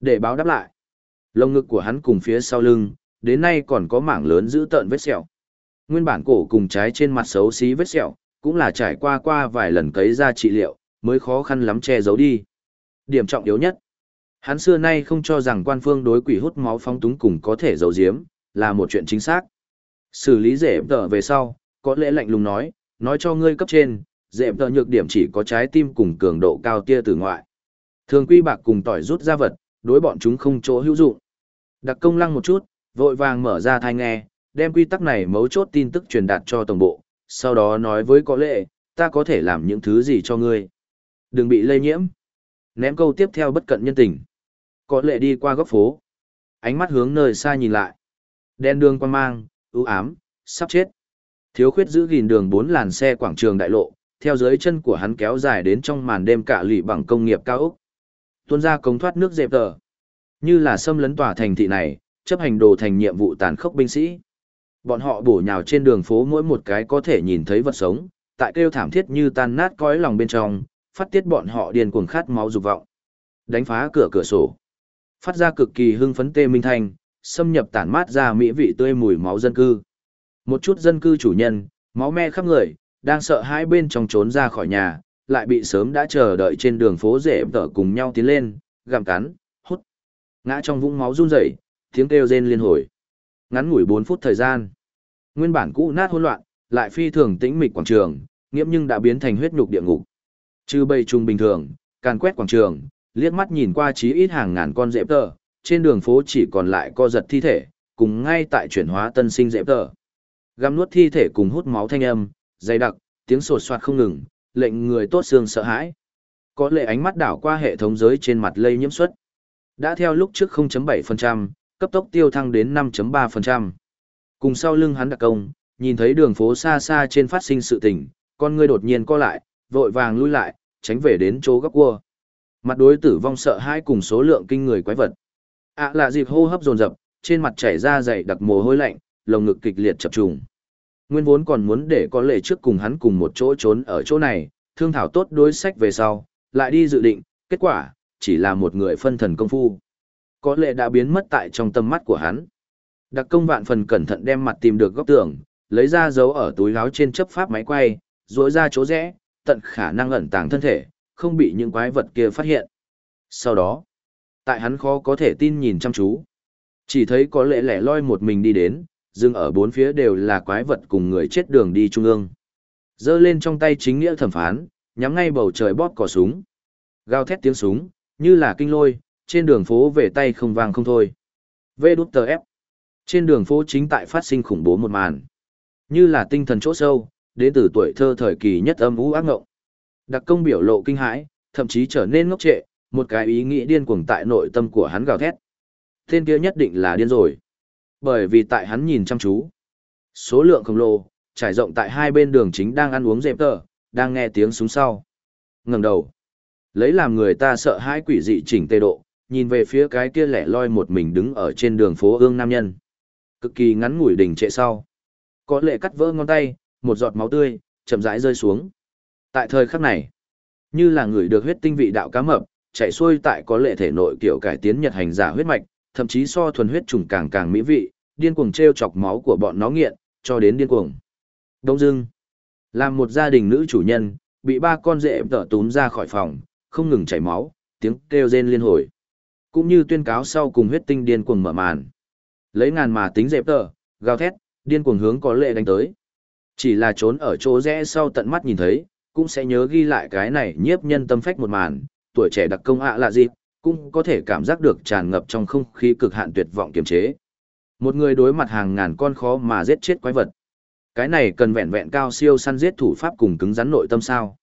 Để báo đáp lại, lông ngực của hắn cùng phía sau lưng, đến nay còn có mảng lớn giữ tợn vết sẹo. Nguyên bản cổ cùng trái trên mặt xấu xí vết sẹo, cũng là trải qua qua vài lần cấy ra trị liệu, mới khó khăn lắm che giấu đi. Điểm trọng yếu nhất, hắn xưa nay không cho rằng quan phương đối quỷ hút máu phóng túng cùng có thể giấu giếm, là một chuyện chính xác. Xử lý dễ tờ về sau, có lẽ lạnh lùng nói, nói cho ngươi cấp trên, dễ tờ nhược điểm chỉ có trái tim cùng cường độ cao tia từ ngoại. Thường quy bạc cùng tỏi rút ra vật, đối bọn chúng không chỗ hữu dụng. Đặc công lăng một chút, vội vàng mở ra thai nghe, đem quy tắc này mấu chốt tin tức truyền đạt cho tổng bộ, sau đó nói với có lệ, ta có thể làm những thứ gì cho ngươi. Đừng bị lây nhiễm. Ném câu tiếp theo bất cận nhân tình. Có lệ đi qua góc phố. Ánh mắt hướng nơi xa nhìn lại. Đen đường quan mang, ưu ám, sắp chết. Thiếu khuyết giữ gìn đường bốn làn xe quảng trường đại lộ, theo dưới chân của hắn kéo dài đến trong màn đêm cả lì bằng công nghiệp cao ốc. Tuôn ra cống thoát nước dẹp tờ. Như là xâm lấn tỏa thành thị này, chấp hành đồ thành nhiệm vụ tàn khốc binh sĩ. Bọn họ bổ nhào trên đường phố mỗi một cái có thể nhìn thấy vật sống, tại kêu thảm thiết như tan nát cõi lòng bên trong, phát tiết bọn họ điên cuồng khát máu dục vọng. Đánh phá cửa cửa sổ. Phát ra cực kỳ hưng phấn tê minh thanh, xâm nhập tản mát ra mỹ vị tươi mùi máu dân cư. Một chút dân cư chủ nhân, máu me khắp người, đang sợ hai bên trong trốn ra khỏi nhà, lại bị sớm đã chờ đợi trên đường phố rể tở cùng nhau tiến lên, gặm cắn, hút. Ngã trong vũng máu run rẩy, tiếng kêu rên liên hồi. Ngắn ngủi 4 phút thời gian. Nguyên bản cũ nát hỗn loạn, lại phi thường tĩnh mịch quảng trường, nghiễm nhưng đã biến thành huyết nhục địa ngục. Trừ bầy trùng bình thường, càn quét quảng trường, liếc mắt nhìn qua chí ít hàng ngàn con dẹp tờ, trên đường phố chỉ còn lại co giật thi thể, cùng ngay tại chuyển hóa tân sinh dẹp tờ. Găm nuốt thi thể cùng hút máu thanh âm, dày đặc, tiếng sột soạt không ngừng, lệnh người tốt xương sợ hãi. Có lệ ánh mắt đảo qua hệ thống giới trên mặt lây nhiễm suất. Đã theo lúc trước 0.7%, cấp tốc tiêu thăng đến 5.3%. Cùng sau lưng hắn đặc công, nhìn thấy đường phố xa xa trên phát sinh sự tình, con người đột nhiên co lại, vội vàng lui lại, tránh về đến chỗ góc cua. Mặt đối tử vong sợ hãi cùng số lượng kinh người quái vật. ạ à là dịp hô hấp dồn dập, trên mặt chảy ra dày đặc mồ hôi lạnh, lồng ngực kịch liệt chập trùng. Nguyên vốn còn muốn để có lệ trước cùng hắn cùng một chỗ trốn ở chỗ này, thương thảo tốt đối sách về sau, lại đi dự định, kết quả, chỉ là một người phân thần công phu. Có lẽ đã biến mất tại trong tâm mắt của hắn. Đặc công vạn phần cẩn thận đem mặt tìm được góc tường, lấy ra dấu ở túi áo trên chấp pháp máy quay, rối ra chỗ rẽ, tận khả năng ẩn tàng thân thể, không bị những quái vật kia phát hiện. Sau đó, tại hắn khó có thể tin nhìn chăm chú. Chỉ thấy có lẽ lẻ loi một mình đi đến, dừng ở bốn phía đều là quái vật cùng người chết đường đi trung ương. Giơ lên trong tay chính nghĩa thẩm phán, nhắm ngay bầu trời bóp cò súng. Gào thét tiếng súng, như là kinh lôi, trên đường phố về tay không vàng không thôi. Vê đút tờ ép. Trên đường phố chính tại phát sinh khủng bố một màn. Như là tinh thần chỗ sâu, đến từ tuổi thơ thời kỳ nhất âm u ác ngộng. Đặc công biểu lộ kinh hãi, thậm chí trở nên ngốc trệ, một cái ý nghĩ điên cuồng tại nội tâm của hắn gào thét. Tên kia nhất định là điên rồi. Bởi vì tại hắn nhìn chăm chú, số lượng khổng lồ, trải rộng tại hai bên đường chính đang ăn uống dẹp tờ, đang nghe tiếng súng sau. ngẩng đầu, lấy làm người ta sợ hãi quỷ dị chỉnh tê độ, nhìn về phía cái kia lẻ loi một mình đứng ở trên đường phố ương nam nhân. Cực kỳ ngắn ngủi đỉnh trệ sau. Có lệ cắt vỡ ngón tay, một giọt máu tươi, chậm rãi rơi xuống. Tại thời khắc này, như là người được huyết tinh vị đạo cá mập, chạy xuôi tại có lệ thể nội kiểu cải tiến nhật hành giả huyết mạch, thậm chí so thuần huyết trùng càng càng mỹ vị, điên cuồng treo chọc máu của bọn nó nghiện, cho đến điên cuồng. Đông dưng, làm một gia đình nữ chủ nhân, bị ba con rệ tở túm ra khỏi phòng, không ngừng chảy máu, tiếng kêu rên liên hồi. Cũng như tuyên cáo sau cùng huyết tinh điên cuồng mở màn. Lấy ngàn mà tính dẹp tở, gào thét, điên cuồng hướng có lệ đánh tới. Chỉ là trốn ở chỗ rẽ sau tận mắt nhìn thấy, cũng sẽ nhớ ghi lại cái này nhiếp nhân tâm phách một màn, tuổi trẻ đặc công ạ là gì, cũng có thể cảm giác được tràn ngập trong không khí cực hạn tuyệt vọng kiềm chế. Một người đối mặt hàng ngàn con khó mà giết chết quái vật. Cái này cần vẹn vẹn cao siêu săn giết thủ pháp cùng cứng rắn nội tâm sao.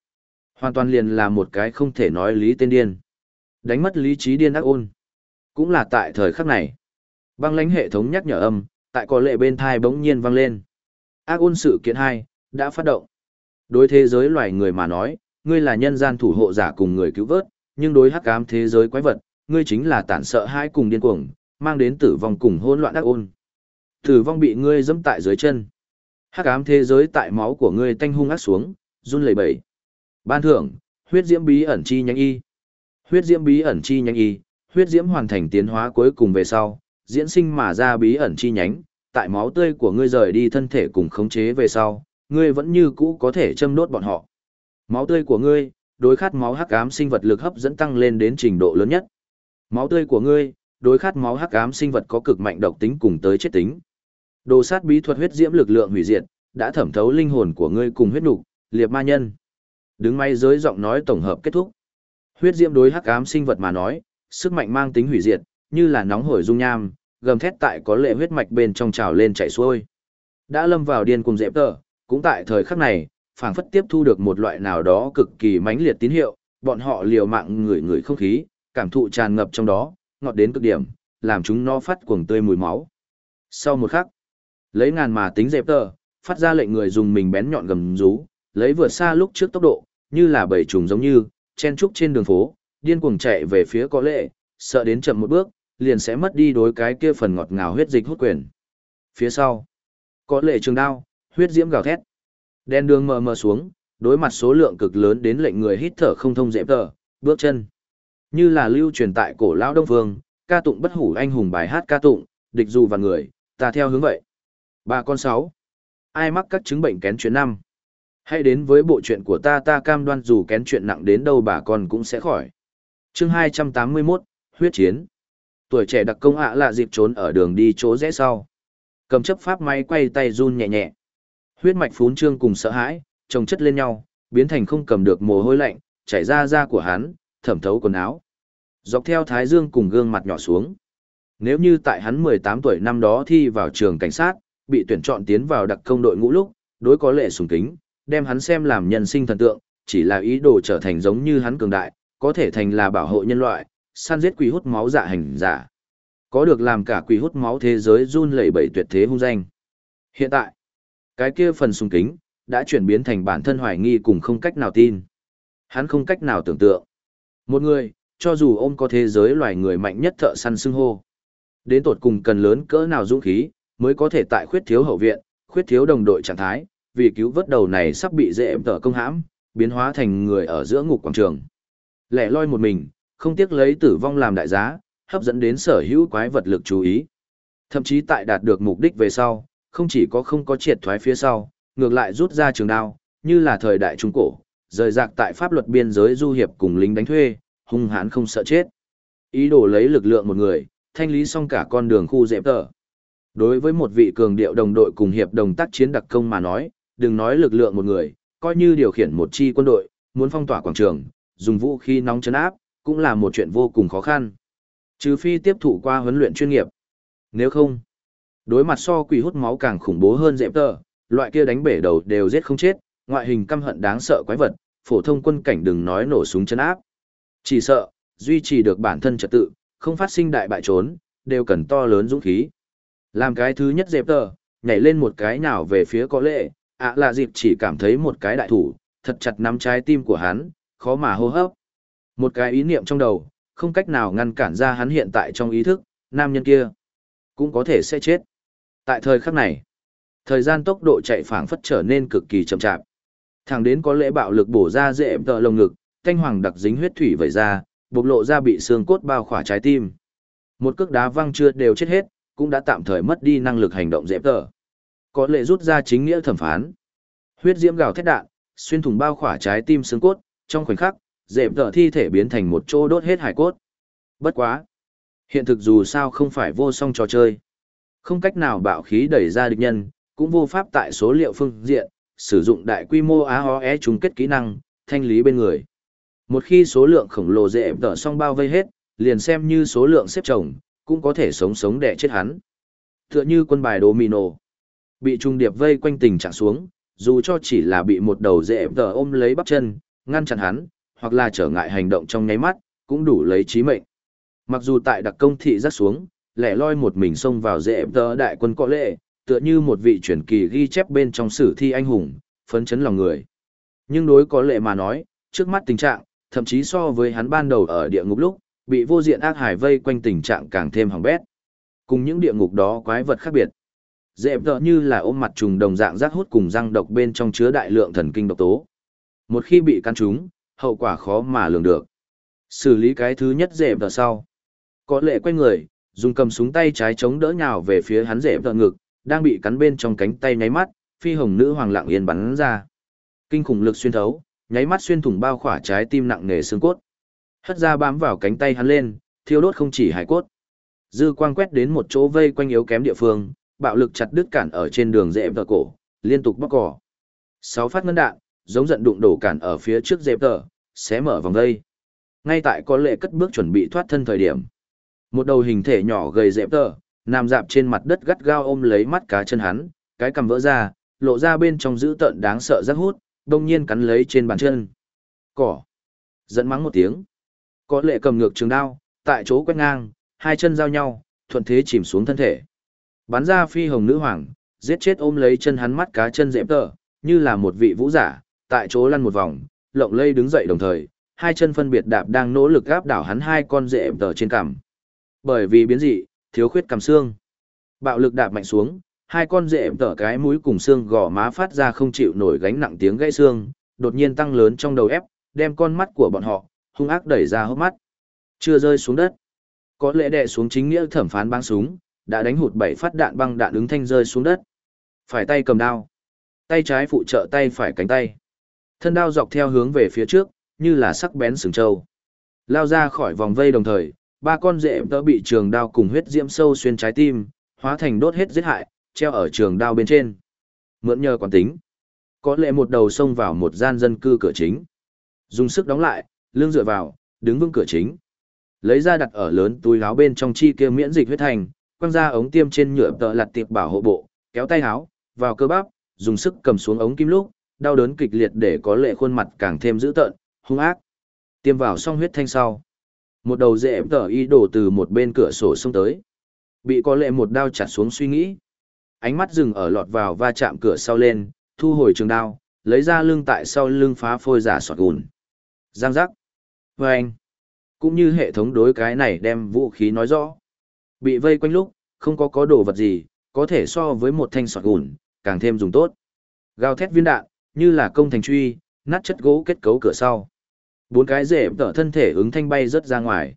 Hoàn toàn liền là một cái không thể nói lý tên điên. Đánh mất lý trí điên ác ôn. Cũng là tại thời khắc này. Băng lãnh hệ thống nhắc nhở âm, tại có lệ bên thai bỗng nhiên vang lên. Ác ôn sự kiện hai đã phát động. Đối thế giới loài người mà nói, ngươi là nhân gian thủ hộ giả cùng người cứu vớt, nhưng đối hắc ám thế giới quái vật, ngươi chính là tản sợ hai cùng điên cuồng, mang đến tử vong cùng hỗn loạn ác ôn. Tử vong bị ngươi dẫm tại dưới chân. Hắc ám thế giới tại máu của ngươi tanh hung ác xuống, run lẩy bẩy. Ban thưởng, huyết diễm bí ẩn chi nhánh y. Huyết diễm bí ẩn chi nhánh y, Huyết diễm hoàn thành tiến hóa cuối cùng về sau, diễn sinh mà ra bí ẩn chi nhánh, tại máu tươi của ngươi rời đi thân thể cùng khống chế về sau, ngươi vẫn như cũ có thể châm đốt bọn họ. Máu tươi của ngươi, đối khát máu hắc ám sinh vật lực hấp dẫn tăng lên đến trình độ lớn nhất. Máu tươi của ngươi, đối khát máu hắc ám sinh vật có cực mạnh độc tính cùng tới chết tính. Đồ sát bí thuật huyết diễm lực lượng hủy diệt, đã thẩm thấu linh hồn của ngươi cùng huyết nục, liệt ma nhân. Đứng may giới giọng nói tổng hợp kết thúc. Huyết diễm đối hắc ám sinh vật mà nói, sức mạnh mang tính hủy diệt, như là nóng hổi dung nham, gầm thét tại có lệ huyết mạch bên trong trào lên chảy xuôi. Đã lâm vào điên cùng dẹp tờ, cũng tại thời khắc này, phảng phất tiếp thu được một loại nào đó cực kỳ mãnh liệt tín hiệu, bọn họ liều mạng ngửi ngửi không khí, cảm thụ tràn ngập trong đó, ngọt đến cực điểm, làm chúng nó phát cuồng tươi mùi máu. Sau một khắc, lấy ngàn mà tính dẹp tờ, phát ra lệnh người dùng mình bén nhọn gầm rú, lấy vượt xa lúc trước tốc độ, như là bầy trùng giống như, chen trúc trên đường phố, điên cuồng chạy về phía có lệ, sợ đến chậm một bước, liền sẽ mất đi đối cái kia phần ngọt ngào huyết dịch hút quyền. Phía sau, có lệ trường đao, huyết diễm gào thét. Đen đường mờ mờ xuống, đối mặt số lượng cực lớn đến lệnh người hít thở không thông dễ tờ, bước chân. Như là lưu truyền tại cổ lão Đông Phương, ca tụng bất hủ anh hùng bài hát ca tụng, địch dù và người, ta theo hướng vậy. Bà con sáu. Ai mắc các chứng bệnh kén chuyện năm? Hãy đến với bộ chuyện của ta ta cam đoan dù kén chuyện nặng đến đâu bà con cũng sẽ khỏi. chương 281, huyết chiến. Tuổi trẻ đặc công ạ lạ dịp trốn ở đường đi chỗ rẽ sau. Cầm chấp pháp máy quay tay run nhẹ nhẹ. Huyết mạch phún trương cùng sợ hãi, chồng chất lên nhau, biến thành không cầm được mồ hôi lạnh, chảy ra da của hắn, thẩm thấu quần áo. Dọc theo thái dương cùng gương mặt nhỏ xuống. Nếu như tại hắn 18 tuổi năm đó thi vào trường cảnh sát, bị tuyển chọn tiến vào đặc công đội ngũ lúc, đối có lệ sùng kính, đem hắn xem làm nhân sinh thần tượng, chỉ là ý đồ trở thành giống như hắn cường đại, có thể thành là bảo hộ nhân loại, săn giết quỷ hút máu dạ hành giả. Có được làm cả quỷ hút máu thế giới run lẩy bẩy tuyệt thế hung danh. Hiện tại, cái kia phần sùng kính, đã chuyển biến thành bản thân hoài nghi cùng không cách nào tin. Hắn không cách nào tưởng tượng. Một người, cho dù ôm có thế giới loài người mạnh nhất thợ săn xưng hô. Đến tột cùng cần lớn cỡ nào dũng khí, mới có thể tại khuyết thiếu hậu viện, khuyết thiếu đồng đội trạng thái, vì cứu vớt đầu này sắp bị dễ êm tở công hãm, biến hóa thành người ở giữa ngục quảng trường. Lẻ loi một mình, không tiếc lấy tử vong làm đại giá, hấp dẫn đến sở hữu quái vật lực chú ý. Thậm chí tại đạt được mục đích về sau, không chỉ có không có triệt thoái phía sau, ngược lại rút ra trường đao, như là thời đại trung cổ, rời rạc tại pháp luật biên giới du hiệp cùng lính đánh thuê, hung hãn không sợ chết. Ý đồ lấy lực lượng một người, thanh lý xong cả con đường khu dẹp tờ. Đối với một vị cường điệu đồng đội cùng hiệp đồng tác chiến đặc công mà nói, đừng nói lực lượng một người, coi như điều khiển một chi quân đội, muốn phong tỏa quảng trường, dùng vũ khí nóng chấn áp, cũng là một chuyện vô cùng khó khăn. Trừ phi tiếp thụ qua huấn luyện chuyên nghiệp. Nếu không, đối mặt so quỷ hút máu càng khủng bố hơn dẹp tờ, loại kia đánh bể đầu đều giết không chết, ngoại hình căm hận đáng sợ quái vật, phổ thông quân cảnh đừng nói nổ súng chấn áp. Chỉ sợ, duy trì được bản thân trật tự, không phát sinh đại bại trốn, đều cần to lớn dũng khí. Làm cái thứ nhất dẹp tờ, nhảy lên một cái nào về phía có lệ, ạ à là dịp chỉ cảm thấy một cái đại thủ, thật chặt nắm trái tim của hắn, khó mà hô hấp. Một cái ý niệm trong đầu, không cách nào ngăn cản ra hắn hiện tại trong ý thức, nam nhân kia, cũng có thể sẽ chết. Tại thời khắc này, thời gian tốc độ chạy phảng phất trở nên cực kỳ chậm chạp. Thẳng đến có lễ bạo lực bổ ra dễ tợ lồng ngực, thanh hoàng đặc dính huyết thủy vẩy ra, bộc lộ ra bị xương cốt bao khỏa trái tim. Một cước đá văng chưa đều chết hết, cũng đã tạm thời mất đi năng lực hành động dễ tờ. Có lệ rút ra chính nghĩa thẩm phán. Huyết diễm gào thét đạn, xuyên thủng bao khỏa trái tim xương cốt, trong khoảnh khắc, dễ tờ thi thể biến thành một chỗ đốt hết hải cốt. Bất quá. Hiện thực dù sao không phải vô song trò chơi. Không cách nào bạo khí đẩy ra địch nhân, cũng vô pháp tại số liệu phương diện, sử dụng đại quy mô AOE chung kết kỹ năng, thanh lý bên người. Một khi số lượng khổng lồ dễ tở xong bao vây hết, liền xem như số lượng xếp chồng, cũng có thể sống sống để chết hắn. Tựa như quân bài domino. Bị trung điệp vây quanh tình trạng xuống, dù cho chỉ là bị một đầu dễ tờ ôm lấy bắp chân, ngăn chặn hắn, hoặc là trở ngại hành động trong nháy mắt, cũng đủ lấy chí mệnh. Mặc dù tại đặc công thị rất xuống, lẻ loi một mình xông vào dễ tờ đại quân có lệ, tựa như một vị truyền kỳ ghi chép bên trong sử thi anh hùng, phấn chấn lòng người. Nhưng đối có lệ mà nói, trước mắt tình trạng, thậm chí so với hắn ban đầu ở địa ngục lúc, bị vô diện ác hải vây quanh tình trạng càng thêm hỏng bét. Cùng những địa ngục đó quái vật khác biệt. Dẹp tợ như là ôm mặt trùng đồng dạng rác hút cùng răng độc bên trong chứa đại lượng thần kinh độc tố. Một khi bị căn trúng, hậu quả khó mà lường được. Xử lý cái thứ nhất dẹp tợ sau. Có lệ quay người, dùng cầm súng tay trái chống đỡ nhào về phía hắn rễ vợ ngực, đang bị cắn bên trong cánh tay nháy mắt, phi hồng nữ hoàng lặng yên bắn ra. Kinh khủng lực xuyên thấu, nháy mắt xuyên thủng bao khỏa trái tim nặng nề xương cốt. Hất ra bám vào cánh tay hắn lên, thiêu đốt không chỉ hải cốt. Dư quang quét đến một chỗ vây quanh yếu kém địa phương, bạo lực chặt đứt cản ở trên đường dẹp vợ cổ, liên tục bóc cỏ. Sáu phát ngân đạn, giống giận đụng đổ cản ở phía trước dẹp tờ, xé mở vòng dây. Ngay tại có lệ cất bước chuẩn bị thoát thân thời điểm. Một đầu hình thể nhỏ gầy dẹp tờ, nằm dạp trên mặt đất gắt gao ôm lấy mắt cá chân hắn, cái cầm vỡ ra, lộ ra bên trong dữ tợn đáng sợ rắc hút, đông nhiên cắn lấy trên bàn chân. Cỏ. Dẫn mắng một tiếng. Có lệ cầm ngược trường đao, tại chỗ quét ngang, hai chân giao nhau, thuận thế chìm xuống thân thể. Bắn ra phi hồng nữ hoàng, giết chết ôm lấy chân hắn mắt cá chân dẹp tờ, như là một vị vũ giả, tại chỗ lăn một vòng, lộng lây đứng dậy đồng thời, hai chân phân biệt đạp đang nỗ lực gáp đảo hắn hai con dẹp tờ trên cằm. Bởi vì biến dị, thiếu khuyết cằm xương. Bạo lực đạp mạnh xuống, hai con dẹp tờ cái mũi cùng xương gò má phát ra không chịu nổi gánh nặng tiếng gãy xương, đột nhiên tăng lớn trong đầu ép, đem con mắt của bọn họ hung ác đẩy ra hốc mắt. Chưa rơi xuống đất. Có lẽ đè xuống chính nghĩa thẩm phán băng súng, đã đánh hụt bảy phát đạn băng đạn ứng thanh rơi xuống đất. Phải tay cầm đao. Tay trái phụ trợ tay phải cánh tay. Thân đao dọc theo hướng về phía trước, như là sắc bén sừng trâu. Lao ra khỏi vòng vây đồng thời, ba con rễ tớ bị trường đao cùng huyết diễm sâu xuyên trái tim, hóa thành đốt hết giết hại, treo ở trường đao bên trên. Mượn nhờ quán tính. Có lẽ một đầu xông vào một gian dân cư cửa chính. Dùng sức đóng lại, lưng dựa vào, đứng vững cửa chính. Lấy ra đặt ở lớn túi áo bên trong chi kia miễn dịch huyết thành, quăng ra ống tiêm trên nhựa tợ lặt tiệp bảo hộ bộ, kéo tay áo, vào cơ bắp, dùng sức cầm xuống ống kim lúc, đau đớn kịch liệt để có lệ khuôn mặt càng thêm dữ tợn, hung ác. Tiêm vào xong huyết thanh sau. Một đầu dễ tờ y đổ từ một bên cửa sổ xông tới. Bị có lệ một đao chặt xuống suy nghĩ. Ánh mắt dừng ở lọt vào va chạm cửa sau lên, thu hồi trường đao, lấy ra lưng tại sau lưng phá phôi giả sọt gùn. Giang giác. Và anh. Cũng như hệ thống đối cái này đem vũ khí nói rõ. Bị vây quanh lúc, không có có đồ vật gì, có thể so với một thanh sọt gùn, càng thêm dùng tốt. Gào thét viên đạn, như là công thành truy, nát chất gỗ kết cấu cửa sau. Bốn cái rễ tở thân thể ứng thanh bay rất ra ngoài.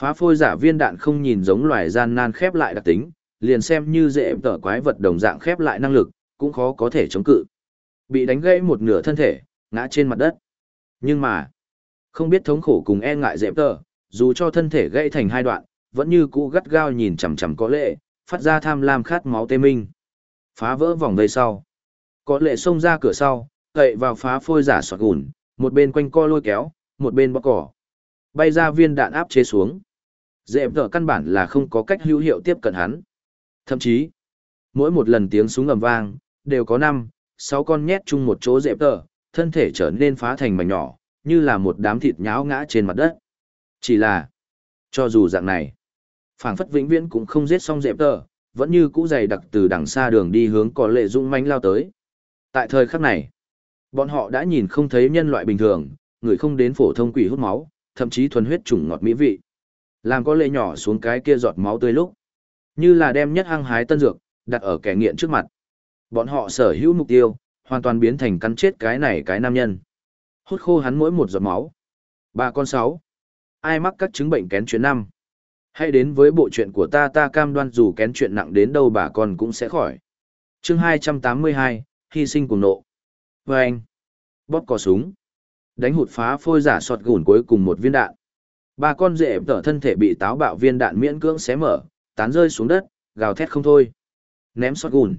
Phá phôi giả viên đạn không nhìn giống loài gian nan khép lại đặc tính, liền xem như dễ tở quái vật đồng dạng khép lại năng lực, cũng khó có thể chống cự. Bị đánh gãy một nửa thân thể, ngã trên mặt đất. Nhưng mà, không biết thống khổ cùng e ngại dẹp tờ, dù cho thân thể gãy thành hai đoạn, vẫn như cũ gắt gao nhìn chằm chằm có lệ, phát ra tham lam khát máu tê minh. Phá vỡ vòng vây sau. Có lệ xông ra cửa sau, cậy vào phá phôi giả sọt gùn, một bên quanh co lôi kéo, một bên bóc cỏ. Bay ra viên đạn áp chế xuống. Dễ vợ căn bản là không có cách hữu hiệu tiếp cận hắn. Thậm chí, mỗi một lần tiếng súng ầm vang, đều có năm, sáu con nhét chung một chỗ dễ vợ, thân thể trở nên phá thành mảnh nhỏ, như là một đám thịt nháo ngã trên mặt đất. Chỉ là, cho dù dạng này, phảng phất vĩnh viễn cũng không giết xong dẹp tờ, vẫn như cũ dày đặc từ đằng xa đường đi hướng có lệ dũng mãnh lao tới. Tại thời khắc này, bọn họ đã nhìn không thấy nhân loại bình thường, người không đến phổ thông quỷ hút máu, thậm chí thuần huyết trùng ngọt mỹ vị. Làm có lệ nhỏ xuống cái kia giọt máu tươi lúc, như là đem nhất hăng hái tân dược, đặt ở kẻ nghiện trước mặt. Bọn họ sở hữu mục tiêu, hoàn toàn biến thành cắn chết cái này cái nam nhân. Hút khô hắn mỗi một giọt máu. Ba con sáu. Ai mắc các chứng bệnh kén chuyện năm. Hãy đến với bộ chuyện của ta ta cam đoan dù kén chuyện nặng đến đâu bà con cũng sẽ khỏi. chương 282, hy sinh cùng nộ. Và anh, bóp cò súng, đánh hụt phá phôi giả sọt gùn cuối cùng một viên đạn. Ba con rễ tở thân thể bị táo bạo viên đạn miễn cưỡng xé mở, tán rơi xuống đất, gào thét không thôi. Ném sọt gùn.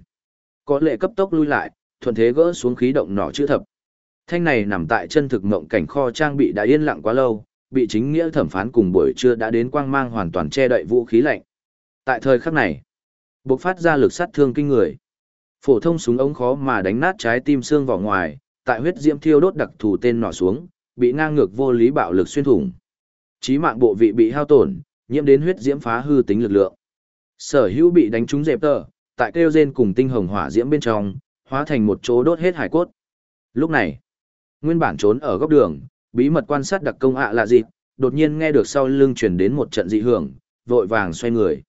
Có lệ cấp tốc lui lại, thuận thế gỡ xuống khí động nỏ chữ thập. Thanh này nằm tại chân thực mộng cảnh kho trang bị đã yên lặng quá lâu, bị chính nghĩa thẩm phán cùng buổi trưa đã đến quang mang hoàn toàn che đậy vũ khí lạnh. Tại thời khắc này, bộc phát ra lực sát thương kinh người. Phổ thông súng ống khó mà đánh nát trái tim xương vào ngoài, tại huyết diễm thiêu đốt đặc thù tên nọ xuống, bị ngang ngược vô lý bạo lực xuyên thủng. Chí mạng bộ vị bị hao tổn, nhiễm đến huyết diễm phá hư tính lực lượng. Sở hữu bị đánh trúng dẹp tờ, tại kêu rên cùng tinh hồng hỏa diễm bên trong, hóa thành một chỗ đốt hết hải cốt. Lúc này, nguyên bản trốn ở góc đường, bí mật quan sát đặc công ạ là gì, đột nhiên nghe được sau lưng truyền đến một trận dị hưởng, vội vàng xoay người.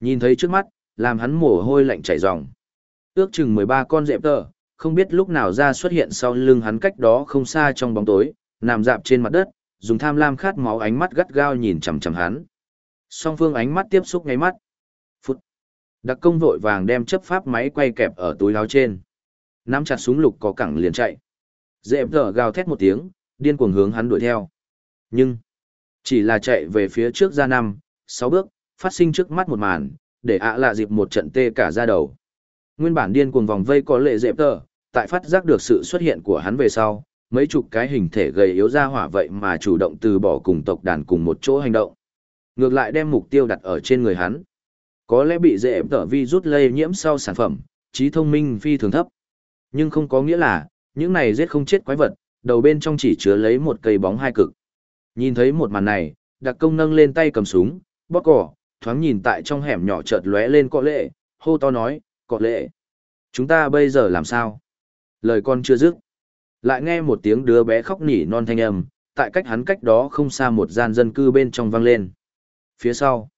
Nhìn thấy trước mắt, làm hắn mồ hôi lạnh chảy ròng. Ước chừng 13 con dẹp tờ, không biết lúc nào ra xuất hiện sau lưng hắn cách đó không xa trong bóng tối, nằm dạp trên mặt đất, dùng tham lam khát máu ánh mắt gắt gao nhìn chằm chằm hắn. Song phương ánh mắt tiếp xúc ngay mắt. Phút. Đặc công vội vàng đem chấp pháp máy quay kẹp ở túi áo trên. Nắm chặt súng lục có cẳng liền chạy. Dễ thở gào thét một tiếng, điên cuồng hướng hắn đuổi theo. Nhưng, chỉ là chạy về phía trước ra năm, sáu bước, phát sinh trước mắt một màn, để ạ lạ dịp một trận tê cả ra đầu. Nguyên bản điên cuồng vòng vây có lệ dễ thở, tại phát giác được sự xuất hiện của hắn về sau, mấy chục cái hình thể gầy yếu ra hỏa vậy mà chủ động từ bỏ cùng tộc đàn cùng một chỗ hành động. Ngược lại đem mục tiêu đặt ở trên người hắn. Có lẽ bị dễ tở vi rút lây nhiễm sau sản phẩm, trí thông minh phi thường thấp. Nhưng không có nghĩa là, những này giết không chết quái vật, đầu bên trong chỉ chứa lấy một cây bóng hai cực. Nhìn thấy một màn này, đặc công nâng lên tay cầm súng, bóp cỏ, thoáng nhìn tại trong hẻm nhỏ chợt lóe lên cọ lệ, hô to nói, cọ lệ. Chúng ta bây giờ làm sao? Lời con chưa dứt. Lại nghe một tiếng đứa bé khóc nỉ non thanh âm, tại cách hắn cách đó không xa một gian dân cư bên trong vang lên. Phía sau,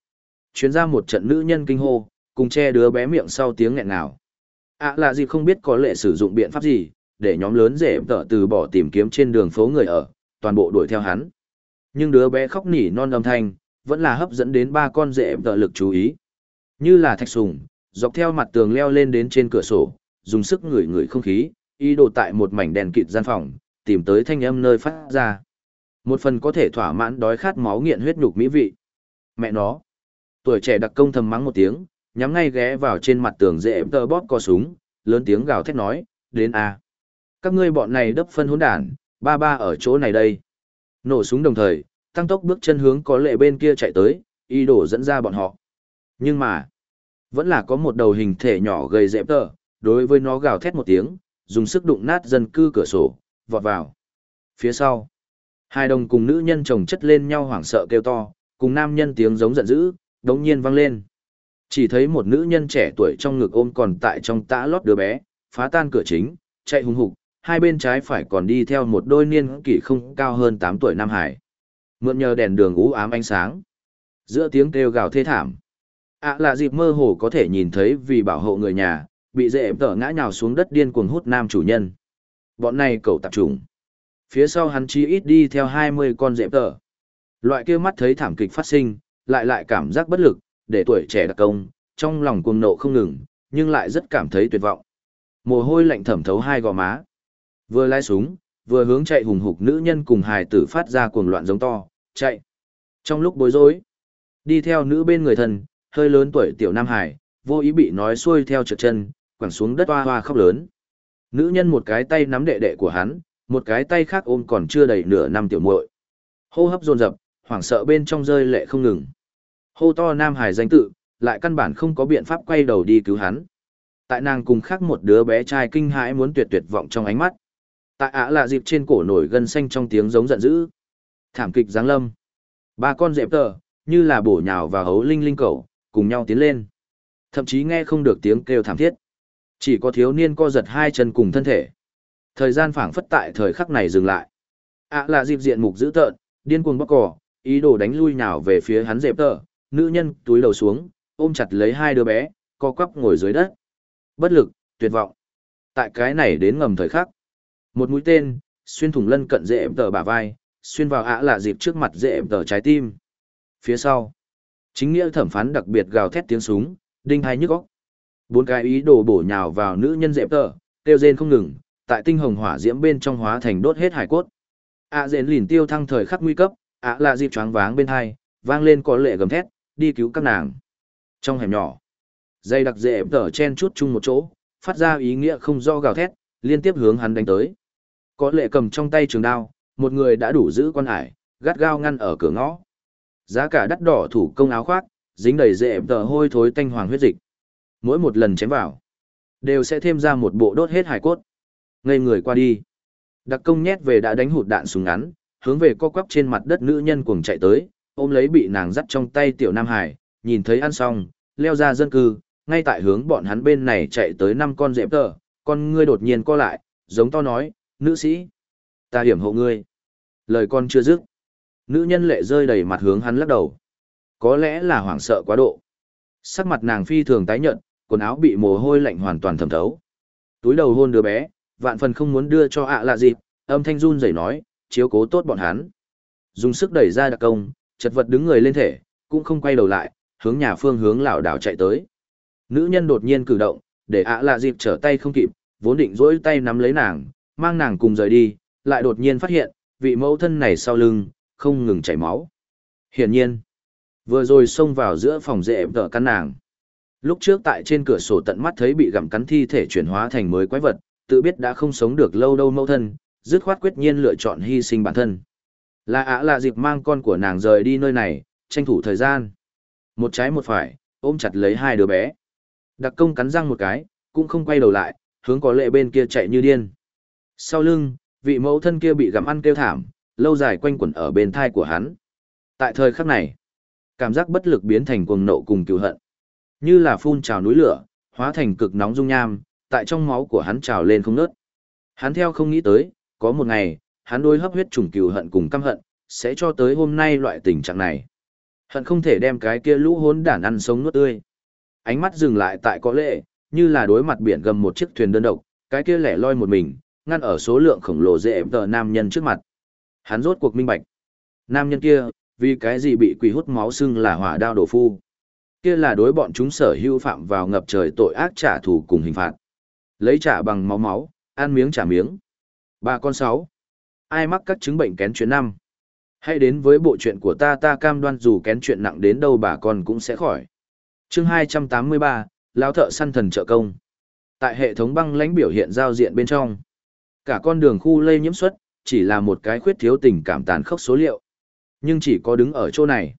chuyến ra một trận nữ nhân kinh hô, cùng che đứa bé miệng sau tiếng nghẹn nào. À là gì không biết có lệ sử dụng biện pháp gì, để nhóm lớn rể tợ từ bỏ tìm kiếm trên đường phố người ở, toàn bộ đuổi theo hắn. Nhưng đứa bé khóc nỉ non âm thanh, vẫn là hấp dẫn đến ba con rể tợ lực chú ý. Như là thạch sùng, dọc theo mặt tường leo lên đến trên cửa sổ, dùng sức ngửi ngửi không khí, ý đồ tại một mảnh đèn kịt gian phòng, tìm tới thanh âm nơi phát ra. Một phần có thể thỏa mãn đói khát máu nghiện huyết nhục mỹ vị. Mẹ nó. Tuổi trẻ đặc công thầm mắng một tiếng, nhắm ngay ghé vào trên mặt tường dễ tơ bóp co súng, lớn tiếng gào thét nói, đến a các ngươi bọn này đấp phân hỗn đản, ba ba ở chỗ này đây. Nổ súng đồng thời, tăng tốc bước chân hướng có lệ bên kia chạy tới, ý đồ dẫn ra bọn họ. Nhưng mà, vẫn là có một đầu hình thể nhỏ gầy dẹp tờ, đối với nó gào thét một tiếng, dùng sức đụng nát dân cư cửa sổ, vọt vào. Phía sau, hai đồng cùng nữ nhân chồng chất lên nhau hoảng sợ kêu to, cùng nam nhân tiếng giống giận dữ, đống nhiên vang lên. Chỉ thấy một nữ nhân trẻ tuổi trong ngực ôm còn tại trong tã lót đứa bé, phá tan cửa chính, chạy hùng hục, hai bên trái phải còn đi theo một đôi niên kỷ không cao hơn 8 tuổi Nam Hải. Mượn nhờ đèn đường ú ám ánh sáng. Giữa tiếng kêu gào thê thảm. ạ là dịp mơ hồ có thể nhìn thấy vì bảo hộ người nhà, bị dễ tở ngã nhào xuống đất điên cuồng hút nam chủ nhân. Bọn này cầu tạp trùng. Phía sau hắn chi ít đi theo 20 con dễ tở. Loại kia mắt thấy thảm kịch phát sinh, lại lại cảm giác bất lực, để tuổi trẻ đặc công, trong lòng cuồng nộ không ngừng, nhưng lại rất cảm thấy tuyệt vọng. Mồ hôi lạnh thẩm thấu hai gò má. Vừa lái súng, vừa hướng chạy hùng hục nữ nhân cùng hài tử phát ra cuồng loạn giống to, chạy. Trong lúc bối rối, đi theo nữ bên người thân, hơi lớn tuổi tiểu nam hải, vô ý bị nói xuôi theo trượt chân, quẳng xuống đất hoa hoa khóc lớn. Nữ nhân một cái tay nắm đệ đệ của hắn, một cái tay khác ôm còn chưa đầy nửa năm tiểu muội. Hô hấp dồn dập, hoảng sợ bên trong rơi lệ không ngừng. Hô to Nam Hải danh tự, lại căn bản không có biện pháp quay đầu đi cứu hắn. Tại nàng cùng khác một đứa bé trai kinh hãi muốn tuyệt tuyệt vọng trong ánh mắt. Tại ạ lạ dịp trên cổ nổi gân xanh trong tiếng giống giận dữ. Thảm kịch giáng lâm. Ba con dẹp tờ, như là bổ nhào và hấu linh linh cầu, cùng nhau tiến lên. Thậm chí nghe không được tiếng kêu thảm thiết. Chỉ có thiếu niên co giật hai chân cùng thân thể. Thời gian phảng phất tại thời khắc này dừng lại. ạ là dịp diện mục dữ tợn, điên cuồng bóc cỏ, ý đồ đánh lui nào về phía hắn dẹp tờ, nữ nhân túi đầu xuống, ôm chặt lấy hai đứa bé, co quắp ngồi dưới đất. Bất lực, tuyệt vọng. Tại cái này đến ngầm thời khắc. Một mũi tên, xuyên thủng lân cận dễ tờ bả vai, xuyên vào ạ là dịp trước mặt dễ tờ trái tim. Phía sau, chính nghĩa thẩm phán đặc biệt gào thét tiếng súng, đinh hai nhức óc. Bốn cái ý đồ bổ nhào vào nữ nhân dễ tờ, tiêu rên không ngừng, tại tinh hồng hỏa diễm bên trong hóa thành đốt hết hải cốt. ạ à lìn tiêu thăng thời khắc nguy cấp, ạ là dịp choáng váng bên hai, vang lên có lệ gầm thét, đi cứu các nàng. Trong hẻm nhỏ, dây đặc dễ tờ chen chút chung một chỗ, phát ra ý nghĩa không do gào thét, liên tiếp hướng hắn đánh tới. Có lệ cầm trong tay trường đao, một người đã đủ giữ quan hải, gắt gao ngăn ở cửa ngõ. Giá cả đắt đỏ thủ công áo khoác, dính đầy dễ tờ hôi thối tanh hoàng huyết dịch. Mỗi một lần chém vào, đều sẽ thêm ra một bộ đốt hết hải cốt. Ngây người qua đi. Đặc công nhét về đã đánh hụt đạn súng ngắn, hướng về co quắp trên mặt đất nữ nhân cuồng chạy tới, ôm lấy bị nàng dắt trong tay tiểu Nam Hải, nhìn thấy ăn xong, leo ra dân cư, ngay tại hướng bọn hắn bên này chạy tới năm con dẹp tờ, con ngươi đột nhiên co lại, giống to nói, nữ sĩ, ta hiểm hộ ngươi. Lời con chưa dứt. Nữ nhân lệ rơi đầy mặt hướng hắn lắc đầu. Có lẽ là hoảng sợ quá độ. Sắc mặt nàng phi thường tái nhợt, quần áo bị mồ hôi lạnh hoàn toàn thẩm thấu. Túi đầu hôn đứa bé, vạn phần không muốn đưa cho ạ à lạ dịp, âm thanh run rẩy nói, chiếu cố tốt bọn hắn. Dùng sức đẩy ra đặc công, chật vật đứng người lên thể, cũng không quay đầu lại, hướng nhà phương hướng lảo đảo chạy tới. Nữ nhân đột nhiên cử động, để ạ lạ dịp trở tay không kịp, vốn định dỗi tay nắm lấy nàng, mang nàng cùng rời đi, lại đột nhiên phát hiện, vị mẫu thân này sau lưng, không ngừng chảy máu. Hiển nhiên, vừa rồi xông vào giữa phòng dễ vợ căn nàng. Lúc trước tại trên cửa sổ tận mắt thấy bị gặm cắn thi thể chuyển hóa thành mới quái vật, tự biết đã không sống được lâu đâu mẫu thân, dứt khoát quyết nhiên lựa chọn hy sinh bản thân. Là ạ là dịp mang con của nàng rời đi nơi này, tranh thủ thời gian. Một trái một phải, ôm chặt lấy hai đứa bé. Đặc công cắn răng một cái, cũng không quay đầu lại, hướng có lệ bên kia chạy như điên. Sau lưng, vị mẫu thân kia bị gặm ăn kêu thảm, lâu dài quanh quẩn ở bên thai của hắn. Tại thời khắc này, cảm giác bất lực biến thành cuồng nộ cùng cựu hận. Như là phun trào núi lửa, hóa thành cực nóng dung nham, tại trong máu của hắn trào lên không nớt. Hắn theo không nghĩ tới, có một ngày, hắn đối hấp huyết trùng cừu hận cùng căm hận, sẽ cho tới hôm nay loại tình trạng này. Hận không thể đem cái kia lũ hốn đản ăn sống nuốt tươi. Ánh mắt dừng lại tại có lệ, như là đối mặt biển gầm một chiếc thuyền đơn độc, cái kia lẻ loi một mình, ngăn ở số lượng khổng lồ dễ tờ nam nhân trước mặt. Hắn rốt cuộc minh bạch. Nam nhân kia, vì cái gì bị quỷ hút máu xưng là hỏa đao đổ phu. Kia là đối bọn chúng sở hữu phạm vào ngập trời tội ác trả thù cùng hình phạt. Lấy trả bằng máu máu, ăn miếng trả miếng. Ba con sáu. Ai mắc các chứng bệnh kén chuyện năm? Hãy đến với bộ chuyện của ta ta cam đoan dù kén chuyện nặng đến đâu bà con cũng sẽ khỏi. chương 283, lão thợ săn thần trợ công. Tại hệ thống băng lãnh biểu hiện giao diện bên trong. Cả con đường khu lây nhiễm xuất, chỉ là một cái khuyết thiếu tình cảm tàn khốc số liệu. Nhưng chỉ có đứng ở chỗ này,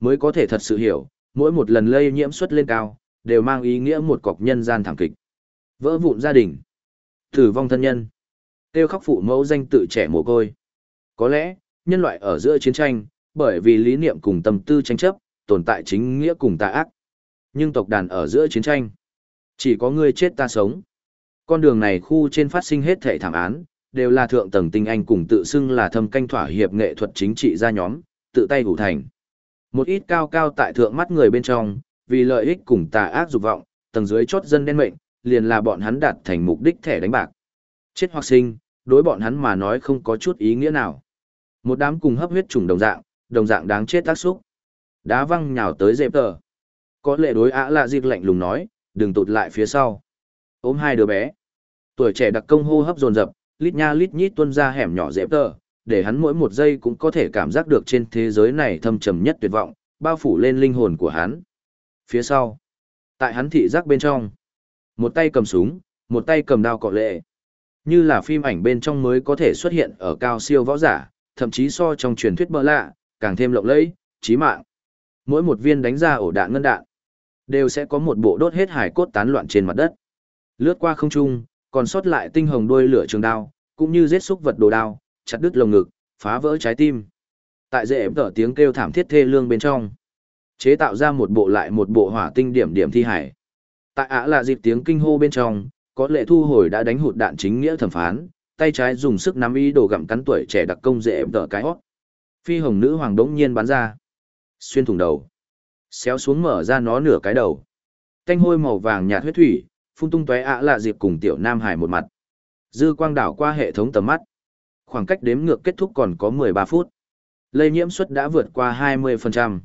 mới có thể thật sự hiểu, mỗi một lần lây nhiễm xuất lên cao, đều mang ý nghĩa một cọc nhân gian thảm kịch. Vỡ vụn gia đình, tử vong thân nhân, tiêu khắc phụ mẫu danh tự trẻ mồ côi. Có lẽ, nhân loại ở giữa chiến tranh, bởi vì lý niệm cùng tâm tư tranh chấp, tồn tại chính nghĩa cùng tà ác. Nhưng tộc đàn ở giữa chiến tranh, chỉ có người chết ta sống. Con đường này khu trên phát sinh hết thể thảm án, đều là thượng tầng tinh anh cùng tự xưng là thâm canh thỏa hiệp nghệ thuật chính trị ra nhóm, tự tay hủ thành. Một ít cao cao tại thượng mắt người bên trong, vì lợi ích cùng tà ác dục vọng, tầng dưới chốt dân đen mệnh, liền là bọn hắn đạt thành mục đích thẻ đánh bạc. Chết hoặc sinh, đối bọn hắn mà nói không có chút ý nghĩa nào. Một đám cùng hấp huyết trùng đồng dạng, đồng dạng đáng chết tác xúc. Đá văng nhào tới dẹp tờ. Có lệ đối ả là dịp lạnh lùng nói, đừng tụt lại phía sau. Ôm hai đứa bé. Tuổi trẻ đặc công hô hấp dồn dập, lít nha lít nhít tuôn ra hẻm nhỏ dẹp tờ, để hắn mỗi một giây cũng có thể cảm giác được trên thế giới này thâm trầm nhất tuyệt vọng, bao phủ lên linh hồn của hắn. Phía sau, tại hắn thị giác bên trong, một tay cầm súng, một tay cầm đao cọ lệ. Như là phim ảnh bên trong mới có thể xuất hiện ở cao siêu võ giả, thậm chí so trong truyền thuyết bỡ lạ, càng thêm lộng lẫy, chí mạng. Mỗi một viên đánh ra ổ đạn ngân đạn, đều sẽ có một bộ đốt hết hải cốt tán loạn trên mặt đất. Lướt qua không trung, còn sót lại tinh hồng đuôi lửa trường đao, cũng như giết xúc vật đồ đao, chặt đứt lồng ngực, phá vỡ trái tim. Tại dễ ếm tở tiếng kêu thảm thiết thê lương bên trong, chế tạo ra một bộ lại một bộ hỏa tinh điểm điểm thi hải. Tại ả là dịp tiếng kinh hô bên trong, có lệ thu hồi đã đánh hụt đạn chính nghĩa thẩm phán, tay trái dùng sức nắm ý đồ gặm cắn tuổi trẻ đặc công dễ ếm tở cái hót. Phi hồng nữ hoàng đống nhiên bắn ra, xuyên thủng đầu, xéo xuống mở ra nó nửa cái đầu. Canh hôi màu vàng nhạt huyết thủy, phun tung tóe ạ lạ dịp cùng tiểu nam hải một mặt. Dư quang đảo qua hệ thống tầm mắt. Khoảng cách đếm ngược kết thúc còn có 13 phút. Lây nhiễm suất đã vượt qua 20%.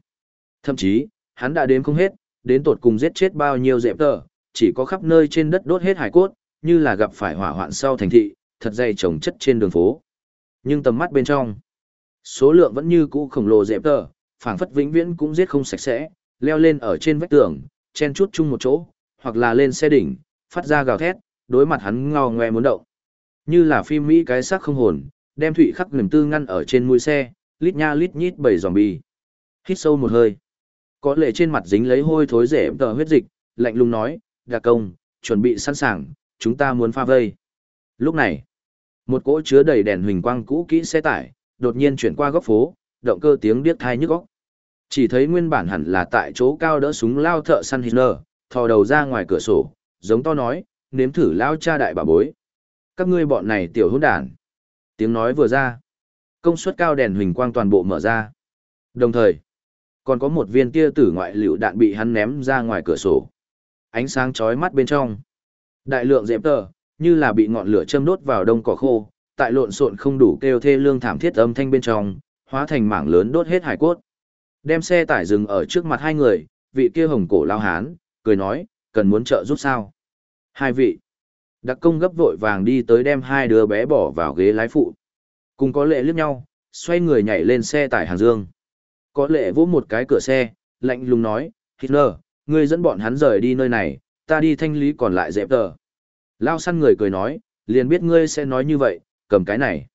Thậm chí, hắn đã đếm không hết, đến tột cùng giết chết bao nhiêu dẹp tờ, chỉ có khắp nơi trên đất đốt hết hải cốt, như là gặp phải hỏa hoạn sau thành thị, thật dày trồng chất trên đường phố. Nhưng tầm mắt bên trong, số lượng vẫn như cũ khổng lồ dẹp tờ, phảng phất vĩnh viễn cũng giết không sạch sẽ, leo lên ở trên vách tường, chen chút chung một chỗ, hoặc là lên xe đỉnh, phát ra gào thét, đối mặt hắn ngao ngoe muốn động. Như là phim Mỹ cái xác không hồn, đem thụy khắc niềm tư ngăn ở trên mũi xe, lít nha lít nhít bầy zombie. Hít sâu một hơi. Có lệ trên mặt dính lấy hôi thối rẻ tờ huyết dịch, lạnh lùng nói, gà công, chuẩn bị sẵn sàng, chúng ta muốn pha vây. Lúc này, một cỗ chứa đầy đèn huỳnh quang cũ kỹ xe tải, đột nhiên chuyển qua góc phố, động cơ tiếng điếc thai nhức óc. Chỉ thấy nguyên bản hẳn là tại chỗ cao đỡ súng lao thợ săn Hitler, thò đầu ra ngoài cửa sổ, giống to nói, nếm thử lao cha đại bà bối. Các ngươi bọn này tiểu hỗn đản. Tiếng nói vừa ra, công suất cao đèn huỳnh quang toàn bộ mở ra. Đồng thời, còn có một viên tia tử ngoại liệu đạn bị hắn ném ra ngoài cửa sổ. Ánh sáng chói mắt bên trong. Đại lượng dẹp tờ, như là bị ngọn lửa châm đốt vào đông cỏ khô, tại lộn xộn không đủ kêu thê lương thảm thiết âm thanh bên trong, hóa thành mảng lớn đốt hết hải cốt. Đem xe tải dừng ở trước mặt hai người, vị kia hồng cổ lao hán, cười nói, cần muốn trợ giúp sao? Hai vị. Đặc công gấp vội vàng đi tới đem hai đứa bé bỏ vào ghế lái phụ. Cùng có lệ liếc nhau, xoay người nhảy lên xe tải hàng dương. Có lệ vỗ một cái cửa xe, lạnh lùng nói, Hitler, ngươi dẫn bọn hắn rời đi nơi này, ta đi thanh lý còn lại dẹp tờ. Lao săn người cười nói, liền biết ngươi sẽ nói như vậy, cầm cái này.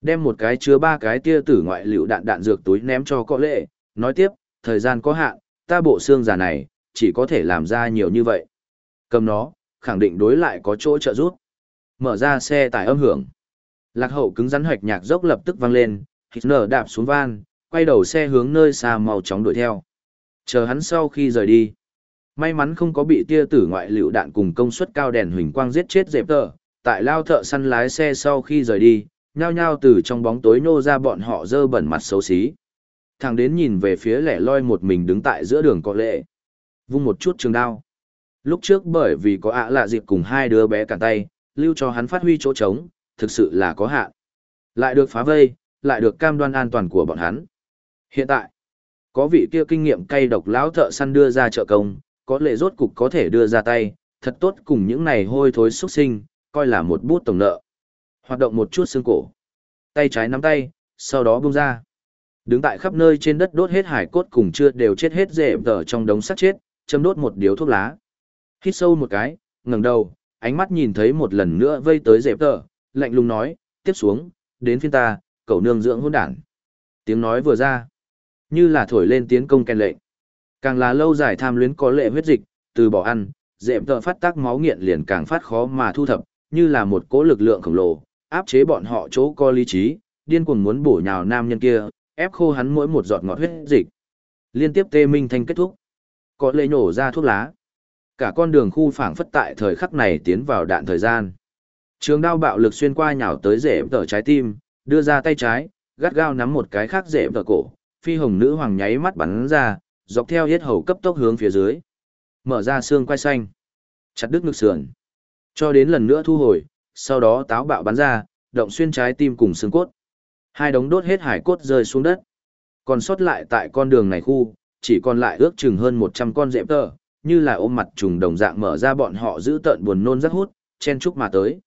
Đem một cái chứa ba cái tia tử ngoại liệu đạn đạn dược túi ném cho có lệ, nói tiếp, thời gian có hạn, ta bộ xương già này, chỉ có thể làm ra nhiều như vậy. Cầm nó, khẳng định đối lại có chỗ trợ giúp. Mở ra xe tải âm hưởng. Lạc hậu cứng rắn hoạch nhạc dốc lập tức vang lên, Hitler đạp xuống van, quay đầu xe hướng nơi xa màu chóng đuổi theo. Chờ hắn sau khi rời đi. May mắn không có bị tia tử ngoại liệu đạn cùng công suất cao đèn huỳnh quang giết chết dẹp tờ, tại lao thợ săn lái xe sau khi rời đi, nhao nhao từ trong bóng tối nô ra bọn họ dơ bẩn mặt xấu xí. Thằng đến nhìn về phía lẻ loi một mình đứng tại giữa đường có lệ. Vung một chút trường đao. Lúc trước bởi vì có ạ lạ dịp cùng hai đứa bé cản tay, lưu cho hắn phát huy chỗ trống, thực sự là có hạn. Lại được phá vây, lại được cam đoan an toàn của bọn hắn. Hiện tại, có vị kia kinh nghiệm cay độc lão thợ săn đưa ra trợ công, có lệ rốt cục có thể đưa ra tay, thật tốt cùng những này hôi thối xuất sinh, coi là một bút tổng nợ. Hoạt động một chút xương cổ. Tay trái nắm tay, sau đó buông ra. Đứng tại khắp nơi trên đất đốt hết hải cốt cùng chưa đều chết hết rễ tờ trong đống xác chết, châm đốt một điếu thuốc lá. Hít sâu một cái, ngẩng đầu, ánh mắt nhìn thấy một lần nữa vây tới dẹp tờ, lạnh lùng nói, tiếp xuống, đến phiên ta, cậu nương dưỡng hôn đản. Tiếng nói vừa ra, như là thổi lên tiến công kèn lệnh. Càng là lâu dài tham luyến có lệ huyết dịch, từ bỏ ăn, dẹp tờ phát tác máu nghiện liền càng phát khó mà thu thập, như là một cỗ lực lượng khổng lồ, áp chế bọn họ chỗ co lý trí, điên cuồng muốn bổ nhào nam nhân kia, ép khô hắn mỗi một giọt ngọt huyết dịch. Liên tiếp tê minh thanh kết thúc. Có lệ nổ ra thuốc lá. Cả con đường khu phảng phất tại thời khắc này tiến vào đạn thời gian. Trường đao bạo lực xuyên qua nhào tới rễ tờ trái tim, đưa ra tay trái, gắt gao nắm một cái khác rễ tờ cổ, phi hồng nữ hoàng nháy mắt bắn ra, dọc theo huyết hầu cấp tốc hướng phía dưới. Mở ra xương quai xanh, chặt đứt ngực sườn. Cho đến lần nữa thu hồi, sau đó táo bạo bắn ra, động xuyên trái tim cùng xương cốt. Hai đống đốt hết hải cốt rơi xuống đất. Còn sót lại tại con đường này khu, chỉ còn lại ước chừng hơn 100 con dẹp tờ, như là ôm mặt trùng đồng dạng mở ra bọn họ giữ tận buồn nôn rất hút, chen chúc mà tới.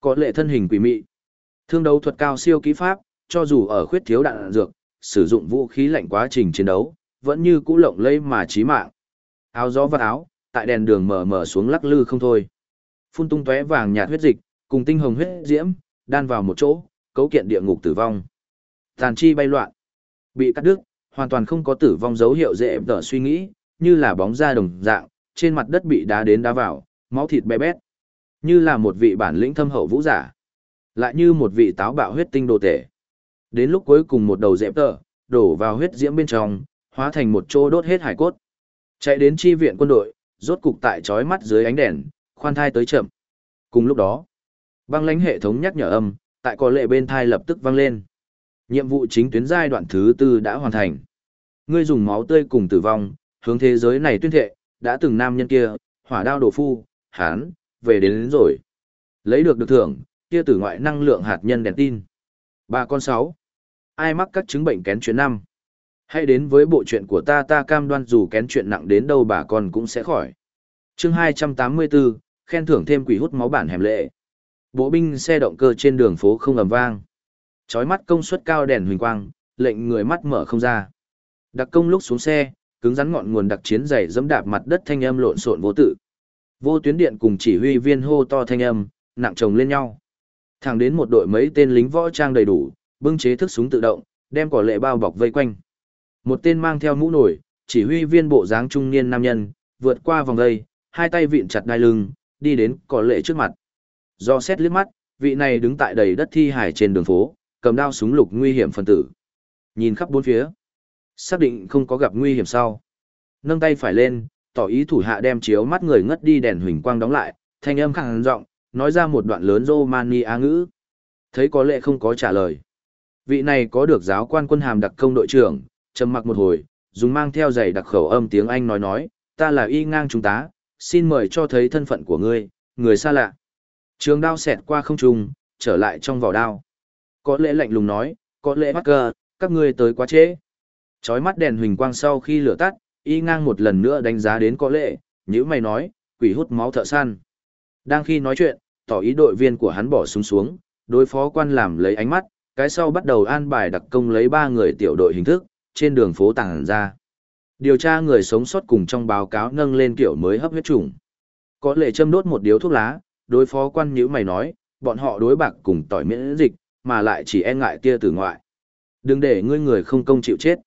Có lệ thân hình quỷ mị. Thương đấu thuật cao siêu kỹ pháp, cho dù ở khuyết thiếu đạn dược, sử dụng vũ khí lạnh quá trình chiến đấu, vẫn như cũ lộng lây mà chí mạng. Áo gió và áo, tại đèn đường mở mở xuống lắc lư không thôi. Phun tung tóe vàng nhạt huyết dịch, cùng tinh hồng huyết diễm, đan vào một chỗ, cấu kiện địa ngục tử vong. Tàn chi bay loạn, bị cắt đứt, hoàn toàn không có tử vong dấu hiệu dễ tở suy nghĩ, như là bóng da đồng dạng, trên mặt đất bị đá đến đá vào, máu thịt bé bét. Như là một vị bản lĩnh thâm hậu vũ giả, lại như một vị táo bạo huyết tinh đồ tể. Đến lúc cuối cùng một đầu dẹp tở, đổ vào huyết diễm bên trong, hóa thành một chỗ đốt hết hải cốt. Chạy đến chi viện quân đội, rốt cục tại chói mắt dưới ánh đèn, khoan thai tới chậm. Cùng lúc đó, băng lãnh hệ thống nhắc nhở âm, tại có lệ bên thai lập tức vang lên. Nhiệm vụ chính tuyến giai đoạn thứ tư đã hoàn thành. Ngươi dùng máu tươi cùng tử vong, hướng thế giới này tuyên thệ, đã từng nam nhân kia, hỏa đao đổ phu, hán, về đến, đến rồi. Lấy được được thưởng, kia tử ngoại năng lượng hạt nhân đèn tin. Ba con sáu. Ai mắc các chứng bệnh kén chuyện năm? Hãy đến với bộ chuyện của ta ta cam đoan dù kén chuyện nặng đến đâu bà con cũng sẽ khỏi. chương 284, khen thưởng thêm quỷ hút máu bản hẻm lệ. Bộ binh xe động cơ trên đường phố không ầm vang. Chói mắt công suất cao đèn huỳnh quang, lệnh người mắt mở không ra. Đặc công lúc xuống xe, cứng rắn ngọn nguồn đặc chiến dày dẫm đạp mặt đất thanh âm lộn xộn vô tự. Vô tuyến điện cùng chỉ huy viên hô to thanh âm, nặng chồng lên nhau. Thẳng đến một đội mấy tên lính võ trang đầy đủ, bưng chế thức súng tự động, đem cỏ lệ bao bọc vây quanh. Một tên mang theo mũ nổi, chỉ huy viên bộ dáng trung niên nam nhân, vượt qua vòng dây, hai tay vịn chặt đai lưng, đi đến cỏ lệ trước mặt. Do xét liếc mắt, vị này đứng tại đầy đất thi hải trên đường phố, cầm đao súng lục nguy hiểm phần tử. Nhìn khắp bốn phía, xác định không có gặp nguy hiểm sau. Nâng tay phải lên, tỏ ý thủ hạ đem chiếu mắt người ngất đi đèn huỳnh quang đóng lại, thanh âm khẳng giọng, nói ra một đoạn lớn Romani ngữ. Thấy có lệ không có trả lời. Vị này có được giáo quan quân hàm đặc công đội trưởng, trầm mặc một hồi, dùng mang theo giày đặc khẩu âm tiếng Anh nói nói, ta là y ngang trung tá, xin mời cho thấy thân phận của ngươi, người xa lạ. Trường đao xẹt qua không trung, trở lại trong vỏ đao. Có lẽ lạnh lùng nói, có lẽ bắt cờ, các ngươi tới quá trễ. Chói mắt đèn huỳnh quang sau khi lửa tắt, y ngang một lần nữa đánh giá đến có lệ, như mày nói, quỷ hút máu thợ săn. Đang khi nói chuyện, tỏ ý đội viên của hắn bỏ súng xuống, xuống, đối phó quan làm lấy ánh mắt, cái sau bắt đầu an bài đặc công lấy ba người tiểu đội hình thức, trên đường phố tàng ra. Điều tra người sống sót cùng trong báo cáo nâng lên kiểu mới hấp huyết trùng. Có lệ châm đốt một điếu thuốc lá, đối phó quan nhữ mày nói, bọn họ đối bạc cùng tỏi miễn dịch, mà lại chỉ e ngại tia tử ngoại. Đừng để ngươi người không công chịu chết.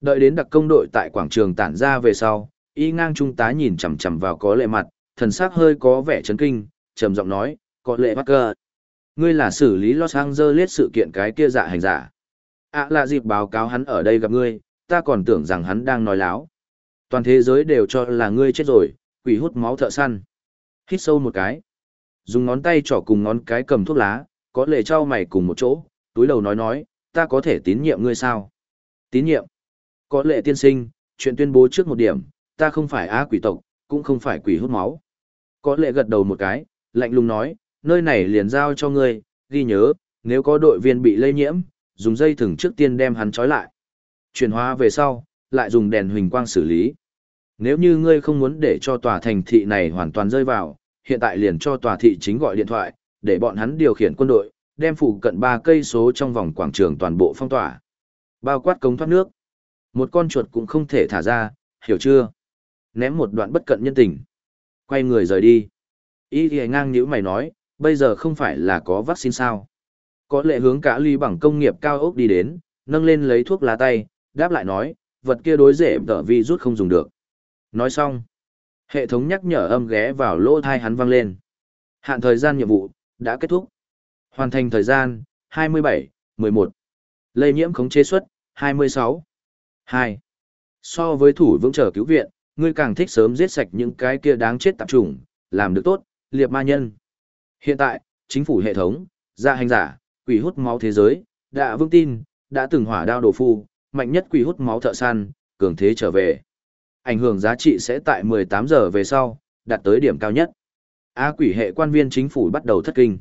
Đợi đến đặc công đội tại quảng trường tản ra về sau, y ngang trung tá nhìn chằm chằm vào có lệ mặt, thần sắc hơi có vẻ chấn kinh, trầm giọng nói, có lệ bắt cơ. Ngươi là xử lý Los Angeles sự kiện cái kia dạ hành giả. À là dịp báo cáo hắn ở đây gặp ngươi, ta còn tưởng rằng hắn đang nói láo. Toàn thế giới đều cho là ngươi chết rồi, quỷ hút máu thợ săn. Hít sâu một cái. Dùng ngón tay trỏ cùng ngón cái cầm thuốc lá, có lệ trao mày cùng một chỗ, túi đầu nói nói, ta có thể tín nhiệm ngươi sao? Tín nhiệm. Có lệ tiên sinh, chuyện tuyên bố trước một điểm, ta không phải á quỷ tộc, cũng không phải quỷ hút máu. Có lệ gật đầu một cái, lạnh lùng nói, nơi này liền giao cho ngươi, ghi nhớ, nếu có đội viên bị lây nhiễm, dùng dây thừng trước tiên đem hắn trói lại. Chuyển hóa về sau, lại dùng đèn huỳnh quang xử lý. Nếu như ngươi không muốn để cho tòa thành thị này hoàn toàn rơi vào, hiện tại liền cho tòa thị chính gọi điện thoại, để bọn hắn điều khiển quân đội, đem phủ cận 3 cây số trong vòng quảng trường toàn bộ phong tỏa. Bao quát cống thoát nước. Một con chuột cũng không thể thả ra, hiểu chưa? Ném một đoạn bất cận nhân tình. Quay người rời đi. Ý thì ngang nhữ mày nói, bây giờ không phải là có vaccine sao? Có lệ hướng cả ly bằng công nghiệp cao ốc đi đến, nâng lên lấy thuốc lá tay, đáp lại nói, vật kia đối dễ tở vi rút không dùng được. Nói xong, hệ thống nhắc nhở âm ghé vào lỗ thai hắn vang lên. Hạn thời gian nhiệm vụ, đã kết thúc. Hoàn thành thời gian, 27, 11. Lây nhiễm khống chế suất, 26. 2. So với thủ vững trở cứu viện, ngươi càng thích sớm giết sạch những cái kia đáng chết tạp chủng, làm được tốt, liệp ma nhân. Hiện tại, chính phủ hệ thống, gia hành giả, quỷ hút máu thế giới, đã vững tin, đã từng hỏa đao đổ phu, mạnh nhất quỷ hút máu thợ săn, cường thế trở về. Ảnh hưởng giá trị sẽ tại 18 giờ về sau, đạt tới điểm cao nhất. Á quỷ hệ quan viên chính phủ bắt đầu thất kinh.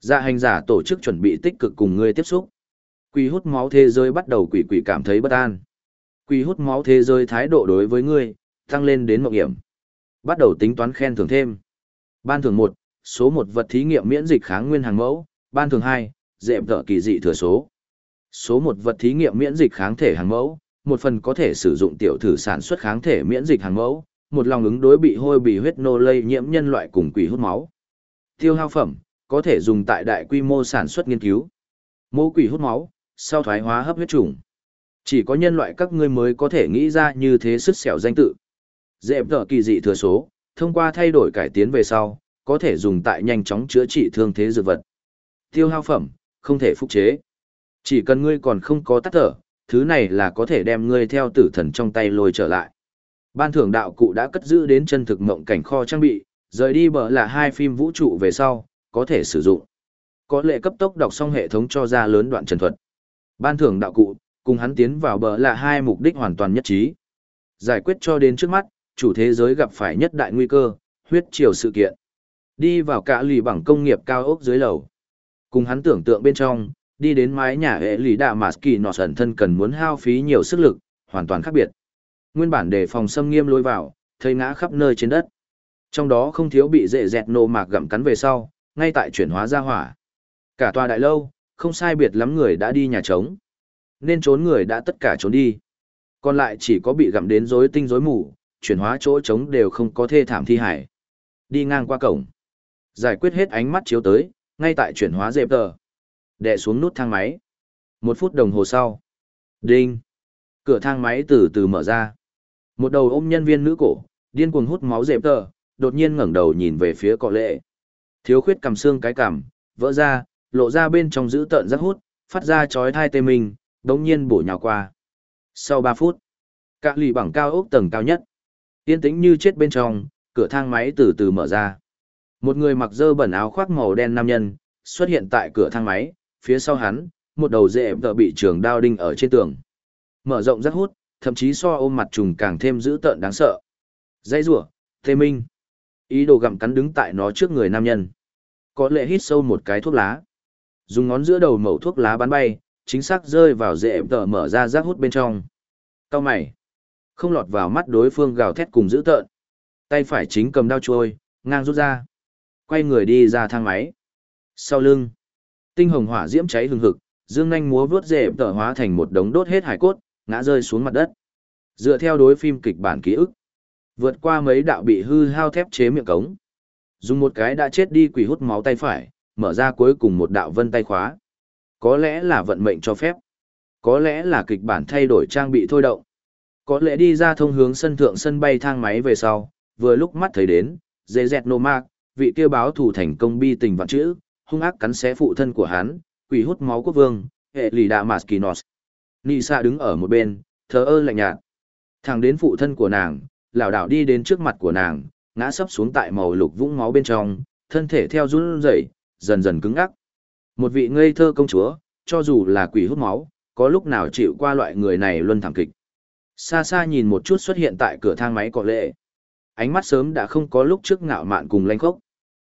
Dạ hành giả tổ chức chuẩn bị tích cực cùng ngươi tiếp xúc. Quỷ hút máu thế giới bắt đầu quỷ quỷ cảm thấy bất an. Quỷ hút máu thế giới thái độ đối với ngươi, tăng lên đến mộng hiểm. Bắt đầu tính toán khen thưởng thêm. Ban thưởng một số một vật thí nghiệm miễn dịch kháng nguyên hàng mẫu. Ban thưởng hai, dẹp thợ kỳ dị thừa số. Số một vật thí nghiệm miễn dịch kháng thể hàng mẫu, một phần có thể sử dụng tiểu thử sản xuất kháng thể miễn dịch hàng mẫu, một lòng ứng đối bị hôi bị huyết nô lây nhiễm nhân loại cùng quỷ hút máu. Tiêu hao phẩm, có thể dùng tại đại quy mô sản xuất nghiên cứu. Mô quỷ hút máu, sau thoái hóa hấp huyết trùng. Chỉ có nhân loại các ngươi mới có thể nghĩ ra như thế sức xẻo danh tự. Dẹp thở kỳ dị thừa số, thông qua thay đổi cải tiến về sau, có thể dùng tại nhanh chóng chữa trị thương thế dược vật. Tiêu hao phẩm, không thể phục chế. Chỉ cần ngươi còn không có tắt thở, thứ này là có thể đem ngươi theo tử thần trong tay lôi trở lại. Ban thưởng đạo cụ đã cất giữ đến chân thực mộng cảnh kho trang bị, rời đi bờ là hai phim vũ trụ về sau, có thể sử dụng. Có lệ cấp tốc đọc xong hệ thống cho ra lớn đoạn trần thuật. Ban thưởng đạo cụ, cùng hắn tiến vào bờ là hai mục đích hoàn toàn nhất trí. Giải quyết cho đến trước mắt, chủ thế giới gặp phải nhất đại nguy cơ, huyết triều sự kiện. Đi vào cả lì bằng công nghiệp cao ốc dưới lầu. Cùng hắn tưởng tượng bên trong, đi đến mái nhà hệ lì đạ mà kỳ nọ sẩn thân cần muốn hao phí nhiều sức lực, hoàn toàn khác biệt. Nguyên bản để phòng xâm nghiêm lôi vào, thấy ngã khắp nơi trên đất. Trong đó không thiếu bị dễ dẹt nô mạc gặm cắn về sau, ngay tại chuyển hóa ra hỏa. Cả tòa đại lâu, không sai biệt lắm người đã đi nhà trống. Nên trốn người đã tất cả trốn đi. Còn lại chỉ có bị gặm đến rối tinh rối mù, chuyển hóa chỗ trống đều không có thê thảm thi hải. Đi ngang qua cổng. Giải quyết hết ánh mắt chiếu tới, ngay tại chuyển hóa dẹp tờ. Đè xuống nút thang máy. Một phút đồng hồ sau. Đinh. Cửa thang máy từ từ mở ra. Một đầu ôm nhân viên nữ cổ, điên cuồng hút máu dẹp tờ, đột nhiên ngẩng đầu nhìn về phía cọ lệ. Thiếu khuyết cầm xương cái cằm, vỡ ra, lộ ra bên trong giữ tợn rất hút, phát ra chói thai tê mình, đống nhiên bổ nhào qua. Sau 3 phút, cạ lì bằng cao ốc tầng cao nhất. Yên tĩnh như chết bên trong, cửa thang máy từ từ mở ra. Một người mặc dơ bẩn áo khoác màu đen nam nhân, xuất hiện tại cửa thang máy, phía sau hắn, một đầu dệ vợ bị trường đao đinh ở trên tường. Mở rộng rất hút, thậm chí so ôm mặt trùng càng thêm dữ tợn đáng sợ. Dây rủa, tê minh. Ý đồ gặm cắn đứng tại nó trước người nam nhân. Có lệ hít sâu một cái thuốc lá. Dùng ngón giữa đầu mẩu thuốc lá bắn bay, chính xác rơi vào dễ tờ mở ra rác hút bên trong. Cao mày. Không lọt vào mắt đối phương gào thét cùng dữ tợn. Tay phải chính cầm đao trôi, ngang rút ra. Quay người đi ra thang máy. Sau lưng. Tinh hồng hỏa diễm cháy hừng hực, dương nhanh múa vướt rễ tờ hóa thành một đống đốt hết hải cốt, ngã rơi xuống mặt đất. Dựa theo đối phim kịch bản ký ức, vượt qua mấy đạo bị hư hao thép chế miệng cống. Dùng một cái đã chết đi quỷ hút máu tay phải, mở ra cuối cùng một đạo vân tay khóa. Có lẽ là vận mệnh cho phép. Có lẽ là kịch bản thay đổi trang bị thôi động. Có lẽ đi ra thông hướng sân thượng sân bay thang máy về sau, vừa lúc mắt thấy đến, dễ dẹt nô mạc, vị kia báo thủ thành công bi tình vạn chữ, hung ác cắn xé phụ thân của hắn, quỷ hút máu quốc vương, hệ lì đạ mả kỳ nọt. Nị xạ đứng ở một bên, thờ ơ lạnh nhạt. Thằng đến phụ thân của nàng, lảo đảo đi đến trước mặt của nàng, ngã sấp xuống tại màu lục vũng máu bên trong, thân thể theo run rẩy, dần dần cứng ngắc. Một vị ngây thơ công chúa, cho dù là quỷ hút máu, có lúc nào chịu qua loại người này luôn thảm kịch. Xa xa nhìn một chút xuất hiện tại cửa thang máy cọ lệ. Ánh mắt sớm đã không có lúc trước ngạo mạn cùng lanh khốc.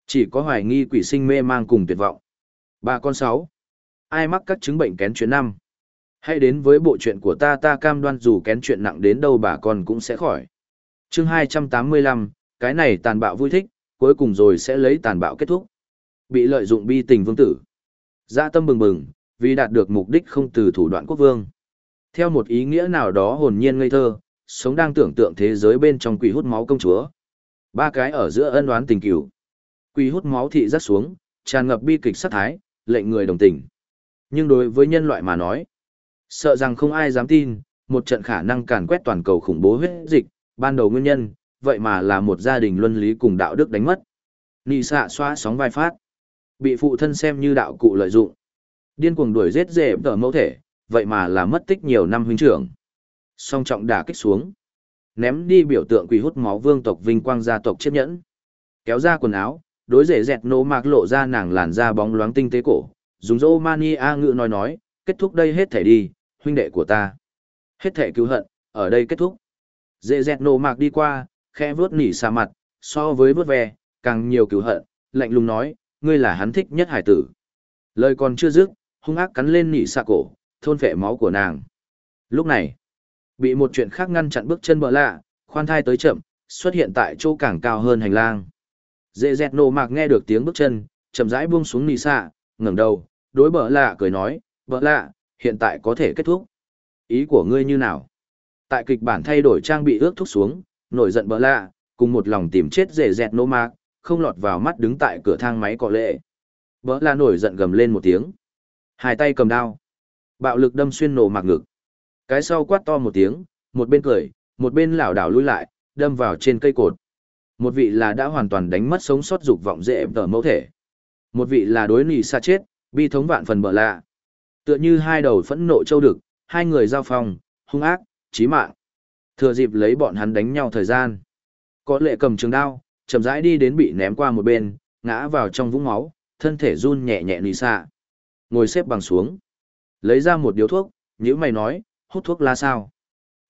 Chỉ có hoài nghi quỷ sinh mê mang cùng tuyệt vọng. Ba con sáu. Ai mắc các chứng bệnh kén chuyến năm? Hãy đến với bộ chuyện của ta ta cam đoan dù kén chuyện nặng đến đâu bà con cũng sẽ khỏi. chương 285, cái này tàn bạo vui thích, cuối cùng rồi sẽ lấy tàn bạo kết thúc. Bị lợi dụng bi tình vương tử. Dạ tâm bừng bừng, vì đạt được mục đích không từ thủ đoạn quốc vương. Theo một ý nghĩa nào đó hồn nhiên ngây thơ, sống đang tưởng tượng thế giới bên trong quỷ hút máu công chúa. Ba cái ở giữa ân oán tình cửu. Quỷ hút máu thị rất xuống, tràn ngập bi kịch sát thái, lệnh người đồng tình. Nhưng đối với nhân loại mà nói, sợ rằng không ai dám tin, một trận khả năng càn quét toàn cầu khủng bố huyết dịch, ban đầu nguyên nhân, vậy mà là một gia đình luân lý cùng đạo đức đánh mất. Nị xạ xoa sóng vai phát. Bị phụ thân xem như đạo cụ lợi dụng. Điên cuồng đuổi giết dễ tờ mẫu thể, vậy mà là mất tích nhiều năm huynh trưởng. Song trọng đả kích xuống. Ném đi biểu tượng quỷ hút máu vương tộc vinh quang gia tộc chiếc nhẫn. Kéo ra quần áo, đối rể dẹt nổ mạc lộ ra nàng làn da bóng loáng tinh tế cổ. Dùng dô mania ngự nói nói, kết thúc đây hết thể đi, huynh đệ của ta. Hết thể cứu hận, ở đây kết thúc. Dễ dẹt nổ mạc đi qua, khẽ vướt nỉ xa mặt, so với vướt ve, càng nhiều cứu hận, lạnh lùng nói, ngươi là hắn thích nhất hải tử. Lời còn chưa dứt, hung ác cắn lên nỉ xa cổ, thôn phệ máu của nàng. Lúc này, bị một chuyện khác ngăn chặn bước chân bờ lạ, khoan thai tới chậm, xuất hiện tại chỗ càng cao hơn hành lang. Dễ dẹt nổ mạc nghe được tiếng bước chân, chậm rãi buông xuống nỉ xa, ngẩng đầu, đối bờ lạ cười nói, bờ lạ, hiện tại có thể kết thúc. Ý của ngươi như nào? Tại kịch bản thay đổi trang bị ước thúc xuống, nổi giận bỡ lạ, cùng một lòng tìm chết dễ dẹt nô mạc, không lọt vào mắt đứng tại cửa thang máy cọ lệ. Bỡ lạ nổi giận gầm lên một tiếng. Hai tay cầm đao. Bạo lực đâm xuyên nổ mạc ngực. Cái sau quát to một tiếng, một bên cười, một bên lảo đảo lui lại, đâm vào trên cây cột. Một vị là đã hoàn toàn đánh mất sống sót dục vọng dễ tờ mẫu thể. Một vị là đối nỉ xa chết, bi thống vạn phần bỡ lạ. Tựa như hai đầu phẫn nộ châu đực, hai người giao phong, hung ác, chí mạng. Thừa dịp lấy bọn hắn đánh nhau thời gian. Có lệ cầm trường đao, chậm rãi đi đến bị ném qua một bên, ngã vào trong vũng máu, thân thể run nhẹ nhẹ lùi xa. Ngồi xếp bằng xuống. Lấy ra một điếu thuốc, nhữ mày nói, hút thuốc là sao?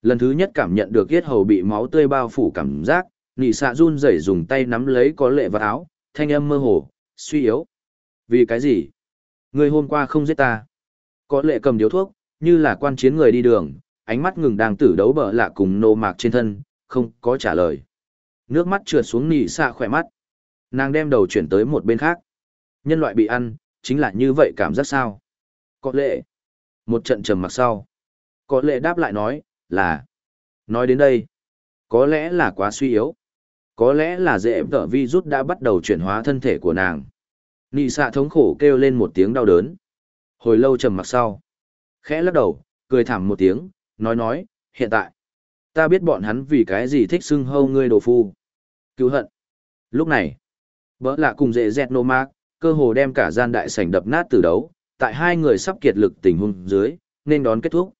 Lần thứ nhất cảm nhận được yết hầu bị máu tươi bao phủ cảm giác, nị xạ run rẩy dùng tay nắm lấy có lệ vào áo, thanh âm mơ hồ, suy yếu. Vì cái gì? Người hôm qua không giết ta. Có lệ cầm điếu thuốc, như là quan chiến người đi đường, ánh mắt ngừng đang tử đấu bờ lạ cùng nô mạc trên thân, không có trả lời. Nước mắt trượt xuống nỉ xạ khỏe mắt. Nàng đem đầu chuyển tới một bên khác. Nhân loại bị ăn, chính là như vậy cảm giác sao? Có lệ. Một trận trầm mặc sau. Có lệ đáp lại nói, là. Nói đến đây. Có lẽ là quá suy yếu. Có lẽ là dễ tở vi rút đã bắt đầu chuyển hóa thân thể của nàng. Nị xạ thống khổ kêu lên một tiếng đau đớn. Hồi lâu trầm mặc sau. Khẽ lắc đầu, cười thảm một tiếng, nói nói, hiện tại. Ta biết bọn hắn vì cái gì thích xưng hâu ngươi đồ phu. Cứu hận. Lúc này, bỡ lạ cùng dễ dẹt nô mạc, cơ hồ đem cả gian đại sảnh đập nát từ đấu, tại hai người sắp kiệt lực tình huống dưới, nên đón kết thúc.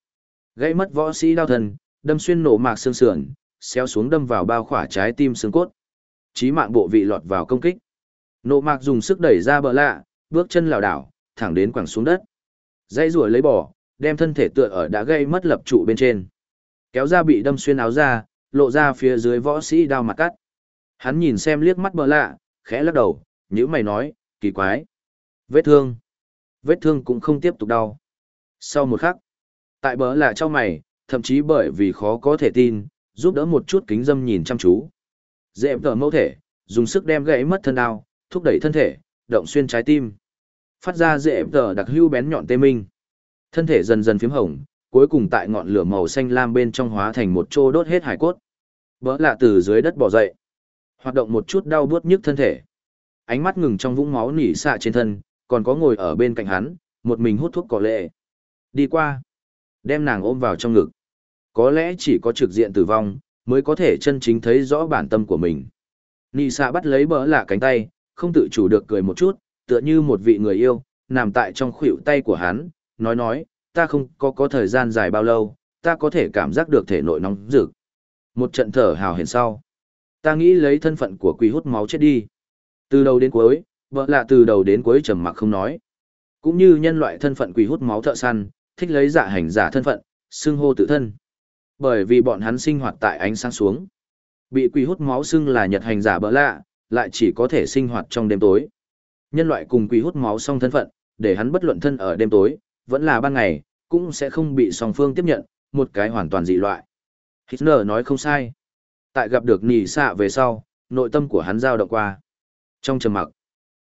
gây mất võ sĩ đau thần, đâm xuyên nổ mạc xương sườn, xéo xuống đâm vào bao khỏa trái tim xương cốt. Chí mạng bộ vị lọt vào công kích. Nổ mạc dùng sức đẩy ra bờ lạ, bước chân lảo đảo, thẳng đến quẳng xuống đất. Dây rùa lấy bỏ, đem thân thể tựa ở đã gây mất lập trụ bên trên. Kéo ra bị đâm xuyên áo ra, lộ ra phía dưới võ sĩ đao mặt cắt. Hắn nhìn xem liếc mắt bờ lạ, khẽ lắc đầu, nhữ mày nói, kỳ quái. Vết thương. Vết thương cũng không tiếp tục đau. Sau một khắc, tại bờ lạ cho mày, thậm chí bởi vì khó có thể tin, giúp đỡ một chút kính dâm nhìn chăm chú. Dẹp tờ mẫu thể, dùng sức đem gãy mất thân đao, thúc đẩy thân thể, động xuyên trái tim. Phát ra dễ tờ đặc hưu bén nhọn tê minh. Thân thể dần dần phím hồng, cuối cùng tại ngọn lửa màu xanh lam bên trong hóa thành một chỗ đốt hết hải cốt. Vỡ lạ từ dưới đất bỏ dậy. Hoạt động một chút đau buốt nhức thân thể. Ánh mắt ngừng trong vũng máu nỉ xạ trên thân, còn có ngồi ở bên cạnh hắn, một mình hút thuốc cỏ lệ. Đi qua. Đem nàng ôm vào trong ngực. Có lẽ chỉ có trực diện tử vong, mới có thể chân chính thấy rõ bản tâm của mình. Nỉ xạ bắt lấy bỡ lạ cánh tay, không tự chủ được cười một chút, tựa như một vị người yêu, nằm tại trong khuỷu tay của hắn, nói nói, ta không có có thời gian dài bao lâu, ta có thể cảm giác được thể nội nóng rực. Một trận thở hào hển sau. Ta nghĩ lấy thân phận của quỷ hút máu chết đi. Từ đầu đến cuối, vợ lạ từ đầu đến cuối trầm mặc không nói. Cũng như nhân loại thân phận quỷ hút máu thợ săn, thích lấy giả hành giả thân phận, xưng hô tự thân. Bởi vì bọn hắn sinh hoạt tại ánh sáng xuống. Bị quỷ hút máu xưng là nhật hành giả bỡ lạ, lại chỉ có thể sinh hoạt trong đêm tối. Nhân loại cùng quỷ hút máu song thân phận, để hắn bất luận thân ở đêm tối, vẫn là ban ngày, cũng sẽ không bị song phương tiếp nhận, một cái hoàn toàn dị loại. Hitler nói không sai. Tại gặp được Nì Sạ về sau, nội tâm của hắn dao động qua. Trong trầm mặc,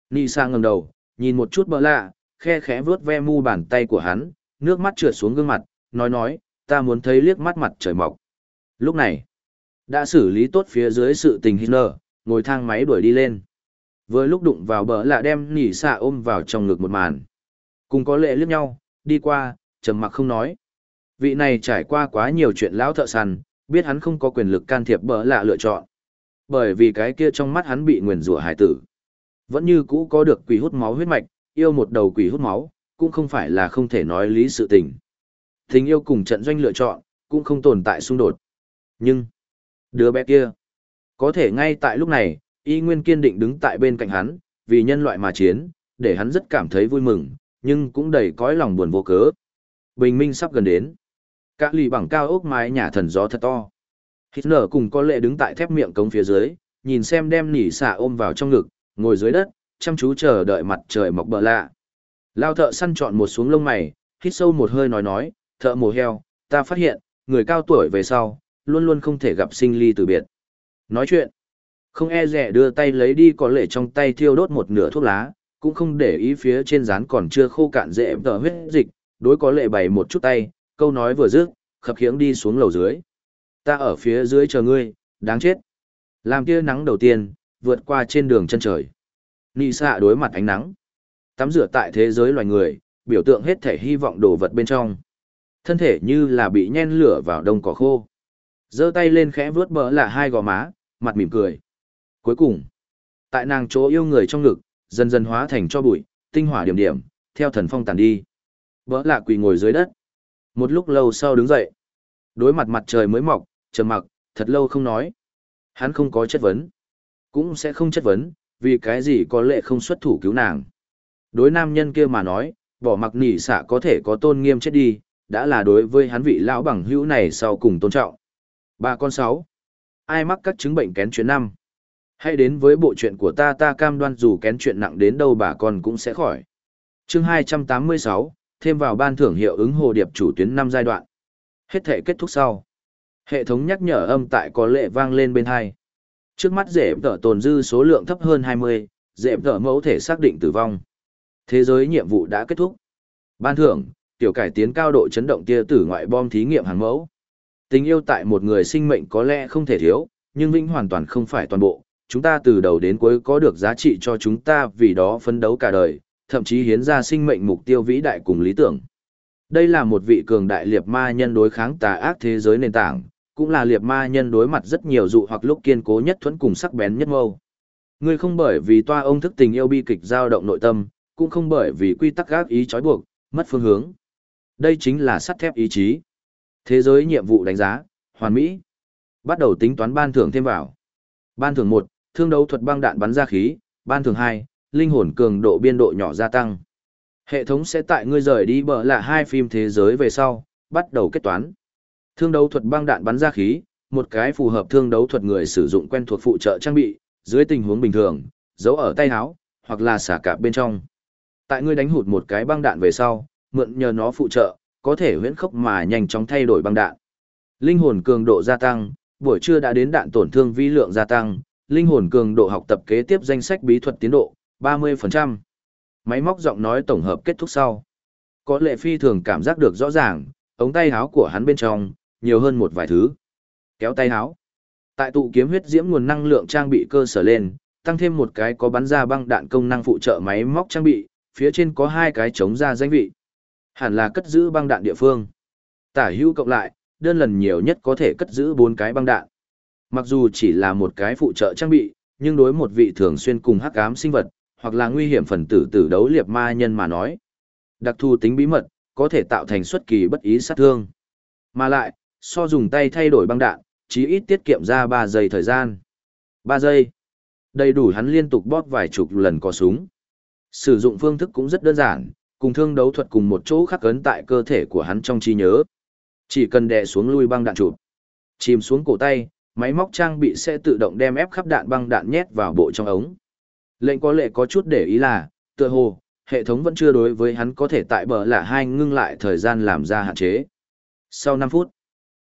Nì Sạ ngẩng đầu, nhìn một chút bỡ lạ, khe khẽ vướt ve mu bàn tay của hắn, nước mắt trượt xuống gương mặt, nói nói, ta muốn thấy liếc mắt mặt trời mọc. Lúc này, đã xử lý tốt phía dưới sự tình Hitler, ngồi thang máy đuổi đi lên. Vừa lúc đụng vào bờ lạ đem nỉ xạ ôm vào trong ngực một màn. Cùng có lệ liếc nhau, đi qua, trầm mặc không nói. Vị này trải qua quá nhiều chuyện lão thợ săn, biết hắn không có quyền lực can thiệp bờ lạ lựa chọn. Bởi vì cái kia trong mắt hắn bị nguyền rủa hải tử. Vẫn như cũ có được quỷ hút máu huyết mạch, yêu một đầu quỷ hút máu, cũng không phải là không thể nói lý sự tình. Tình yêu cùng trận doanh lựa chọn, cũng không tồn tại xung đột. Nhưng, đứa bé kia, có thể ngay tại lúc này, y nguyên kiên định đứng tại bên cạnh hắn, vì nhân loại mà chiến, để hắn rất cảm thấy vui mừng, nhưng cũng đầy cõi lòng buồn vô cớ. Bình minh sắp gần đến. Cả lì bằng cao ốc mái nhà thần gió thật to. Hitler cùng có lệ đứng tại thép miệng cống phía dưới, nhìn xem đem nỉ xả ôm vào trong ngực, ngồi dưới đất, chăm chú chờ đợi mặt trời mọc bờ lạ. Lao thợ săn chọn một xuống lông mày, hít sâu một hơi nói nói, thợ mồ heo, ta phát hiện, người cao tuổi về sau, luôn luôn không thể gặp sinh ly từ biệt. Nói chuyện, không e rẻ đưa tay lấy đi có lệ trong tay thiêu đốt một nửa thuốc lá, cũng không để ý phía trên rán còn chưa khô cạn dễ tờ huyết dịch, đối có lệ bày một chút tay, câu nói vừa dứt, khập khiễng đi xuống lầu dưới. Ta ở phía dưới chờ ngươi, đáng chết. Làm tia nắng đầu tiên, vượt qua trên đường chân trời. Nị xạ đối mặt ánh nắng. Tắm rửa tại thế giới loài người, biểu tượng hết thể hy vọng đồ vật bên trong. Thân thể như là bị nhen lửa vào đông cỏ khô. giơ tay lên khẽ vướt bỡ là hai gò má, mặt mỉm cười. Cuối cùng, tại nàng chỗ yêu người trong ngực, dần dần hóa thành cho bụi, tinh hỏa điểm điểm, theo thần phong tàn đi. Vỡ lạ quỳ ngồi dưới đất. Một lúc lâu sau đứng dậy. Đối mặt mặt trời mới mọc, trầm mặc, thật lâu không nói. Hắn không có chất vấn. Cũng sẽ không chất vấn, vì cái gì có lệ không xuất thủ cứu nàng. Đối nam nhân kia mà nói, bỏ mặc nỉ xạ có thể có tôn nghiêm chết đi, đã là đối với hắn vị lão bằng hữu này sau cùng tôn trọng. Ba con sáu. Ai mắc các chứng bệnh kén chuyến năm? Hãy đến với bộ chuyện của ta ta cam đoan dù kén chuyện nặng đến đâu bà con cũng sẽ khỏi. chương 286, thêm vào ban thưởng hiệu ứng hồ điệp chủ tuyến năm giai đoạn. Hết thể kết thúc sau. Hệ thống nhắc nhở âm tại có lệ vang lên bên hai. Trước mắt dễ tở tồn dư số lượng thấp hơn 20, dễ tở mẫu thể xác định tử vong. Thế giới nhiệm vụ đã kết thúc. Ban thưởng, tiểu cải tiến cao độ chấn động tia tử ngoại bom thí nghiệm hàng mẫu. Tình yêu tại một người sinh mệnh có lẽ không thể thiếu, nhưng vĩnh hoàn toàn không phải toàn bộ. Chúng ta từ đầu đến cuối có được giá trị cho chúng ta vì đó phấn đấu cả đời, thậm chí hiến ra sinh mệnh mục tiêu vĩ đại cùng lý tưởng. Đây là một vị cường đại liệt ma nhân đối kháng tà ác thế giới nền tảng, cũng là liệt ma nhân đối mặt rất nhiều dụ hoặc lúc kiên cố nhất thuẫn cùng sắc bén nhất mâu. Ngươi không bởi vì toa ông thức tình yêu bi kịch dao động nội tâm, cũng không bởi vì quy tắc gác ý trói buộc, mất phương hướng. Đây chính là sắt thép ý chí. Thế giới nhiệm vụ đánh giá, hoàn mỹ. Bắt đầu tính toán ban thưởng thêm vào. Ban thưởng 1, thương đấu thuật băng đạn bắn ra khí, ban thường hai, linh hồn cường độ biên độ nhỏ gia tăng. Hệ thống sẽ tại ngươi rời đi bờ là hai phim thế giới về sau, bắt đầu kết toán. Thương đấu thuật băng đạn bắn ra khí, một cái phù hợp thương đấu thuật người sử dụng quen thuộc phụ trợ trang bị, dưới tình huống bình thường, giấu ở tay áo, hoặc là xả cạp bên trong. Tại ngươi đánh hụt một cái băng đạn về sau, mượn nhờ nó phụ trợ, có thể huyễn khốc mà nhanh chóng thay đổi băng đạn. Linh hồn cường độ gia tăng, buổi trưa đã đến đạn tổn thương vi lượng gia tăng, linh hồn cường độ học tập kế tiếp danh sách bí thuật tiến độ, 30%. Máy móc giọng nói tổng hợp kết thúc sau. Có lệ phi thường cảm giác được rõ ràng, ống tay háo của hắn bên trong, nhiều hơn một vài thứ. Kéo tay háo. Tại tụ kiếm huyết diễm nguồn năng lượng trang bị cơ sở lên, tăng thêm một cái có bắn ra băng đạn công năng phụ trợ máy móc trang bị, phía trên có hai cái chống ra danh vị. Hẳn là cất giữ băng đạn địa phương. Tả hữu cộng lại, đơn lần nhiều nhất có thể cất giữ bốn cái băng đạn. Mặc dù chỉ là một cái phụ trợ trang bị, nhưng đối một vị thường xuyên cùng hắc ám sinh vật, hoặc là nguy hiểm phần tử tử đấu liệp ma nhân mà nói. Đặc thù tính bí mật, có thể tạo thành xuất kỳ bất ý sát thương. Mà lại, so dùng tay thay đổi băng đạn, chí ít tiết kiệm ra 3 giây thời gian. 3 giây. Đầy đủ hắn liên tục bóp vài chục lần có súng. Sử dụng phương thức cũng rất đơn giản, cùng thương đấu thuật cùng một chỗ khắc ấn tại cơ thể của hắn trong trí nhớ. Chỉ cần đè xuống lui băng đạn chụp, chìm xuống cổ tay, máy móc trang bị sẽ tự động đem ép khắp đạn băng đạn nhét vào bộ trong ống. Lệnh có lệ có chút để ý là, tựa hồ, hệ thống vẫn chưa đối với hắn có thể tại bờ lạ hai ngưng lại thời gian làm ra hạn chế. Sau 5 phút,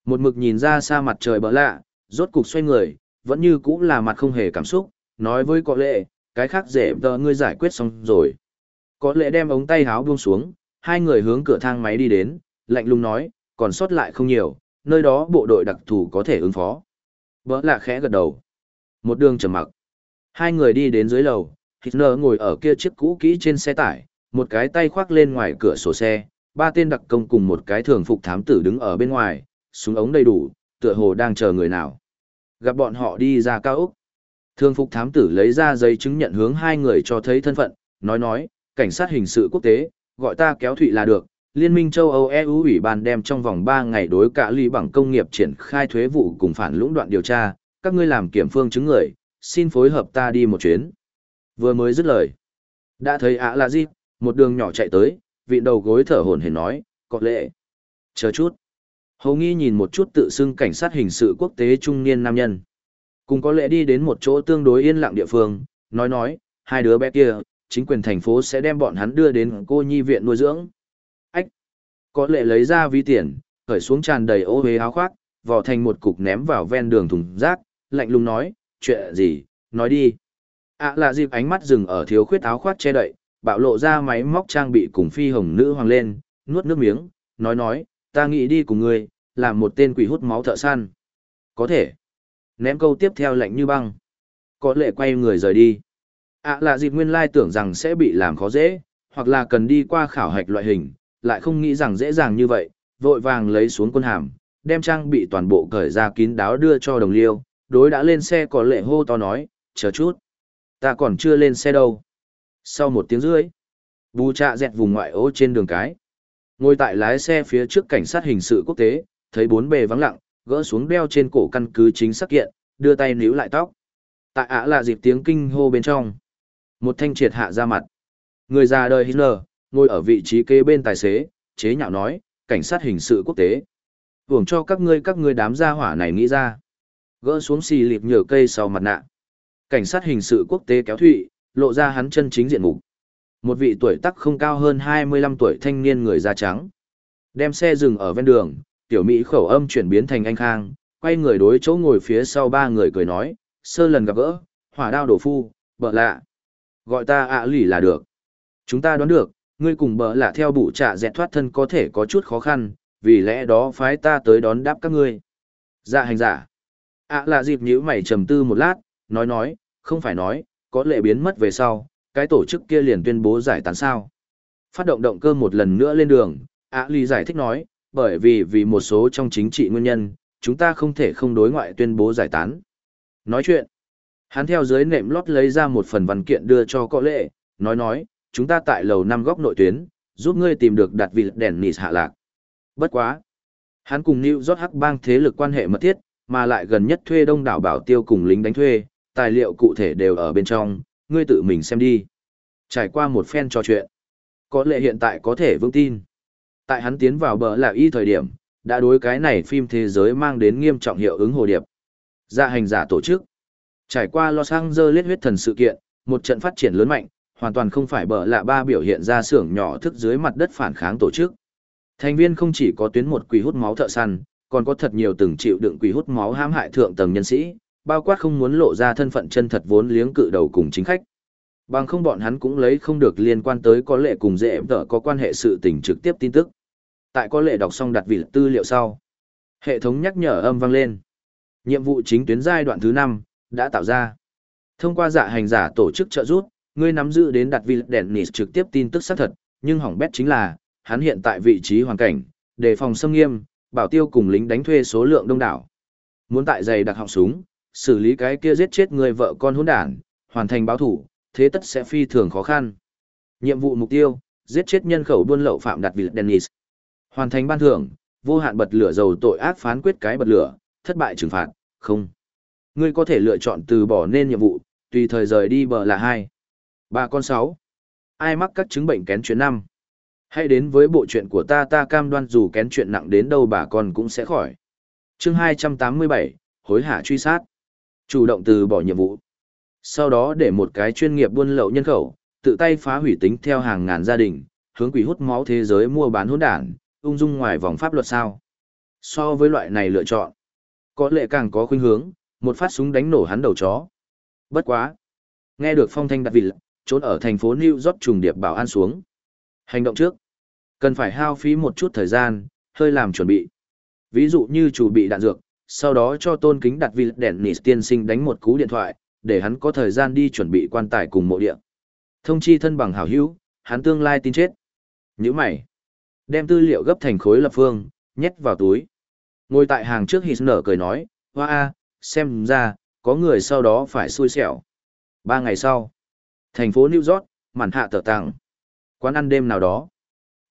một mực nhìn ra xa mặt trời bờ lạ, rốt cục xoay người, vẫn như cũ là mặt không hề cảm xúc, nói với có lệ, cái khác dễ tờ ngươi giải quyết xong rồi. Có lệ đem ống tay háo buông xuống, hai người hướng cửa thang máy đi đến, lạnh lùng nói, còn sót lại không nhiều, nơi đó bộ đội đặc thù có thể ứng phó. Bỡ lạ khẽ gật đầu. Một đường trầm mặc. Hai người đi đến dưới lầu, Hitler ngồi ở kia chiếc cũ kỹ trên xe tải, một cái tay khoác lên ngoài cửa sổ xe, ba tên đặc công cùng một cái thường phục thám tử đứng ở bên ngoài, súng ống đầy đủ, tựa hồ đang chờ người nào. Gặp bọn họ đi ra cao ốc. Thường phục thám tử lấy ra giấy chứng nhận hướng hai người cho thấy thân phận, nói nói, cảnh sát hình sự quốc tế, gọi ta kéo thụy là được. Liên minh châu Âu EU ủy ban đem trong vòng 3 ngày đối cả lý bằng công nghiệp triển khai thuế vụ cùng phản lũng đoạn điều tra, các ngươi làm kiểm phương chứng người, xin phối hợp ta đi một chuyến. Vừa mới dứt lời. Đã thấy ạ là gì, một đường nhỏ chạy tới, vị đầu gối thở hổn hển nói, có lệ. Chờ chút. Hầu nghi nhìn một chút tự xưng cảnh sát hình sự quốc tế trung niên nam nhân. Cùng có lẽ đi đến một chỗ tương đối yên lặng địa phương, nói nói, hai đứa bé kia, chính quyền thành phố sẽ đem bọn hắn đưa đến cô nhi viện nuôi dưỡng. Có lệ lấy ra ví tiền, khởi xuống tràn đầy ô hế áo khoác, vò thành một cục ném vào ven đường thùng rác, lạnh lùng nói, chuyện gì, nói đi. ạ là dịp ánh mắt dừng ở thiếu khuyết áo khoác che đậy, bạo lộ ra máy móc trang bị cùng phi hồng nữ hoàng lên, nuốt nước miếng, nói nói, ta nghĩ đi cùng ngươi, làm một tên quỷ hút máu thợ săn. Có thể. Ném câu tiếp theo lạnh như băng. Có lệ quay người rời đi. ạ là dịp nguyên lai tưởng rằng sẽ bị làm khó dễ, hoặc là cần đi qua khảo hạch loại hình, lại không nghĩ rằng dễ dàng như vậy, vội vàng lấy xuống quân hàm, đem trang bị toàn bộ cởi ra kín đáo đưa cho đồng liêu, đối đã lên xe có lệ hô to nói, chờ chút. Ta còn chưa lên xe đâu. Sau một tiếng rưỡi, bù trạ dẹt vùng ngoại ô trên đường cái. Ngồi tại lái xe phía trước cảnh sát hình sự quốc tế, thấy bốn bề vắng lặng, gỡ xuống đeo trên cổ căn cứ chính xác kiện, đưa tay níu lại tóc. Tại ả là dịp tiếng kinh hô bên trong. Một thanh triệt hạ ra mặt. Người già đời Hitler, ngồi ở vị trí kế bên tài xế, chế nhạo nói, cảnh sát hình sự quốc tế. Hưởng cho các ngươi các ngươi đám gia hỏa này nghĩ ra. Gỡ xuống xì lịp nhờ cây sau mặt nạ. Cảnh sát hình sự quốc tế kéo thụy, lộ ra hắn chân chính diện mục. Một vị tuổi tác không cao hơn 25 tuổi thanh niên người da trắng. Đem xe dừng ở ven đường, tiểu Mỹ khẩu âm chuyển biến thành anh khang, quay người đối chỗ ngồi phía sau ba người cười nói, sơ lần gặp gỡ, hỏa đao đổ phu, bợ lạ. Gọi ta ạ lỉ là được. Chúng ta đoán được, ngươi cùng bợ lạ theo bụ trả dẹt thoát thân có thể có chút khó khăn, vì lẽ đó phái ta tới đón đáp các ngươi. Dạ hành giả. ạ là dịp nhữ mày trầm tư một lát, nói nói, không phải nói, có lệ biến mất về sau, cái tổ chức kia liền tuyên bố giải tán sao. Phát động động cơ một lần nữa lên đường, ạ lì giải thích nói, bởi vì vì một số trong chính trị nguyên nhân, chúng ta không thể không đối ngoại tuyên bố giải tán. Nói chuyện, hắn theo dưới nệm lót lấy ra một phần văn kiện đưa cho có lệ, nói nói, chúng ta tại lầu năm góc nội tuyến, giúp ngươi tìm được đặt vị đèn nịt hạ lạc. Bất quá. Hắn cùng New York Hắc bang thế lực quan hệ mật thiết, mà lại gần nhất thuê đông đảo bảo tiêu cùng lính đánh thuê, tài liệu cụ thể đều ở bên trong, ngươi tự mình xem đi. Trải qua một phen trò chuyện, có lệ hiện tại có thể vững tin. Tại hắn tiến vào bờ là y thời điểm, đã đối cái này phim thế giới mang đến nghiêm trọng hiệu ứng hồ điệp. Dạ hành giả tổ chức. Trải qua Los Angeles huyết thần sự kiện, một trận phát triển lớn mạnh, hoàn toàn không phải bợ lạ ba biểu hiện ra xưởng nhỏ thức dưới mặt đất phản kháng tổ chức. Thành viên không chỉ có tuyến một quỷ hút máu thợ săn, còn có thật nhiều từng chịu đựng quỷ hút máu hãm hại thượng tầng nhân sĩ, bao quát không muốn lộ ra thân phận chân thật vốn liếng cự đầu cùng chính khách. Bằng không bọn hắn cũng lấy không được liên quan tới có lệ cùng dễ tợ có quan hệ sự tình trực tiếp tin tức. Tại có lệ đọc xong đặt vị tư liệu sau. Hệ thống nhắc nhở âm vang lên. Nhiệm vụ chính tuyến giai đoạn thứ 5, đã tạo ra. Thông qua dạ hành giả tổ chức trợ giúp, ngươi nắm giữ đến đặt vị đèn nỉ trực tiếp tin tức xác thật, nhưng hỏng bét chính là, hắn hiện tại vị trí hoàn cảnh, đề phòng xâm nghiêm, bảo tiêu cùng lính đánh thuê số lượng đông đảo. Muốn tại giày đặc họng súng, xử lý cái kia giết chết người vợ con hỗn đản, hoàn thành báo thủ, thế tất sẽ phi thường khó khăn. Nhiệm vụ mục tiêu, giết chết nhân khẩu buôn lậu phạm đặt vị Dennis. Hoàn thành ban thưởng, vô hạn bật lửa dầu tội ác phán quyết cái bật lửa, thất bại trừng phạt, không. Ngươi có thể lựa chọn từ bỏ nên nhiệm vụ, tùy thời rời đi bờ là hai. Ba con sáu. Ai mắc các chứng bệnh kén chuyện năm? Hãy đến với bộ chuyện của ta ta cam đoan dù kén chuyện nặng đến đâu bà con cũng sẽ khỏi. chương 287, hối hả truy sát. Chủ động từ bỏ nhiệm vụ. Sau đó để một cái chuyên nghiệp buôn lậu nhân khẩu, tự tay phá hủy tính theo hàng ngàn gia đình, hướng quỷ hút máu thế giới mua bán hỗn đản, ung dung ngoài vòng pháp luật sao. So với loại này lựa chọn, có lẽ càng có khuynh hướng, một phát súng đánh nổ hắn đầu chó. Bất quá. Nghe được phong thanh đặt vị trốn ở thành phố New York trùng điệp bảo an xuống. Hành động trước. Cần phải hao phí một chút thời gian, hơi làm chuẩn bị. Ví dụ như chủ bị đạn dược, sau đó cho tôn kính đặt vị đèn nỉ tiên sinh đánh một cú điện thoại, để hắn có thời gian đi chuẩn bị quan tài cùng mộ địa. Thông chi thân bằng hảo hữu, hắn tương lai tin chết. Nhữ mày. Đem tư liệu gấp thành khối lập phương, nhét vào túi. Ngồi tại hàng trước hít nở cười nói, hoa a, xem ra, có người sau đó phải xui xẻo. Ba ngày sau, thành phố New York, màn hạ tờ tàng. Quán ăn đêm nào đó.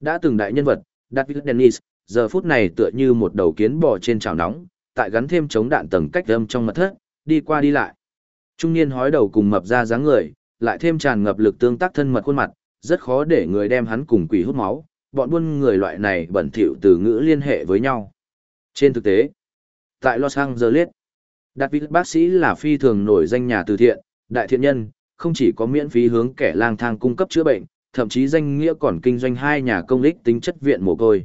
Đã từng đại nhân vật, David Dennis, giờ phút này tựa như một đầu kiến bò trên chảo nóng, tại gắn thêm chống đạn tầng cách âm trong mật thất, đi qua đi lại. Trung niên hói đầu cùng mập ra dáng người, lại thêm tràn ngập lực tương tác thân mật khuôn mặt, rất khó để người đem hắn cùng quỷ hút máu, bọn buôn người loại này bẩn thỉu từ ngữ liên hệ với nhau. Trên thực tế, tại Los Angeles, David bác sĩ là phi thường nổi danh nhà từ thiện, đại thiện nhân, không chỉ có miễn phí hướng kẻ lang thang cung cấp chữa bệnh, thậm chí danh nghĩa còn kinh doanh hai nhà công lích tính chất viện mồ côi.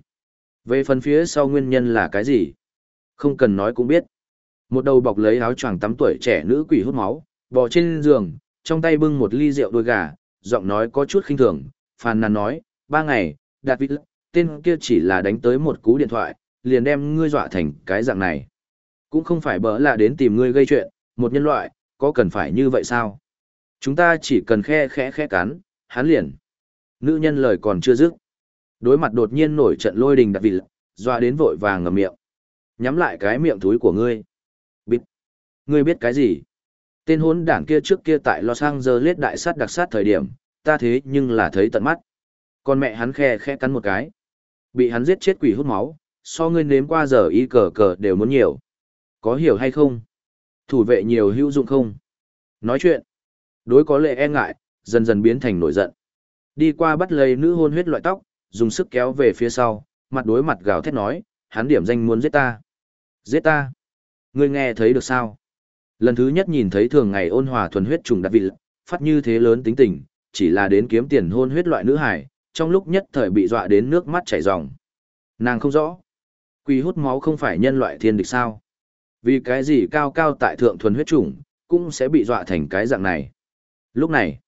Về phần phía sau nguyên nhân là cái gì? Không cần nói cũng biết. Một đầu bọc lấy áo choàng tắm tuổi trẻ nữ quỷ hút máu, bò trên giường, trong tay bưng một ly rượu đôi gà, giọng nói có chút khinh thường, phàn nàn nói, ba ngày, đạt vịt, tên kia chỉ là đánh tới một cú điện thoại, liền đem ngươi dọa thành cái dạng này. Cũng không phải bỡ là đến tìm ngươi gây chuyện, một nhân loại, có cần phải như vậy sao? Chúng ta chỉ cần khe khẽ khẽ cắn, hắn liền. Nữ nhân lời còn chưa dứt. Đối mặt đột nhiên nổi trận lôi đình đặc vị, dọa đến vội vàng ngậm miệng. Nhắm lại cái miệng túi của ngươi. Biết. Ngươi biết cái gì? Tên hốn đảng kia trước kia tại Los Angeles đại sát đặc sát thời điểm, ta thế nhưng là thấy tận mắt. Con mẹ hắn khe khẽ cắn một cái. Bị hắn giết chết quỷ hút máu, so ngươi nếm qua giờ y cờ cờ đều muốn nhiều. Có hiểu hay không? Thủ vệ nhiều hữu dụng không? Nói chuyện. Đối có lệ e ngại, dần dần biến thành nổi giận. Đi qua bắt lấy nữ hôn huyết loại tóc, dùng sức kéo về phía sau, mặt đối mặt gào thét nói, hắn điểm danh muốn giết ta. Giết ta. Ngươi nghe thấy được sao? Lần thứ nhất nhìn thấy thường ngày ôn hòa thuần huyết trùng đặc vị, phát như thế lớn tính tình, chỉ là đến kiếm tiền hôn huyết loại nữ hải, trong lúc nhất thời bị dọa đến nước mắt chảy ròng. Nàng không rõ. Quỷ hút máu không phải nhân loại thiên địch sao? Vì cái gì cao cao tại thượng thuần huyết chủng, cũng sẽ bị dọa thành cái dạng này. Lúc này,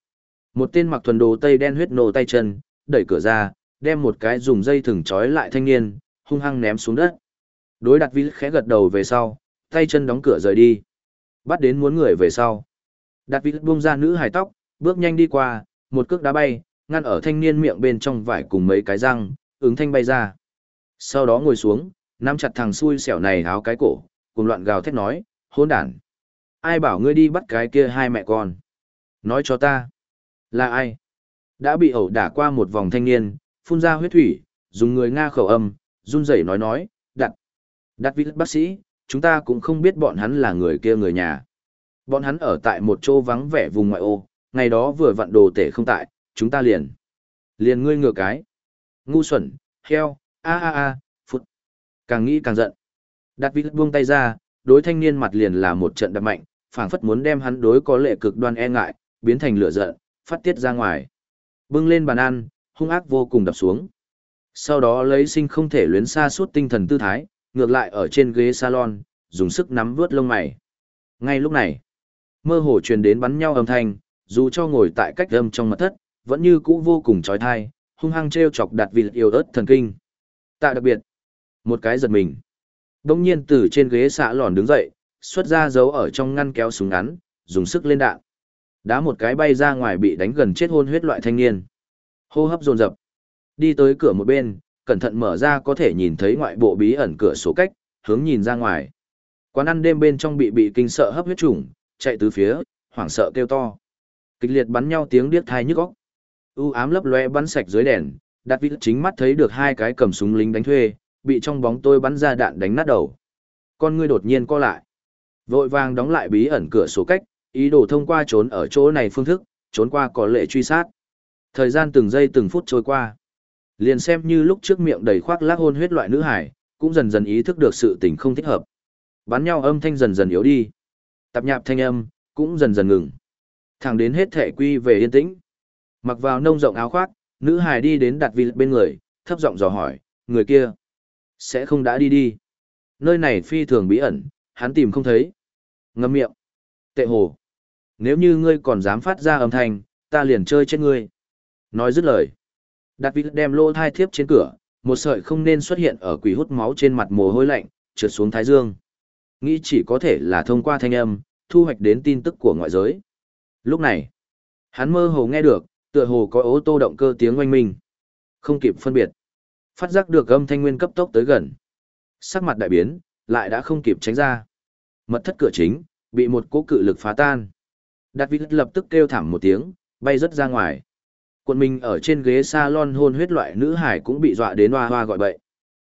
một tên mặc thuần đồ tây đen huyết nổ tay chân, đẩy cửa ra, đem một cái dùng dây thừng trói lại thanh niên, hung hăng ném xuống đất. Đối đặt vi khẽ gật đầu về sau, tay chân đóng cửa rời đi. Bắt đến muốn người về sau. Đặt vi buông ra nữ hài tóc, bước nhanh đi qua, một cước đá bay, ngăn ở thanh niên miệng bên trong vải cùng mấy cái răng, ứng thanh bay ra. Sau đó ngồi xuống, nắm chặt thằng xui xẻo này áo cái cổ, cùng loạn gào thét nói, hôn đản. Ai bảo ngươi đi bắt cái kia hai mẹ con? Nói cho ta. Là ai? Đã bị ẩu đả qua một vòng thanh niên, phun ra huyết thủy, dùng người Nga khẩu âm, run rẩy nói nói, đặt. Đặt vị bác sĩ, chúng ta cũng không biết bọn hắn là người kia người nhà. Bọn hắn ở tại một chỗ vắng vẻ vùng ngoại ô, ngày đó vừa vặn đồ tể không tại, chúng ta liền. Liền ngươi ngửa cái. Ngu xuẩn, heo, a a a, phút. Càng nghĩ càng giận. Đặt vị buông tay ra, đối thanh niên mặt liền là một trận đập mạnh, phảng phất muốn đem hắn đối có lệ cực đoan e ngại, biến thành lửa giận, phát tiết ra ngoài. Bưng lên bàn ăn, hung ác vô cùng đập xuống. Sau đó lấy sinh không thể luyến xa suốt tinh thần tư thái, ngược lại ở trên ghế salon, dùng sức nắm vướt lông mày. Ngay lúc này, mơ hồ truyền đến bắn nhau âm thanh, dù cho ngồi tại cách âm trong mật thất, vẫn như cũ vô cùng trói thai, hung hăng treo chọc đặt vịt yêu ớt thần kinh. Tạ đặc biệt, một cái giật mình. Đông nhiên từ trên ghế xạ lòn đứng dậy, xuất ra dấu ở trong ngăn kéo súng ngắn, dùng sức lên đạn. Đá một cái bay ra ngoài bị đánh gần chết hôn huyết loại thanh niên. Hô hấp dồn dập. Đi tới cửa một bên, cẩn thận mở ra có thể nhìn thấy ngoại bộ bí ẩn cửa sổ cách, hướng nhìn ra ngoài. Quán ăn đêm bên trong bị bị kinh sợ hấp huyết trùng, chạy từ phía, hoảng sợ kêu to. Kịch liệt bắn nhau tiếng điếc thai nhức óc. U ám lấp lóe bắn sạch dưới đèn, Đạt Vít chính mắt thấy được hai cái cầm súng lính đánh thuê, bị trong bóng tôi bắn ra đạn đánh nát đầu. Con ngươi đột nhiên co lại. Vội vàng đóng lại bí ẩn cửa sổ cách, ý đồ thông qua trốn ở chỗ này phương thức, trốn qua có lệ truy sát. Thời gian từng giây từng phút trôi qua. Liền xem như lúc trước miệng đầy khoác lác hôn huyết loại nữ hải, cũng dần dần ý thức được sự tình không thích hợp. Bắn nhau âm thanh dần dần yếu đi. Tạp nhạp thanh âm, cũng dần dần ngừng. Thẳng đến hết thể quy về yên tĩnh. Mặc vào nông rộng áo khoác, nữ hải đi đến đặt vị bên người, thấp giọng dò hỏi, người kia, sẽ không đã đi đi. Nơi này phi thường bí ẩn, hắn tìm không thấy. Ngâm miệng. Tệ hồ. Nếu như ngươi còn dám phát ra âm thanh, ta liền chơi chết ngươi. Nói dứt lời. Đạt vị đem lô thai thiếp trên cửa, một sợi không nên xuất hiện ở quỷ hút máu trên mặt mồ hôi lạnh, trượt xuống thái dương. Nghĩ chỉ có thể là thông qua thanh âm, thu hoạch đến tin tức của ngoại giới. Lúc này, hắn mơ hồ nghe được, tựa hồ có ô tô động cơ tiếng oanh minh. Không kịp phân biệt. Phát giác được âm thanh nguyên cấp tốc tới gần. Sắc mặt đại biến, lại đã không kịp tránh ra. Mật thất cửa chính, bị một cỗ cự lực phá tan. Đạt Vít lập tức kêu thảm một tiếng, bay rất ra ngoài. Quần mình ở trên ghế salon hôn huyết loại nữ hải cũng bị dọa đến hoa hoa gọi bậy.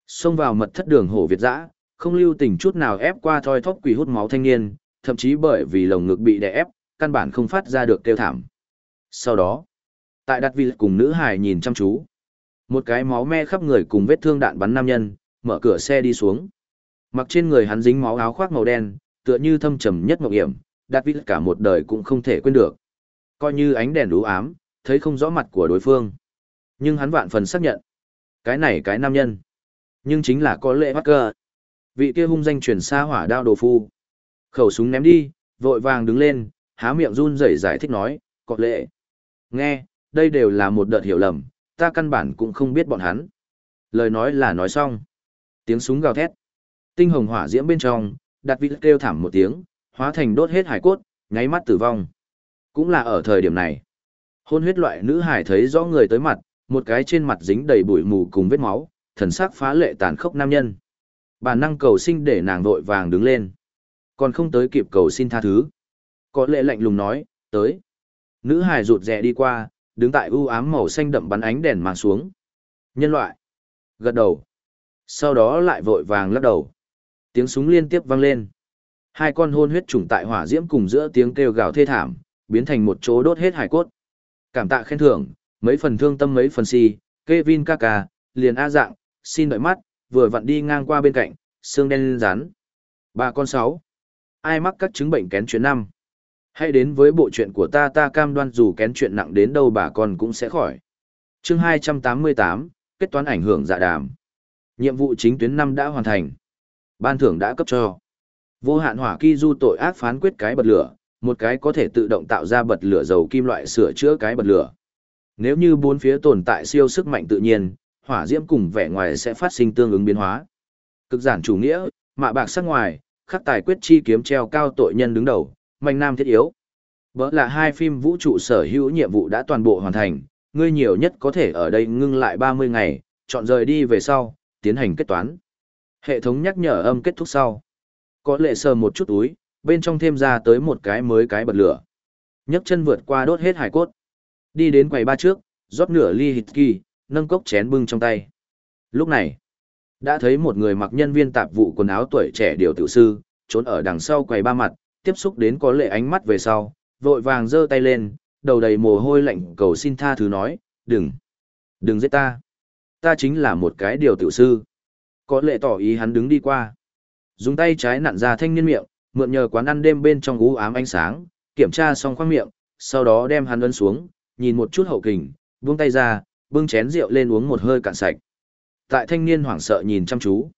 Xông vào mật thất đường hổ Việt dã, không lưu tình chút nào ép qua thoi thóp quỷ hút máu thanh niên, thậm chí bởi vì lồng ngực bị đè ép, căn bản không phát ra được kêu thảm. Sau đó, tại đặt vị cùng nữ hải nhìn chăm chú, một cái máu me khắp người cùng vết thương đạn bắn nam nhân, mở cửa xe đi xuống. Mặc trên người hắn dính máu áo khoác màu đen, tựa như thâm trầm nhất mộng hiểm, David cả một đời cũng không thể quên được. Coi như ánh đèn đủ ám, thấy không rõ mặt của đối phương. Nhưng hắn vạn phần xác nhận. Cái này cái nam nhân. Nhưng chính là có lệ Parker. Vị kia hung danh truyền xa hỏa đao đồ phu. Khẩu súng ném đi, vội vàng đứng lên, há miệng run rẩy giải thích nói, có lệ. Nghe, đây đều là một đợt hiểu lầm, ta căn bản cũng không biết bọn hắn. Lời nói là nói xong. Tiếng súng gào thét. Tinh hồng hỏa diễm bên trong, đặt vị kêu thảm một tiếng, hóa thành đốt hết hải cốt, nháy mắt tử vong. Cũng là ở thời điểm này. Hôn huyết loại nữ hải thấy rõ người tới mặt, một cái trên mặt dính đầy bụi mù cùng vết máu, thần sắc phá lệ tàn khốc nam nhân. Bản năng cầu sinh để nàng vội vàng đứng lên. Còn không tới kịp cầu xin tha thứ. Có lệ lạnh lùng nói, tới. Nữ hải rụt rè đi qua, đứng tại u ám màu xanh đậm bắn ánh đèn mang xuống. Nhân loại. Gật đầu. Sau đó lại vội vàng lắc đầu. Tiếng súng liên tiếp vang lên. Hai con hôn huyết trùng tại hỏa diễm cùng giữa tiếng kêu gào thê thảm, biến thành một chỗ đốt hết hải cốt. Cảm tạ khen thưởng, mấy phần thương tâm mấy phần si, Kevin Kaka, liền A dạng, xin đợi mắt, vừa vặn đi ngang qua bên cạnh, xương đen rán. bà con sáu. Ai mắc các chứng bệnh kén chuyện năm? Hãy đến với bộ chuyện của ta ta cam đoan dù kén chuyện nặng đến đâu bà con cũng sẽ khỏi. Chương 288, kết toán ảnh hưởng dạ đàm. Nhiệm vụ chính tuyến năm đã hoàn thành. Ban thưởng đã cấp cho. Vô hạn hỏa kỳ du tội ác phán quyết cái bật lửa, một cái có thể tự động tạo ra bật lửa dầu kim loại sửa chữa cái bật lửa. Nếu như bốn phía tồn tại siêu sức mạnh tự nhiên, hỏa diễm cùng vẻ ngoài sẽ phát sinh tương ứng biến hóa. Cực giản chủ nghĩa, mạ bạc sắc ngoài, khắc tài quyết chi kiếm treo cao tội nhân đứng đầu, mạnh nam thiết yếu. Bỡ là hai phim vũ trụ sở hữu nhiệm vụ đã toàn bộ hoàn thành, ngươi nhiều nhất có thể ở đây ngưng lại 30 ngày, chọn rời đi về sau, tiến hành kết toán. Hệ thống nhắc nhở âm kết thúc sau. Có lệ sờ một chút túi, bên trong thêm ra tới một cái mới cái bật lửa. nhấc chân vượt qua đốt hết hải cốt. Đi đến quầy ba trước, rót nửa ly hít kỳ, nâng cốc chén bưng trong tay. Lúc này, đã thấy một người mặc nhân viên tạp vụ quần áo tuổi trẻ điều tiểu sư, trốn ở đằng sau quầy ba mặt, tiếp xúc đến có lệ ánh mắt về sau, vội vàng giơ tay lên, đầu đầy mồ hôi lạnh cầu xin tha thứ nói, đừng, đừng giết ta. Ta chính là một cái điều tiểu sư. Có lệ tỏ ý hắn đứng đi qua. Dùng tay trái nặn ra thanh niên miệng, mượn nhờ quán ăn đêm bên trong u ám ánh sáng, kiểm tra xong khoang miệng, sau đó đem hắn ấn xuống, nhìn một chút hậu kình, buông tay ra, bưng chén rượu lên uống một hơi cạn sạch. Tại thanh niên hoảng sợ nhìn chăm chú.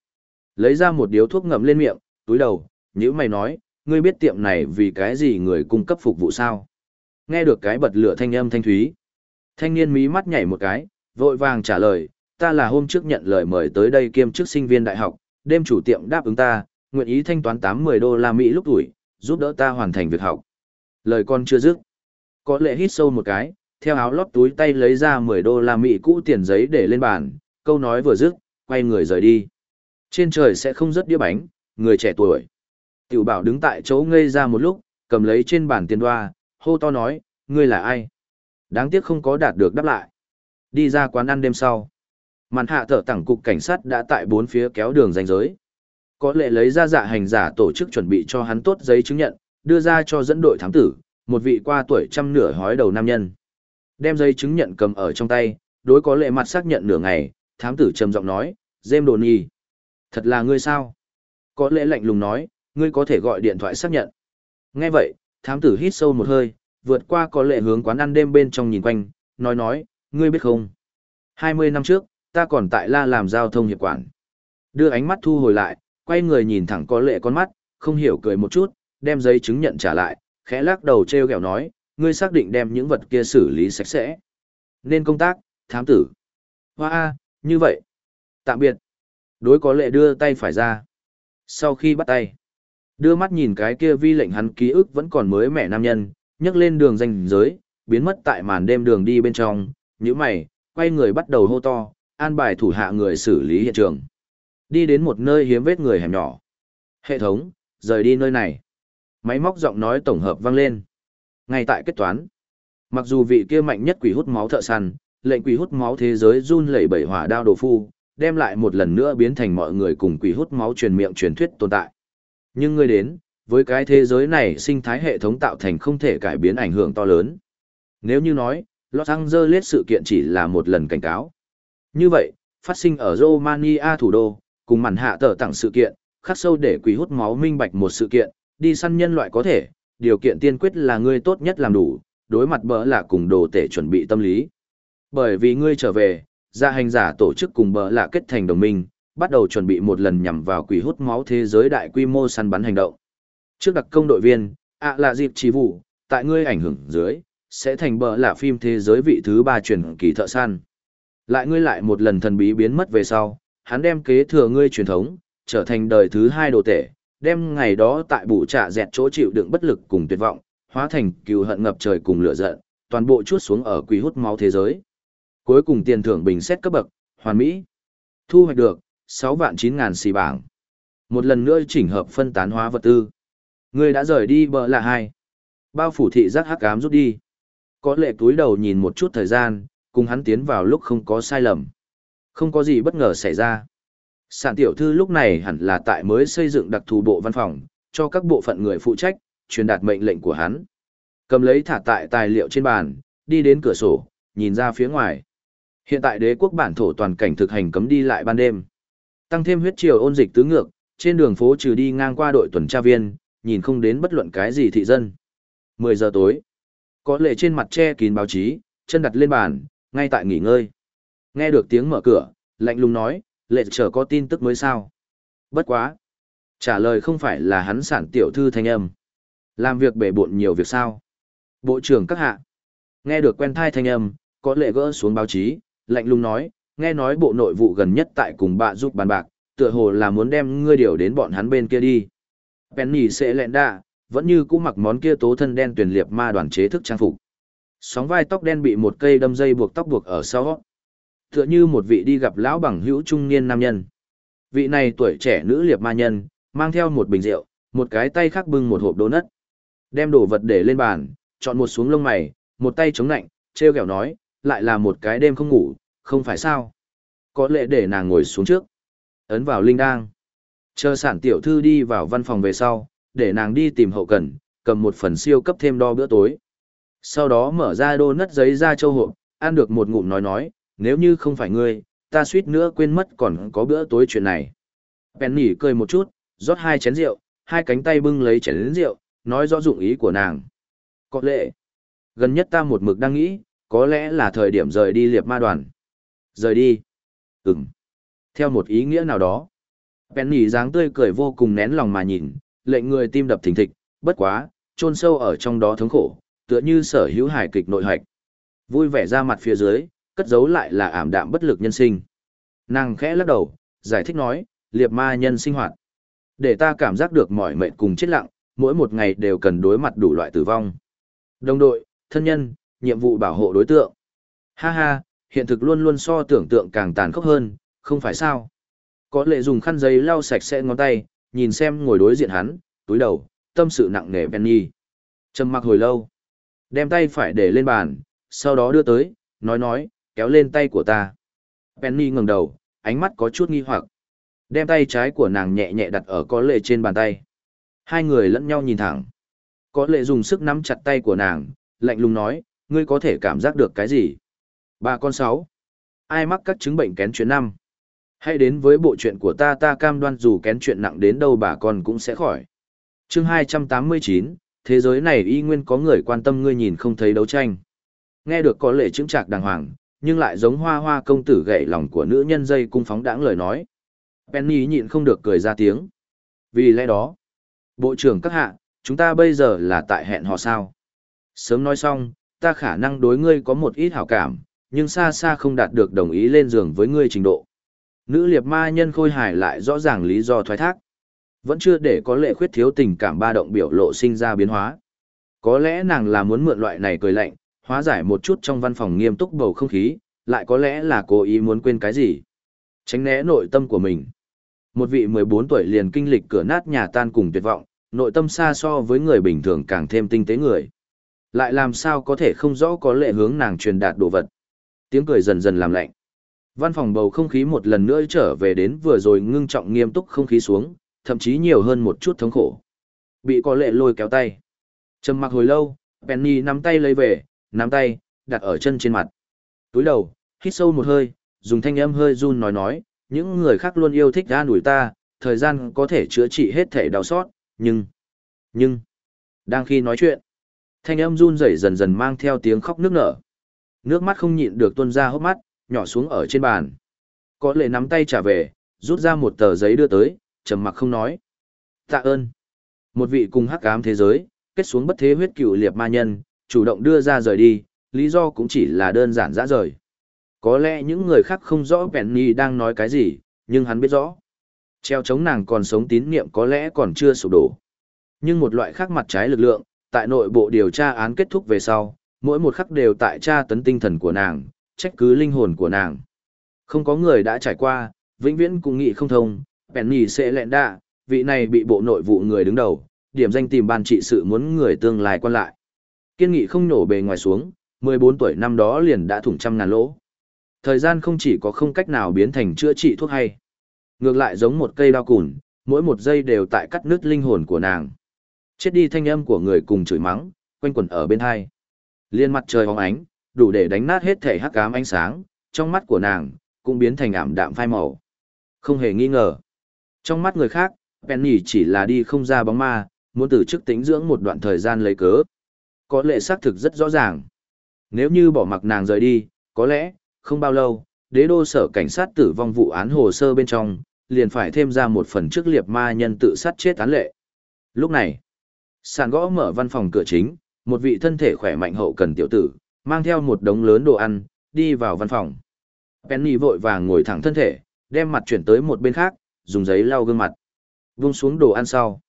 Lấy ra một điếu thuốc ngậm lên miệng, túi đầu, nhữ mày nói, ngươi biết tiệm này vì cái gì người cung cấp phục vụ sao? Nghe được cái bật lửa thanh âm thanh thúy. Thanh niên mí mắt nhảy một cái, vội vàng trả lời, ta là hôm trước nhận lời mời tới đây kiêm chức sinh viên đại học, đêm chủ tiệm đáp ứng ta, nguyện ý thanh toán 80 đô la Mỹ lúc tuổi, giúp đỡ ta hoàn thành việc học. Lời con chưa dứt. Có lệ hít sâu một cái, theo áo lót túi tay lấy ra 10 đô la Mỹ cũ tiền giấy để lên bàn, câu nói vừa dứt, quay người rời đi. Trên trời sẽ không rớt đĩa bánh, người trẻ tuổi. Tiểu bảo đứng tại chỗ ngây ra một lúc, cầm lấy trên bàn tiền đoa, hô to nói, ngươi là ai? Đáng tiếc không có đạt được đáp lại. Đi ra quán ăn đêm sau. Màn hạ thở tẳng cục cảnh sát đã tại bốn phía kéo đường ranh giới. Có lệ lấy ra dạ hành giả tổ chức chuẩn bị cho hắn tốt giấy chứng nhận, đưa ra cho dẫn đội thám tử, một vị qua tuổi trăm nửa hói đầu nam nhân. Đem giấy chứng nhận cầm ở trong tay, đối có lệ mặt xác nhận nửa ngày, thám tử trầm giọng nói, Dêm Đồn Nhi. Thật là ngươi sao? Có lệ lạnh lùng nói, ngươi có thể gọi điện thoại xác nhận. Nghe vậy, thám tử hít sâu một hơi, vượt qua có lệ hướng quán ăn đêm bên trong nhìn quanh, nói nói, ngươi biết không? 20 năm trước, ta còn tại La làm giao thông hiệp quản. Đưa ánh mắt thu hồi lại, quay người nhìn thẳng có lệ con mắt, không hiểu cười một chút, đem giấy chứng nhận trả lại, khẽ lắc đầu treo gẹo nói, ngươi xác định đem những vật kia xử lý sạch sẽ. Nên công tác, thám tử. Hoa a, như vậy. Tạm biệt. Đối có lệ đưa tay phải ra. Sau khi bắt tay, đưa mắt nhìn cái kia vi lệnh hắn ký ức vẫn còn mới mẻ nam nhân, nhấc lên đường danh giới, biến mất tại màn đêm đường đi bên trong, như mày, quay người bắt đầu hô to, an bài thủ hạ người xử lý hiện trường. Đi đến một nơi hiếm vết người hẻm nhỏ. Hệ thống, rời đi nơi này. Máy móc giọng nói tổng hợp vang lên. Ngay tại kết toán. Mặc dù vị kia mạnh nhất quỷ hút máu thợ săn, lệnh quỷ hút máu thế giới run lẩy bẩy hỏa đao đồ phu, đem lại một lần nữa biến thành mọi người cùng quỷ hút máu truyền miệng truyền thuyết tồn tại. Nhưng ngươi đến, với cái thế giới này sinh thái hệ thống tạo thành không thể cải biến ảnh hưởng to lớn. Nếu như nói, Los Angeles sự kiện chỉ là một lần cảnh cáo. Như vậy, phát sinh ở Romania thủ đô, cùng màn hạ tờ tặng sự kiện, khắc sâu để quỷ hút máu minh bạch một sự kiện, đi săn nhân loại có thể, điều kiện tiên quyết là ngươi tốt nhất làm đủ, đối mặt bỡ là cùng đồ tể chuẩn bị tâm lý. Bởi vì ngươi trở về, gia hành giả tổ chức cùng bỡ là kết thành đồng minh, bắt đầu chuẩn bị một lần nhằm vào quỷ hút máu thế giới đại quy mô săn bắn hành động. Trước đặc công đội viên, ạ là dịp chỉ vụ, tại ngươi ảnh hưởng dưới, sẽ thành bỡ là phim thế giới vị thứ ba truyền kỳ thợ săn. Lại ngươi lại một lần thần bí biến mất về sau, hắn đem kế thừa ngươi truyền thống, trở thành đời thứ hai đồ tể, đem ngày đó tại bù trạ dẹt chỗ chịu đựng bất lực cùng tuyệt vọng, hóa thành cừu hận ngập trời cùng lửa giận, toàn bộ chuốt xuống ở quỷ hút máu thế giới. Cuối cùng tiền thưởng bình xét cấp bậc, hoàn mỹ. Thu hoạch được, 6 vạn 9 ngàn xì bảng. Một lần nữa chỉnh hợp phân tán hóa vật tư. Người đã rời đi bờ là hai. Bao phủ thị giác hắc ám rút đi. Có lệ túi đầu nhìn một chút thời gian, cùng hắn tiến vào lúc không có sai lầm. Không có gì bất ngờ xảy ra. Sản tiểu thư lúc này hẳn là tại mới xây dựng đặc thù bộ văn phòng, cho các bộ phận người phụ trách, truyền đạt mệnh lệnh của hắn. Cầm lấy thả tại tài liệu trên bàn, đi đến cửa sổ, nhìn ra phía ngoài. Hiện tại đế quốc bản thổ toàn cảnh thực hành cấm đi lại ban đêm. Tăng thêm huyết triều ôn dịch tứ ngược, trên đường phố trừ đi ngang qua đội tuần tra viên, nhìn không đến bất luận cái gì thị dân. 10 giờ tối. Có lệ trên mặt che kín báo chí, chân đặt lên bàn, ngay tại nghỉ ngơi. Nghe được tiếng mở cửa, lạnh lùng nói, lệ trở có tin tức mới sao. Bất quá. Trả lời không phải là hắn sản tiểu thư thanh âm. Làm việc bể bộn nhiều việc sao. Bộ trưởng các hạ. Nghe được quen thai thanh âm, có lệ gỡ xuống báo chí, lạnh lùng nói, nghe nói bộ nội vụ gần nhất tại cùng bạ giúp bàn bạc, tựa hồ là muốn đem ngươi điều đến bọn hắn bên kia đi. Penny sẽ lẹn đạ, vẫn như cũ mặc món kia tố thân đen tuyển liệp ma đoàn chế thức trang phục. Sóng vai tóc đen bị một cây đâm dây buộc tóc buộc ở sau. Tựa như một vị đi gặp lão bằng hữu trung niên nam nhân. Vị này tuổi trẻ nữ liệp ma nhân, mang theo một bình rượu, một cái tay khác bưng một hộp đồ nất. Đem đồ vật để lên bàn, chọn một xuống lông mày, một tay chống nạnh, treo kẹo nói, lại là một cái đêm không ngủ, không phải sao. Có lẽ để nàng ngồi xuống trước. Ấn vào linh đang. Chờ sản tiểu thư đi vào văn phòng về sau, để nàng đi tìm hậu cần, cầm một phần siêu cấp thêm đo bữa tối. Sau đó mở ra đô nất giấy ra châu hộp, ăn được một ngụm nói nói, nếu như không phải ngươi, ta suýt nữa quên mất còn có bữa tối chuyện này. Penny cười một chút, rót hai chén rượu, hai cánh tay bưng lấy chén rượu, nói rõ dụng ý của nàng. Có lẽ, gần nhất ta một mực đang nghĩ, có lẽ là thời điểm rời đi liệp ma đoàn. Rời đi. Ừm. Theo một ý nghĩa nào đó. Penny dáng tươi cười vô cùng nén lòng mà nhìn, lệnh người tim đập thình thịch, bất quá, chôn sâu ở trong đó thống khổ, tựa như sở hữu hài kịch nội hạch. Vui vẻ ra mặt phía dưới, cất giấu lại là ảm đạm bất lực nhân sinh. Nàng khẽ lắc đầu, giải thích nói, liệp ma nhân sinh hoạt. Để ta cảm giác được mỏi mệt cùng chết lặng, mỗi một ngày đều cần đối mặt đủ loại tử vong. Đồng đội, thân nhân, nhiệm vụ bảo hộ đối tượng. Ha ha, hiện thực luôn luôn so tưởng tượng càng tàn khốc hơn, không phải sao? Có lệ dùng khăn giấy lau sạch sẽ ngón tay, nhìn xem ngồi đối diện hắn, túi đầu, tâm sự nặng nề Penny. Trầm mặc hồi lâu, đem tay phải để lên bàn, sau đó đưa tới, nói nói, kéo lên tay của ta. Penny ngẩng đầu, ánh mắt có chút nghi hoặc. Đem tay trái của nàng nhẹ nhẹ đặt ở có lệ trên bàn tay. Hai người lẫn nhau nhìn thẳng. Có lệ dùng sức nắm chặt tay của nàng, lạnh lùng nói, ngươi có thể cảm giác được cái gì? Bà con sáu. Ai mắc các chứng bệnh kén chuyện năm? Hãy đến với bộ chuyện của ta ta cam đoan dù kén chuyện nặng đến đâu bà con cũng sẽ khỏi. chương 289, thế giới này y nguyên có người quan tâm ngươi nhìn không thấy đấu tranh. Nghe được có lệ chứng trạc đàng hoàng, nhưng lại giống hoa hoa công tử gậy lòng của nữ nhân dây cung phóng đãng lời nói. Penny nhịn không được cười ra tiếng. Vì lẽ đó, bộ trưởng các hạ, chúng ta bây giờ là tại hẹn họ sao. Sớm nói xong, ta khả năng đối ngươi có một ít hảo cảm, nhưng xa xa không đạt được đồng ý lên giường với ngươi trình độ. Nữ liệt ma nhân khôi hài lại rõ ràng lý do thoái thác. Vẫn chưa để có lệ khuyết thiếu tình cảm ba động biểu lộ sinh ra biến hóa. Có lẽ nàng là muốn mượn loại này cười lạnh, hóa giải một chút trong văn phòng nghiêm túc bầu không khí, lại có lẽ là cố ý muốn quên cái gì. Tránh né nội tâm của mình. Một vị 14 tuổi liền kinh lịch cửa nát nhà tan cùng tuyệt vọng, nội tâm xa so với người bình thường càng thêm tinh tế người. Lại làm sao có thể không rõ có lệ hướng nàng truyền đạt đồ vật. Tiếng cười dần dần làm lạnh. Văn phòng bầu không khí một lần nữa trở về đến vừa rồi ngưng trọng nghiêm túc không khí xuống, thậm chí nhiều hơn một chút thống khổ. Bị có lệ lôi kéo tay. Trầm mặc hồi lâu, Penny nắm tay lấy về, nắm tay, đặt ở chân trên mặt. Túi đầu, hít sâu một hơi, dùng thanh âm hơi run nói nói, những người khác luôn yêu thích ra đuổi ta, thời gian có thể chữa trị hết thể đau xót, nhưng, nhưng, đang khi nói chuyện, thanh âm run rẩy dần dần mang theo tiếng khóc nước nở. Nước mắt không nhịn được tuôn ra hốc mắt, nhỏ xuống ở trên bàn. Có lệ nắm tay trả về, rút ra một tờ giấy đưa tới, trầm mặc không nói. Tạ ơn. Một vị cùng hắc ám thế giới, kết xuống bất thế huyết cựu liệt ma nhân, chủ động đưa ra rời đi, lý do cũng chỉ là đơn giản dã rời. Có lẽ những người khác không rõ Penny đang nói cái gì, nhưng hắn biết rõ. Treo chống nàng còn sống tín niệm có lẽ còn chưa sụp đổ. Nhưng một loại khác mặt trái lực lượng, tại nội bộ điều tra án kết thúc về sau, mỗi một khắc đều tại tra tấn tinh thần của nàng, trách cứ linh hồn của nàng. Không có người đã trải qua, vĩnh viễn cũng nghĩ không thông, Penny sẽ lẹn đạ, vị này bị bộ nội vụ người đứng đầu, điểm danh tìm ban trị sự muốn người tương lai quan lại. Kiên nghị không nổ bề ngoài xuống, 14 tuổi năm đó liền đã thủng trăm ngàn lỗ. Thời gian không chỉ có không cách nào biến thành chữa trị thuốc hay. Ngược lại giống một cây đao cùn, mỗi một giây đều tại cắt nứt linh hồn của nàng. Chết đi thanh âm của người cùng chửi mắng, quanh quẩn ở bên hai. Liên mặt trời hóng ánh, đủ để đánh nát hết thể hắc ám ánh sáng, trong mắt của nàng, cũng biến thành ảm đạm phai màu. Không hề nghi ngờ. Trong mắt người khác, Penny chỉ là đi không ra bóng ma, muốn từ chức tính dưỡng một đoạn thời gian lấy cớ. Có lệ xác thực rất rõ ràng. Nếu như bỏ mặc nàng rời đi, có lẽ, không bao lâu, đế đô sở cảnh sát tử vong vụ án hồ sơ bên trong, liền phải thêm ra một phần trước liệp ma nhân tự sát chết án lệ. Lúc này, sàn gõ mở văn phòng cửa chính, một vị thân thể khỏe mạnh hậu cần tiểu tử, mang theo một đống lớn đồ ăn, đi vào văn phòng. Penny vội vàng ngồi thẳng thân thể, đem mặt chuyển tới một bên khác, dùng giấy lau gương mặt. Vung xuống đồ ăn sau.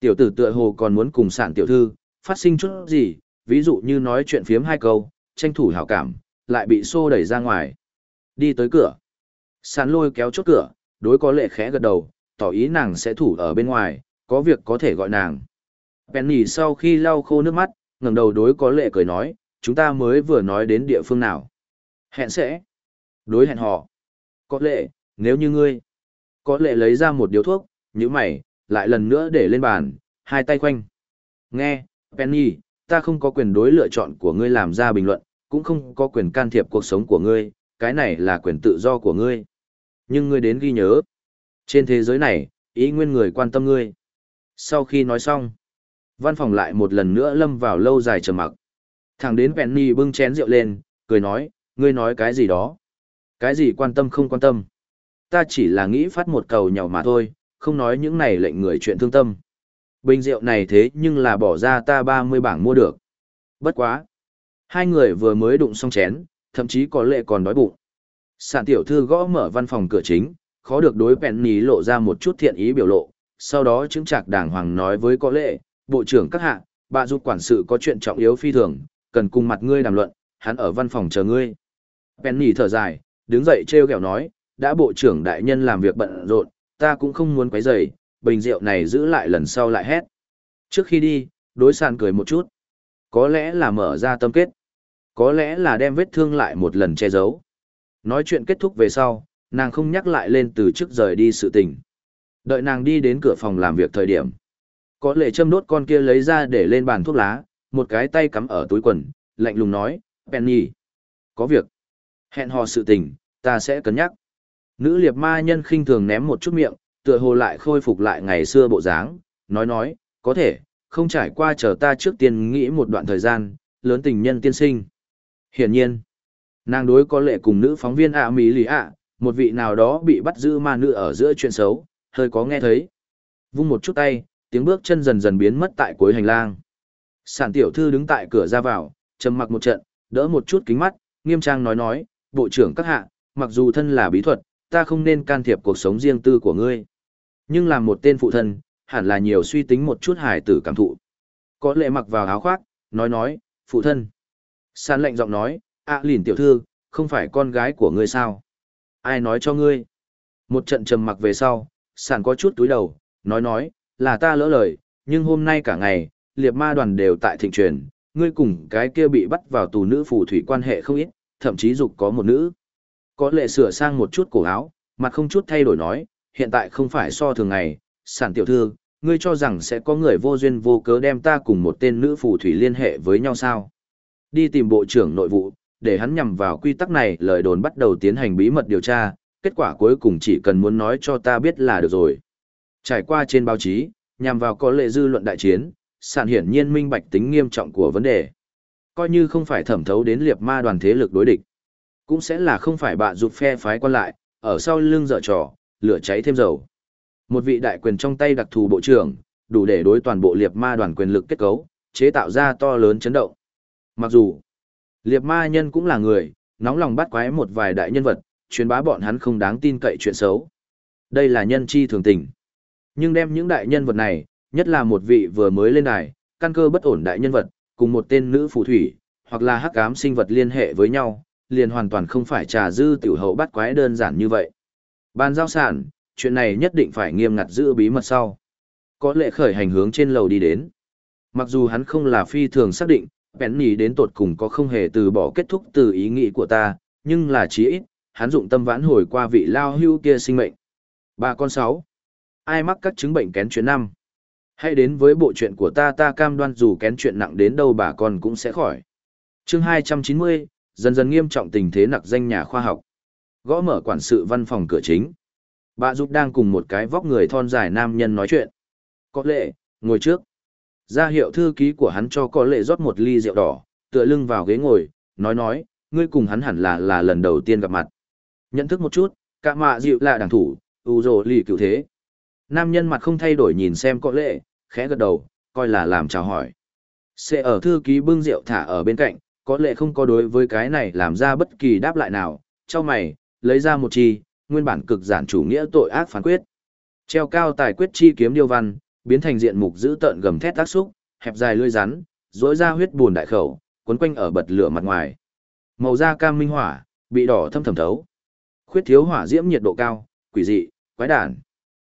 Tiểu tử tựa hồ còn muốn cùng sản tiểu thư, phát sinh chút gì, ví dụ như nói chuyện phiếm hai câu, tranh thủ hảo cảm, lại bị xô đẩy ra ngoài. Đi tới cửa. sán lôi kéo chốt cửa, đối có lệ khẽ gật đầu, tỏ ý nàng sẽ thủ ở bên ngoài, có việc có thể gọi nàng. Penny sau khi lau khô nước mắt, ngẩng đầu đối có lệ cười nói, chúng ta mới vừa nói đến địa phương nào. Hẹn sẽ. Đối hẹn họ. Có lệ, nếu như ngươi. Có lệ lấy ra một điếu thuốc, như mày, lại lần nữa để lên bàn, hai tay quanh. Nghe, Penny, ta không có quyền đối lựa chọn của ngươi làm ra bình luận, cũng không có quyền can thiệp cuộc sống của ngươi, cái này là quyền tự do của ngươi. Nhưng ngươi đến ghi nhớ. Trên thế giới này, ý nguyên người quan tâm ngươi. Sau khi nói xong, văn phòng lại một lần nữa lâm vào lâu dài trầm mặc. Thẳng đến Penny bưng chén rượu lên, cười nói, ngươi nói cái gì đó. Cái gì quan tâm không quan tâm. Ta chỉ là nghĩ phát một cầu nhỏ mà thôi, không nói những này lệnh người chuyện thương tâm. Bình rượu này thế nhưng là bỏ ra ta 30 bảng mua được. Bất quá. Hai người vừa mới đụng xong chén, thậm chí có lệ còn đói bụng. Sản tiểu thư gõ mở văn phòng cửa chính, khó được đối Penny lộ ra một chút thiện ý biểu lộ, sau đó chứng trạc đàng hoàng nói với có lệ, bộ trưởng các hạ, bà giúp quản sự có chuyện trọng yếu phi thường, cần cùng mặt ngươi đàm luận, hắn ở văn phòng chờ ngươi. Penny thở dài, đứng dậy treo kẹo nói, đã bộ trưởng đại nhân làm việc bận rộn, ta cũng không muốn quấy rầy, bình rượu này giữ lại lần sau lại hét. Trước khi đi, đối sàn cười một chút. Có lẽ là mở ra tâm kết. Có lẽ là đem vết thương lại một lần che giấu. Nói chuyện kết thúc về sau, nàng không nhắc lại lên từ trước rời đi sự tình. Đợi nàng đi đến cửa phòng làm việc thời điểm. Có lệ châm đốt con kia lấy ra để lên bàn thuốc lá, một cái tay cắm ở túi quần, lạnh lùng nói, Penny. Có việc. Hẹn hò sự tình, ta sẽ cân nhắc. Nữ liệp ma nhân khinh thường ném một chút miệng, tựa hồ lại khôi phục lại ngày xưa bộ dáng, nói nói, có thể, không trải qua chờ ta trước tiên nghĩ một đoạn thời gian, lớn tình nhân tiên sinh. Hiển nhiên, nàng đối có lệ cùng nữ phóng viên ạ mỹ lì ạ, một vị nào đó bị bắt giữ ma nữ ở giữa chuyện xấu, hơi có nghe thấy. Vung một chút tay, tiếng bước chân dần dần biến mất tại cuối hành lang. Sản tiểu thư đứng tại cửa ra vào, trầm mặc một trận, đỡ một chút kính mắt, nghiêm trang nói nói, bộ trưởng các hạ, mặc dù thân là bí thuật, ta không nên can thiệp cuộc sống riêng tư của ngươi. Nhưng làm một tên phụ thân, hẳn là nhiều suy tính một chút hài tử cảm thụ. Có lệ mặc vào áo khoác, nói nói, phụ thân. San lệnh giọng nói, ạ à, lìn tiểu thư, không phải con gái của ngươi sao? Ai nói cho ngươi? Một trận trầm mặc về sau, sàn có chút túi đầu, nói nói, là ta lỡ lời, nhưng hôm nay cả ngày, liệt ma đoàn đều tại thịnh truyền, ngươi cùng cái kia bị bắt vào tù nữ phù thủy quan hệ không ít, thậm chí dục có một nữ. Có lệ sửa sang một chút cổ áo, mặt không chút thay đổi nói, hiện tại không phải so thường ngày, sản tiểu thư, ngươi cho rằng sẽ có người vô duyên vô cớ đem ta cùng một tên nữ phù thủy liên hệ với nhau sao? Đi tìm bộ trưởng nội vụ, để hắn nhằm vào quy tắc này lời đồn bắt đầu tiến hành bí mật điều tra, kết quả cuối cùng chỉ cần muốn nói cho ta biết là được rồi. Trải qua trên báo chí, nhằm vào có lệ dư luận đại chiến, sản hiển nhiên minh bạch tính nghiêm trọng của vấn đề. Coi như không phải thẩm thấu đến liệt ma đoàn thế lực đối địch, cũng sẽ là không phải bạ dục phe phái quan lại, ở sau lưng dở trò, lửa cháy thêm dầu. Một vị đại quyền trong tay đặc thù bộ trưởng, đủ để đối toàn bộ liệt ma đoàn quyền lực kết cấu, chế tạo ra to lớn chấn động. Mặc dù, liệt ma nhân cũng là người, nóng lòng bắt quái một vài đại nhân vật, truyền bá bọn hắn không đáng tin cậy chuyện xấu. Đây là nhân chi thường tình. Nhưng đem những đại nhân vật này, nhất là một vị vừa mới lên đài, căn cơ bất ổn đại nhân vật, cùng một tên nữ phù thủy, hoặc là hắc ám sinh vật liên hệ với nhau, liền hoàn toàn không phải trà dư tiểu hậu bắt quái đơn giản như vậy. Ban giao sản, chuyện này nhất định phải nghiêm ngặt giữ bí mật sau. Có lệ khởi hành hướng trên lầu đi đến. Mặc dù hắn không là phi thường xác định, Penny đến tột cùng có không hề từ bỏ kết thúc từ ý nghĩ của ta, nhưng là chí ít, hắn dụng tâm vãn hồi qua vị lao hưu kia sinh mệnh. bà con sáu. Ai mắc các chứng bệnh kén chuyện năm? Hãy đến với bộ chuyện của ta ta cam đoan dù kén chuyện nặng đến đâu bà con cũng sẽ khỏi. Chương 290, dần dần nghiêm trọng tình thế nặc danh nhà khoa học. Gõ mở quản sự văn phòng cửa chính. Bà giúp đang cùng một cái vóc người thon dài nam nhân nói chuyện. Có lệ, ngồi trước. Ra hiệu thư ký của hắn cho có lệ rót một ly rượu đỏ, tựa lưng vào ghế ngồi, nói nói, ngươi cùng hắn hẳn là là lần đầu tiên gặp mặt. Nhận thức một chút, cả mạ dịu là đảng thủ, ưu rồ lì cựu thế. Nam nhân mặt không thay đổi nhìn xem có lệ, khẽ gật đầu, coi là làm chào hỏi. Sẽ ở thư ký bưng rượu thả ở bên cạnh, có lệ không có đối với cái này làm ra bất kỳ đáp lại nào, cho mày, lấy ra một chi, nguyên bản cực giản chủ nghĩa tội ác phán quyết. Treo cao tài quyết chi kiếm điêu văn, biến thành diện mục giữ tợn gầm thét tác xúc, hẹp dài lưỡi rắn, rỗi ra huyết buồn đại khẩu, quấn quanh ở bật lửa mặt ngoài. Màu da cam minh hỏa, bị đỏ thâm thẩm thấu. Khuyết thiếu hỏa diễm nhiệt độ cao, quỷ dị, quái đản.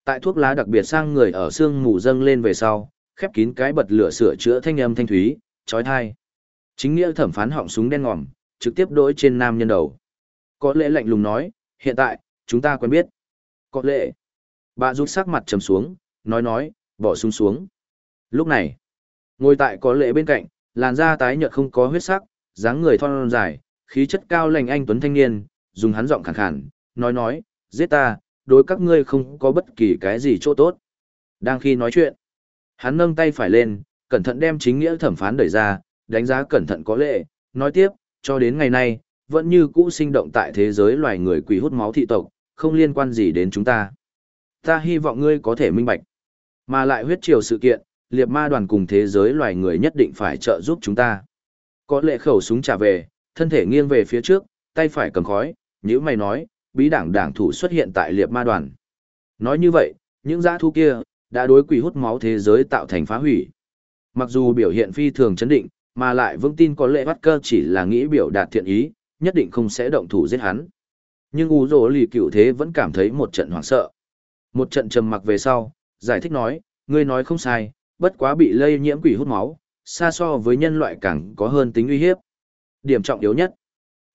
Tại thuốc lá đặc biệt sang người ở xương mù dâng lên về sau, khép kín cái bật lửa sửa chữa thanh âm thanh thúy, chói tai. Chính nghĩa thẩm phán họng súng đen ngòm, trực tiếp đối trên nam nhân đầu. Có lẽ lạnh lùng nói, hiện tại, chúng ta quen biết. Có lẽ, bà rút sắc mặt trầm xuống, nói nói, bỏ súng xuống. Lúc này, ngồi tại có lệ bên cạnh, làn da tái nhợt không có huyết sắc, dáng người thon dài, khí chất cao lành anh tuấn thanh niên, dùng hắn giọng khàn khàn, nói nói, giết ta, đối các ngươi không có bất kỳ cái gì chỗ tốt. Đang khi nói chuyện, hắn nâng tay phải lên, cẩn thận đem chính nghĩa thẩm phán đẩy ra, đánh giá cẩn thận có lệ, nói tiếp, cho đến ngày nay, vẫn như cũ sinh động tại thế giới loài người quỷ hút máu thị tộc, không liên quan gì đến chúng ta. Ta hy vọng ngươi có thể minh bạch. Mà lại huyết triều sự kiện, liệt ma đoàn cùng thế giới loài người nhất định phải trợ giúp chúng ta. Có lệ khẩu súng trả về, thân thể nghiêng về phía trước, tay phải cầm khói, như mày nói, bí đảng đảng thủ xuất hiện tại liệt ma đoàn. Nói như vậy, những giã thu kia, đã đối quỷ hút máu thế giới tạo thành phá hủy. Mặc dù biểu hiện phi thường chấn định, mà lại vững tin có lệ bắt cơ chỉ là nghĩ biểu đạt thiện ý, nhất định không sẽ động thủ giết hắn. Nhưng U Dỗ lì cựu thế vẫn cảm thấy một trận hoảng sợ. Một trận trầm mặc về sau, giải thích nói, ngươi nói không sai, bất quá bị lây nhiễm quỷ hút máu, xa so với nhân loại càng có hơn tính uy hiếp. Điểm trọng yếu nhất,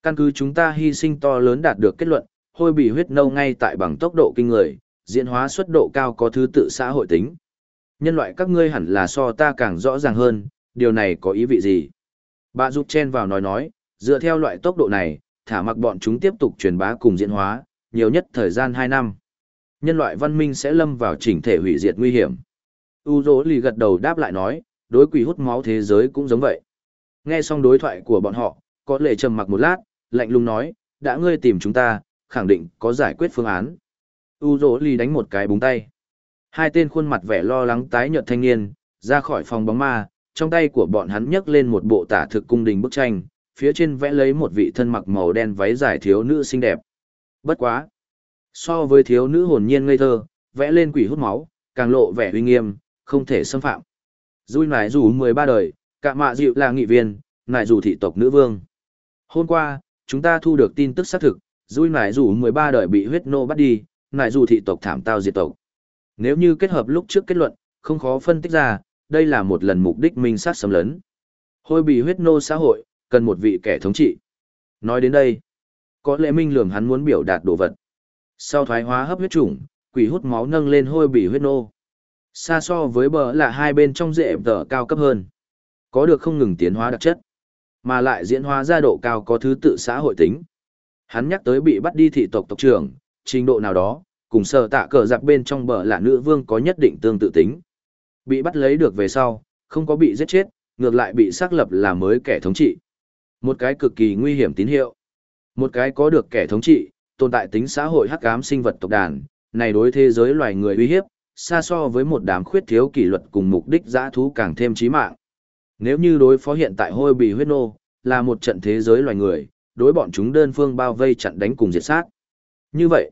căn cứ chúng ta hy sinh to lớn đạt được kết luận, hôi bị huyết nâu ngay tại bằng tốc độ kinh người, diễn hóa xuất độ cao có thứ tự xã hội tính. Nhân loại các ngươi hẳn là so ta càng rõ ràng hơn, điều này có ý vị gì? Bà giúp chen vào nói nói, dựa theo loại tốc độ này, thả mặc bọn chúng tiếp tục truyền bá cùng diễn hóa, nhiều nhất thời gian 2 năm. Nhân loại văn minh sẽ lâm vào chỉnh thể hủy diệt nguy hiểm. U dỗ lì gật đầu đáp lại nói, đối quỷ hút máu thế giới cũng giống vậy. Nghe xong đối thoại của bọn họ, có lệ trầm mặc một lát, lạnh lùng nói, đã ngươi tìm chúng ta, khẳng định có giải quyết phương án. U dỗ lì đánh một cái búng tay. Hai tên khuôn mặt vẻ lo lắng tái nhợt thanh niên, ra khỏi phòng bóng ma, trong tay của bọn hắn nhấc lên một bộ tả thực cung đình bức tranh, phía trên vẽ lấy một vị thân mặc màu đen váy dài thiếu nữ xinh đẹp. Bất quá. So với thiếu nữ hồn nhiên ngây thơ, vẽ lên quỷ hút máu, càng lộ vẻ uy nghiêm, không thể xâm phạm. Dui nải rủ 13 đời, cả mạ dịu là nghị viên, nải rủ thị tộc nữ vương. Hôm qua, chúng ta thu được tin tức xác thực, Dui nải rủ 13 đời bị huyết nô bắt đi, nải rủ thị tộc thảm tao diệt tộc. Nếu như kết hợp lúc trước kết luận, không khó phân tích ra, đây là một lần mục đích minh sát xâm lấn. Hôi bị huyết nô xã hội, cần một vị kẻ thống trị. Nói đến đây, có lẽ minh lường hắn muốn biểu đạt đồ vật. Sau thoái hóa hấp huyết chủng, quỷ hút máu nâng lên hôi bị huyết nô. Xa so với bờ là hai bên trong rễ tờ cao cấp hơn. Có được không ngừng tiến hóa đặc chất, mà lại diễn hóa ra độ cao có thứ tự xã hội tính. Hắn nhắc tới bị bắt đi thị tộc tộc trưởng, trình độ nào đó, cùng sở tạ cờ giặc bên trong bờ là nữ vương có nhất định tương tự tính. Bị bắt lấy được về sau, không có bị giết chết, ngược lại bị xác lập là mới kẻ thống trị. Một cái cực kỳ nguy hiểm tín hiệu. Một cái có được kẻ thống trị, tồn tại tính xã hội hắc ám sinh vật tộc đàn, này đối thế giới loài người uy hiếp, xa so với một đám khuyết thiếu kỷ luật cùng mục đích dã thú càng thêm chí mạng. Nếu như đối phó hiện tại hôi bì huyết nô, là một trận thế giới loài người, đối bọn chúng đơn phương bao vây chặn đánh cùng diệt sát. Như vậy,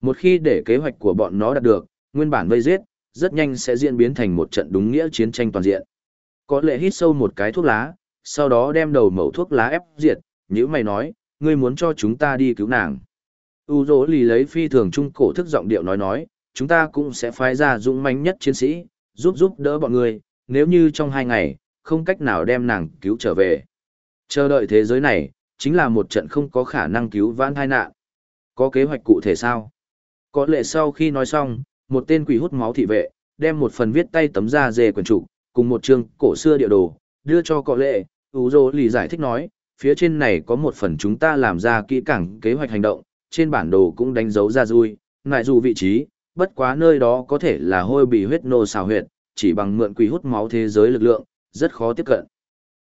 một khi để kế hoạch của bọn nó đạt được, nguyên bản vây giết, rất nhanh sẽ diễn biến thành một trận đúng nghĩa chiến tranh toàn diện. Có lẽ hít sâu một cái thuốc lá, sau đó đem đầu mẩu thuốc lá ép diệt, như mày nói, ngươi muốn cho chúng ta đi cứu nàng. U dỗ lì lấy phi thường trung cổ thức giọng điệu nói nói, chúng ta cũng sẽ phái ra dũng mãnh nhất chiến sĩ, giúp giúp đỡ bọn người, nếu như trong hai ngày, không cách nào đem nàng cứu trở về. Chờ đợi thế giới này, chính là một trận không có khả năng cứu vãn tai nạn. Có kế hoạch cụ thể sao? Có lệ sau khi nói xong, một tên quỷ hút máu thị vệ, đem một phần viết tay tấm da dề quyển trục, cùng một chương cổ xưa địa đồ, đưa cho có lệ, Ú Dô lì giải thích nói, phía trên này có một phần chúng ta làm ra kỹ càng kế hoạch hành động, trên bản đồ cũng đánh dấu ra rui, ngại dù vị trí, bất quá nơi đó có thể là hôi bị huyết nô xào huyệt, chỉ bằng mượn quỷ hút máu thế giới lực lượng, rất khó tiếp cận.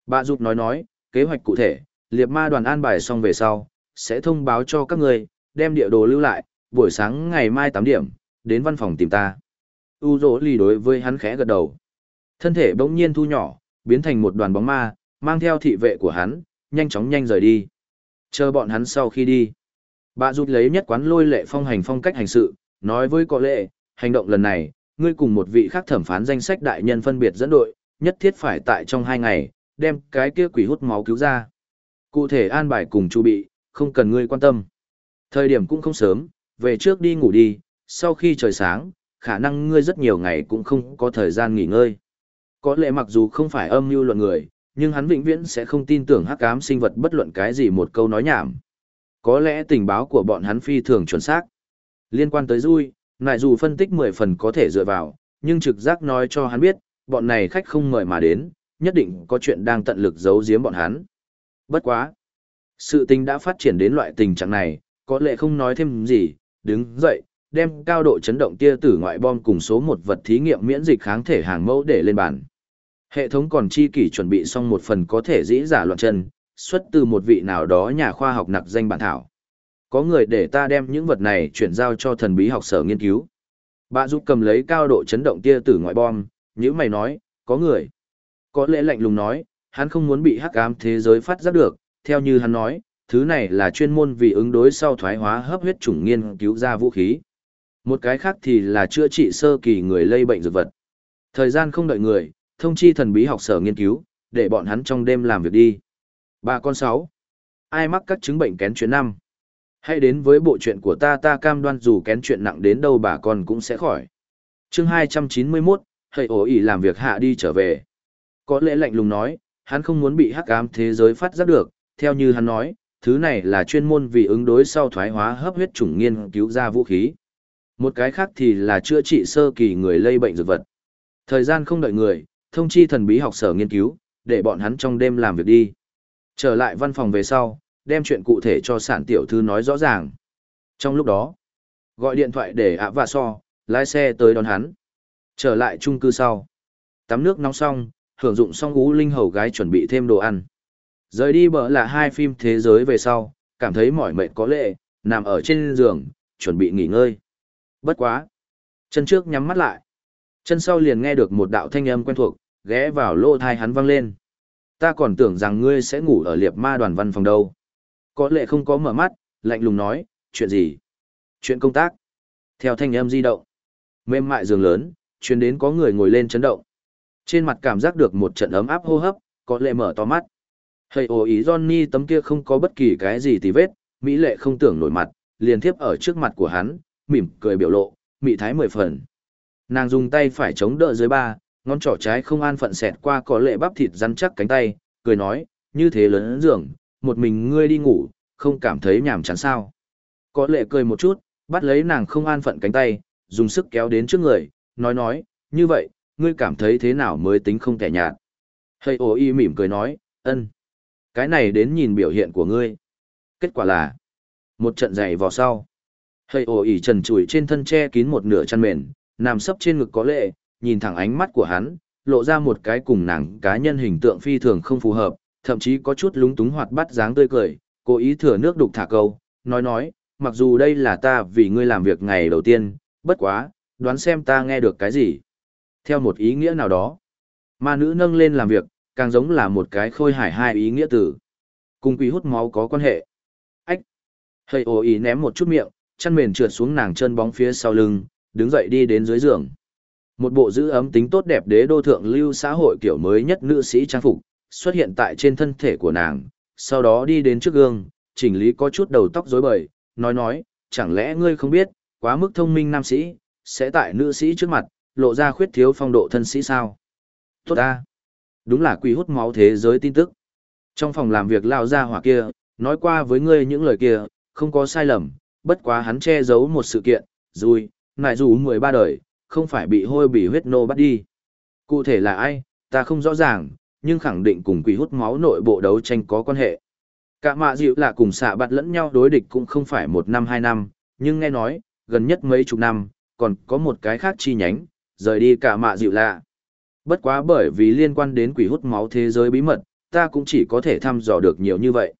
Bà giúp nói nói, kế hoạch cụ thể, liệt ma đoàn an bài xong về sau, sẽ thông báo cho các người, đem địa đồ lưu lại, buổi sáng ngày mai 8 điểm, đến văn phòng tìm ta. U dỗ lì đối với hắn khẽ gật đầu. Thân thể bỗng nhiên thu nhỏ, biến thành một đoàn bóng ma, mang theo thị vệ của hắn, nhanh chóng nhanh rời đi. Chờ bọn hắn sau khi đi. Bà rút lấy nhất quán lôi lệ phong hành phong cách hành sự, nói với có lệ, hành động lần này, ngươi cùng một vị khác thẩm phán danh sách đại nhân phân biệt dẫn đội, nhất thiết phải tại trong hai ngày, đem cái kia quỷ hút máu cứu ra. Cụ thể an bài cùng chu bị, không cần ngươi quan tâm. Thời điểm cũng không sớm, về trước đi ngủ đi, sau khi trời sáng, khả năng ngươi rất nhiều ngày cũng không có thời gian nghỉ ngơi. Có lẽ mặc dù không phải âm mưu luận người, nhưng hắn vĩnh viễn sẽ không tin tưởng hắc ám sinh vật bất luận cái gì một câu nói nhảm. Có lẽ tình báo của bọn hắn phi thường chuẩn xác. Liên quan tới Rui, nại dù phân tích 10 phần có thể dựa vào, nhưng trực giác nói cho hắn biết, bọn này khách không mời mà đến, nhất định có chuyện đang tận lực giấu giếm bọn hắn. Bất quá. Sự tình đã phát triển đến loại tình trạng này, có lẽ không nói thêm gì, đứng dậy, đem cao độ chấn động tia tử ngoại bom cùng số một vật thí nghiệm miễn dịch kháng thể hàng mẫu để lên bàn. Hệ thống còn chi kỷ chuẩn bị xong một phần có thể dĩ giả loạn chân, xuất từ một vị nào đó nhà khoa học nặc danh bản thảo. Có người để ta đem những vật này chuyển giao cho thần bí học sở nghiên cứu. Bà giúp cầm lấy cao độ chấn động tia tử ngoại bom, như mày nói, có người. Có lẽ lạnh lùng nói, hắn không muốn bị hắc ám thế giới phát giác được, theo như hắn nói, thứ này là chuyên môn vì ứng đối sau thoái hóa hấp huyết chủng nghiên cứu ra vũ khí. Một cái khác thì là chữa trị sơ kỳ người lây bệnh dược vật. Thời gian không đợi người, thông chi thần bí học sở nghiên cứu, để bọn hắn trong đêm làm việc đi. Bà con sáu, Ai mắc các chứng bệnh kén chuyện năm? Hãy đến với bộ chuyện của ta ta cam đoan dù kén chuyện nặng đến đâu bà con cũng sẽ khỏi. chương 291, hãy ổ ý làm việc hạ đi trở về. Có lẽ lạnh lùng nói, hắn không muốn bị hắc ám thế giới phát giác được, theo như hắn nói, thứ này là chuyên môn vì ứng đối sau thoái hóa hấp huyết chủng nghiên cứu ra vũ khí. Một cái khác thì là chữa trị sơ kỳ người lây bệnh dược vật. Thời gian không đợi người, thông chi thần bí học sở nghiên cứu, để bọn hắn trong đêm làm việc đi. Trở lại văn phòng về sau, đem chuyện cụ thể cho sản tiểu thư nói rõ ràng. Trong lúc đó, gọi điện thoại để ạ và so, lái xe tới đón hắn. Trở lại chung cư sau. Tắm nước nóng xong, hưởng dụng xong ú linh hầu gái chuẩn bị thêm đồ ăn. Rời đi bở là hai phim thế giới về sau, cảm thấy mỏi mệt có lệ, nằm ở trên giường, chuẩn bị nghỉ ngơi. Bất quá. Chân trước nhắm mắt lại. Chân sau liền nghe được một đạo thanh âm quen thuộc, ghé vào lỗ thai hắn vang lên. Ta còn tưởng rằng ngươi sẽ ngủ ở liệp ma đoàn văn phòng đâu. Có lệ không có mở mắt, lạnh lùng nói, chuyện gì? Chuyện công tác. Theo thanh âm di động. Mềm mại giường lớn, chuyến đến có người ngồi lên chấn động. Trên mặt cảm giác được một trận ấm áp hô hấp, có lệ mở to mắt. Hầy ồ ý Johnny tấm kia không có bất kỳ cái gì tì vết, Mỹ lệ không tưởng nổi mặt, liền tiếp ở trước mặt của hắn, mỉm cười biểu lộ, mị thái mười phần. Nàng dùng tay phải chống đỡ dưới ba, ngón trỏ trái không an phận xẹt qua có lệ bắp thịt rắn chắc cánh tay, cười nói, như thế lớn giường, một mình ngươi đi ngủ, không cảm thấy nhàm chán sao. Có lệ cười một chút, bắt lấy nàng không an phận cánh tay, dùng sức kéo đến trước người, nói nói, như vậy, ngươi cảm thấy thế nào mới tính không kẻ nhạt. Hây ồ y mỉm cười nói, ân. Cái này đến nhìn biểu hiện của ngươi. Kết quả là, một trận giày vò sau. Hây ồ y trần trụi trên thân che kín một nửa chăn mền, nằm sấp trên ngực có lệ, nhìn thẳng ánh mắt của hắn, lộ ra một cái cùng nàng cá nhân hình tượng phi thường không phù hợp, thậm chí có chút lúng túng hoạt bắt dáng tươi cười, cố ý thừa nước đục thả câu, nói nói, mặc dù đây là ta vì ngươi làm việc ngày đầu tiên, bất quá, đoán xem ta nghe được cái gì. Theo một ý nghĩa nào đó, ma nữ nâng lên làm việc, càng giống là một cái khôi hải hai ý nghĩa từ. Cùng quý hút máu có quan hệ. Ách! Hơi ồ ý ném một chút miệng, chăn mền trượt xuống nàng chân bóng phía sau lưng, đứng dậy đi đến dưới giường. Một bộ giữ ấm tính tốt đẹp đế đô thượng lưu xã hội kiểu mới nhất nữ sĩ trang phục, xuất hiện tại trên thân thể của nàng, sau đó đi đến trước gương, chỉnh lý có chút đầu tóc rối bời, nói nói, chẳng lẽ ngươi không biết, quá mức thông minh nam sĩ, sẽ tại nữ sĩ trước mặt, lộ ra khuyết thiếu phong độ thân sĩ sao? Tốt ta! Đúng là quỷ hút máu thế giới tin tức. Trong phòng làm việc lao ra hỏa kia, nói qua với ngươi những lời kia, không có sai lầm, bất quá hắn che giấu một sự kiện, rồi, nại dù 13 đời, không phải bị hôi bị huyết nô bắt đi. Cụ thể là ai, ta không rõ ràng, nhưng khẳng định cùng quỷ hút máu nội bộ đấu tranh có quan hệ. Cả mạ dịu là cùng xạ bạt lẫn nhau đối địch cũng không phải một năm hai năm, nhưng nghe nói, gần nhất mấy chục năm, còn có một cái khác chi nhánh, rời đi cả mạ dịu lạ. Bất quá bởi vì liên quan đến quỷ hút máu thế giới bí mật, ta cũng chỉ có thể thăm dò được nhiều như vậy.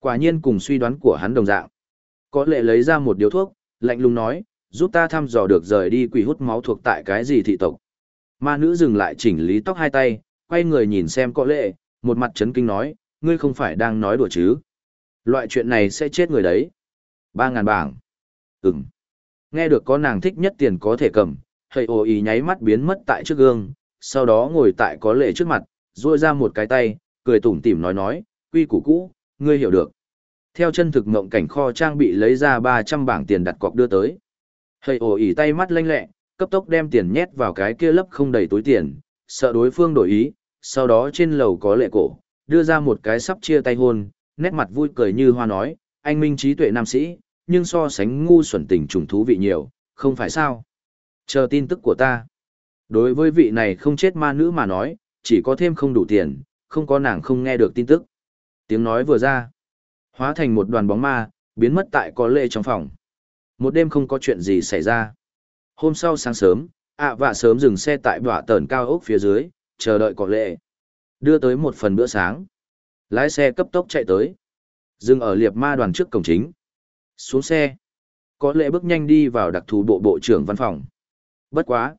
Quả nhiên cùng suy đoán của hắn đồng dạng. Có lệ lấy ra một điếu thuốc, lạnh lùng nói, giúp ta thăm dò được rời đi quỷ hút máu thuộc tại cái gì thị tộc. Ma nữ dừng lại chỉnh lý tóc hai tay, quay người nhìn xem có lệ, một mặt chấn kinh nói, ngươi không phải đang nói đùa chứ. Loại chuyện này sẽ chết người đấy. Ba ngàn bảng. Ừm. Nghe được có nàng thích nhất tiền có thể cầm, hơi ồ ý nháy mắt biến mất tại trước gương, sau đó ngồi tại có lệ trước mặt, duỗi ra một cái tay, cười tủm tỉm nói nói, quy củ cũ, ngươi hiểu được. Theo chân thực ngộng cảnh kho trang bị lấy ra 300 bảng tiền đặt cọc đưa tới. Hầy ổ ỉ tay mắt lanh lẹ, cấp tốc đem tiền nhét vào cái kia lấp không đầy túi tiền, sợ đối phương đổi ý, sau đó trên lầu có lệ cổ, đưa ra một cái sắp chia tay hôn, nét mặt vui cười như hoa nói, anh minh trí tuệ nam sĩ, nhưng so sánh ngu xuẩn tình trùng thú vị nhiều, không phải sao. Chờ tin tức của ta. Đối với vị này không chết ma nữ mà nói, chỉ có thêm không đủ tiền, không có nàng không nghe được tin tức. Tiếng nói vừa ra, hóa thành một đoàn bóng ma, biến mất tại có lệ trong phòng. Một đêm không có chuyện gì xảy ra. Hôm sau sáng sớm, ạ vạ sớm dừng xe tại bỏa tờn cao ốc phía dưới, chờ đợi có lệ. Đưa tới một phần bữa sáng. Lái xe cấp tốc chạy tới. Dừng ở liệp ma đoàn trước cổng chính. Xuống xe. Có lệ bước nhanh đi vào đặc thù bộ bộ trưởng văn phòng. Bất quá.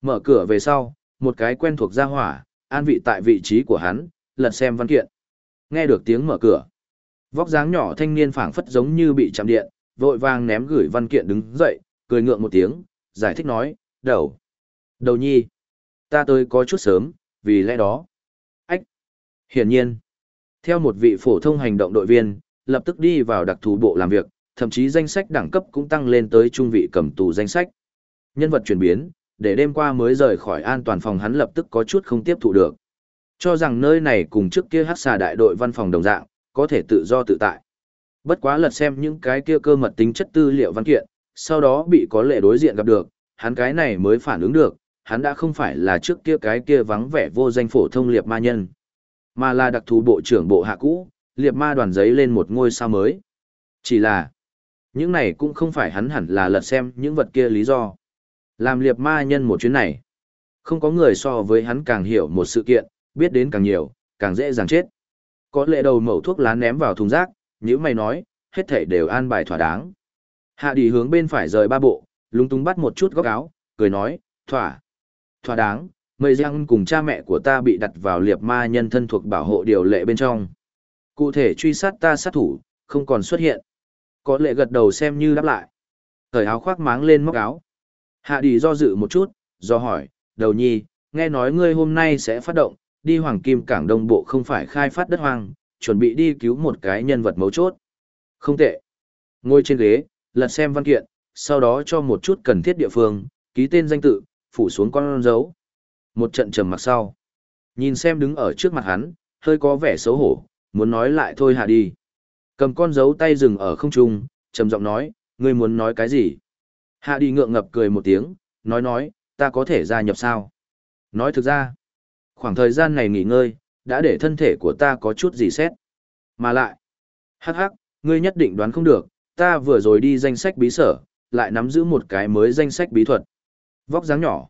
Mở cửa về sau, một cái quen thuộc ra hỏa, an vị tại vị trí của hắn, lật xem văn kiện. Nghe được tiếng mở cửa. Vóc dáng nhỏ thanh niên phảng phất giống như bị chạm điện, vội vàng ném gửi văn kiện đứng dậy, cười ngượng một tiếng, giải thích nói, đầu. Đầu nhi. Ta tới có chút sớm, vì lẽ đó. Ách. Hiển nhiên. Theo một vị phổ thông hành động đội viên, lập tức đi vào đặc thù bộ làm việc, thậm chí danh sách đẳng cấp cũng tăng lên tới trung vị cầm tù danh sách. Nhân vật chuyển biến, để đêm qua mới rời khỏi an toàn phòng hắn lập tức có chút không tiếp thụ được. Cho rằng nơi này cùng trước kia hát xà đại đội văn phòng đồng dạng, có thể tự do tự tại. Bất quá lật xem những cái kia cơ mật tính chất tư liệu văn kiện, sau đó bị có lệ đối diện gặp được, hắn cái này mới phản ứng được, hắn đã không phải là trước kia cái kia vắng vẻ vô danh phổ thông liệt ma nhân, mà là đặc thù bộ trưởng bộ hạ cũ, liệt ma đoàn giấy lên một ngôi sao mới. Chỉ là, những này cũng không phải hắn hẳn là lật xem những vật kia lý do. Làm liệt ma nhân một chuyến này, không có người so với hắn càng hiểu một sự kiện, biết đến càng nhiều, càng dễ dàng chết. Có lệ đầu mẩu thuốc lá ném vào thùng rác, nếu mày nói, hết thảy đều an bài thỏa đáng. Hạ đi hướng bên phải rời ba bộ, lúng túng bắt một chút góc áo, cười nói, thỏa, thỏa đáng, mây giang cùng cha mẹ của ta bị đặt vào liệp ma nhân thân thuộc bảo hộ điều lệ bên trong. Cụ thể truy sát ta sát thủ, không còn xuất hiện. Có lệ gật đầu xem như đáp lại. Thời áo khoác máng lên móc áo. Hạ đi do dự một chút, do hỏi, đầu nhi, nghe nói ngươi hôm nay sẽ phát động, đi Hoàng Kim Cảng Đông Bộ không phải khai phát đất hoang, chuẩn bị đi cứu một cái nhân vật mấu chốt. Không tệ. Ngồi trên ghế, lật xem văn kiện, sau đó cho một chút cần thiết địa phương, ký tên danh tự, phủ xuống con dấu. Một trận trầm mặc sau. Nhìn xem đứng ở trước mặt hắn, hơi có vẻ xấu hổ, muốn nói lại thôi hạ đi. Cầm con dấu tay dừng ở không trung, trầm giọng nói, ngươi muốn nói cái gì? Hạ đi ngượng ngập cười một tiếng, nói nói, ta có thể gia nhập sao? Nói thực ra, khoảng thời gian này nghỉ ngơi, đã để thân thể của ta có chút gì xét. Mà lại, hắc hắc, ngươi nhất định đoán không được, ta vừa rồi đi danh sách bí sở, lại nắm giữ một cái mới danh sách bí thuật. Vóc dáng nhỏ,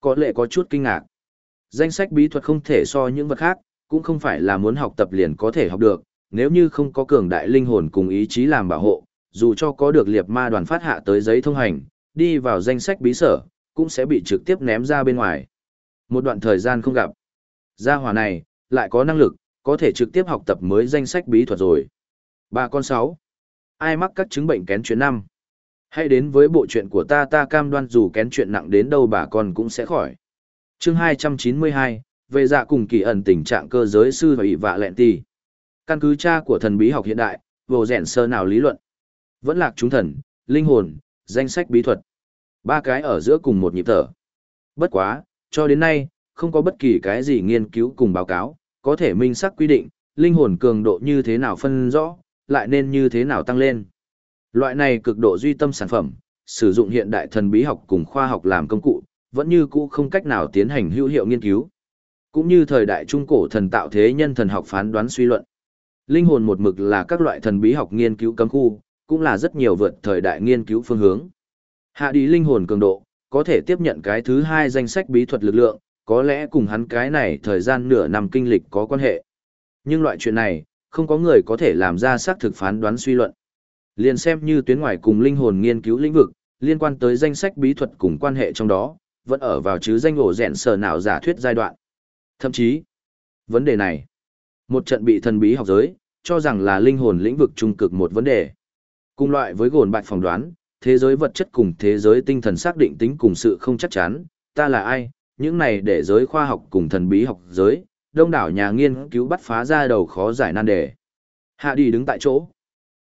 có lẽ có chút kinh ngạc. Danh sách bí thuật không thể so những vật khác, cũng không phải là muốn học tập liền có thể học được, nếu như không có cường đại linh hồn cùng ý chí làm bảo hộ, dù cho có được liệt ma đoàn phát hạ tới giấy thông hành, đi vào danh sách bí sở, cũng sẽ bị trực tiếp ném ra bên ngoài. Một đoạn thời gian không gặp. Gia hỏa này, lại có năng lực, có thể trực tiếp học tập mới danh sách bí thuật rồi. Ba con sáu. Ai mắc các chứng bệnh kén chuyện năm? Hãy đến với bộ chuyện của ta ta cam đoan dù kén chuyện nặng đến đâu bà con cũng sẽ khỏi. chương 292, về dạ cùng kỳ ẩn tình trạng cơ giới sư và ỷ vạ lẹn tì. Căn cứ cha của thần bí học hiện đại, vô rèn sơ nào lý luận. Vẫn lạc chúng thần, linh hồn, danh sách bí thuật. Ba cái ở giữa cùng một nhịp thở. Bất quá, cho đến nay, không có bất kỳ cái gì nghiên cứu cùng báo cáo, có thể minh xác quy định, linh hồn cường độ như thế nào phân rõ, lại nên như thế nào tăng lên. Loại này cực độ duy tâm sản phẩm, sử dụng hiện đại thần bí học cùng khoa học làm công cụ, vẫn như cũ không cách nào tiến hành hữu hiệu nghiên cứu. Cũng như thời đại trung cổ thần tạo thế nhân thần học phán đoán suy luận. Linh hồn một mực là các loại thần bí học nghiên cứu cấm khu, cũng là rất nhiều vượt thời đại nghiên cứu phương hướng. Hạ đi linh hồn cường độ, có thể tiếp nhận cái thứ hai danh sách bí thuật lực lượng, có lẽ cùng hắn cái này thời gian nửa năm kinh lịch có quan hệ. Nhưng loại chuyện này, không có người có thể làm ra xác thực phán đoán suy luận. Liền xem như tuyến ngoài cùng linh hồn nghiên cứu lĩnh vực, liên quan tới danh sách bí thuật cùng quan hệ trong đó, vẫn ở vào chứ danh ổ rẹn sở nào giả thuyết giai đoạn. Thậm chí, vấn đề này, một trận bị thần bí học giới, cho rằng là linh hồn lĩnh vực trung cực một vấn đề. Cùng loại với gồn bạch phỏng đoán, thế giới vật chất cùng thế giới tinh thần xác định tính cùng sự không chắc chắn, ta là ai, những này để giới khoa học cùng thần bí học giới, đông đảo nhà nghiên cứu bắt phá ra đầu khó giải nan đề. Hạ đi đứng tại chỗ.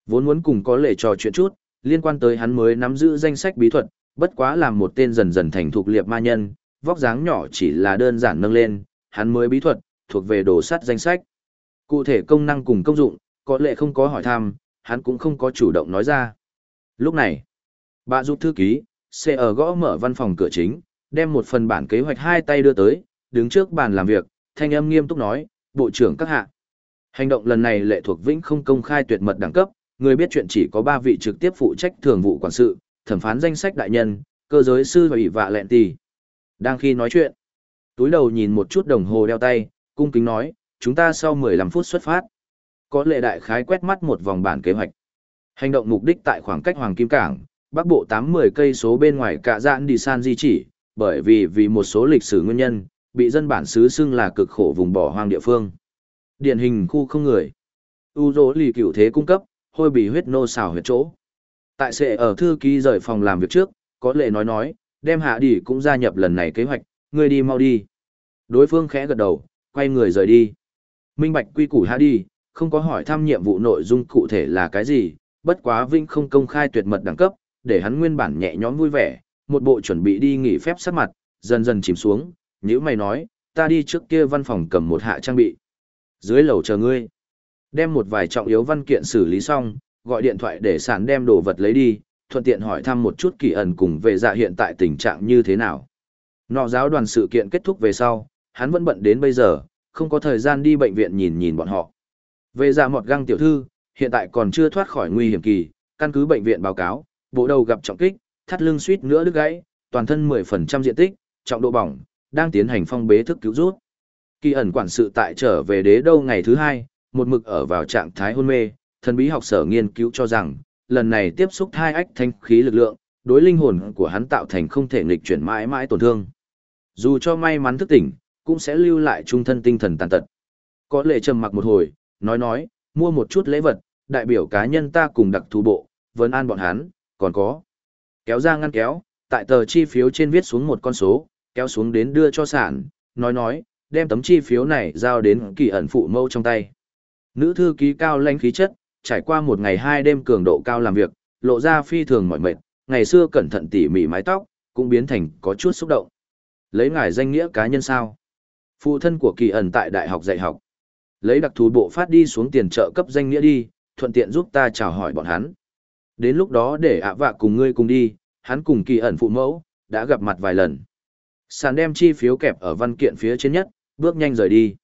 Vốn muốn cùng có lệ trò chuyện chút, liên quan tới hắn mới nắm giữ danh sách bí thuật, bất quá làm một tên dần dần thành thục liệp ma nhân, vóc dáng nhỏ chỉ là đơn giản nâng lên, hắn mới bí thuật, thuộc về đồ sắt danh sách. Cụ thể công năng cùng công dụng, có lệ không có hỏi thăm, hắn cũng không có chủ động nói ra. Lúc này, bà giúp thư ký, xe ở gõ mở văn phòng cửa chính, đem một phần bản kế hoạch hai tay đưa tới, đứng trước bàn làm việc, thanh âm nghiêm túc nói, Bộ trưởng các hạ. Hành động lần này lệ thuộc vĩnh không công khai tuyệt mật đẳng cấp, người biết chuyện chỉ có ba vị trực tiếp phụ trách thường vụ quản sự, thẩm phán danh sách đại nhân, cơ giới sư và ủy vạ lẹn tì. Đang khi nói chuyện, túi đầu nhìn một chút đồng hồ đeo tay, cung kính nói, chúng ta sau 15 phút xuất phát. Có lệ đại khái quét mắt một vòng bản kế hoạch. Hành động mục đích tại khoảng cách Hoàng Kim Cảng, bắc bộ tám mười cây số bên ngoài cả dạn đi san di chỉ, bởi vì vì một số lịch sử nguyên nhân, bị dân bản xứ xưng là cực khổ vùng bỏ hoang địa phương. Điển hình khu không người. U dỗ lì cựu thế cung cấp, hôi bị huyết nô xào huyết chỗ. Tại sẽ ở thư ký rời phòng làm việc trước, có lệ nói nói, đem hạ đỉ cũng gia nhập lần này kế hoạch, ngươi đi mau đi. Đối phương khẽ gật đầu, quay người rời đi. Minh Bạch quy củ hạ đi, không có hỏi thăm nhiệm vụ nội dung cụ thể là cái gì, bất quá Vinh không công khai tuyệt mật đẳng cấp, để hắn nguyên bản nhẹ nhõm vui vẻ, một bộ chuẩn bị đi nghỉ phép sắc mặt, dần dần chìm xuống, nếu mày nói, ta đi trước kia văn phòng cầm một hạ trang bị. Dưới lầu chờ ngươi. Đem một vài trọng yếu văn kiện xử lý xong, gọi điện thoại để sản đem đồ vật lấy đi, thuận tiện hỏi thăm một chút kỳ ẩn cùng về dạ hiện tại tình trạng như thế nào. Nọ giáo đoàn sự kiện kết thúc về sau, hắn vẫn bận đến bây giờ, không có thời gian đi bệnh viện nhìn nhìn bọn họ. Về dạ một găng tiểu thư, hiện tại còn chưa thoát khỏi nguy hiểm kỳ, căn cứ bệnh viện báo cáo, bộ đầu gặp trọng kích, thắt lưng suýt nữa đứt gãy, toàn thân 10% diện tích, trọng độ bỏng, đang tiến hành phong bế thức cứu rút. Kỳ ẩn quản sự tại trở về đế đâu ngày thứ hai, một mực ở vào trạng thái hôn mê, thần bí học sở nghiên cứu cho rằng, lần này tiếp xúc hai ách thanh khí lực lượng, đối linh hồn của hắn tạo thành không thể nghịch chuyển mãi mãi tổn thương. Dù cho may mắn thức tỉnh, cũng sẽ lưu lại trung thân tinh thần tàn tật. Có lệ trầm mặc một hồi, nói nói, mua một chút lễ vật, đại biểu cá nhân ta cùng đặc thù bộ, vấn an bọn hắn, còn có. Kéo ra ngăn kéo, tại tờ chi phiếu trên viết xuống một con số, kéo xuống đến đưa cho sản, nói nói, đem tấm chi phiếu này giao đến kỳ ẩn phụ mâu trong tay. Nữ thư ký cao lãnh khí chất, trải qua một ngày hai đêm cường độ cao làm việc, lộ ra phi thường mỏi mệt, ngày xưa cẩn thận tỉ mỉ mái tóc, cũng biến thành có chút xúc động. Lấy ngài danh nghĩa cá nhân sao? Phụ thân của kỳ ẩn tại đại học dạy học. Lấy đặc thù bộ phát đi xuống tiền trợ cấp danh nghĩa đi, thuận tiện giúp ta chào hỏi bọn hắn. Đến lúc đó để ạ vạ cùng ngươi cùng đi, hắn cùng kỳ ẩn phụ mẫu, đã gặp mặt vài lần. Sàn đem chi phiếu kẹp ở văn kiện phía trên nhất, bước nhanh rời đi.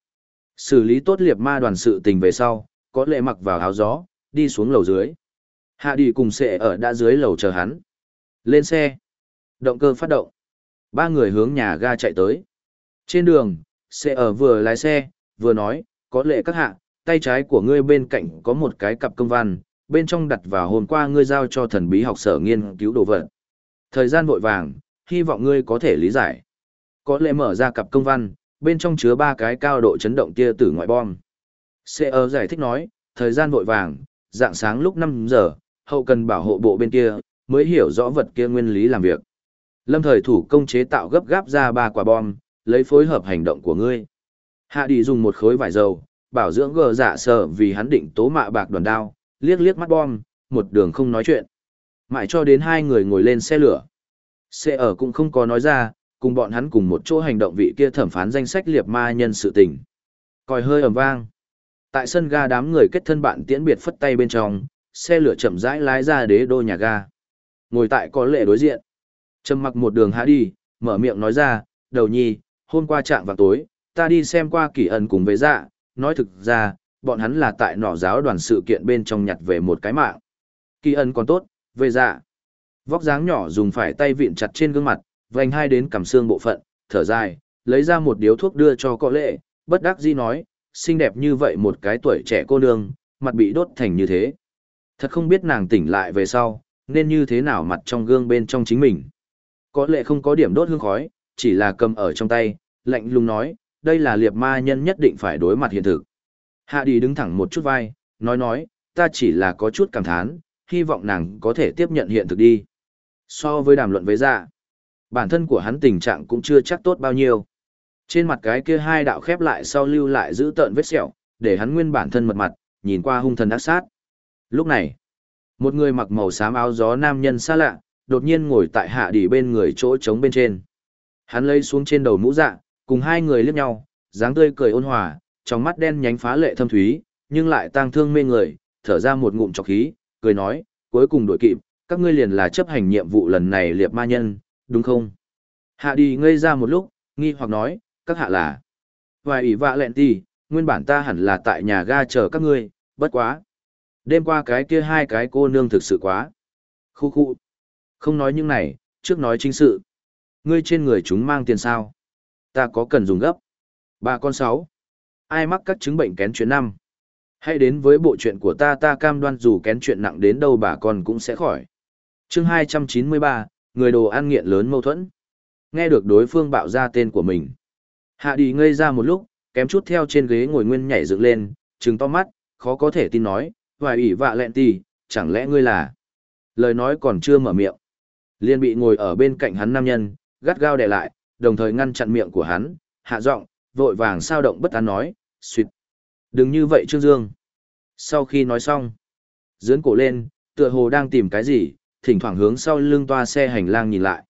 Xử lý tốt liệp ma đoàn sự tình về sau, có lệ mặc vào áo gió, đi xuống lầu dưới. Hạ đi cùng sệ ở đã dưới lầu chờ hắn. Lên xe. Động cơ phát động. Ba người hướng nhà ga chạy tới. Trên đường, sệ ở vừa lái xe, vừa nói, có lệ các hạ, tay trái của ngươi bên cạnh có một cái cặp công văn, bên trong đặt vào hôm qua ngươi giao cho thần bí học sở nghiên cứu đồ vật. Thời gian vội vàng, hy vọng ngươi có thể lý giải. Có lẽ mở ra cặp công văn, bên trong chứa ba cái cao độ chấn động tia tử ngoại bom. C.E. giải thích nói, thời gian vội vàng, dạng sáng lúc 5 giờ, hậu cần bảo hộ bộ bên kia, mới hiểu rõ vật kia nguyên lý làm việc. Lâm thời thủ công chế tạo gấp gáp ra ba quả bom, lấy phối hợp hành động của ngươi. Hạ đi dùng một khối vải dầu, bảo dưỡng gờ dạ sợ vì hắn định tố mạ bạc đoàn đao, liếc liếc mắt bom, một đường không nói chuyện. Mãi cho đến hai người ngồi lên xe lửa. Xe ở cũng không có nói ra, cùng bọn hắn cùng một chỗ hành động vị kia thẩm phán danh sách liệt ma nhân sự tình. Còi hơi ầm vang. Tại sân ga đám người kết thân bạn tiễn biệt phất tay bên trong, xe lửa chậm rãi lái ra đế đô nhà ga. Ngồi tại có lệ đối diện. Trầm mặc một đường hạ đi, mở miệng nói ra, đầu nhi, hôm qua trạng vào tối, ta đi xem qua kỷ ẩn cùng với dạ, nói thực ra, bọn hắn là tại nọ giáo đoàn sự kiện bên trong nhặt về một cái mạng. Kỳ ân còn tốt, về dạ. Vóc dáng nhỏ dùng phải tay vịn chặt trên gương mặt, vành hai đến cầm xương bộ phận, thở dài, lấy ra một điếu thuốc đưa cho có lệ, bất đắc dĩ nói, xinh đẹp như vậy một cái tuổi trẻ cô nương, mặt bị đốt thành như thế. Thật không biết nàng tỉnh lại về sau, nên như thế nào mặt trong gương bên trong chính mình. Có lệ không có điểm đốt hương khói, chỉ là cầm ở trong tay, lạnh lùng nói, đây là liệp ma nhân nhất định phải đối mặt hiện thực. Hạ đi đứng thẳng một chút vai, nói nói, ta chỉ là có chút cảm thán, hy vọng nàng có thể tiếp nhận hiện thực đi. So với đàm luận với dạ, bản thân của hắn tình trạng cũng chưa chắc tốt bao nhiêu. Trên mặt cái kia hai đạo khép lại sau lưu lại giữ tợn vết sẹo, để hắn nguyên bản thân mật mặt, nhìn qua hung thần ác sát. Lúc này, một người mặc màu xám áo gió nam nhân xa lạ, đột nhiên ngồi tại hạ đỉ bên người chỗ trống bên trên. Hắn lấy xuống trên đầu mũ dạ, cùng hai người liếc nhau, dáng tươi cười ôn hòa, trong mắt đen nhánh phá lệ thâm thúy, nhưng lại tang thương mê người, thở ra một ngụm trọc khí, cười nói, cuối cùng đội kịp, các ngươi liền là chấp hành nhiệm vụ lần này liệp ma nhân, đúng không? Hạ đi ngây ra một lúc, nghi hoặc nói, các hạ là. Vài ủy vạ lẹn ti, nguyên bản ta hẳn là tại nhà ga chờ các ngươi, bất quá. Đêm qua cái kia hai cái cô nương thực sự quá. Khu khu. Không nói những này, trước nói chính sự. Ngươi trên người chúng mang tiền sao? Ta có cần dùng gấp. Ba con sáu. Ai mắc các chứng bệnh kén chuyện năm? Hãy đến với bộ chuyện của ta ta cam đoan dù kén chuyện nặng đến đâu bà con cũng sẽ khỏi. chương 293, người đồ ăn nghiện lớn mâu thuẫn. Nghe được đối phương bạo ra tên của mình. Hạ đi ngây ra một lúc, kém chút theo trên ghế ngồi nguyên nhảy dựng lên, trừng to mắt, khó có thể tin nói, vài ủy vạ lẹn tì, chẳng lẽ ngươi là... Lời nói còn chưa mở miệng. Liên bị ngồi ở bên cạnh hắn nam nhân, gắt gao đè lại, đồng thời ngăn chặn miệng của hắn, hạ giọng, vội vàng sao động bất an nói, suýt. Đừng như vậy Trương Dương. Sau khi nói xong, dướn cổ lên, tựa hồ đang tìm cái gì, thỉnh thoảng hướng sau lưng toa xe hành lang nhìn lại.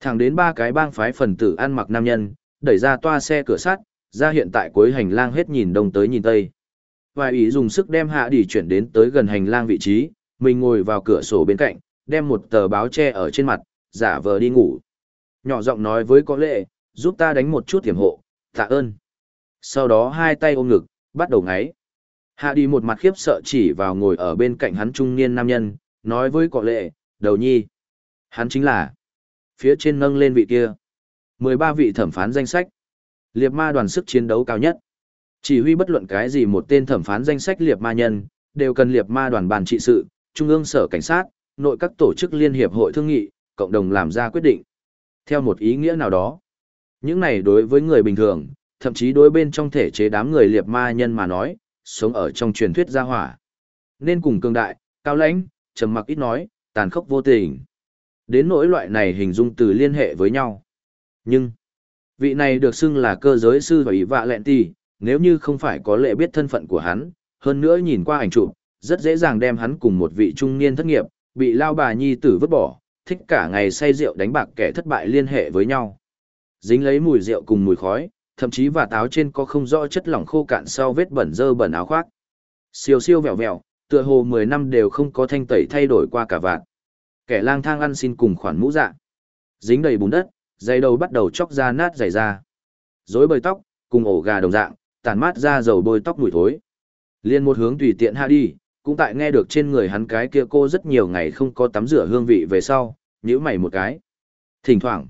Thẳng đến ba cái bang phái phần tử ăn mặc nam nhân, đẩy ra toa xe cửa sắt, ra hiện tại cuối hành lang hết nhìn đông tới nhìn tây. Vài ý dùng sức đem hạ đi chuyển đến tới gần hành lang vị trí, mình ngồi vào cửa sổ bên cạnh, đem một tờ báo che ở trên mặt, giả vờ đi ngủ. Nhỏ giọng nói với có lệ, giúp ta đánh một chút tiềm hộ, tạ ơn. Sau đó hai tay ôm ngực, bắt đầu ngáy. Hạ đi một mặt khiếp sợ chỉ vào ngồi ở bên cạnh hắn trung niên nam nhân, nói với cọ lệ, đầu nhi. Hắn chính là, phía trên nâng lên vị kia. 13 vị thẩm phán danh sách. Liệt ma đoàn sức chiến đấu cao nhất. Chỉ huy bất luận cái gì một tên thẩm phán danh sách liệt ma nhân, đều cần liệt ma đoàn bàn trị sự, trung ương sở cảnh sát, nội các tổ chức liên hiệp hội thương nghị, cộng đồng làm ra quyết định. Theo một ý nghĩa nào đó, những này đối với người bình thường, thậm chí đối bên trong thể chế đám người liệt ma nhân mà nói, sống ở trong truyền thuyết gia hỏa. Nên cùng cường đại, cao lãnh, trầm mặc ít nói, tàn khốc vô tình. Đến nỗi loại này hình dung từ liên hệ với nhau. Nhưng, vị này được xưng là cơ giới sư và ý vạ lẹn tì, nếu như không phải có lệ biết thân phận của hắn, hơn nữa nhìn qua ảnh chụp, rất dễ dàng đem hắn cùng một vị trung niên thất nghiệp, bị lao bà nhi tử vứt bỏ, thích cả ngày say rượu đánh bạc kẻ thất bại liên hệ với nhau. Dính lấy mùi rượu cùng mùi khói, thậm chí và táo trên có không rõ chất lỏng khô cạn sau vết bẩn dơ bẩn áo khoác. Siêu siêu vẹo vẹo, tựa hồ 10 năm đều không có thanh tẩy thay đổi qua cả vạn. Kẻ lang thang ăn xin cùng khoản mũ dạ. Dính đầy bùn đất, dây đầu bắt đầu chóc ra nát dày ra. Rối bời tóc, cùng ổ gà đồng dạng, tàn mát ra dầu bôi tóc mùi thối. Liên một hướng tùy tiện hạ đi, cũng tại nghe được trên người hắn cái kia cô rất nhiều ngày không có tắm rửa hương vị về sau, nhíu mày một cái. Thỉnh thoảng,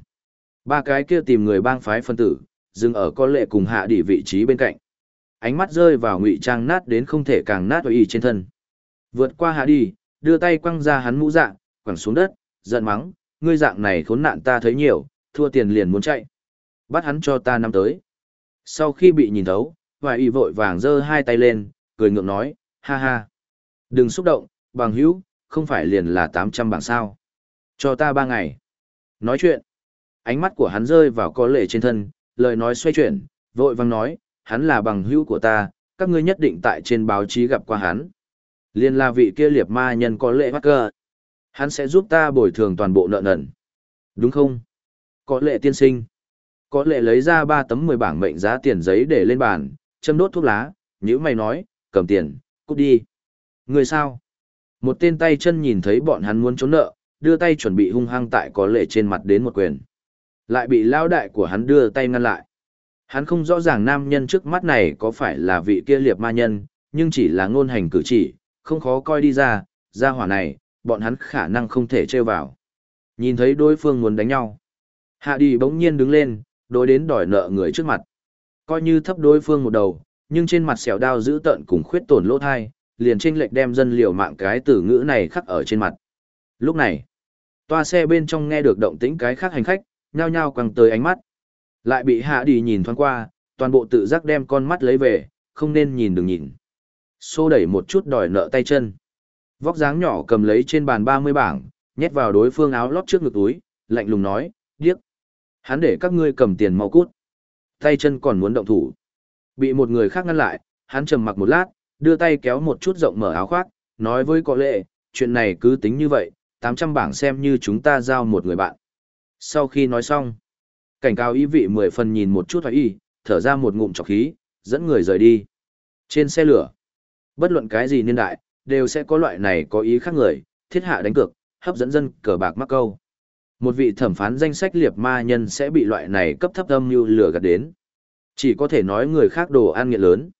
ba cái kia tìm người bang phái phân tử, dừng ở có lệ cùng hạ đi vị trí bên cạnh. Ánh mắt rơi vào ngụy trang nát đến không thể càng nát y trên thân. Vượt qua hạ đi, đưa tay quăng ra hắn mũ dạng, quẳng xuống đất, giận mắng, ngươi dạng này khốn nạn ta thấy nhiều, thua tiền liền muốn chạy. Bắt hắn cho ta năm tới. Sau khi bị nhìn thấu, và y vội vàng giơ hai tay lên, cười ngượng nói, ha ha. Đừng xúc động, bằng hữu, không phải liền là 800 bảng sao. Cho ta ba ngày. Nói chuyện. Ánh mắt của hắn rơi vào có lệ trên thân, lời nói xoay chuyển, vội vàng nói, hắn là bằng hữu của ta, các ngươi nhất định tại trên báo chí gặp qua hắn. Liên là vị kia liệt ma nhân có lệ bắt cơ. Hắn sẽ giúp ta bồi thường toàn bộ nợ nần. Đúng không? Có lệ tiên sinh. Có lệ lấy ra ba tấm mười bảng mệnh giá tiền giấy để lên bàn, châm đốt thuốc lá, nhữ mày nói, cầm tiền, cút đi. Người sao? Một tên tay chân nhìn thấy bọn hắn muốn trốn nợ, đưa tay chuẩn bị hung hăng tại có lệ trên mặt đến một quyền. Lại bị lao đại của hắn đưa tay ngăn lại. Hắn không rõ ràng nam nhân trước mắt này có phải là vị kia liệt ma nhân, nhưng chỉ là ngôn hành cử chỉ, không khó coi đi ra, ra hỏa này, bọn hắn khả năng không thể trêu vào. Nhìn thấy đối phương muốn đánh nhau. Hạ đi bỗng nhiên đứng lên, đối đến đòi nợ người trước mặt. Coi như thấp đối phương một đầu, nhưng trên mặt xẻo đao giữ tận cùng khuyết tổn lỗ thai, liền tranh lệch đem dân liều mạng cái từ ngữ này khắc ở trên mặt. Lúc này, toa xe bên trong nghe được động tĩnh cái khác hành khách, nhao nhao quăng tới ánh mắt. Lại bị hạ đi nhìn thoáng qua, toàn bộ tự giác đem con mắt lấy về, không nên nhìn đừng nhìn. Xô đẩy một chút đòi nợ tay chân. Vóc dáng nhỏ cầm lấy trên bàn 30 bảng, nhét vào đối phương áo lót trước ngực túi, lạnh lùng nói, điếc. Hắn để các ngươi cầm tiền mau cút. Tay chân còn muốn động thủ. Bị một người khác ngăn lại, hắn trầm mặc một lát, đưa tay kéo một chút rộng mở áo khoác, nói với có lệ, chuyện này cứ tính như vậy, 800 bảng xem như chúng ta giao một người bạn. Sau khi nói xong, cảnh cáo ý vị mười phần nhìn một chút thoại y, thở ra một ngụm trọc khí, dẫn người rời đi. Trên xe lửa, bất luận cái gì niên đại, đều sẽ có loại này có ý khác người, thiết hạ đánh cược, hấp dẫn dân cờ bạc mắc câu. Một vị thẩm phán danh sách liệt ma nhân sẽ bị loại này cấp thấp âm như lửa gạt đến. Chỉ có thể nói người khác đồ ăn nghiện lớn.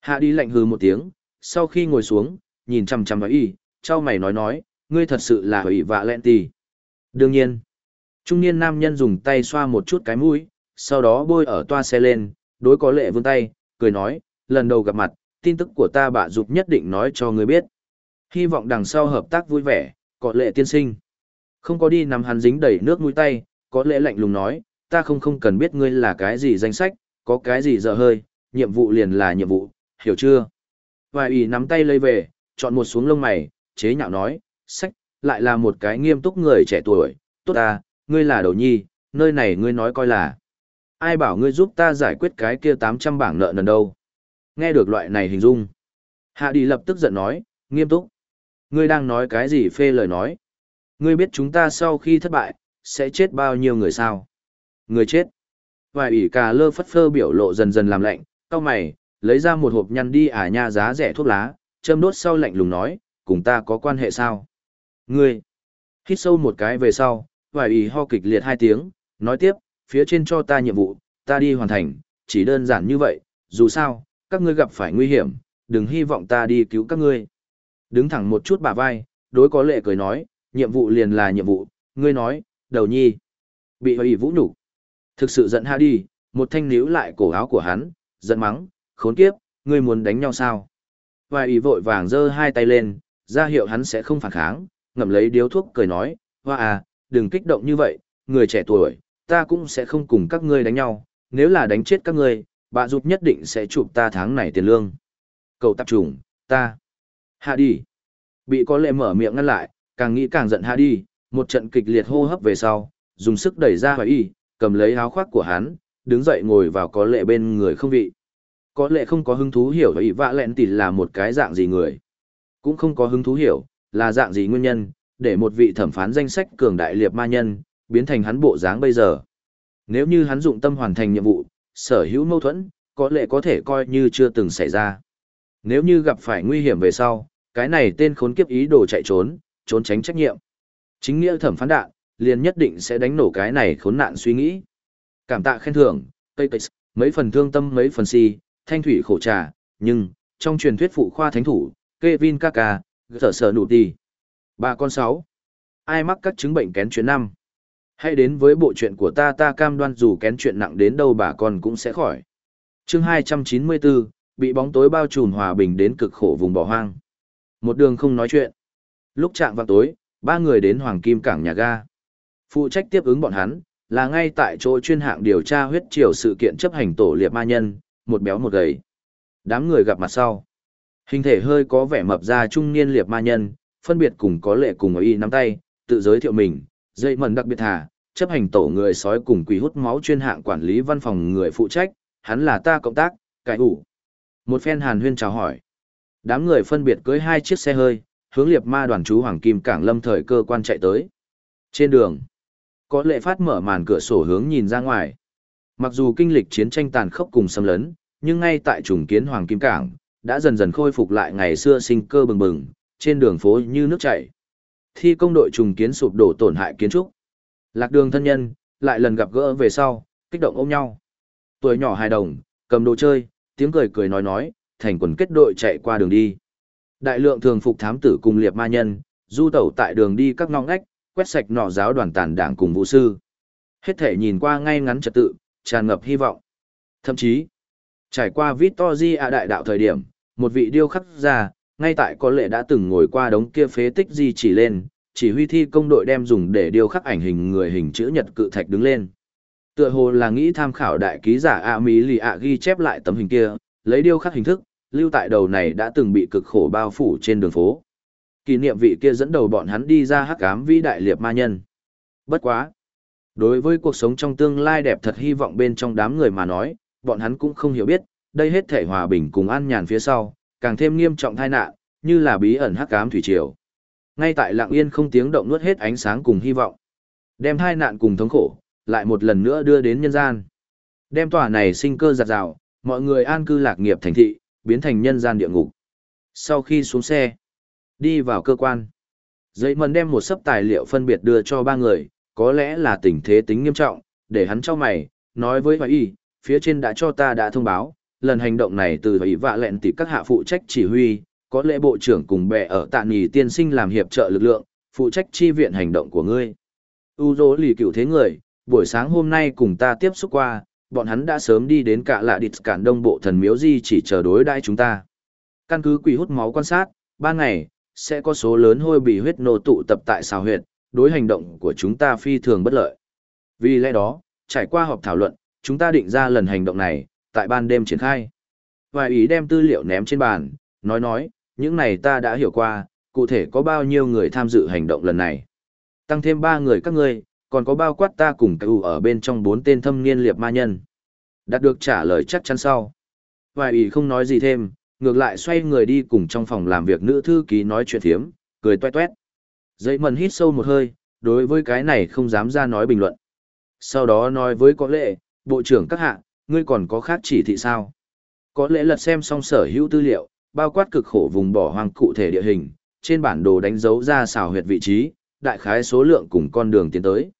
Hạ đi lạnh hừ một tiếng, sau khi ngồi xuống, nhìn chằm chằm vào y, trao mày nói nói, ngươi thật sự là hủy vạ lẹn tì. Đương nhiên, trung niên nam nhân dùng tay xoa một chút cái mũi, sau đó bôi ở toa xe lên, đối có lệ vươn tay, cười nói, lần đầu gặp mặt, tin tức của ta bạ dục nhất định nói cho người biết. Hy vọng đằng sau hợp tác vui vẻ, có lệ tiên sinh. Không có đi nắm hắn dính đầy nước mũi tay, có lệ lạnh lùng nói, ta không không cần biết ngươi là cái gì danh sách, có cái gì dở hơi, nhiệm vụ liền là nhiệm vụ, hiểu chưa? Vài ủy nắm tay lấy về, chọn một xuống lông mày, chế nhạo nói, sách, lại là một cái nghiêm túc người trẻ tuổi, tốt à, ngươi là đầu nhi, nơi này ngươi nói coi là. Ai bảo ngươi giúp ta giải quyết cái kia 800 bảng nợ nần đâu? Nghe được loại này hình dung. Hạ đi lập tức giận nói, nghiêm túc. Ngươi đang nói cái gì phê lời nói? Ngươi biết chúng ta sau khi thất bại, sẽ chết bao nhiêu người sao? Người chết. Vài ủy cà lơ phất phơ biểu lộ dần dần làm lạnh, cao mày, lấy ra một hộp nhăn đi ả nha giá rẻ thuốc lá, châm đốt sau lạnh lùng nói, cùng ta có quan hệ sao? Ngươi. Hít sâu một cái về sau, vài ý ho kịch liệt hai tiếng, nói tiếp, phía trên cho ta nhiệm vụ, ta đi hoàn thành, chỉ đơn giản như vậy, dù sao, các ngươi gặp phải nguy hiểm, đừng hy vọng ta đi cứu các ngươi. Đứng thẳng một chút bả vai, đối có lệ cười nói, nhiệm vụ liền là nhiệm vụ, ngươi nói, đầu nhi. Bị hơi vũ nhục Thực sự giận ha đi, một thanh níu lại cổ áo của hắn, giận mắng, khốn kiếp, ngươi muốn đánh nhau sao? Vài ý vội vàng giơ hai tay lên, ra hiệu hắn sẽ không phản kháng, ngậm lấy điếu thuốc cười nói, hoa à, đừng kích động như vậy, người trẻ tuổi, ta cũng sẽ không cùng các ngươi đánh nhau, nếu là đánh chết các ngươi, bà giúp nhất định sẽ chụp ta tháng này tiền lương. Cậu tập trùng, ta. Hạ đi. Bị có lệ mở miệng ngăn lại, càng nghĩ càng giận hạ đi, một trận kịch liệt hô hấp về sau, dùng sức đẩy ra hoài y, cầm lấy áo khoác của hắn, đứng dậy ngồi vào có lệ bên người không vị. Có lệ không có hứng thú hiểu ý vạ lẹn tỷ là một cái dạng gì người. Cũng không có hứng thú hiểu, là dạng gì nguyên nhân, để một vị thẩm phán danh sách cường đại liệt ma nhân, biến thành hắn bộ dáng bây giờ. Nếu như hắn dụng tâm hoàn thành nhiệm vụ, sở hữu mâu thuẫn, có lẽ có thể coi như chưa từng xảy ra. Nếu như gặp phải nguy hiểm về sau, cái này tên khốn kiếp ý đồ chạy trốn, trốn tránh trách nhiệm. Chính nghĩa thẩm phán đạn, liền nhất định sẽ đánh nổ cái này khốn nạn suy nghĩ. Cảm tạ khen thưởng, cây cây, mấy phần thương tâm mấy phần si, thanh thủy khổ trà, nhưng, trong truyền thuyết phụ khoa thánh thủ, Kevin Kaka, sở sở nụ đi bà con sáu. Ai mắc các chứng bệnh kén chuyện năm? Hãy đến với bộ chuyện của ta ta cam đoan dù kén chuyện nặng đến đâu bà con cũng sẽ khỏi. chương 294, bị bóng tối bao trùm hòa bình đến cực khổ vùng bỏ hoang. Một đường không nói chuyện. Lúc chạm vào tối, ba người đến Hoàng Kim Cảng nhà ga. Phụ trách tiếp ứng bọn hắn, là ngay tại chỗ chuyên hạng điều tra huyết triều sự kiện chấp hành tổ liệt ma nhân, một béo một gầy. Đám người gặp mặt sau. Hình thể hơi có vẻ mập ra trung niên liệt ma nhân, phân biệt cùng có lệ cùng ở y nắm tay, tự giới thiệu mình, dây mần đặc biệt thà, chấp hành tổ người sói cùng quỷ hút máu chuyên hạng quản lý văn phòng người phụ trách, hắn là ta cộng tác, cải ủ. Một phen hàn huyên chào hỏi. Đám người phân biệt cưới hai chiếc xe hơi, hướng liệp ma đoàn chú Hoàng Kim Cảng Lâm thời cơ quan chạy tới. Trên đường, có lệ phát mở màn cửa sổ hướng nhìn ra ngoài. Mặc dù kinh lịch chiến tranh tàn khốc cùng xâm lấn, nhưng ngay tại trùng kiến Hoàng Kim Cảng, đã dần dần khôi phục lại ngày xưa sinh cơ bừng bừng, trên đường phố như nước chảy. Thi công đội trùng kiến sụp đổ tổn hại kiến trúc. Lạc đường thân nhân, lại lần gặp gỡ về sau, kích động ôm nhau. Tuổi nhỏ hài đồng, cầm đồ chơi, tiếng cười cười nói nói, thành quần kết đội chạy qua đường đi. Đại lượng thường phục thám tử cùng liệp ma nhân, du tẩu tại đường đi các ngõ ngách, quét sạch nọ giáo đoàn tàn đảng cùng vũ sư. Hết thể nhìn qua ngay ngắn trật tự, tràn ngập hy vọng. Thậm chí, trải qua Victory đại đạo thời điểm, một vị điêu khắc già ngay tại có lệ đã từng ngồi qua đống kia phế tích di chỉ lên, chỉ huy thi công đội đem dùng để điêu khắc ảnh hình người hình chữ nhật cự thạch đứng lên. Tựa hồ là nghĩ tham khảo đại ký giả A Mỹ lì ạ ghi chép lại tấm hình kia, lấy điêu khắc hình thức, lưu tại đầu này đã từng bị cực khổ bao phủ trên đường phố. Kỷ niệm vị kia dẫn đầu bọn hắn đi ra hắc ám vĩ đại liệt ma nhân. Bất quá. Đối với cuộc sống trong tương lai đẹp thật hy vọng bên trong đám người mà nói, bọn hắn cũng không hiểu biết, đây hết thể hòa bình cùng an nhàn phía sau, càng thêm nghiêm trọng tai nạn, như là bí ẩn hắc ám thủy triều. Ngay tại lặng yên không tiếng động nuốt hết ánh sáng cùng hy vọng. Đem hai nạn cùng thống khổ, lại một lần nữa đưa đến nhân gian. Đem tòa này sinh cơ giặt rào, mọi người an cư lạc nghiệp thành thị, biến thành nhân gian địa ngục. Sau khi xuống xe, đi vào cơ quan, dây mần đem một sấp tài liệu phân biệt đưa cho ba người, có lẽ là tình thế tính nghiêm trọng, để hắn cho mày, nói với Hoài Y, phía trên đã cho ta đã thông báo, lần hành động này từ Hoài vạ lẹn tỷ các hạ phụ trách chỉ huy, có lẽ bộ trưởng cùng bè ở tạ nghỉ tiên sinh làm hiệp trợ lực lượng, phụ trách chi viện hành động của ngươi. U dỗ lì cựu thế người, buổi sáng hôm nay cùng ta tiếp xúc qua, bọn hắn đã sớm đi đến cả lạ địch cản đông bộ thần miếu di chỉ chờ đối đãi chúng ta. Căn cứ quỷ hút máu quan sát, ba ngày, sẽ có số lớn hôi bị huyết nô tụ tập tại xào huyệt, đối hành động của chúng ta phi thường bất lợi. Vì lẽ đó, trải qua họp thảo luận, chúng ta định ra lần hành động này, tại ban đêm triển khai. Vài ý đem tư liệu ném trên bàn, nói nói, những này ta đã hiểu qua, cụ thể có bao nhiêu người tham dự hành động lần này. Tăng thêm ba người các ngươi, còn có bao quát ta cùng cựu ở bên trong bốn tên thâm niên liệp ma nhân. Đạt được trả lời chắc chắn sau. Vài ý không nói gì thêm, ngược lại xoay người đi cùng trong phòng làm việc nữ thư ký nói chuyện thiếm, cười toe toét. Dây mần hít sâu một hơi, đối với cái này không dám ra nói bình luận. Sau đó nói với có lệ, bộ trưởng các hạ, ngươi còn có khác chỉ thị sao? Có lẽ lật xem xong sở hữu tư liệu, bao quát cực khổ vùng bỏ hoang cụ thể địa hình, trên bản đồ đánh dấu ra xào huyệt vị trí, đại khái số lượng cùng con đường tiến tới.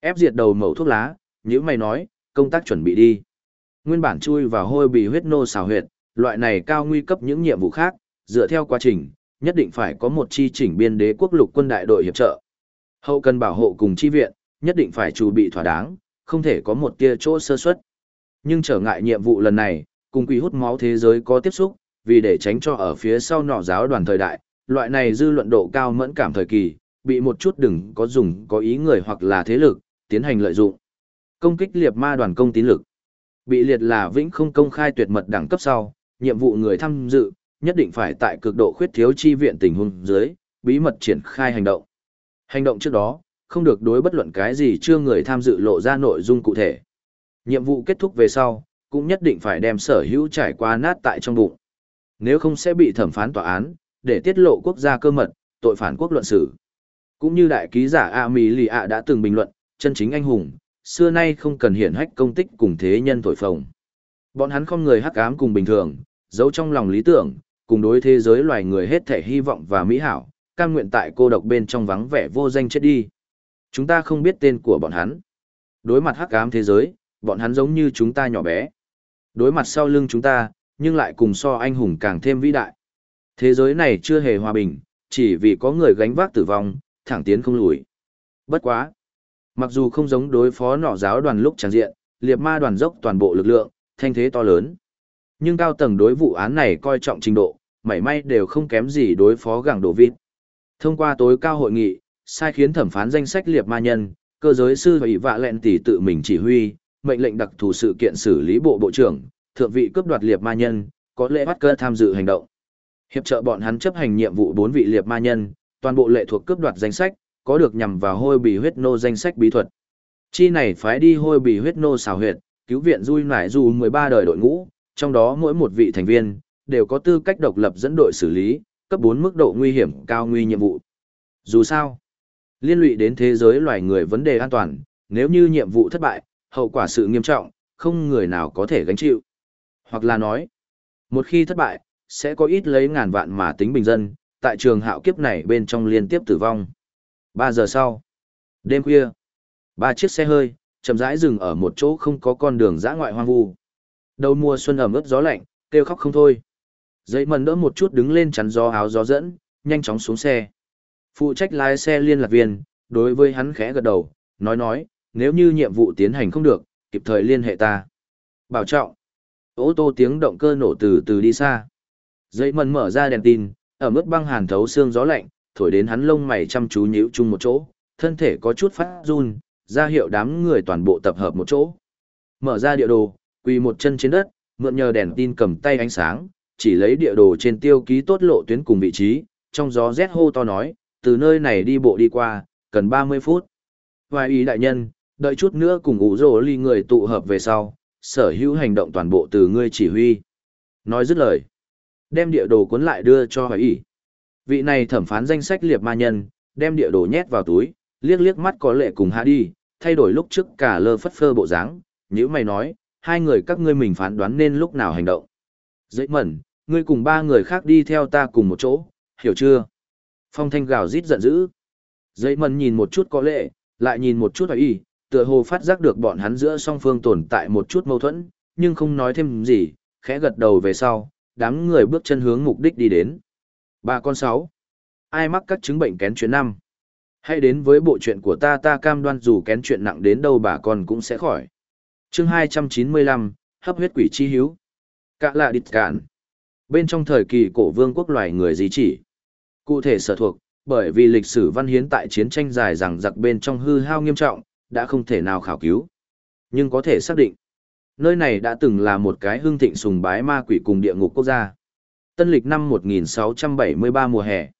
Ép diệt đầu mẩu thuốc lá, như mày nói, công tác chuẩn bị đi. Nguyên bản chui vào hôi bị huyết nô xào huyệt, loại này cao nguy cấp những nhiệm vụ khác, dựa theo quá trình, nhất định phải có một chi chỉnh biên đế quốc lục quân đại đội hiệp trợ. Hậu cần bảo hộ cùng chi viện, nhất định phải chuẩn bị thỏa đáng, không thể có một tia chỗ sơ suất. Nhưng trở ngại nhiệm vụ lần này, cùng quỷ hút máu thế giới có tiếp xúc, vì để tránh cho ở phía sau nọ giáo đoàn thời đại, loại này dư luận độ cao mẫn cảm thời kỳ, bị một chút đừng có dùng có ý người hoặc là thế lực, tiến hành lợi dụng. Công kích liệt ma đoàn công tín lực. Bị liệt là vĩnh không công khai tuyệt mật đẳng cấp sau, nhiệm vụ người tham dự, nhất định phải tại cực độ khuyết thiếu chi viện tình huống dưới, bí mật triển khai hành động. Hành động trước đó, không được đối bất luận cái gì chưa người tham dự lộ ra nội dung cụ thể. Nhiệm vụ kết thúc về sau, cũng nhất định phải đem sở hữu trải qua nát tại trong bụng. Nếu không sẽ bị thẩm phán tòa án, để tiết lộ quốc gia cơ mật, tội phản quốc luận xử. Cũng như đại ký giả A Mỹ Lì ạ đã từng bình luận, chân chính anh hùng, xưa nay không cần hiển hách công tích cùng thế nhân thổi phồng. Bọn hắn không người hắc ám cùng bình thường, giấu trong lòng lý tưởng, cùng đối thế giới loài người hết thể hy vọng và mỹ hảo, cam nguyện tại cô độc bên trong vắng vẻ vô danh chết đi. Chúng ta không biết tên của bọn hắn. Đối mặt hắc ám thế giới, bọn hắn giống như chúng ta nhỏ bé. Đối mặt sau lưng chúng ta, nhưng lại cùng so anh hùng càng thêm vĩ đại. Thế giới này chưa hề hòa bình, chỉ vì có người gánh vác tử vong, thẳng tiến không lùi. Bất quá. Mặc dù không giống đối phó nọ giáo đoàn lúc tràn diện, liệt ma đoàn dốc toàn bộ lực lượng, thanh thế to lớn. Nhưng cao tầng đối vụ án này coi trọng trình độ, mảy may đều không kém gì đối phó gẳng đổ vịt. Thông qua tối cao hội nghị, sai khiến thẩm phán danh sách liệt ma nhân, cơ giới sư và ủy vạ lẹn tỷ tự mình chỉ huy, mệnh lệnh đặc thù sự kiện xử lý bộ bộ trưởng, thượng vị cướp đoạt liệt ma nhân, có lễ bắt cơ tham dự hành động. Hiệp trợ bọn hắn chấp hành nhiệm vụ bốn vị liệt ma nhân, toàn bộ lệ thuộc cướp đoạt danh sách, có được nhằm vào hôi bì huyết nô danh sách bí thuật. Chi này phái đi hôi bì huyết nô xào huyệt, cứu viện Dui Nải dù 13 đời đội ngũ, trong đó mỗi một vị thành viên, đều có tư cách độc lập dẫn đội xử lý, cấp 4 mức độ nguy hiểm cao nguy nhiệm vụ. Dù sao, liên lụy đến thế giới loài người vấn đề an toàn, nếu như nhiệm vụ thất bại, hậu quả sự nghiêm trọng, không người nào có thể gánh chịu. Hoặc là nói, một khi thất bại, sẽ có ít lấy ngàn vạn mà tính bình dân, tại trường hạo kiếp này bên trong liên tiếp tử vong. 3 giờ sau, đêm khuya, ba chiếc xe hơi, chậm rãi dừng ở một chỗ không có con đường dã ngoại hoang vu. Đầu mùa xuân ẩm ướt gió lạnh, kêu khóc không thôi. Dậy mần đỡ một chút đứng lên chắn gió áo gió dẫn, nhanh chóng xuống xe. Phụ trách lái xe liên lạc viên, đối với hắn khẽ gật đầu, nói nói, nếu như nhiệm vụ tiến hành không được, kịp thời liên hệ ta. Bảo trọng. Ô tô tiếng động cơ nổ từ từ đi xa. Dây mần mở ra đèn tin, ở mức băng hàn thấu xương gió lạnh, thổi đến hắn lông mày chăm chú nhíu chung một chỗ, thân thể có chút phát run, ra hiệu đám người toàn bộ tập hợp một chỗ. Mở ra địa đồ, quỳ một chân trên đất, mượn nhờ đèn tin cầm tay ánh sáng, chỉ lấy địa đồ trên tiêu ký tốt lộ tuyến cùng vị trí, trong gió rét hô to nói, từ nơi này đi bộ đi qua, cần 30 phút. Vài ý đại nhân, đợi chút nữa cùng ủ rồ ly người tụ hợp về sau, sở hữu hành động toàn bộ từ ngươi chỉ huy. Nói dứt lời, đem địa đồ cuốn lại đưa cho hỏi ý. Vị này thẩm phán danh sách liệt ma nhân, đem địa đồ nhét vào túi, liếc liếc mắt có lệ cùng hạ đi, thay đổi lúc trước cả lơ phất phơ bộ dáng, nhữ mày nói, hai người các ngươi mình phán đoán nên lúc nào hành động. Dễ mẩn, ngươi cùng ba người khác đi theo ta cùng một chỗ, hiểu chưa? Phong thanh gào rít giận dữ. Dễ mẩn nhìn một chút có lệ, lại nhìn một chút hỏi y, tựa hồ phát giác được bọn hắn giữa song phương tồn tại một chút mâu thuẫn, nhưng không nói thêm gì, khẽ gật đầu về sau, đám người bước chân hướng mục đích đi đến. Bà con sáu. Ai mắc các chứng bệnh kén chuyện năm? Hãy đến với bộ chuyện của ta ta cam đoan dù kén chuyện nặng đến đâu bà con cũng sẽ khỏi. chương 295, hấp huyết quỷ chi hiếu. Cạ lạ địch cạn. Bên trong thời kỳ cổ vương quốc loài người gì chỉ. Cụ thể sở thuộc, Bởi vì lịch sử văn hiến tại chiến tranh dài rằng giặc bên trong hư hao nghiêm trọng, đã không thể nào khảo cứu. Nhưng có thể xác định, nơi này đã từng là một cái hương thịnh sùng bái ma quỷ cùng địa ngục quốc gia. Tân lịch năm 1673 mùa hè.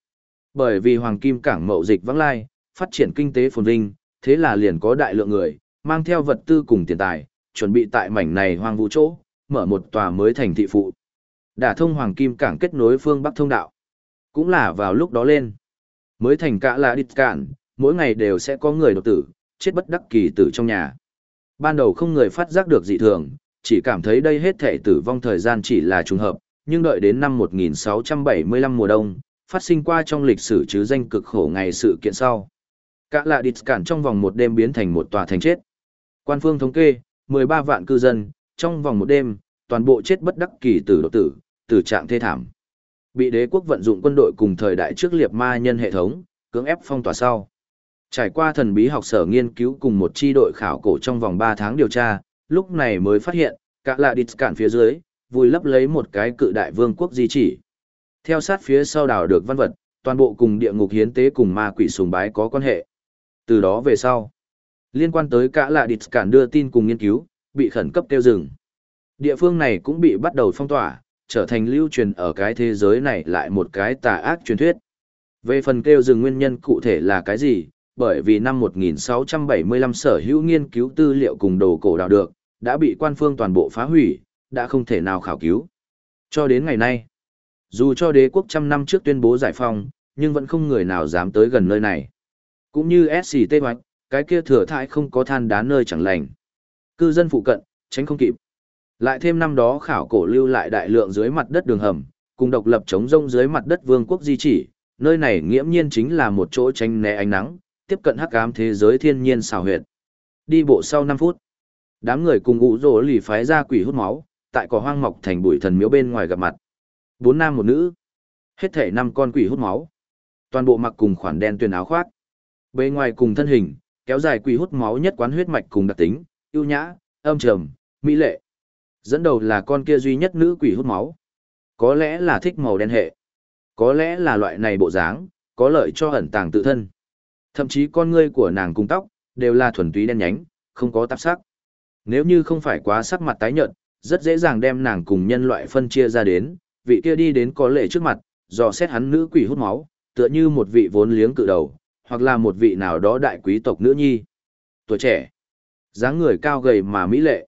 Bởi vì Hoàng Kim Cảng mậu dịch vắng lai, phát triển kinh tế phồn vinh, thế là liền có đại lượng người, mang theo vật tư cùng tiền tài, chuẩn bị tại mảnh này hoang vũ chỗ, mở một tòa mới thành thị phụ. Đả thông Hoàng Kim Cảng kết nối phương Bắc thông đạo. Cũng là vào lúc đó lên. Mới thành cả là địch cạn, mỗi ngày đều sẽ có người đột tử, chết bất đắc kỳ tử trong nhà. Ban đầu không người phát giác được dị thường, chỉ cảm thấy đây hết thể tử vong thời gian chỉ là trùng hợp, nhưng đợi đến năm 1675 mùa đông, phát sinh qua trong lịch sử chứ danh cực khổ ngày sự kiện sau. Cả lạ địch cản trong vòng một đêm biến thành một tòa thành chết. Quan phương thống kê, 13 vạn cư dân, trong vòng một đêm, toàn bộ chết bất đắc kỳ tử độ tử, tử trạng thê thảm. Bị đế quốc vận dụng quân đội cùng thời đại trước liệt ma nhân hệ thống, cưỡng ép phong tỏa sau. Trải qua thần bí học sở nghiên cứu cùng một chi đội khảo cổ trong vòng 3 tháng điều tra, lúc này mới phát hiện, cả lạ địch cản phía dưới, vùi lấp lấy một cái cự đại vương quốc di chỉ. Theo sát phía sau đảo được văn vật, toàn bộ cùng địa ngục hiến tế cùng ma quỷ sùng bái có quan hệ. Từ đó về sau, liên quan tới cả lạ địch cản đưa tin cùng nghiên cứu, bị khẩn cấp tiêu dừng. Địa phương này cũng bị bắt đầu phong tỏa, trở thành lưu truyền ở cái thế giới này lại một cái tà ác truyền thuyết. Về phần kêu dừng nguyên nhân cụ thể là cái gì, bởi vì năm 1675 sở hữu nghiên cứu tư liệu cùng đồ cổ đào được, đã bị quan phương toàn bộ phá hủy, đã không thể nào khảo cứu. Cho đến ngày nay, dù cho đế quốc trăm năm trước tuyên bố giải phóng, nhưng vẫn không người nào dám tới gần nơi này. Cũng như SCT hoạch, cái kia thừa thải không có than đá nơi chẳng lành. Cư dân phụ cận, tránh không kịp. Lại thêm năm đó khảo cổ lưu lại đại lượng dưới mặt đất đường hầm, cùng độc lập chống rông dưới mặt đất vương quốc di chỉ, nơi này nghiễm nhiên chính là một chỗ tránh né ánh nắng, tiếp cận hắc ám thế giới thiên nhiên xào huyệt. Đi bộ sau 5 phút, đám người cùng ngũ rỗ lì phái ra quỷ hút máu, tại cỏ hoang mọc thành bụi thần miếu bên ngoài gặp mặt. Bốn nam một nữ, hết thể năm con quỷ hút máu. Toàn bộ mặc cùng khoản đen tuyền áo khoác. Bề ngoài cùng thân hình, kéo dài quỷ hút máu nhất quán huyết mạch cùng đặc tính, ưu nhã, âm trầm, mỹ lệ. Dẫn đầu là con kia duy nhất nữ quỷ hút máu. Có lẽ là thích màu đen hệ. Có lẽ là loại này bộ dáng, có lợi cho ẩn tàng tự thân. Thậm chí con ngươi của nàng cùng tóc, đều là thuần túy đen nhánh, không có tạp sắc. Nếu như không phải quá sắc mặt tái nhợt, rất dễ dàng đem nàng cùng nhân loại phân chia ra đến, vị kia đi đến có lệ trước mặt, dò xét hắn nữ quỷ hút máu, tựa như một vị vốn liếng cự đầu, hoặc là một vị nào đó đại quý tộc nữ nhi. Tuổi trẻ, dáng người cao gầy mà mỹ lệ.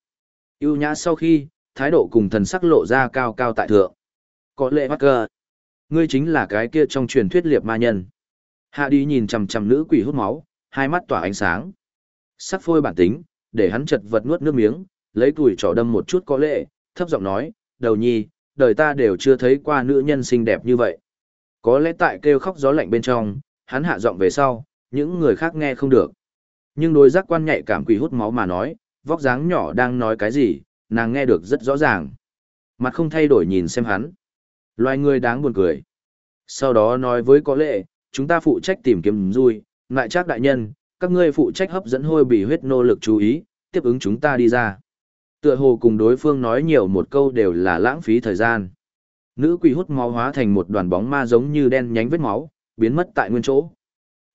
yêu nhã sau khi, thái độ cùng thần sắc lộ ra cao cao tại thượng. Có lệ mắc cơ. Ngươi chính là cái kia trong truyền thuyết liệp ma nhân. Hạ đi nhìn chằm chằm nữ quỷ hút máu, hai mắt tỏa ánh sáng. Sắc phôi bản tính, để hắn chật vật nuốt nước miếng, lấy tuổi trỏ đâm một chút có lệ, thấp giọng nói, đầu nhi, đời ta đều chưa thấy qua nữ nhân xinh đẹp như vậy. Có lẽ tại kêu khóc gió lạnh bên trong, hắn hạ giọng về sau, những người khác nghe không được. Nhưng đối giác quan nhạy cảm quỷ hút máu mà nói, vóc dáng nhỏ đang nói cái gì, nàng nghe được rất rõ ràng. Mặt không thay đổi nhìn xem hắn. Loài người đáng buồn cười. Sau đó nói với có lệ, chúng ta phụ trách tìm kiếm rui, ngại trác đại nhân, các ngươi phụ trách hấp dẫn hôi bì huyết nô lực chú ý, tiếp ứng chúng ta đi ra. Tựa hồ cùng đối phương nói nhiều một câu đều là lãng phí thời gian. Nữ quỷ hút máu hóa thành một đoàn bóng ma giống như đen nhánh vết máu, biến mất tại nguyên chỗ.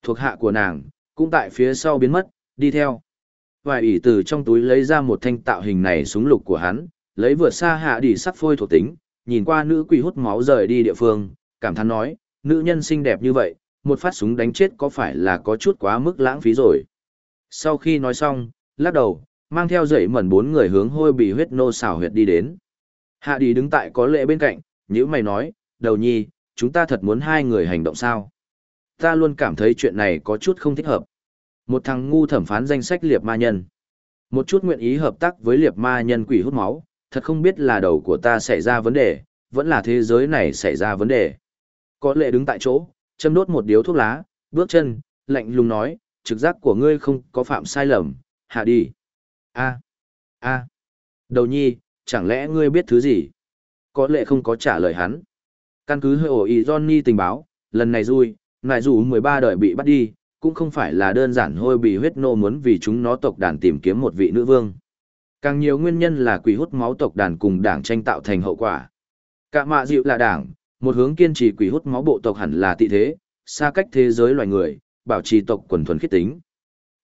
Thuộc hạ của nàng, cũng tại phía sau biến mất, đi theo. Vài ỷ từ trong túi lấy ra một thanh tạo hình này súng lục của hắn, lấy vượt xa hạ đi sắc phôi thuộc tính, nhìn qua nữ quỷ hút máu rời đi địa phương, cảm thán nói, nữ nhân xinh đẹp như vậy, một phát súng đánh chết có phải là có chút quá mức lãng phí rồi. Sau khi nói xong, lắc đầu, mang theo dậy mẩn bốn người hướng hôi bị huyết nô xào huyệt đi đến. Hạ đi đứng tại có lệ bên cạnh, nhữ mày nói, đầu nhi, chúng ta thật muốn hai người hành động sao? Ta luôn cảm thấy chuyện này có chút không thích hợp. Một thằng ngu thẩm phán danh sách liệp ma nhân. Một chút nguyện ý hợp tác với liệp ma nhân quỷ hút máu, thật không biết là đầu của ta xảy ra vấn đề, vẫn là thế giới này xảy ra vấn đề. Có lệ đứng tại chỗ, châm đốt một điếu thuốc lá, bước chân, lạnh lùng nói, trực giác của ngươi không có phạm sai lầm, hạ đi. a a đầu nhi, chẳng lẽ ngươi biết thứ gì? Có lẽ không có trả lời hắn. Căn cứ hơi ổ ý Johnny tình báo, lần này vui, ngại dù 13 đời bị bắt đi, cũng không phải là đơn giản hôi bị huyết nô muốn vì chúng nó tộc đàn tìm kiếm một vị nữ vương. Càng nhiều nguyên nhân là quỷ hút máu tộc đàn cùng đảng tranh tạo thành hậu quả. Cả mạ dịu là đảng, một hướng kiên trì quỷ hút máu bộ tộc hẳn là tị thế, xa cách thế giới loài người, bảo trì tộc quần thuần khiết tính.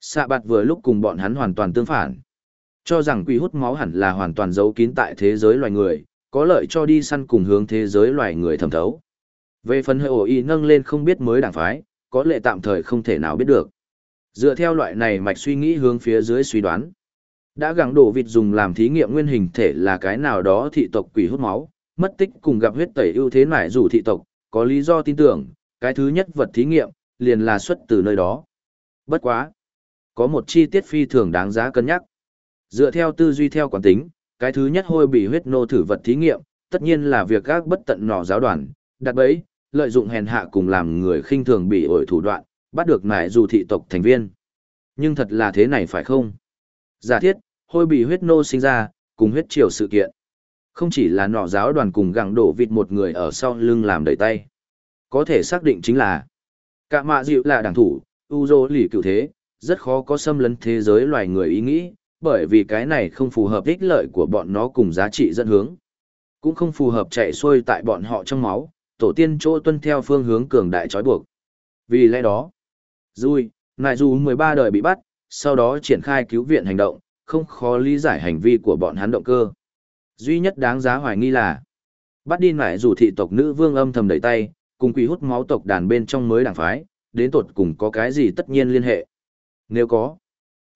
Xạ bạt vừa lúc cùng bọn hắn hoàn toàn tương phản. Cho rằng quỷ hút máu hẳn là hoàn toàn giấu kín tại thế giới loài người, có lợi cho đi săn cùng hướng thế giới loài người thẩm thấu. Về phần hệ ổ y nâng lên không biết mới đảng phái, có lệ tạm thời không thể nào biết được. Dựa theo loại này mạch suy nghĩ hướng phía dưới suy đoán. Đã gắng đổ vịt dùng làm thí nghiệm nguyên hình thể là cái nào đó thị tộc quỷ hút máu, mất tích cùng gặp huyết tẩy ưu thế nải rủ thị tộc, có lý do tin tưởng, cái thứ nhất vật thí nghiệm, liền là xuất từ nơi đó. Bất quá. Có một chi tiết phi thường đáng giá cân nhắc. Dựa theo tư duy theo quán tính, cái thứ nhất hôi bị huyết nô thử vật thí nghiệm, tất nhiên là việc các bất tận nọ giáo đoàn, đặt bẫy, lợi dụng hèn hạ cùng làm người khinh thường bị ổi thủ đoạn, bắt được nải dù thị tộc thành viên. Nhưng thật là thế này phải không? Giả thiết, hôi bị huyết nô sinh ra, cùng huyết triều sự kiện. Không chỉ là nọ giáo đoàn cùng gặng đổ vịt một người ở sau lưng làm đầy tay. Có thể xác định chính là cả mạ dịu là đảng thủ, u dô lì cựu thế, rất khó có xâm lấn thế giới loài người ý nghĩ, bởi vì cái này không phù hợp ích lợi của bọn nó cùng giá trị dẫn hướng. Cũng không phù hợp chạy xuôi tại bọn họ trong máu, tổ tiên chỗ tuân theo phương hướng cường đại trói buộc. Vì lẽ đó, Dui, Nại dù 13 đời bị bắt, sau đó triển khai cứu viện hành động, không khó lý giải hành vi của bọn hắn động cơ. Duy nhất đáng giá hoài nghi là, bắt đi lại dù thị tộc nữ vương âm thầm đẩy tay, cùng quỷ hút máu tộc đàn bên trong mới đảng phái, đến tột cùng có cái gì tất nhiên liên hệ. Nếu có,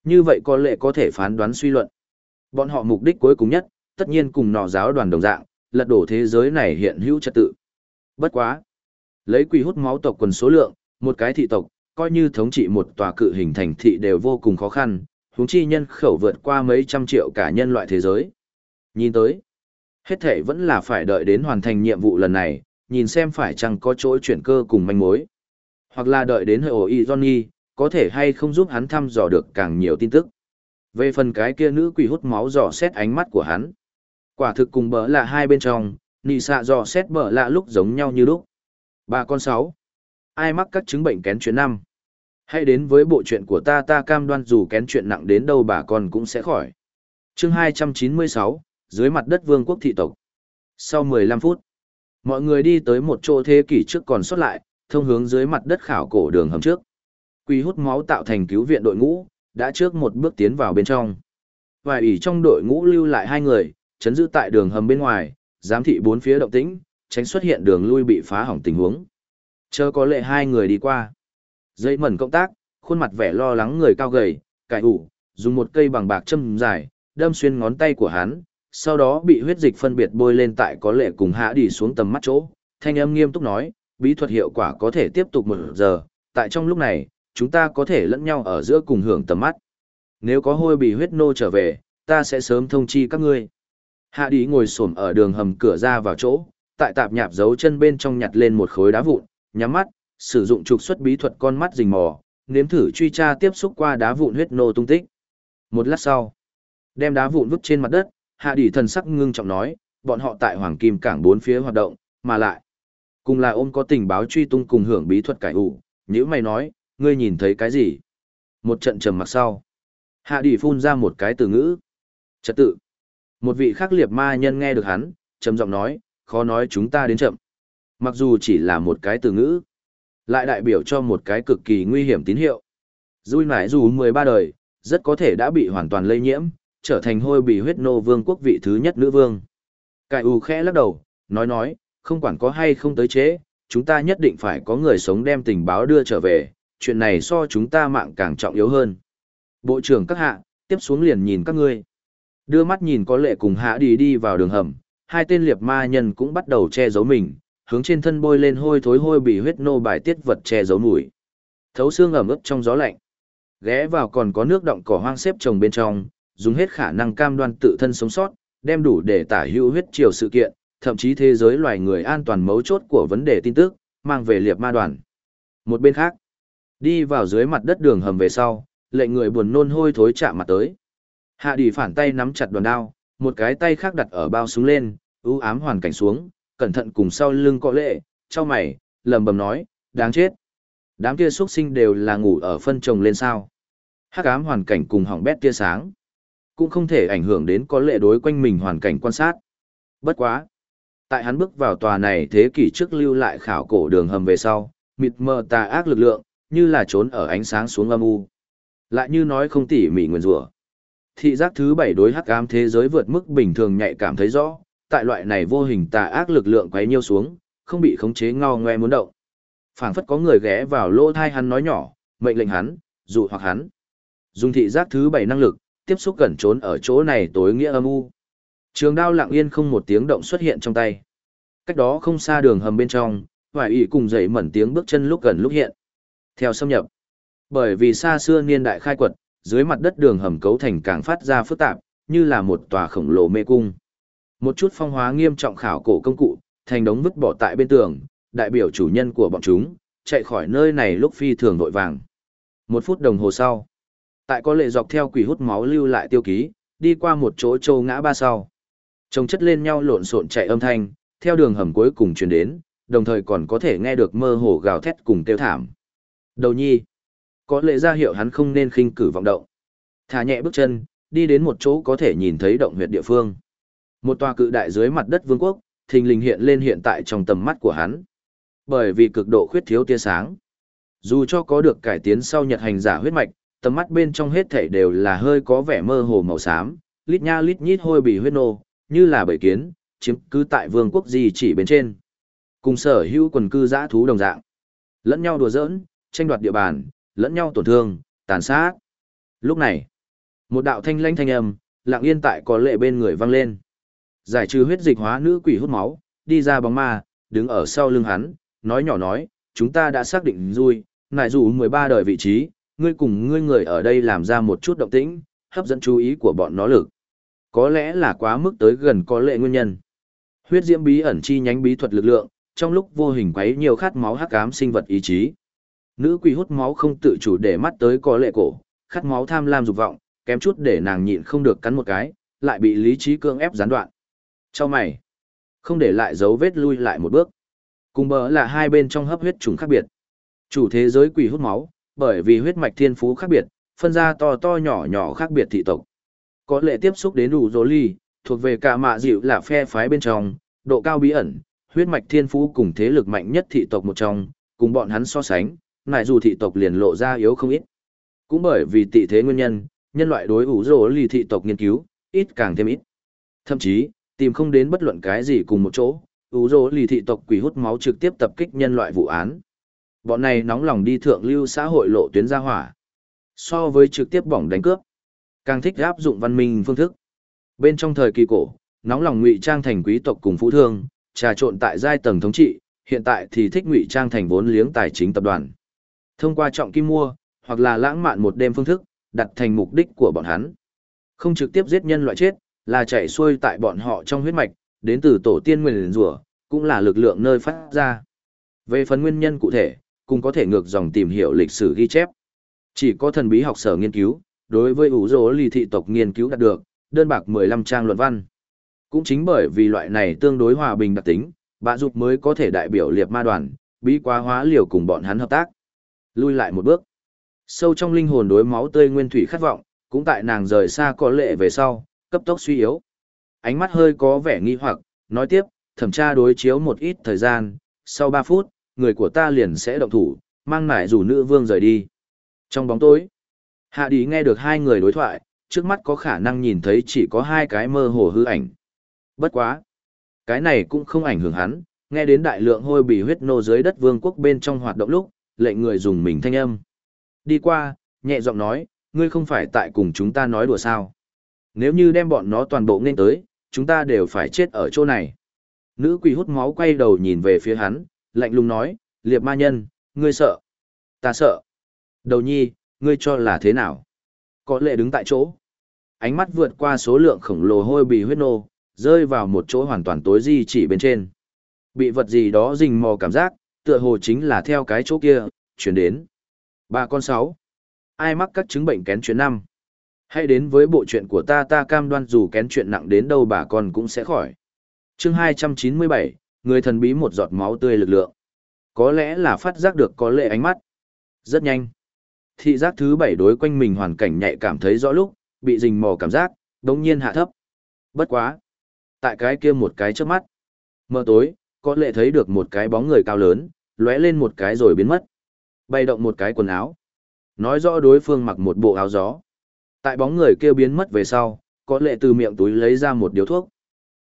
như vậy có lệ có thể phán đoán suy luận. Bọn họ mục đích cuối cùng nhất, tất nhiên cùng nọ giáo đoàn đồng dạng, lật đổ thế giới này hiện hữu trật tự. Bất quá. Lấy quỷ hút máu tộc quần số lượng, một cái thị tộc, coi như thống trị một tòa cự hình thành thị đều vô cùng khó khăn, huống chi nhân khẩu vượt qua mấy trăm triệu cả nhân loại thế giới. Nhìn tới, hết thể vẫn là phải đợi đến hoàn thành nhiệm vụ lần này, nhìn xem phải chăng có chỗ chuyển cơ cùng manh mối. Hoặc là đợi đến hội ổ y Johnny, có thể hay không giúp hắn thăm dò được càng nhiều tin tức. Về phần cái kia nữ quỷ hút máu dò xét ánh mắt của hắn. Quả thực cùng bỡ là hai bên trong, nị xạ dò xét bỡ lạ lúc giống nhau như lúc. Bà con sáu. Ai mắc các chứng bệnh kén chuyện năm? Hãy đến với bộ chuyện của ta ta cam đoan dù kén chuyện nặng đến đâu bà con cũng sẽ khỏi. chương 296, dưới mặt đất vương quốc thị tộc. Sau 15 phút, mọi người đi tới một chỗ thế kỷ trước còn sót lại, thông hướng dưới mặt đất khảo cổ đường hầm trước. Quỷ hút máu tạo thành cứu viện đội ngũ, đã trước một bước tiến vào bên trong. Vài ủy trong đội ngũ lưu lại hai người, chấn giữ tại đường hầm bên ngoài, giám thị bốn phía động tĩnh, tránh xuất hiện đường lui bị phá hỏng tình huống. Chờ có lệ hai người đi qua. Dây mẩn công tác, khuôn mặt vẻ lo lắng người cao gầy, cải ủ, dùng một cây bằng bạc châm dài, đâm xuyên ngón tay của hắn, sau đó bị huyết dịch phân biệt bôi lên tại có lệ cùng hạ đi xuống tầm mắt chỗ. Thanh âm nghiêm túc nói, bí thuật hiệu quả có thể tiếp tục một giờ, tại trong lúc này, chúng ta có thể lẫn nhau ở giữa cùng hưởng tầm mắt. Nếu có hôi bị huyết nô trở về, ta sẽ sớm thông chi các ngươi. Hạ đi ngồi xổm ở đường hầm cửa ra vào chỗ, tại tạp nhạp dấu chân bên trong nhặt lên một khối đá vụn, nhắm mắt, sử dụng trục xuất bí thuật con mắt rình mò, nếm thử truy tra tiếp xúc qua đá vụn huyết nô tung tích. Một lát sau, đem đá vụn vứt trên mặt đất, hạ Đỉ thần sắc ngưng trọng nói, bọn họ tại Hoàng Kim Cảng bốn phía hoạt động, mà lại, cùng là ôm có tình báo truy tung cùng hưởng bí thuật cải ủ, nếu mày nói, ngươi nhìn thấy cái gì? Một trận trầm mặc sau. Hạ Đỉ phun ra một cái từ ngữ. Trật tự. Một vị khắc liệt ma nhân nghe được hắn, trầm giọng nói, khó nói chúng ta đến chậm. Mặc dù chỉ là một cái từ ngữ, lại đại biểu cho một cái cực kỳ nguy hiểm tín hiệu. Dui nải dù 13 đời, rất có thể đã bị hoàn toàn lây nhiễm, trở thành hôi bị huyết nô vương quốc vị thứ nhất nữ vương. Cải ù khẽ lắc đầu, nói nói, không quản có hay không tới chế, chúng ta nhất định phải có người sống đem tình báo đưa trở về, chuyện này so chúng ta mạng càng trọng yếu hơn. Bộ trưởng các hạ, tiếp xuống liền nhìn các ngươi. Đưa mắt nhìn có lệ cùng hạ đi đi vào đường hầm, hai tên liệp ma nhân cũng bắt đầu che giấu mình, hướng trên thân bôi lên hôi thối hôi bị huyết nô bài tiết vật che giấu mùi. Thấu xương ẩm ướt trong gió lạnh. Ghé vào còn có nước động cỏ hoang xếp trồng bên trong, dùng hết khả năng cam đoan tự thân sống sót, đem đủ để tả hữu huyết triều sự kiện, thậm chí thế giới loài người an toàn mấu chốt của vấn đề tin tức, mang về liệp ma đoàn. Một bên khác, Đi vào dưới mặt đất đường hầm về sau, lệnh người buồn nôn hôi thối chạm mặt tới. Hạ đi phản tay nắm chặt đoàn đao, một cái tay khác đặt ở bao súng lên, ưu ám hoàn cảnh xuống, cẩn thận cùng sau lưng cọ lệ, cho mày, lầm bầm nói, đáng chết. Đám kia xuất sinh đều là ngủ ở phân trồng lên sao. Hắc ám hoàn cảnh cùng hỏng bét tia sáng. Cũng không thể ảnh hưởng đến có lệ đối quanh mình hoàn cảnh quan sát. Bất quá. Tại hắn bước vào tòa này thế kỷ trước lưu lại khảo cổ đường hầm về sau, mịt mờ tà ác lực lượng, như là trốn ở ánh sáng xuống âm u. Lại như nói không tỉ mỉ nguyên rủa. Thị giác thứ bảy đối hắc ám thế giới vượt mức bình thường nhạy cảm thấy rõ, tại loại này vô hình tà ác lực lượng quấy nhiêu xuống, không bị khống chế ngao ngoe muốn động. Phảng phất có người ghé vào lỗ thai hắn nói nhỏ, mệnh lệnh hắn, dụ hoặc hắn. Dùng thị giác thứ bảy năng lực, tiếp xúc gần trốn ở chỗ này tối nghĩa âm u. Trường đao lặng yên không một tiếng động xuất hiện trong tay. Cách đó không xa đường hầm bên trong, vài ý cùng dậy mẩn tiếng bước chân lúc gần lúc hiện. Theo xâm nhập, bởi vì xa xưa niên đại khai quật, dưới mặt đất đường hầm cấu thành càng phát ra phức tạp, như là một tòa khổng lồ mê cung. Một chút phong hóa nghiêm trọng khảo cổ công cụ, thành đống vứt bỏ tại bên tường, đại biểu chủ nhân của bọn chúng, chạy khỏi nơi này lúc phi thường vội vàng. Một phút đồng hồ sau, tại có lệ dọc theo quỷ hút máu lưu lại tiêu ký, đi qua một chỗ châu ngã ba sau. Trông chất lên nhau lộn xộn chạy âm thanh, theo đường hầm cuối cùng truyền đến, đồng thời còn có thể nghe được mơ hồ gào thét cùng tiêu thảm. Đầu nhi, có lệ ra hiệu hắn không nên khinh cử vọng động. Thả nhẹ bước chân, đi đến một chỗ có thể nhìn thấy động huyệt địa phương. Một tòa cự đại dưới mặt đất vương quốc, thình lình hiện lên hiện tại trong tầm mắt của hắn. Bởi vì cực độ khuyết thiếu tia sáng. Dù cho có được cải tiến sau nhật hành giả huyết mạch, tầm mắt bên trong hết thảy đều là hơi có vẻ mơ hồ màu xám, lít nha lít nhít hôi bì huyết nô, như là bầy kiến, chiếm cứ tại vương quốc gì chỉ bên trên. Cùng sở hữu quần cư giã thú đồng dạng. Lẫn nhau đùa giỡn, tranh đoạt địa bàn, lẫn nhau tổn thương, tàn sát. Lúc này, một đạo thanh lãnh thanh âm, lặng yên tại có lệ bên người vang lên. Giải trừ huyết dịch hóa nữ quỷ hút máu, đi ra bóng ma, đứng ở sau lưng hắn, nói nhỏ nói, chúng ta đã xác định rồi, nại dù 13 đời vị trí, ngươi cùng ngươi người ở đây làm ra một chút động tĩnh, hấp dẫn chú ý của bọn nó lực. Có lẽ là quá mức tới gần có lệ nguyên nhân. Huyết diễm bí ẩn chi nhánh bí thuật lực lượng, trong lúc vô hình quấy nhiều khát máu hắc ám sinh vật ý chí. Nữ quỷ hút máu không tự chủ để mắt tới có lệ cổ, khát máu tham lam dục vọng, kém chút để nàng nhịn không được cắn một cái, lại bị lý trí cương ép gián đoạn. Cho mày, không để lại dấu vết lui lại một bước. Cùng bờ là hai bên trong hấp huyết trùng khác biệt. Chủ thế giới quỷ hút máu, bởi vì huyết mạch thiên phú khác biệt, phân ra to to nhỏ nhỏ khác biệt thị tộc. Có lệ tiếp xúc đến đủ dỗ ly, thuộc về cả mạ dịu là phe phái bên trong, độ cao bí ẩn, huyết mạch thiên phú cùng thế lực mạnh nhất thị tộc một trong, cùng bọn hắn so sánh, nại dù thị tộc liền lộ ra yếu không ít. Cũng bởi vì tị thế nguyên nhân, nhân loại đối ủ rỗ ly thị tộc nghiên cứu, ít càng thêm ít. Thậm chí, tìm không đến bất luận cái gì cùng một chỗ, ủ rỗ ly thị tộc quỷ hút máu trực tiếp tập kích nhân loại vụ án. Bọn này nóng lòng đi thượng lưu xã hội lộ tuyến ra hỏa. So với trực tiếp bỏng đánh cướp, càng thích áp dụng văn minh phương thức. Bên trong thời kỳ cổ, nóng lòng ngụy trang thành quý tộc cùng phú thương, trà trộn tại giai tầng thống trị, hiện tại thì thích ngụy trang thành vốn liếng tài chính tập đoàn. Thông qua trọng kim mua, hoặc là lãng mạn một đêm phương thức, đặt thành mục đích của bọn hắn. Không trực tiếp giết nhân loại chết, là chạy xuôi tại bọn họ trong huyết mạch, đến từ tổ tiên nguyên rủa, cũng là lực lượng nơi phát ra. Về phần nguyên nhân cụ thể, cũng có thể ngược dòng tìm hiểu lịch sử ghi chép. Chỉ có thần bí học sở nghiên cứu, đối với ủ rỗ lì thị tộc nghiên cứu đạt được, đơn bạc 15 trang luận văn. Cũng chính bởi vì loại này tương đối hòa bình đặc tính, bạ dục mới có thể đại biểu liệt ma đoàn, bí quá hóa liều cùng bọn hắn hợp tác. Lui lại một bước. Sâu trong linh hồn đối máu tươi nguyên thủy khát vọng, cũng tại nàng rời xa có lệ về sau, cấp tốc suy yếu. Ánh mắt hơi có vẻ nghi hoặc, nói tiếp, thẩm tra đối chiếu một ít thời gian, sau 3 phút, người của ta liền sẽ động thủ, mang nải rủ nữ vương rời đi. Trong bóng tối, hạ đi nghe được hai người đối thoại, trước mắt có khả năng nhìn thấy chỉ có hai cái mơ hồ hư ảnh. Bất quá. Cái này cũng không ảnh hưởng hắn, nghe đến đại lượng hôi bị huyết nô dưới đất vương quốc bên trong hoạt động lúc, lệnh người dùng mình thanh âm. Đi qua, nhẹ giọng nói, ngươi không phải tại cùng chúng ta nói đùa sao. Nếu như đem bọn nó toàn bộ nên tới, chúng ta đều phải chết ở chỗ này. Nữ quỷ hút máu quay đầu nhìn về phía hắn, lạnh lùng nói, liệp ma nhân, ngươi sợ. Ta sợ. Đầu nhi, ngươi cho là thế nào? Có lệ đứng tại chỗ. Ánh mắt vượt qua số lượng khổng lồ hôi bì huyết nô, rơi vào một chỗ hoàn toàn tối di chỉ bên trên. Bị vật gì đó rình mò cảm giác, tựa hồ chính là theo cái chỗ kia, chuyển đến. Ba con sáu. Ai mắc các chứng bệnh kén chuyện năm? Hãy đến với bộ chuyện của ta ta cam đoan dù kén chuyện nặng đến đâu bà con cũng sẽ khỏi. chương 297, người thần bí một giọt máu tươi lực lượng. Có lẽ là phát giác được có lệ ánh mắt. Rất nhanh. Thị giác thứ bảy đối quanh mình hoàn cảnh nhạy cảm thấy rõ lúc, bị rình mò cảm giác, đống nhiên hạ thấp. Bất quá. Tại cái kia một cái trước mắt. Mơ tối, có lệ thấy được một cái bóng người cao lớn, lóe lên một cái rồi biến mất. Bay động một cái quần áo. Nói rõ đối phương mặc một bộ áo gió. Tại bóng người kêu biến mất về sau, có lệ từ miệng túi lấy ra một điếu thuốc.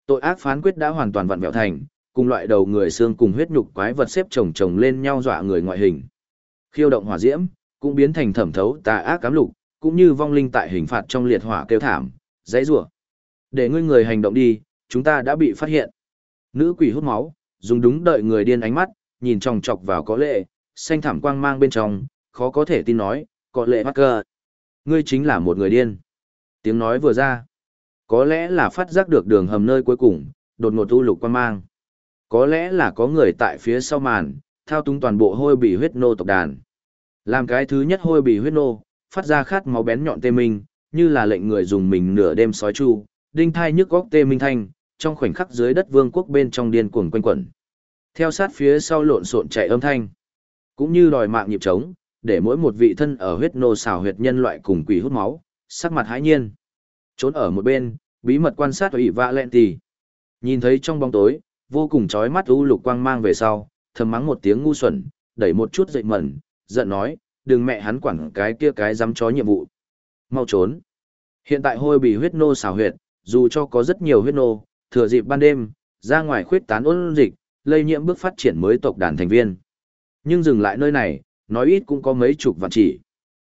Tội ác phán quyết đã hoàn toàn vặn vẹo thành, cùng loại đầu người xương cùng huyết nhục quái vật xếp chồng chồng lên nhau dọa người ngoại hình. Khiêu động hỏa diễm, cũng biến thành thẩm thấu tà ác cám lục, cũng như vong linh tại hình phạt trong liệt hỏa kêu thảm, dãy rủa. Để ngươi người hành động đi, chúng ta đã bị phát hiện. Nữ quỷ hút máu, dùng đúng đợi người điên ánh mắt, nhìn chòng chọc vào có lệ, xanh thảm quang mang bên trong, khó có thể tin nói, có lệ mắc cơ. Ngươi chính là một người điên. Tiếng nói vừa ra. Có lẽ là phát giác được đường hầm nơi cuối cùng, đột ngột u lục quang mang. Có lẽ là có người tại phía sau màn, thao túng toàn bộ hôi bị huyết nô tộc đàn. Làm cái thứ nhất hôi bị huyết nô, phát ra khát máu bén nhọn tê minh, như là lệnh người dùng mình nửa đêm sói chu, đinh thai nhức góc tê minh thanh, trong khoảnh khắc dưới đất vương quốc bên trong điên cuồng quanh quẩn. Theo sát phía sau lộn xộn chạy âm thanh, cũng như đòi mạng nhịp trống, để mỗi một vị thân ở huyết nô xào huyệt nhân loại cùng quỷ hút máu, sắc mặt hãi nhiên. Trốn ở một bên, bí mật quan sát ủy vạ lẹn tì. Nhìn thấy trong bóng tối, vô cùng chói mắt u lục quang mang về sau, thầm mắng một tiếng ngu xuẩn, đẩy một chút dậy mẩn, giận nói, đừng mẹ hắn quẳng cái kia cái dám chó nhiệm vụ. Mau trốn. Hiện tại hôi bị huyết nô xào huyệt, dù cho có rất nhiều huyết nô, thừa dịp ban đêm, ra ngoài khuyết tán ôn dịch, lây nhiễm bước phát triển mới tộc đàn thành viên. Nhưng dừng lại nơi này, nói ít cũng có mấy chục vạn chỉ.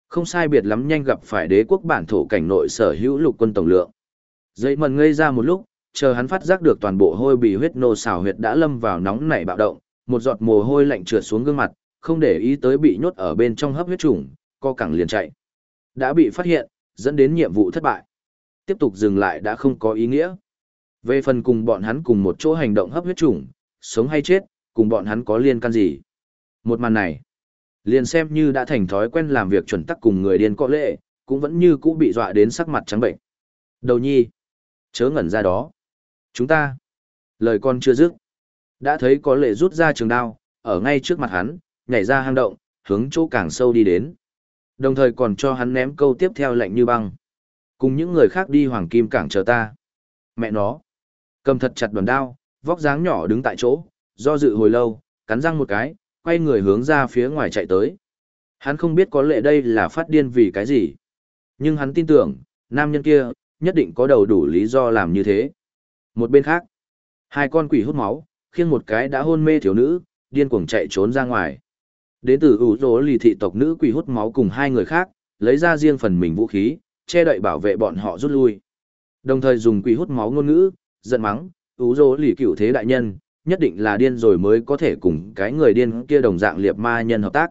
Không sai biệt lắm nhanh gặp phải đế quốc bản thổ cảnh nội sở hữu lục quân tổng lượng. Dậy mần ngây ra một lúc, chờ hắn phát giác được toàn bộ hôi bị huyết nô xào huyệt đã lâm vào nóng nảy bạo động, một giọt mồ hôi lạnh trượt xuống gương mặt, không để ý tới bị nhốt ở bên trong hấp huyết trùng, co cẳng liền chạy. Đã bị phát hiện, dẫn đến nhiệm vụ thất bại. Tiếp tục dừng lại đã không có ý nghĩa. Về phần cùng bọn hắn cùng một chỗ hành động hấp huyết trùng, sống hay chết, cùng bọn hắn có liên can gì. Một màn này, liền xem như đã thành thói quen làm việc chuẩn tắc cùng người điên có lệ, cũng vẫn như cũ bị dọa đến sắc mặt trắng bệnh. Đầu nhi, chớ ngẩn ra đó. Chúng ta, lời con chưa dứt. Đã thấy có lệ rút ra trường đao, ở ngay trước mặt hắn, nhảy ra hang động, hướng chỗ càng sâu đi đến. Đồng thời còn cho hắn ném câu tiếp theo lạnh như băng. Cùng những người khác đi hoàng kim cảng chờ ta. Mẹ nó. Cầm thật chặt đoàn đao, vóc dáng nhỏ đứng tại chỗ, do dự hồi lâu, cắn răng một cái, quay người hướng ra phía ngoài chạy tới. Hắn không biết có lệ đây là phát điên vì cái gì. Nhưng hắn tin tưởng, nam nhân kia, nhất định có đầu đủ lý do làm như thế. Một bên khác, hai con quỷ hút máu, khiêng một cái đã hôn mê thiếu nữ, điên cuồng chạy trốn ra ngoài. Đến từ ủ rỗ lì thị tộc nữ quỷ hút máu cùng hai người khác, lấy ra riêng phần mình vũ khí, che đậy bảo vệ bọn họ rút lui. Đồng thời dùng quỷ hút máu ngôn ngữ, giận mắng, ủ rỗ lì cựu thế đại nhân, nhất định là điên rồi mới có thể cùng cái người điên kia đồng dạng liệp ma nhân hợp tác.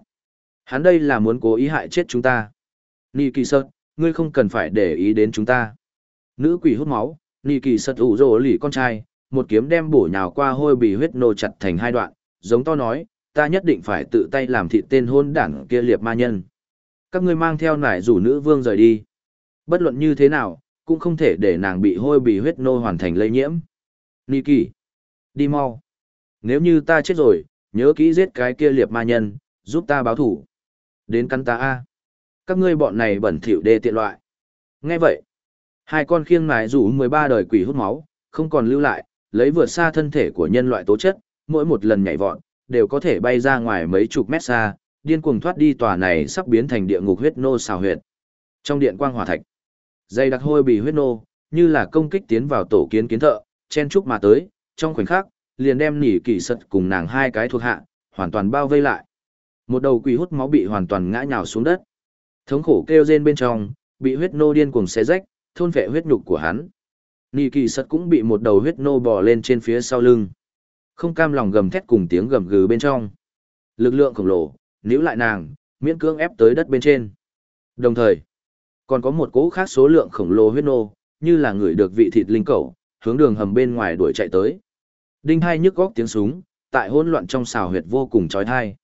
Hắn đây là muốn cố ý hại chết chúng ta. Nì kỳ sơ, ngươi không cần phải để ý đến chúng ta. Nữ quỷ hút máu, nị kỳ sật ủ rồ lì con trai, một kiếm đem bổ nhào qua hôi bị huyết nô chặt thành hai đoạn, giống to nói, ta nhất định phải tự tay làm thịt tên hôn đảng kia liệp ma nhân. Các ngươi mang theo nải rủ nữ vương rời đi. Bất luận như thế nào, cũng không thể để nàng bị hôi bị huyết nô hoàn thành lây nhiễm. Nị kỳ, đi mau. Nếu như ta chết rồi, nhớ kỹ giết cái kia liệp ma nhân, giúp ta báo thủ. Đến căn ta A. Các ngươi bọn này bẩn thỉu đê tiện loại. Nghe vậy, hai con khiêng mài rủ 13 đời quỷ hút máu, không còn lưu lại, lấy vượt xa thân thể của nhân loại tố chất, mỗi một lần nhảy vọt, đều có thể bay ra ngoài mấy chục mét xa, điên cuồng thoát đi tòa này sắp biến thành địa ngục huyết nô xào huyệt. Trong điện quang hỏa thạch, dây đặc hôi bị huyết nô, như là công kích tiến vào tổ kiến kiến thợ, chen chúc mà tới, trong khoảnh khắc, liền đem nỉ kỳ sật cùng nàng hai cái thuộc hạ, hoàn toàn bao vây lại. Một đầu quỷ hút máu bị hoàn toàn ngã nhào xuống đất. Thống khổ kêu rên bên trong, bị huyết nô điên cuồng xé rách, thôn vệ huyết nhục của hắn. Nỉ kỳ sật cũng bị một đầu huyết nô bò lên trên phía sau lưng. Không cam lòng gầm thét cùng tiếng gầm gừ bên trong. Lực lượng khổng lồ, níu lại nàng, miễn cưỡng ép tới đất bên trên. Đồng thời, còn có một cỗ khác số lượng khổng lồ huyết nô, như là người được vị thịt linh cẩu, hướng đường hầm bên ngoài đuổi chạy tới. Đinh hai nhức góc tiếng súng, tại hỗn loạn trong xào huyệt vô cùng chói tai.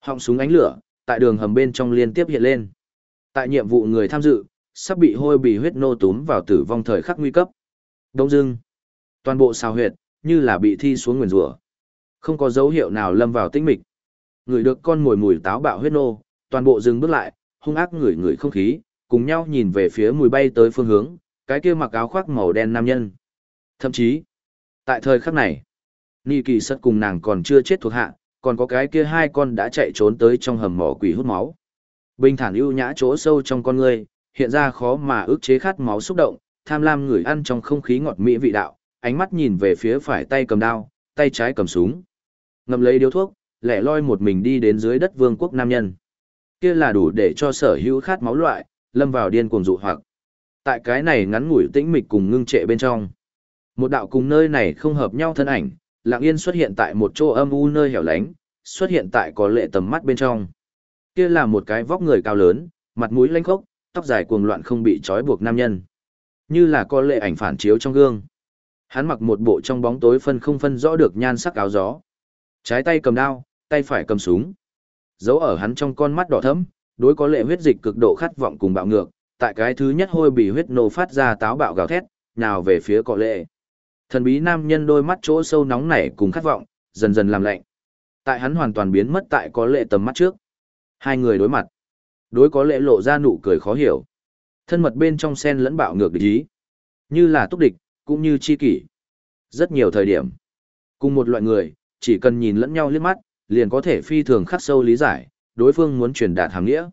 Họng súng ánh lửa, tại đường hầm bên trong liên tiếp hiện lên. Tại nhiệm vụ người tham dự, sắp bị hôi bì huyết nô túm vào tử vong thời khắc nguy cấp. Đông dưng, toàn bộ xào huyệt, như là bị thi xuống nguyền rủa Không có dấu hiệu nào lâm vào tĩnh mịch. Người được con mồi mùi táo bạo huyết nô, toàn bộ dừng bước lại, hung ác ngửi ngửi không khí, cùng nhau nhìn về phía mùi bay tới phương hướng, cái kia mặc áo khoác màu đen nam nhân. Thậm chí, tại thời khắc này, Nhi kỳ sất cùng nàng còn chưa chết thuộc hạ, còn có cái kia hai con đã chạy trốn tới trong hầm mỏ quỷ hút máu. Bình thản ưu nhã chỗ sâu trong con người, hiện ra khó mà ức chế khát máu xúc động, tham lam người ăn trong không khí ngọt mỹ vị đạo, ánh mắt nhìn về phía phải tay cầm đao, tay trái cầm súng. Ngậm lấy điếu thuốc, lẻ loi một mình đi đến dưới đất vương quốc nam nhân. Kia là đủ để cho sở hữu khát máu loại, lâm vào điên cuồng dụ hoặc. Tại cái này ngắn ngủi tĩnh mịch cùng ngưng trệ bên trong. Một đạo cùng nơi này không hợp nhau thân ảnh, lặng yên xuất hiện tại một chỗ âm u nơi hẻo lánh, xuất hiện tại có lệ tầm mắt bên trong. Kia là một cái vóc người cao lớn, mặt mũi lanh khốc, tóc dài cuồng loạn không bị trói buộc nam nhân. Như là có lệ ảnh phản chiếu trong gương. Hắn mặc một bộ trong bóng tối phân không phân rõ được nhan sắc áo gió. Trái tay cầm đao, tay phải cầm súng. Giấu ở hắn trong con mắt đỏ thẫm, đối có lệ huyết dịch cực độ khát vọng cùng bạo ngược, tại cái thứ nhất hôi bị huyết nổ phát ra táo bạo gào thét, nào về phía có lệ. Thần bí nam nhân đôi mắt chỗ sâu nóng nảy cùng khát vọng, dần dần làm lạnh. Tại hắn hoàn toàn biến mất tại có lệ tầm mắt trước. Hai người đối mặt. Đối có lẽ lộ ra nụ cười khó hiểu. Thân mật bên trong sen lẫn bạo ngược địch ý. Như là túc địch, cũng như chi kỷ. Rất nhiều thời điểm. Cùng một loại người, chỉ cần nhìn lẫn nhau liếc mắt, liền có thể phi thường khắc sâu lý giải, đối phương muốn truyền đạt hàm nghĩa.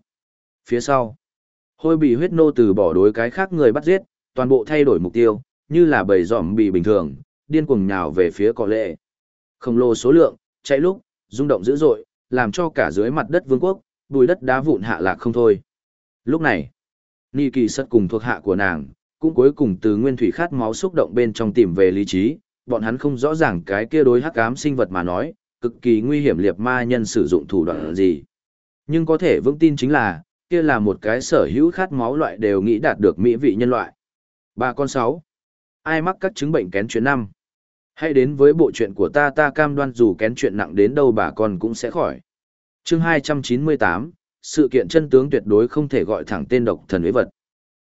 Phía sau, hôi bị huyết nô từ bỏ đối cái khác người bắt giết, toàn bộ thay đổi mục tiêu, như là bầy giỏm bị bình thường, điên cuồng nhào về phía cọ lệ. Khổng lồ số lượng, chạy lúc, rung động dữ dội, làm cho cả dưới mặt đất vương quốc, bùi đất đá vụn hạ lạc không thôi. Lúc này, Nhi kỳ sất cùng thuộc hạ của nàng, cũng cuối cùng từ nguyên thủy khát máu xúc động bên trong tìm về lý trí, bọn hắn không rõ ràng cái kia đối hắc ám sinh vật mà nói, cực kỳ nguy hiểm liệt ma nhân sử dụng thủ đoạn gì. Nhưng có thể vững tin chính là, kia là một cái sở hữu khát máu loại đều nghĩ đạt được mỹ vị nhân loại. Ba con sáu. Ai mắc các chứng bệnh kén chuyện năm? Hãy đến với bộ chuyện của ta ta cam đoan dù kén chuyện nặng đến đâu bà con cũng sẽ khỏi. Chương 298, sự kiện chân tướng tuyệt đối không thể gọi thẳng tên độc thần ấy vật.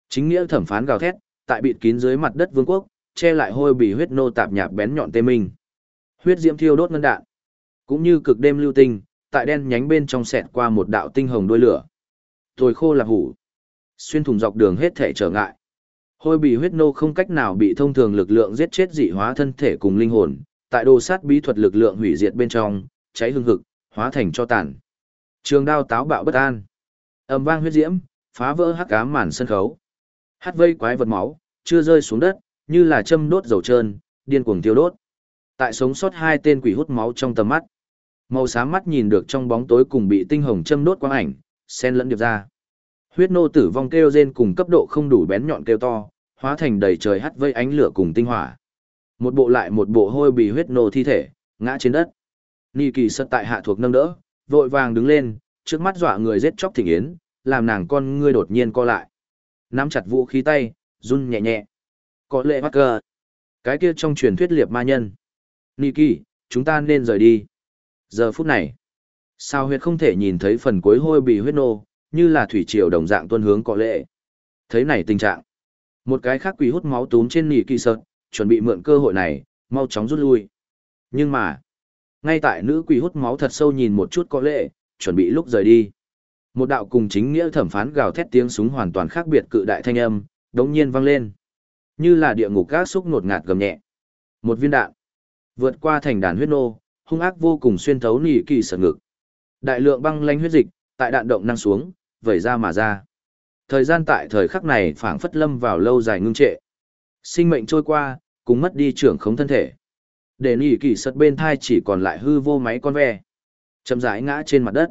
Chính nghĩa thẩm phán gào thét, tại bịt kín dưới mặt đất vương quốc, che lại hôi bị huyết nô tạp nhạp bén nhọn tê minh. Huyết diễm thiêu đốt ngân đạn. Cũng như cực đêm lưu tinh, tại đen nhánh bên trong xẹt qua một đạo tinh hồng đuôi lửa. Tồi khô là hủ. Xuyên thủng dọc đường hết thể trở ngại. Hôi bị huyết nô không cách nào bị thông thường lực lượng giết chết dị hóa thân thể cùng linh hồn, tại đồ sát bí thuật lực lượng hủy diệt bên trong, cháy hương hực, hóa thành cho tàn. Trường đao táo bạo bất an. Âm vang huyết diễm, phá vỡ hắc ám màn sân khấu. Hát vây quái vật máu, chưa rơi xuống đất, như là châm đốt dầu trơn, điên cuồng tiêu đốt. Tại sống sót hai tên quỷ hút máu trong tầm mắt. Màu xám mắt nhìn được trong bóng tối cùng bị tinh hồng châm đốt quang ảnh, xen lẫn điệp ra. Huyết nô tử vong kêu rên cùng cấp độ không đủ bén nhọn kêu to, hóa thành đầy trời hắt vây ánh lửa cùng tinh hỏa. Một bộ lại một bộ hôi bị huyết nô thi thể, ngã trên đất. Ni kỳ sật tại hạ thuộc nâng đỡ, vội vàng đứng lên, trước mắt dọa người giết chóc thỉnh yến, làm nàng con ngươi đột nhiên co lại. Nắm chặt vũ khí tay, run nhẹ nhẹ. Có lệ bắt cờ. Cái kia trong truyền thuyết liệp ma nhân. Niki, chúng ta nên rời đi. Giờ phút này, sao huyết không thể nhìn thấy phần cuối hôi bị huyết nô, như là thủy triều đồng dạng tuân hướng có lệ. Thấy này tình trạng. Một cái khác quỷ hút máu túm trên nỉ kỳ sợt, chuẩn bị mượn cơ hội này, mau chóng rút lui. Nhưng mà, ngay tại nữ quỷ hút máu thật sâu nhìn một chút có lệ, chuẩn bị lúc rời đi. Một đạo cùng chính nghĩa thẩm phán gào thét tiếng súng hoàn toàn khác biệt cự đại thanh âm, đống nhiên vang lên. Như là địa ngục gác xúc ngột ngạt gầm nhẹ. Một viên đạn. Vượt qua thành đàn huyết nô, hung ác vô cùng xuyên thấu nỉ kỳ sở ngực. Đại lượng băng lanh huyết dịch, tại đạn động năng xuống, vẩy ra mà ra. Thời gian tại thời khắc này phảng phất lâm vào lâu dài ngưng trệ. Sinh mệnh trôi qua, cùng mất đi trưởng khống thân thể. Để nỉ kỳ sật bên thai chỉ còn lại hư vô máy con ve. Chậm rãi ngã trên mặt đất.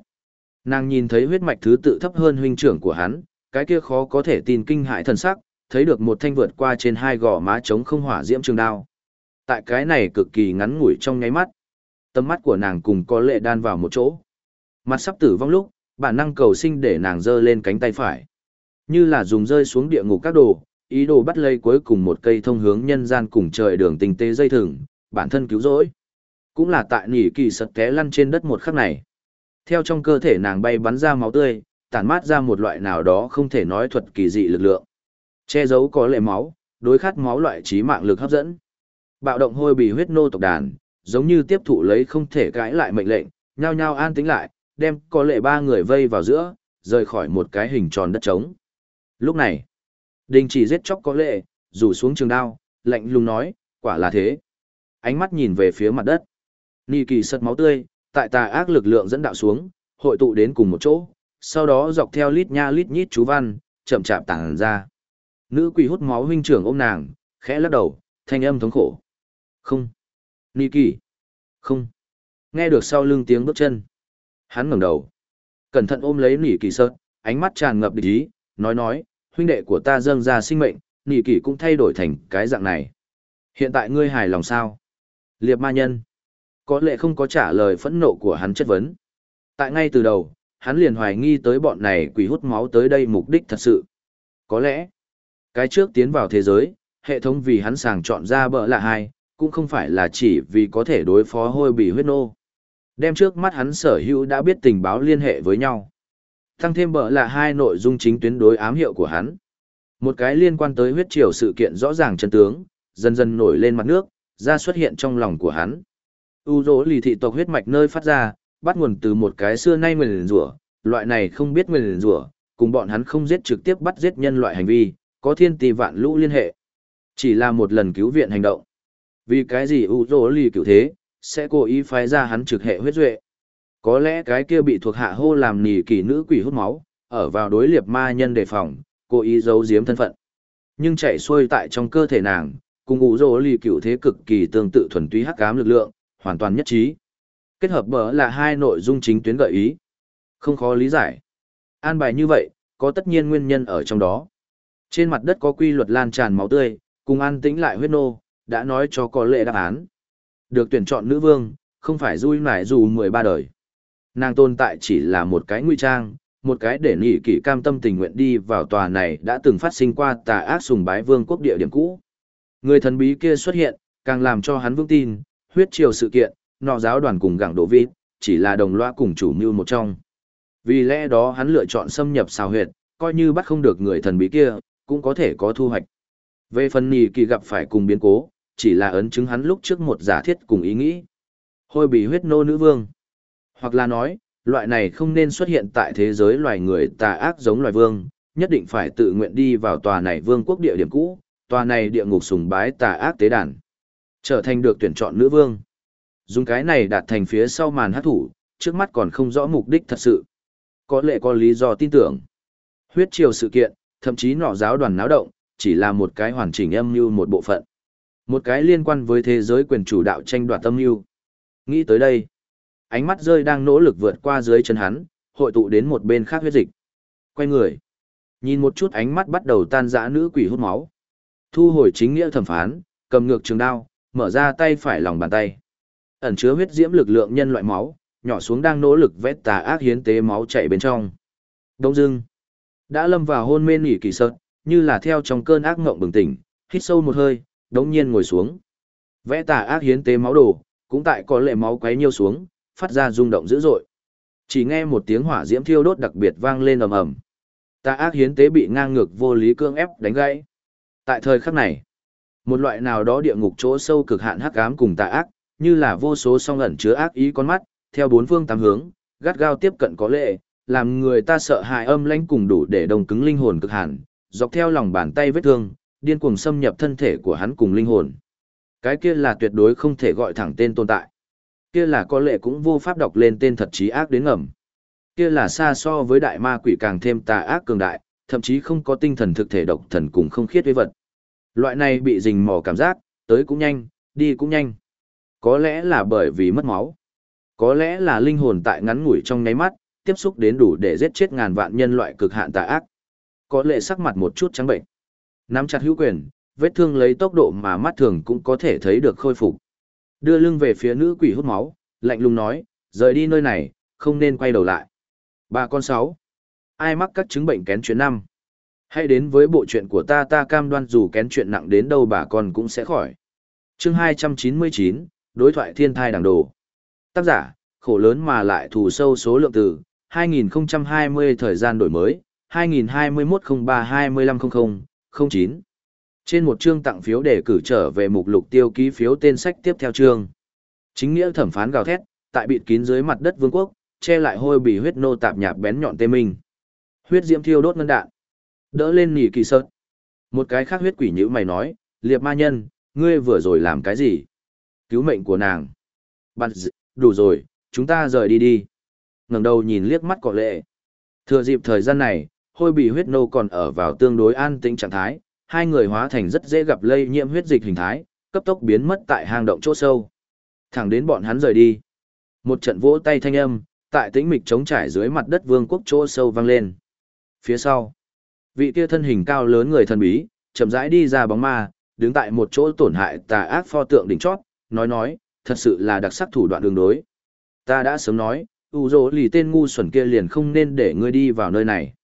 Nàng nhìn thấy huyết mạch thứ tự thấp hơn huynh trưởng của hắn, cái kia khó có thể tin kinh hại thần sắc, thấy được một thanh vượt qua trên hai gò má trống không hỏa diễm trường đao. Tại cái này cực kỳ ngắn ngủi trong nháy mắt, tầm mắt của nàng cùng có lệ đan vào một chỗ. Mặt sắp tử vong lúc, bản năng cầu sinh để nàng giơ lên cánh tay phải. Như là dùng rơi xuống địa ngục các đồ, ý đồ bắt lấy cuối cùng một cây thông hướng nhân gian cùng trời đường tình tế dây thừng, bản thân cứu rỗi. Cũng là tại nỉ kỳ sật té lăn trên đất một khắc này. Theo trong cơ thể nàng bay bắn ra máu tươi, tản mát ra một loại nào đó không thể nói thuật kỳ dị lực lượng. Che giấu có lệ máu, đối khát máu loại trí mạng lực hấp dẫn. Bạo động hôi bị huyết nô tộc đàn, giống như tiếp thụ lấy không thể cãi lại mệnh lệnh, nhao nhao an tĩnh lại, đem có lệ ba người vây vào giữa, rời khỏi một cái hình tròn đất trống. Lúc này, đình chỉ giết chóc có lệ, rủ xuống trường đao, lạnh lùng nói, quả là thế. Ánh mắt nhìn về phía mặt đất. Nị kỳ sật máu tươi, tại tà ác lực lượng dẫn đạo xuống, hội tụ đến cùng một chỗ, sau đó dọc theo lít nha lít nhít chú văn, chậm chạp tàng ra. Nữ quỷ hút máu huynh trưởng ôm nàng, khẽ lắc đầu, thanh âm thống khổ. Không. Nị kỳ. Không. Nghe được sau lưng tiếng bước chân. Hắn ngẩng đầu. Cẩn thận ôm lấy nỉ kỳ sợt, ánh mắt tràn ngập địch ý, nói nói, huynh đệ của ta dâng ra sinh mệnh, nỉ kỳ cũng thay đổi thành cái dạng này. Hiện tại ngươi hài lòng sao? Liệp ma nhân. Có lẽ không có trả lời phẫn nộ của hắn chất vấn. Tại ngay từ đầu, hắn liền hoài nghi tới bọn này quỷ hút máu tới đây mục đích thật sự. Có lẽ, cái trước tiến vào thế giới, hệ thống vì hắn sàng chọn ra bỡ là hai, cũng không phải là chỉ vì có thể đối phó hôi bì huyết nô. Đem trước mắt hắn sở hữu đã biết tình báo liên hệ với nhau. Tăng thêm bỡ là hai nội dung chính tuyến đối ám hiệu của hắn. Một cái liên quan tới huyết triều sự kiện rõ ràng chân tướng, dần dần nổi lên mặt nước, ra xuất hiện trong lòng của hắn. U dỗ lì thị tộc huyết mạch nơi phát ra, bắt nguồn từ một cái xưa nay nguyền rủa, loại này không biết nguyền rủa, cùng bọn hắn không giết trực tiếp bắt giết nhân loại hành vi, có thiên tỷ vạn lũ liên hệ. Chỉ là một lần cứu viện hành động. Vì cái gì U dỗ lì cựu thế, sẽ cố ý phái ra hắn trực hệ huyết duệ. Có lẽ cái kia bị thuộc hạ hô làm nỉ kỳ nữ quỷ hút máu, ở vào đối liệp ma nhân đề phòng, cố ý giấu giếm thân phận. Nhưng chạy xuôi tại trong cơ thể nàng, cùng ngũ rỗ lì cựu thế cực kỳ tương tự thuần túy hắc ám lực lượng, hoàn toàn nhất trí. Kết hợp bở là hai nội dung chính tuyến gợi ý. Không khó lý giải. An bài như vậy, có tất nhiên nguyên nhân ở trong đó. Trên mặt đất có quy luật lan tràn máu tươi, cùng an tĩnh lại huyết nô, đã nói cho có lệ đáp án. Được tuyển chọn nữ vương, không phải vui mải dù 13 đời. Nàng tồn tại chỉ là một cái nguy trang, một cái để nghị kỷ cam tâm tình nguyện đi vào tòa này đã từng phát sinh qua tà ác sùng bái vương quốc địa điểm cũ. Người thần bí kia xuất hiện, càng làm cho hắn vững tin, huyết triều sự kiện, nọ giáo đoàn cùng gẳng đổ vít, chỉ là đồng loa cùng chủ mưu một trong. Vì lẽ đó hắn lựa chọn xâm nhập xào huyệt, coi như bắt không được người thần bí kia, cũng có thể có thu hoạch. Về phần nì kỳ gặp phải cùng biến cố, chỉ là ấn chứng hắn lúc trước một giả thiết cùng ý nghĩ. Hôi bị huyết nô nữ vương. Hoặc là nói, loại này không nên xuất hiện tại thế giới loài người tà ác giống loài vương, nhất định phải tự nguyện đi vào tòa này vương quốc địa điểm cũ, tòa này địa ngục sùng bái tà ác tế đàn. Trở thành được tuyển chọn nữ vương. Dùng cái này đạt thành phía sau màn hát thủ, trước mắt còn không rõ mục đích thật sự. Có lẽ có lý do tin tưởng. Huyết triều sự kiện, thậm chí nọ giáo đoàn náo động, chỉ là một cái hoàn chỉnh âm như một bộ phận. Một cái liên quan với thế giới quyền chủ đạo tranh đoạt tâm lưu. Nghĩ tới đây, ánh mắt rơi đang nỗ lực vượt qua dưới chân hắn, hội tụ đến một bên khác huyết dịch. Quay người, nhìn một chút ánh mắt bắt đầu tan rã nữ quỷ hút máu. Thu hồi chính nghĩa thẩm phán, cầm ngược trường đao, mở ra tay phải lòng bàn tay. Ẩn chứa huyết diễm lực lượng nhân loại máu, nhỏ xuống đang nỗ lực vét tà ác hiến tế máu chảy bên trong. Đông dưng, đã lâm vào hôn mê nghỉ kỳ sợt, như là theo trong cơn ác ngộng bừng tỉnh, hít sâu một hơi, đống nhiên ngồi xuống. Vẽ tà ác hiến tế máu đổ, cũng tại có lệ máu quấy nhiêu xuống, phát ra rung động dữ dội. Chỉ nghe một tiếng hỏa diễm thiêu đốt đặc biệt vang lên ầm ầm. Tà ác hiến tế bị ngang ngược vô lý cương ép đánh gãy. Tại thời khắc này, một loại nào đó địa ngục chỗ sâu cực hạn hắc ám cùng tà ác, như là vô số song ẩn chứa ác ý con mắt, theo bốn phương tám hướng, gắt gao tiếp cận có lệ, làm người ta sợ hãi âm lãnh cùng đủ để đồng cứng linh hồn cực hạn, dọc theo lòng bàn tay vết thương, điên cuồng xâm nhập thân thể của hắn cùng linh hồn. Cái kia là tuyệt đối không thể gọi thẳng tên tồn tại. Kia là có lệ cũng vô pháp đọc lên tên thật trí ác đến ngầm. Kia là xa so với đại ma quỷ càng thêm tà ác cường đại, thậm chí không có tinh thần thực thể độc thần cùng không khiết với vật. Loại này bị rình mò cảm giác, tới cũng nhanh, đi cũng nhanh. Có lẽ là bởi vì mất máu. Có lẽ là linh hồn tại ngắn ngủi trong nháy mắt, tiếp xúc đến đủ để giết chết ngàn vạn nhân loại cực hạn tà ác. Có lệ sắc mặt một chút trắng bệnh. Nắm chặt hữu quyền, vết thương lấy tốc độ mà mắt thường cũng có thể thấy được khôi phục. Đưa lưng về phía nữ quỷ hút máu, lạnh lùng nói, rời đi nơi này, không nên quay đầu lại. Bà con sáu. Ai mắc các chứng bệnh kén chuyện năm? Hãy đến với bộ chuyện của ta ta cam đoan dù kén chuyện nặng đến đâu bà con cũng sẽ khỏi. chương 299, đối thoại thiên thai đảng đồ. Tác giả, khổ lớn mà lại thù sâu số lượng từ, 2020 thời gian đổi mới, 2021 03 2500, 09. Trên một chương tặng phiếu để cử trở về mục lục tiêu ký phiếu tên sách tiếp theo chương. Chính nghĩa thẩm phán gào thét, tại bịt kín dưới mặt đất vương quốc, che lại hôi bị huyết nô tạp nhạp bén nhọn tê minh. Huyết diễm thiêu đốt ngân đạn. Đỡ lên nỉ kỳ sợt. Một cái khác huyết quỷ nhữ mày nói, liệp ma nhân, ngươi vừa rồi làm cái gì? Cứu mệnh của nàng. Bạn d... đủ rồi, chúng ta rời đi đi. ngẩng đầu nhìn liếc mắt cọ lệ. Thừa dịp thời gian này, hôi bị huyết nô còn ở vào tương đối an tĩnh trạng thái, hai người hóa thành rất dễ gặp lây nhiễm huyết dịch hình thái, cấp tốc biến mất tại hang động chỗ sâu. Thẳng đến bọn hắn rời đi. Một trận vỗ tay thanh âm, tại tĩnh mịch trống trải dưới mặt đất vương quốc chỗ sâu vang lên. Phía sau, vị kia thân hình cao lớn người thần bí, chậm rãi đi ra bóng ma, đứng tại một chỗ tổn hại tà ác pho tượng đỉnh chót, nói nói, thật sự là đặc sắc thủ đoạn đường đối. Ta đã sớm nói, u dỗ lì tên ngu xuẩn kia liền không nên để ngươi đi vào nơi này.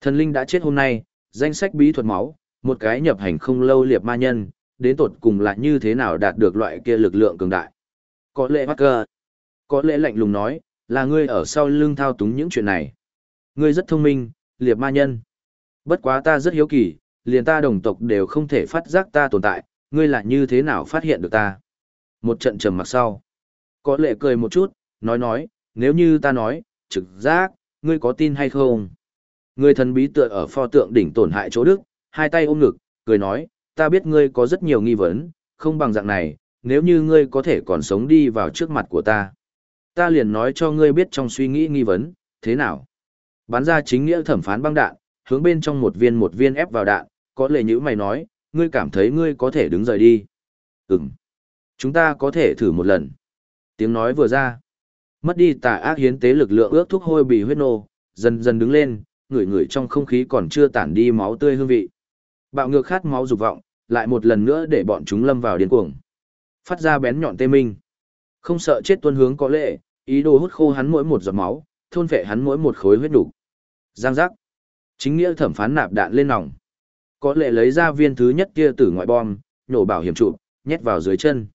Thần linh đã chết hôm nay, danh sách bí thuật máu, một cái nhập hành không lâu liệp ma nhân, đến tột cùng là như thế nào đạt được loại kia lực lượng cường đại. Có lẽ bắt cơ. Có lẽ lạnh lùng nói, là ngươi ở sau lưng thao túng những chuyện này. Ngươi rất thông minh, liệp ma nhân. Bất quá ta rất hiếu kỳ, liền ta đồng tộc đều không thể phát giác ta tồn tại, ngươi là như thế nào phát hiện được ta. Một trận trầm mặc sau. Có lệ cười một chút, nói nói, nếu như ta nói, trực giác, ngươi có tin hay không? Người thần bí tựa ở pho tượng đỉnh tổn hại chỗ đức, hai tay ôm ngực, cười nói, ta biết ngươi có rất nhiều nghi vấn, không bằng dạng này, nếu như ngươi có thể còn sống đi vào trước mặt của ta. Ta liền nói cho ngươi biết trong suy nghĩ nghi vấn, thế nào? Bắn ra chính nghĩa thẩm phán băng đạn, hướng bên trong một viên một viên ép vào đạn, có lệ nhữ mày nói, ngươi cảm thấy ngươi có thể đứng rời đi. Ừm. Chúng ta có thể thử một lần. Tiếng nói vừa ra. Mất đi tà ác hiến tế lực lượng ước thúc hôi bị huyết nô, dần dần đứng lên, ngửi ngửi trong không khí còn chưa tản đi máu tươi hương vị. Bạo ngược khát máu dục vọng, lại một lần nữa để bọn chúng lâm vào điên cuồng. Phát ra bén nhọn tê minh. Không sợ chết tuân hướng có lệ, ý đồ hút khô hắn mỗi một giọt máu, thôn vệ hắn mỗi một khối huyết đủ. Giang giác. Chính nghĩa thẩm phán nạp đạn lên nòng. Có lệ lấy ra viên thứ nhất kia tử ngoại bom, nổ bảo hiểm trụ, nhét vào dưới chân.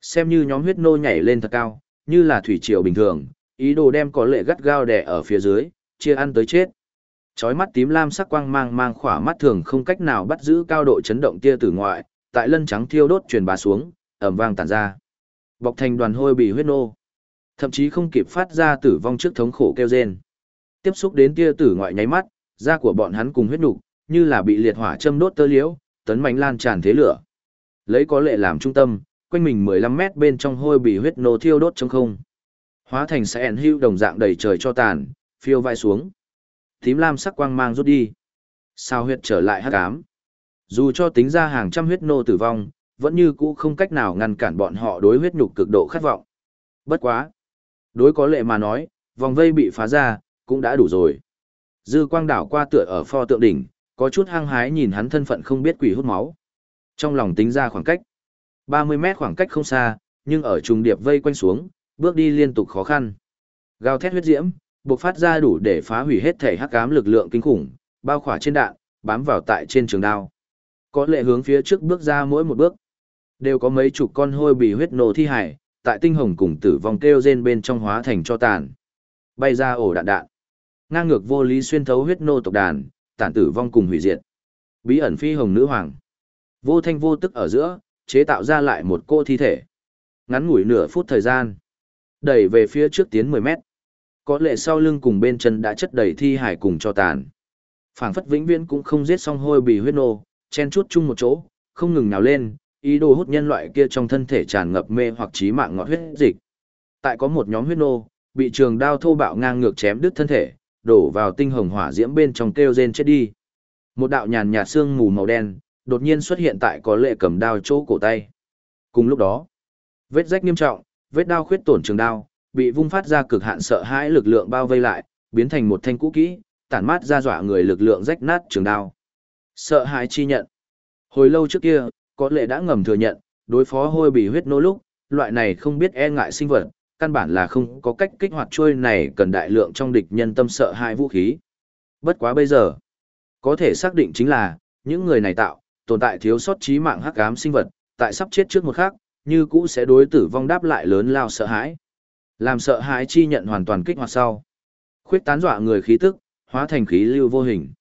Xem như nhóm huyết nô nhảy lên thật cao, như là thủy triều bình thường, ý đồ đem có lệ gắt gao đè ở phía dưới, chia ăn tới chết. Chói mắt tím lam sắc quang mang mang khỏa mắt thường không cách nào bắt giữ cao độ chấn động tia tử ngoại, tại lân trắng thiêu đốt truyền bá xuống, ầm vang tản ra. Bọc thành đoàn hôi bị huyết nô. Thậm chí không kịp phát ra tử vong trước thống khổ kêu rên. Tiếp xúc đến tia tử ngoại nháy mắt, da của bọn hắn cùng huyết nục, như là bị liệt hỏa châm đốt tơ liễu, tấn mạnh lan tràn thế lửa. Lấy có lệ làm trung tâm, quanh mình 15 mét bên trong hôi bị huyết nô thiêu đốt trong không. Hóa thành sẹn hưu đồng dạng đầy trời cho tàn, phiêu vai xuống. Tím lam sắc quang mang rút đi. Sao huyết trở lại hắc ám. Dù cho tính ra hàng trăm huyết nô tử vong, vẫn như cũ không cách nào ngăn cản bọn họ đối huyết nhục cực độ khát vọng. Bất quá. Đối có lệ mà nói, vòng vây bị phá ra, cũng đã đủ rồi. Dư quang đảo qua tựa ở pho tượng đỉnh, có chút hăng hái nhìn hắn thân phận không biết quỷ hút máu. Trong lòng tính ra khoảng cách. 30 mét khoảng cách không xa, nhưng ở trùng điệp vây quanh xuống, bước đi liên tục khó khăn. Gào thét huyết diễm, bộc phát ra đủ để phá hủy hết thể hắc ám lực lượng kinh khủng, bao khỏa trên đạn, bám vào tại trên trường đao. Có lệ hướng phía trước bước ra mỗi một bước. Đều có mấy chục con hôi bị huyết nổ thi hải, tại tinh hồng cùng tử vong kêu rên bên trong hóa thành cho tàn. Bay ra ổ đạn đạn. Ngang ngược vô lý xuyên thấu huyết nô tộc đàn, tàn tử vong cùng hủy diệt. Bí ẩn phi hồng nữ hoàng. Vô thanh vô tức ở giữa, chế tạo ra lại một cô thi thể. Ngắn ngủi nửa phút thời gian. Đẩy về phía trước tiến 10 mét. Có lệ sau lưng cùng bên chân đã chất đầy thi hải cùng cho tàn. phảng phất vĩnh viễn cũng không giết xong hôi bì huyết nô, chen chút chung một chỗ, không ngừng nào lên, ý đồ hút nhân loại kia trong thân thể tràn ngập mê hoặc trí mạng ngọt huyết dịch. Tại có một nhóm huyết nô, bị trường đao thô bạo ngang ngược chém đứt thân thể, đổ vào tinh hồng hỏa diễm bên trong kêu rên chết đi. Một đạo nhàn nhạt xương mù màu đen, đột nhiên xuất hiện tại có lệ cầm đao chỗ cổ tay. Cùng lúc đó, vết rách nghiêm trọng, vết đao khuyết tổn trường đao, bị vung phát ra cực hạn sợ hãi lực lượng bao vây lại, biến thành một thanh cũ kỹ, tản mát ra dọa người lực lượng rách nát trường đao. Sợ hãi chi nhận. Hồi lâu trước kia, có lệ đã ngầm thừa nhận, đối phó hôi bị huyết nô lúc, loại này không biết e ngại sinh vật, căn bản là không có cách kích hoạt trôi này cần đại lượng trong địch nhân tâm sợ hai vũ khí. Bất quá bây giờ, có thể xác định chính là, những người này tạo, tồn tại thiếu sót trí mạng hắc ám sinh vật, tại sắp chết trước một khắc, như cũ sẽ đối tử vong đáp lại lớn lao sợ hãi. Làm sợ hãi chi nhận hoàn toàn kích hoạt sau. Khuyết tán dọa người khí tức, hóa thành khí lưu vô hình.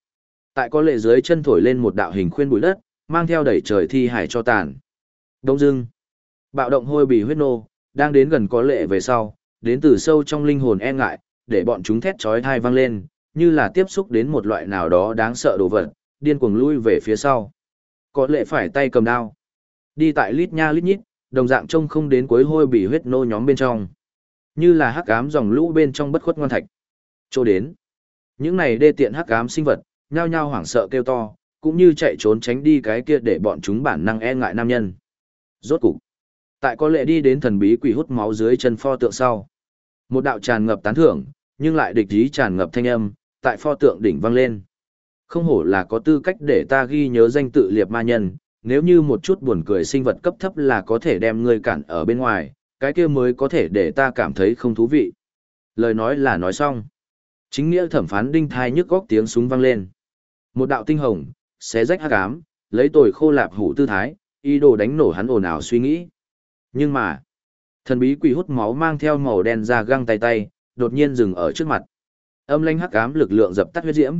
Tại có lệ dưới chân thổi lên một đạo hình khuyên bụi đất, mang theo đẩy trời thi hải cho tàn. Đông dưng, bạo động hôi bì huyết nô, đang đến gần có lệ về sau, đến từ sâu trong linh hồn e ngại, để bọn chúng thét chói thai vang lên, như là tiếp xúc đến một loại nào đó đáng sợ đồ vật, điên cuồng lui về phía sau. Có lệ phải tay cầm đao. Đi tại lít nha lít nhít, đồng dạng trông không đến cuối hôi bị huyết nô nhóm bên trong. Như là hắc ám dòng lũ bên trong bất khuất ngoan thạch. Chỗ đến. Những này đê tiện hắc ám sinh vật, nhao nhao hoảng sợ kêu to, cũng như chạy trốn tránh đi cái kia để bọn chúng bản năng e ngại nam nhân. Rốt cục. Tại có lệ đi đến thần bí quỷ hút máu dưới chân pho tượng sau. Một đạo tràn ngập tán thưởng, nhưng lại địch ý tràn ngập thanh âm, tại pho tượng đỉnh vang lên. Không hổ là có tư cách để ta ghi nhớ danh tự liệp ma nhân, nếu như một chút buồn cười sinh vật cấp thấp là có thể đem ngươi cản ở bên ngoài, cái kia mới có thể để ta cảm thấy không thú vị. Lời nói là nói xong. Chính nghĩa thẩm phán đinh thai nhức góc tiếng súng vang lên. Một đạo tinh hồng, xé rách hắc ám, lấy tồi khô lạp hủ tư thái, ý đồ đánh nổ hắn ồn ào suy nghĩ. Nhưng mà, thần bí quỷ hút máu mang theo màu đen ra găng tay tay, đột nhiên dừng ở trước mặt. Âm lãnh hắc ám lực lượng dập tắt huyết diễm.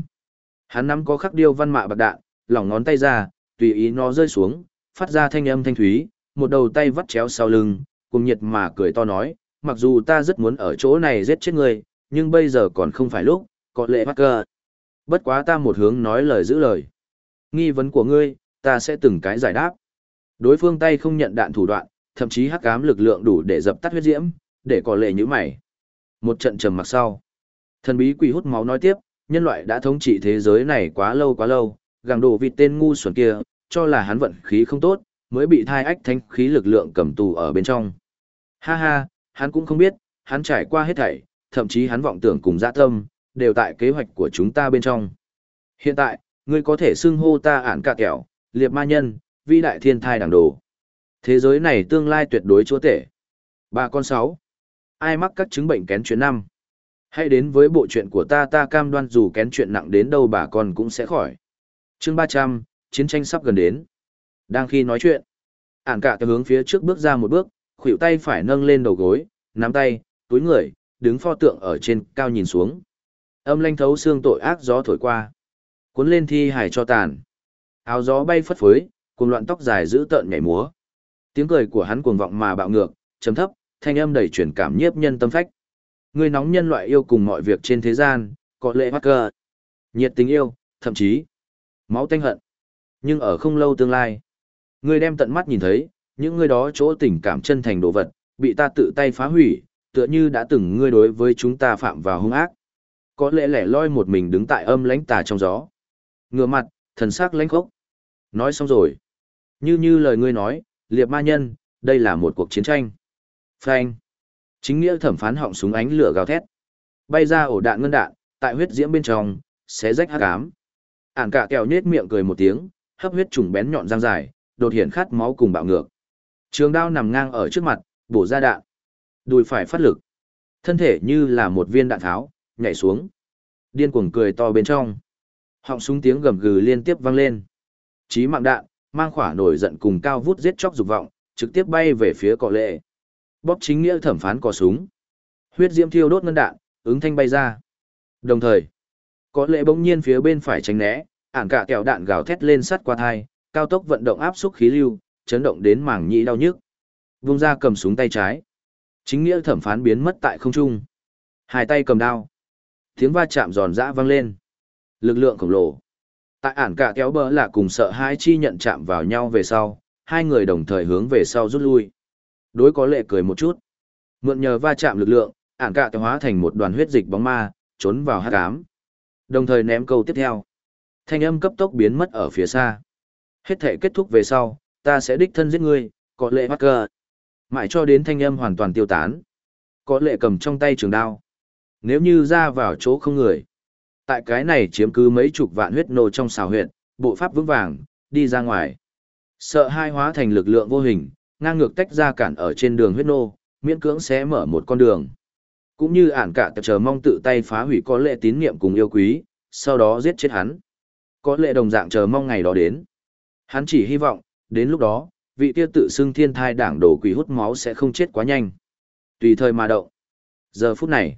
Hắn nắm có khắc điêu văn mạ bạc đạn, lỏng ngón tay ra, tùy ý nó rơi xuống, phát ra thanh âm thanh thúy, một đầu tay vắt chéo sau lưng, cùng nhiệt mà cười to nói, mặc dù ta rất muốn ở chỗ này giết chết ngươi, nhưng bây giờ còn không phải lúc, có lệ bắt cơ. Bất quá ta một hướng nói lời giữ lời. Nghi vấn của ngươi, ta sẽ từng cái giải đáp. Đối phương tay không nhận đạn thủ đoạn, thậm chí hắc ám lực lượng đủ để dập tắt huyết diễm, để có lệ như mày. Một trận trầm mặc sau. Thần bí quỷ hút máu nói tiếp, nhân loại đã thống trị thế giới này quá lâu quá lâu, gàng đổ vịt tên ngu xuẩn kia, cho là hắn vận khí không tốt, mới bị thai ách thanh khí lực lượng cầm tù ở bên trong. Ha ha, hắn cũng không biết, hắn trải qua hết thảy, thậm chí hắn vọng tưởng cùng dạ tâm, đều tại kế hoạch của chúng ta bên trong. Hiện tại, ngươi có thể xưng hô ta ản cả kẹo, liệt ma nhân, vi đại thiên thai đảng đồ. Thế giới này tương lai tuyệt đối chúa tể. Ba con sáu. Ai mắc các chứng bệnh kén chuyện năm? Hãy đến với bộ chuyện của ta ta cam đoan dù kén chuyện nặng đến đâu bà con cũng sẽ khỏi. chương ba trăm chiến tranh sắp gần đến. Đang khi nói chuyện, ản cả cái hướng phía trước bước ra một bước, khuỷu tay phải nâng lên đầu gối, nắm tay, túi người, đứng pho tượng ở trên cao nhìn xuống. Âm lanh thấu xương tội ác gió thổi qua. Cuốn lên thi hải cho tàn. Áo gió bay phất phới, cùng loạn tóc dài giữ tợn nhảy múa. Tiếng cười của hắn cuồng vọng mà bạo ngược, chấm thấp, thanh âm đầy truyền cảm nhiếp nhân tâm phách. Người nóng nhân loại yêu cùng mọi việc trên thế gian, có lệ bắt cờ, Nhiệt tình yêu, thậm chí, máu tanh hận. Nhưng ở không lâu tương lai, người đem tận mắt nhìn thấy, những người đó chỗ tình cảm chân thành đồ vật, bị ta tự tay phá hủy, tựa như đã từng ngươi đối với chúng ta phạm vào hung ác. Có lẽ lẻ loi một mình đứng tại âm lãnh tà trong gió. Ngửa mặt, thần sắc lãnh khốc. Nói xong rồi. Như như lời ngươi nói, liệp ma nhân, đây là một cuộc chiến tranh. Phanh. Chính nghĩa thẩm phán họng súng ánh lửa gào thét. Bay ra ổ đạn ngân đạn, tại huyết diễm bên trong, xé rách hắc ám. Ản cả kẹo nhết miệng cười một tiếng, hấp huyết trùng bén nhọn răng dài, đột hiện khát máu cùng bạo ngược. Trường đao nằm ngang ở trước mặt, bổ ra đạn. Đùi phải phát lực. Thân thể như là một viên đạn tháo, nhảy xuống. Điên cuồng cười to bên trong. Họng súng tiếng gầm gừ liên tiếp vang lên. Chí mạng đạn, mang khỏa nổi giận cùng cao vút giết chóc dục vọng, trực tiếp bay về phía cọ lệ. Bóp chính nghĩa thẩm phán cò súng. Huyết diễm thiêu đốt ngân đạn, ứng thanh bay ra. Đồng thời, có lệ bỗng nhiên phía bên phải tránh né, ản cả kẹo đạn gào thét lên sắt qua thai, cao tốc vận động áp xúc khí lưu, chấn động đến mảng nhĩ đau nhức. Vung ra cầm súng tay trái. Chính nghĩa thẩm phán biến mất tại không trung. Hai tay cầm đao. Tiếng va chạm giòn giã vang lên. Lực lượng khổng lồ. Tại ản cả kéo bờ là cùng sợ hai chi nhận chạm vào nhau về sau, hai người đồng thời hướng về sau rút lui. Đối có lệ cười một chút. Mượn nhờ va chạm lực lượng, ản cả hóa thành một đoàn huyết dịch bóng ma, trốn vào hát cám. Đồng thời ném câu tiếp theo. Thanh âm cấp tốc biến mất ở phía xa. Hết thể kết thúc về sau, ta sẽ đích thân giết ngươi, có lệ bắt cờ. Mãi cho đến thanh âm hoàn toàn tiêu tán. Có lệ cầm trong tay trường đao. Nếu như ra vào chỗ không người. Tại cái này chiếm cứ mấy chục vạn huyết nô trong xào huyện, bộ pháp vững vàng, đi ra ngoài. Sợ hai hóa thành lực lượng vô hình, ngang ngược tách ra cản ở trên đường huyết nô, miễn cưỡng sẽ mở một con đường. Cũng như ản cả chờ mong tự tay phá hủy có lệ tín niệm cùng yêu quý, sau đó giết chết hắn. Có lệ đồng dạng chờ mong ngày đó đến. Hắn chỉ hy vọng, đến lúc đó, vị kia tự xưng thiên thai đảng đổ quỷ hút máu sẽ không chết quá nhanh. Tùy thời mà động. Giờ phút này,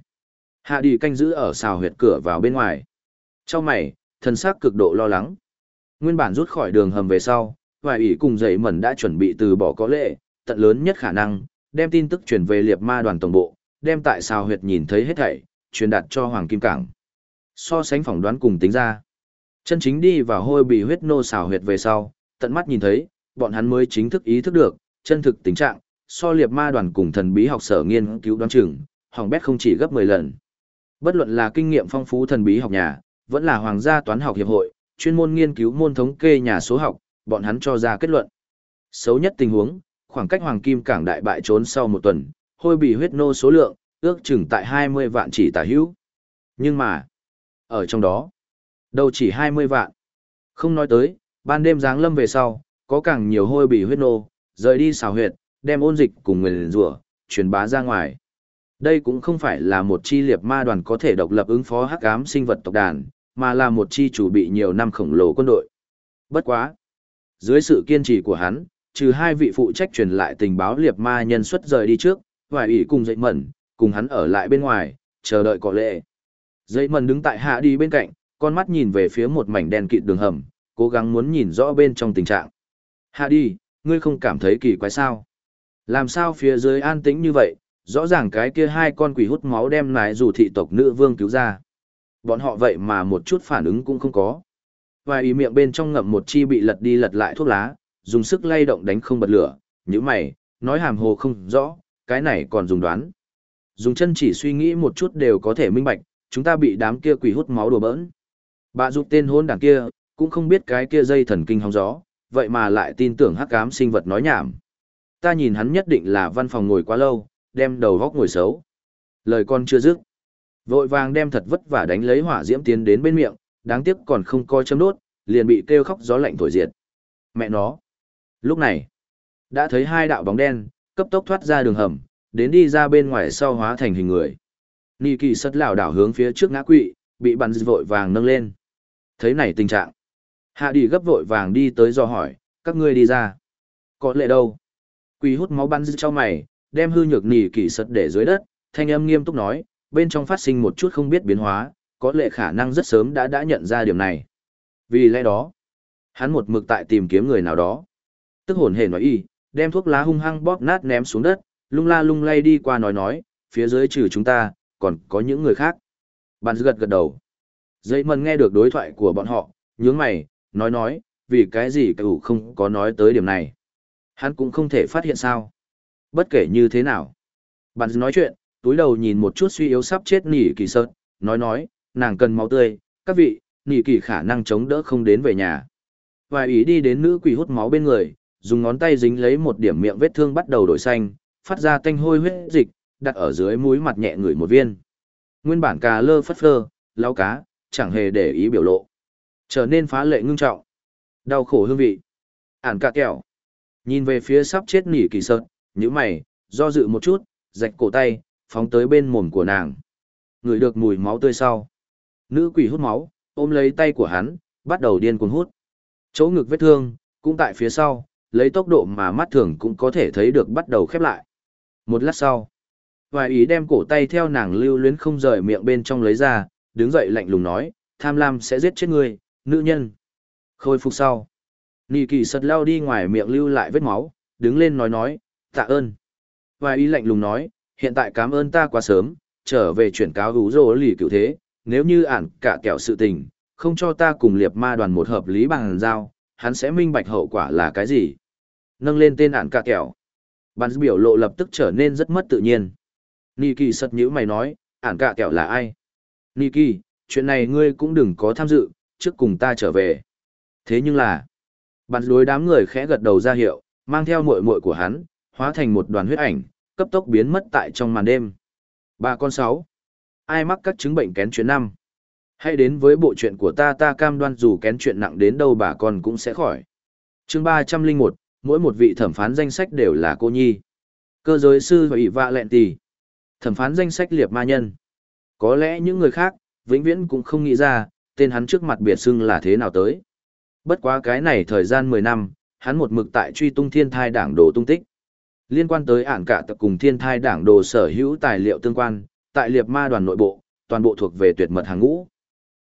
hạ đi canh giữ ở xào huyệt cửa vào bên ngoài. Trong mày, thần sắc cực độ lo lắng. Nguyên bản rút khỏi đường hầm về sau, vài ủy cùng giấy mẩn đã chuẩn bị từ bỏ có lệ, tận lớn nhất khả năng, đem tin tức truyền về liệp ma đoàn tổng bộ, đem tại xào huyệt nhìn thấy hết thảy, truyền đạt cho Hoàng Kim Cảng. So sánh phỏng đoán cùng tính ra. Chân chính đi vào hôi bị huyết nô xào huyệt về sau, tận mắt nhìn thấy, bọn hắn mới chính thức ý thức được, chân thực tình trạng, so liệp ma đoàn cùng thần bí học sở nghiên cứu đoán chừng, hỏng bét không chỉ gấp 10 lần. Bất luận là kinh nghiệm phong phú thần bí học nhà, vẫn là hoàng gia toán học hiệp hội, chuyên môn nghiên cứu môn thống kê nhà số học, bọn hắn cho ra kết luận. Xấu nhất tình huống, khoảng cách hoàng kim cảng đại bại trốn sau một tuần, hôi bị huyết nô số lượng, ước chừng tại 20 vạn chỉ tả hữu. Nhưng mà, ở trong đó, đâu chỉ 20 vạn. Không nói tới, ban đêm giáng lâm về sau, có càng nhiều hôi bị huyết nô, rời đi xào huyệt, đem ôn dịch cùng người rủa truyền bá ra ngoài. Đây cũng không phải là một chi liệt ma đoàn có thể độc lập ứng phó hắc ám sinh vật tộc đàn, mà là một chi chủ bị nhiều năm khổng lồ quân đội. Bất quá. Dưới sự kiên trì của hắn, trừ hai vị phụ trách truyền lại tình báo liệt ma nhân xuất rời đi trước, vài ủy cùng dậy mẩn, cùng hắn ở lại bên ngoài, chờ đợi có lệ. Dậy mẩn đứng tại hạ đi bên cạnh, con mắt nhìn về phía một mảnh đen kịt đường hầm, cố gắng muốn nhìn rõ bên trong tình trạng. Hạ đi, ngươi không cảm thấy kỳ quái sao? Làm sao phía dưới an tĩnh như vậy, rõ ràng cái kia hai con quỷ hút máu đem nái dù thị tộc nữ vương cứu ra. Bọn họ vậy mà một chút phản ứng cũng không có. Vài ý miệng bên trong ngậm một chi bị lật đi lật lại thuốc lá, dùng sức lay động đánh không bật lửa, như mày, nói hàm hồ không rõ, cái này còn dùng đoán. Dùng chân chỉ suy nghĩ một chút đều có thể minh bạch, chúng ta bị đám kia quỷ hút máu đùa bỡn. Bà giúp tên hôn đảng kia, cũng không biết cái kia dây thần kinh hóng gió, vậy mà lại tin tưởng hắc ám sinh vật nói nhảm. Ta nhìn hắn nhất định là văn phòng ngồi quá lâu, đem đầu góc ngồi xấu. Lời con chưa dứt. Vội vàng đem thật vất vả đánh lấy hỏa diễm tiến đến bên miệng, đáng tiếc còn không coi châm đốt, liền bị kêu khóc gió lạnh thổi diệt. Mẹ nó. Lúc này, đã thấy hai đạo bóng đen, cấp tốc thoát ra đường hầm, đến đi ra bên ngoài sau hóa thành hình người. Nị kỳ sất lảo đảo hướng phía trước ngã quỵ, bị bắn vội vàng nâng lên. Thấy này tình trạng. Hạ đi gấp vội vàng đi tới do hỏi, các ngươi đi ra. Có lệ đâu? Quỳ hút máu bắn cho mày, đem hư nhược nỉ kỳ sật để dưới đất, thanh âm nghiêm túc nói, bên trong phát sinh một chút không biết biến hóa, có lệ khả năng rất sớm đã đã nhận ra điểm này. Vì lẽ đó, hắn một mực tại tìm kiếm người nào đó. Tức hồn hề nói y, đem thuốc lá hung hăng bóp nát ném xuống đất, lung la lung lay đi qua nói nói, phía dưới trừ chúng ta, còn có những người khác. Bạn gật gật đầu. Dây mần nghe được đối thoại của bọn họ, nhướng mày, nói nói, vì cái gì cậu không có nói tới điểm này. Hắn cũng không thể phát hiện sao. Bất kể như thế nào. Bạn nói chuyện, túi đầu nhìn một chút suy yếu sắp chết nỉ kỳ sợt, nói nói, nàng cần máu tươi, các vị, nỉ kỳ khả năng chống đỡ không đến về nhà. Vài ý đi đến nữ quỷ hút máu bên người, dùng ngón tay dính lấy một điểm miệng vết thương bắt đầu đổi xanh, phát ra tanh hôi huyết dịch, đặt ở dưới mũi mặt nhẹ người một viên. Nguyên bản cà lơ phất phơ, lau cá, chẳng hề để ý biểu lộ. Trở nên phá lệ ngưng trọng. Đau khổ hương vị. Ản cả kẹo. Nhìn về phía sắp chết nỉ kỳ sợt, như mày, do dự một chút, rạch cổ tay, phóng tới bên mồm của nàng. Ngửi được mùi máu tươi sau. Nữ quỷ hút máu, ôm lấy tay của hắn, bắt đầu điên cuồng hút. Chỗ ngực vết thương, cũng tại phía sau, lấy tốc độ mà mắt thường cũng có thể thấy được bắt đầu khép lại. Một lát sau, vài ý đem cổ tay theo nàng lưu luyến không rời miệng bên trong lấy ra, đứng dậy lạnh lùng nói, tham lam sẽ giết chết ngươi, nữ nhân. Khôi phục sau. Nì kỳ sật lao đi ngoài miệng lưu lại vết máu, đứng lên nói nói, tạ ơn. Vài y lạnh lùng nói, hiện tại cảm ơn ta quá sớm, trở về chuyển cáo hú rồ lì cựu thế, nếu như ản cả kẹo sự tình, không cho ta cùng liệp ma đoàn một hợp lý bằng giao, hắn sẽ minh bạch hậu quả là cái gì. Nâng lên tên ản cả kẹo. bản biểu lộ lập tức trở nên rất mất tự nhiên. Nì kỳ sật nhữ mày nói, ản cả kẹo là ai? Nì kỳ, chuyện này ngươi cũng đừng có tham dự, trước cùng ta trở về. Thế nhưng là, bản đối đám người khẽ gật đầu ra hiệu, mang theo muội muội của hắn, hóa thành một đoàn huyết ảnh, cấp tốc biến mất tại trong màn đêm. Ba con sáu. Ai mắc các chứng bệnh kén chuyện năm? Hãy đến với bộ chuyện của ta ta cam đoan dù kén chuyện nặng đến đâu bà con cũng sẽ khỏi. chương ba trăm linh một, mỗi một vị thẩm phán danh sách đều là cô nhi. Cơ giới sư và ỷ vạ lẹn tì. Thẩm phán danh sách liệt ma nhân. Có lẽ những người khác, vĩnh viễn cũng không nghĩ ra, tên hắn trước mặt biệt xưng là thế nào tới. Bất quá cái này thời gian 10 năm, hắn một mực tại truy tung thiên thai đảng đồ tung tích. Liên quan tới ản cả tập cùng thiên thai đảng đồ sở hữu tài liệu tương quan, tại liệt ma đoàn nội bộ, toàn bộ thuộc về tuyệt mật hàng ngũ.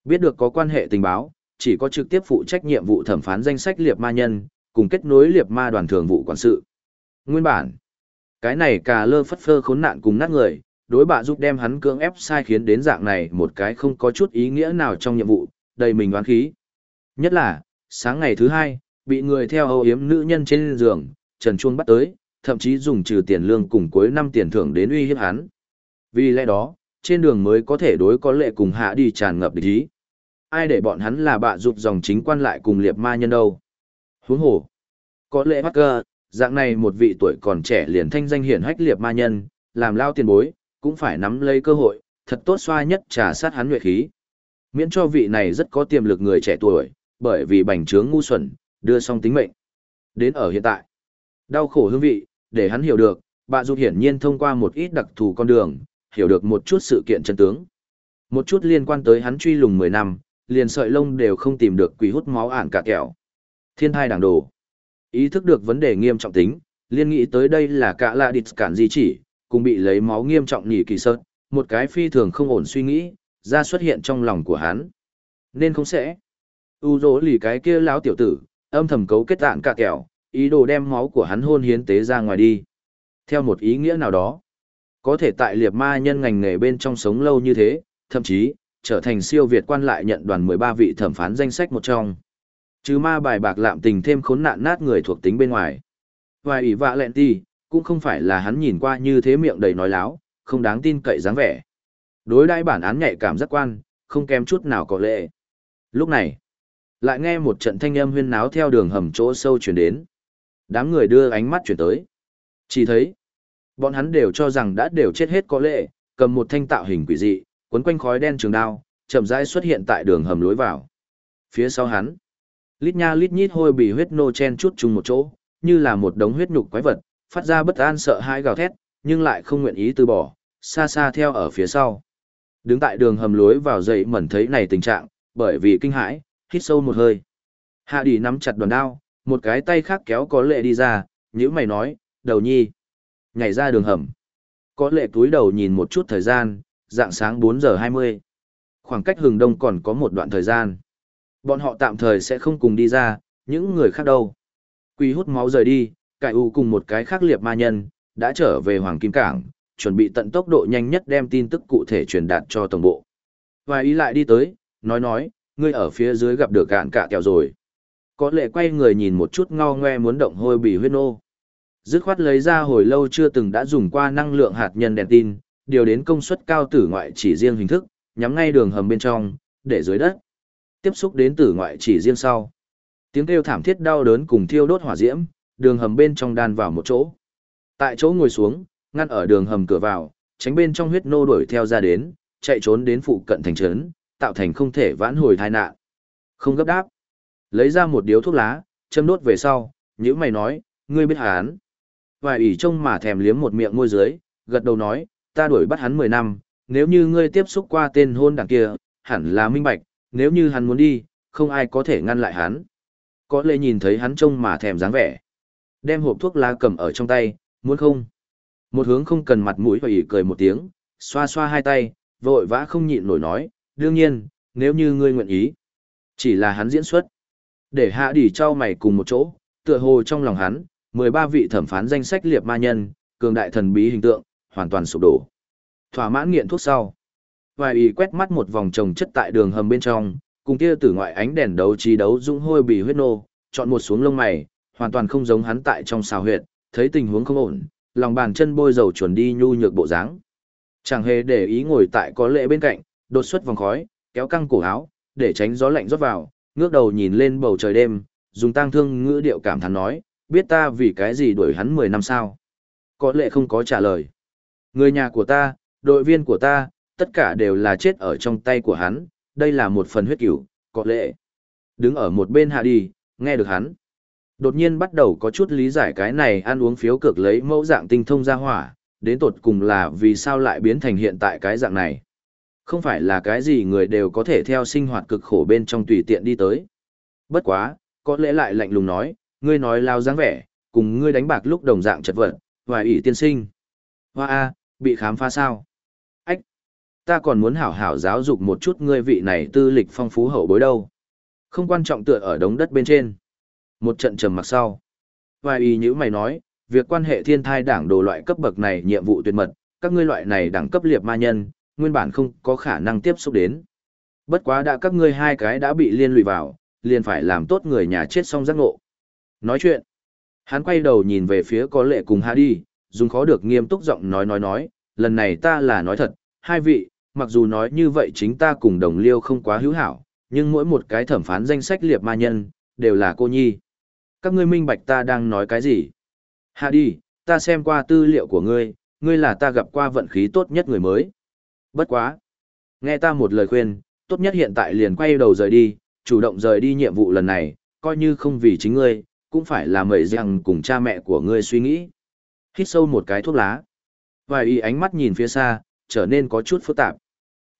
Biết được có quan hệ tình báo, chỉ có trực tiếp phụ trách nhiệm vụ thẩm phán danh sách liệt ma nhân, cùng kết nối liệt ma đoàn thường vụ quản sự. Nguyên bản, cái này cà lơ phất phơ khốn nạn cùng nát người, đối bạ giúp đem hắn cưỡng ép sai khiến đến dạng này một cái không có chút ý nghĩa nào trong nhiệm vụ, đầy mình đoán khí. Nhất là, sáng ngày thứ hai, bị người theo âu yếm nữ nhân trên giường, Trần Chuông bắt tới, thậm chí dùng trừ tiền lương cùng cuối năm tiền thưởng đến uy hiếp hắn. Vì lẽ đó, trên đường mới có thể đối có lệ cùng hạ đi tràn ngập địch ý. Ai để bọn hắn là bạ dục dòng chính quan lại cùng liệp ma nhân đâu. Huống hồ. Có lệ Parker, dạng này một vị tuổi còn trẻ liền thanh danh hiển hách liệp ma nhân, làm lao tiền bối, cũng phải nắm lấy cơ hội, thật tốt xoa nhất trà sát hắn nhuệ khí. Miễn cho vị này rất có tiềm lực người trẻ tuổi, bởi vì bành trướng ngu xuẩn, đưa xong tính mệnh. Đến ở hiện tại, đau khổ hương vị, để hắn hiểu được, bạn dù hiển nhiên thông qua một ít đặc thù con đường, hiểu được một chút sự kiện chân tướng. Một chút liên quan tới hắn truy lùng 10 năm, liền sợi lông đều không tìm được quỷ hút máu ản cả kẹo. Thiên thai đảng đồ. Ý thức được vấn đề nghiêm trọng tính, liên nghĩ tới đây là cả lạ địt cản di chỉ, cùng bị lấy máu nghiêm trọng nhỉ kỳ sơn, một cái phi thường không ổn suy nghĩ, ra xuất hiện trong lòng của hắn. Nên không sẽ. U dỗ lì cái kia lão tiểu tử, âm thầm cấu kết tạn cả kẹo, ý đồ đem máu của hắn hôn hiến tế ra ngoài đi. Theo một ý nghĩa nào đó, có thể tại liệt ma nhân ngành nghề bên trong sống lâu như thế, thậm chí, trở thành siêu Việt quan lại nhận đoàn 13 vị thẩm phán danh sách một trong. Chứ ma bài bạc lạm tình thêm khốn nạn nát người thuộc tính bên ngoài. Vài ủy vạ lẹn ti, cũng không phải là hắn nhìn qua như thế miệng đầy nói láo, không đáng tin cậy dáng vẻ. Đối đãi bản án nhạy cảm giác quan, không kém chút nào có lệ. Lúc này, lại nghe một trận thanh âm huyên náo theo đường hầm chỗ sâu chuyển đến. Đám người đưa ánh mắt chuyển tới. Chỉ thấy, bọn hắn đều cho rằng đã đều chết hết có lệ, cầm một thanh tạo hình quỷ dị, quấn quanh khói đen trường đao, chậm rãi xuất hiện tại đường hầm lối vào. Phía sau hắn, lít nha lít nhít hôi bị huyết nô chen chút chung một chỗ, như là một đống huyết nhục quái vật, phát ra bất an sợ hãi gào thét, nhưng lại không nguyện ý từ bỏ, xa xa theo ở phía sau. Đứng tại đường hầm lối vào dậy mẩn thấy này tình trạng, bởi vì kinh hãi, hít sâu một hơi. Hạ đi nắm chặt đoàn đao, một cái tay khác kéo có lệ đi ra, nhữ mày nói, đầu nhi. Nhảy ra đường hầm. Có lệ túi đầu nhìn một chút thời gian, dạng sáng 4 giờ 20. Khoảng cách hừng đông còn có một đoạn thời gian. Bọn họ tạm thời sẽ không cùng đi ra, những người khác đâu. Quy hút máu rời đi, cải u cùng một cái khác liệp ma nhân, đã trở về Hoàng Kim Cảng, chuẩn bị tận tốc độ nhanh nhất đem tin tức cụ thể truyền đạt cho tổng bộ. Và ý lại đi tới, nói nói, ngươi ở phía dưới gặp được gạn cả kẹo rồi. Có lệ quay người nhìn một chút ngao ngoe muốn động hôi bì huyết nô. Dứt khoát lấy ra hồi lâu chưa từng đã dùng qua năng lượng hạt nhân đèn tin, điều đến công suất cao tử ngoại chỉ riêng hình thức, nhắm ngay đường hầm bên trong, để dưới đất. Tiếp xúc đến tử ngoại chỉ riêng sau. Tiếng kêu thảm thiết đau đớn cùng thiêu đốt hỏa diễm, đường hầm bên trong đan vào một chỗ. Tại chỗ ngồi xuống, ngăn ở đường hầm cửa vào, tránh bên trong huyết nô đuổi theo ra đến, chạy trốn đến phụ cận thành trấn, tạo thành không thể vãn hồi tai nạn. Không gấp đáp. Lấy ra một điếu thuốc lá, châm đốt về sau, nhữ mày nói, ngươi biết hắn. Vài ủy trông mà thèm liếm một miệng môi dưới, gật đầu nói, ta đuổi bắt hắn 10 năm, nếu như ngươi tiếp xúc qua tên hôn đảng kia, hẳn là minh bạch, nếu như hắn muốn đi, không ai có thể ngăn lại hắn. Có lẽ nhìn thấy hắn trông mà thèm dáng vẻ. Đem hộp thuốc lá cầm ở trong tay, muốn không? Một hướng không cần mặt mũi và ỉ cười một tiếng, xoa xoa hai tay, vội vã không nhịn nổi nói, đương nhiên, nếu như ngươi nguyện ý. Chỉ là hắn diễn xuất. Để hạ đỉ trao mày cùng một chỗ, tựa hồ trong lòng hắn, 13 vị thẩm phán danh sách liệt ma nhân, cường đại thần bí hình tượng, hoàn toàn sụp đổ. Thỏa mãn nghiện thuốc sau. Vài y quét mắt một vòng trồng chất tại đường hầm bên trong, cùng kia tử ngoại ánh đèn đấu trí đấu dũng hôi bị huyết nô, chọn một xuống lông mày, hoàn toàn không giống hắn tại trong xào huyệt, thấy tình huống không ổn, lòng bàn chân bôi dầu chuẩn đi nhu nhược bộ dáng. Chẳng hề để ý ngồi tại có lệ bên cạnh, đột xuất vòng khói, kéo căng cổ áo, để tránh gió lạnh rót vào, ngước đầu nhìn lên bầu trời đêm, dùng tang thương ngữ điệu cảm thán nói, biết ta vì cái gì đuổi hắn 10 năm sao? Có lệ không có trả lời. Người nhà của ta, đội viên của ta, tất cả đều là chết ở trong tay của hắn, đây là một phần huyết cửu, có lệ. Đứng ở một bên hạ đi, nghe được hắn. Đột nhiên bắt đầu có chút lý giải cái này ăn uống phiếu cực lấy mẫu dạng tinh thông ra hỏa, đến tột cùng là vì sao lại biến thành hiện tại cái dạng này. Không phải là cái gì người đều có thể theo sinh hoạt cực khổ bên trong tùy tiện đi tới. Bất quá, có lẽ lại lạnh lùng nói, ngươi nói lao dáng vẻ, cùng ngươi đánh bạc lúc đồng dạng chật vật, hoài ủy tiên sinh. Hoa A, bị khám phá sao? Ách! Ta còn muốn hảo hảo giáo dục một chút ngươi vị này tư lịch phong phú hậu bối đâu. Không quan trọng tựa ở đống đất bên trên. Một trận trầm mặc sau. Hoài ủy như mày nói, việc quan hệ thiên thai đảng đồ loại cấp bậc này nhiệm vụ tuyệt mật, các ngươi loại này đẳng cấp liệt ma nhân, nguyên bản không có khả năng tiếp xúc đến. Bất quá đã các ngươi hai cái đã bị liên lụy vào, liền phải làm tốt người nhà chết xong giác ngộ. Nói chuyện, hắn quay đầu nhìn về phía có lệ cùng hạ đi, dùng khó được nghiêm túc giọng nói nói nói, lần này ta là nói thật, hai vị, mặc dù nói như vậy chính ta cùng đồng liêu không quá hữu hảo, nhưng mỗi một cái thẩm phán danh sách liệt ma nhân, đều là cô nhi. Các ngươi minh bạch ta đang nói cái gì? Hạ đi, ta xem qua tư liệu của ngươi, ngươi là ta gặp qua vận khí tốt nhất người mới. Bất quá. Nghe ta một lời khuyên, tốt nhất hiện tại liền quay đầu rời đi, chủ động rời đi nhiệm vụ lần này, coi như không vì chính ngươi, cũng phải là mời rằng cùng cha mẹ của ngươi suy nghĩ. Hít sâu một cái thuốc lá. Vài y ánh mắt nhìn phía xa, trở nên có chút phức tạp.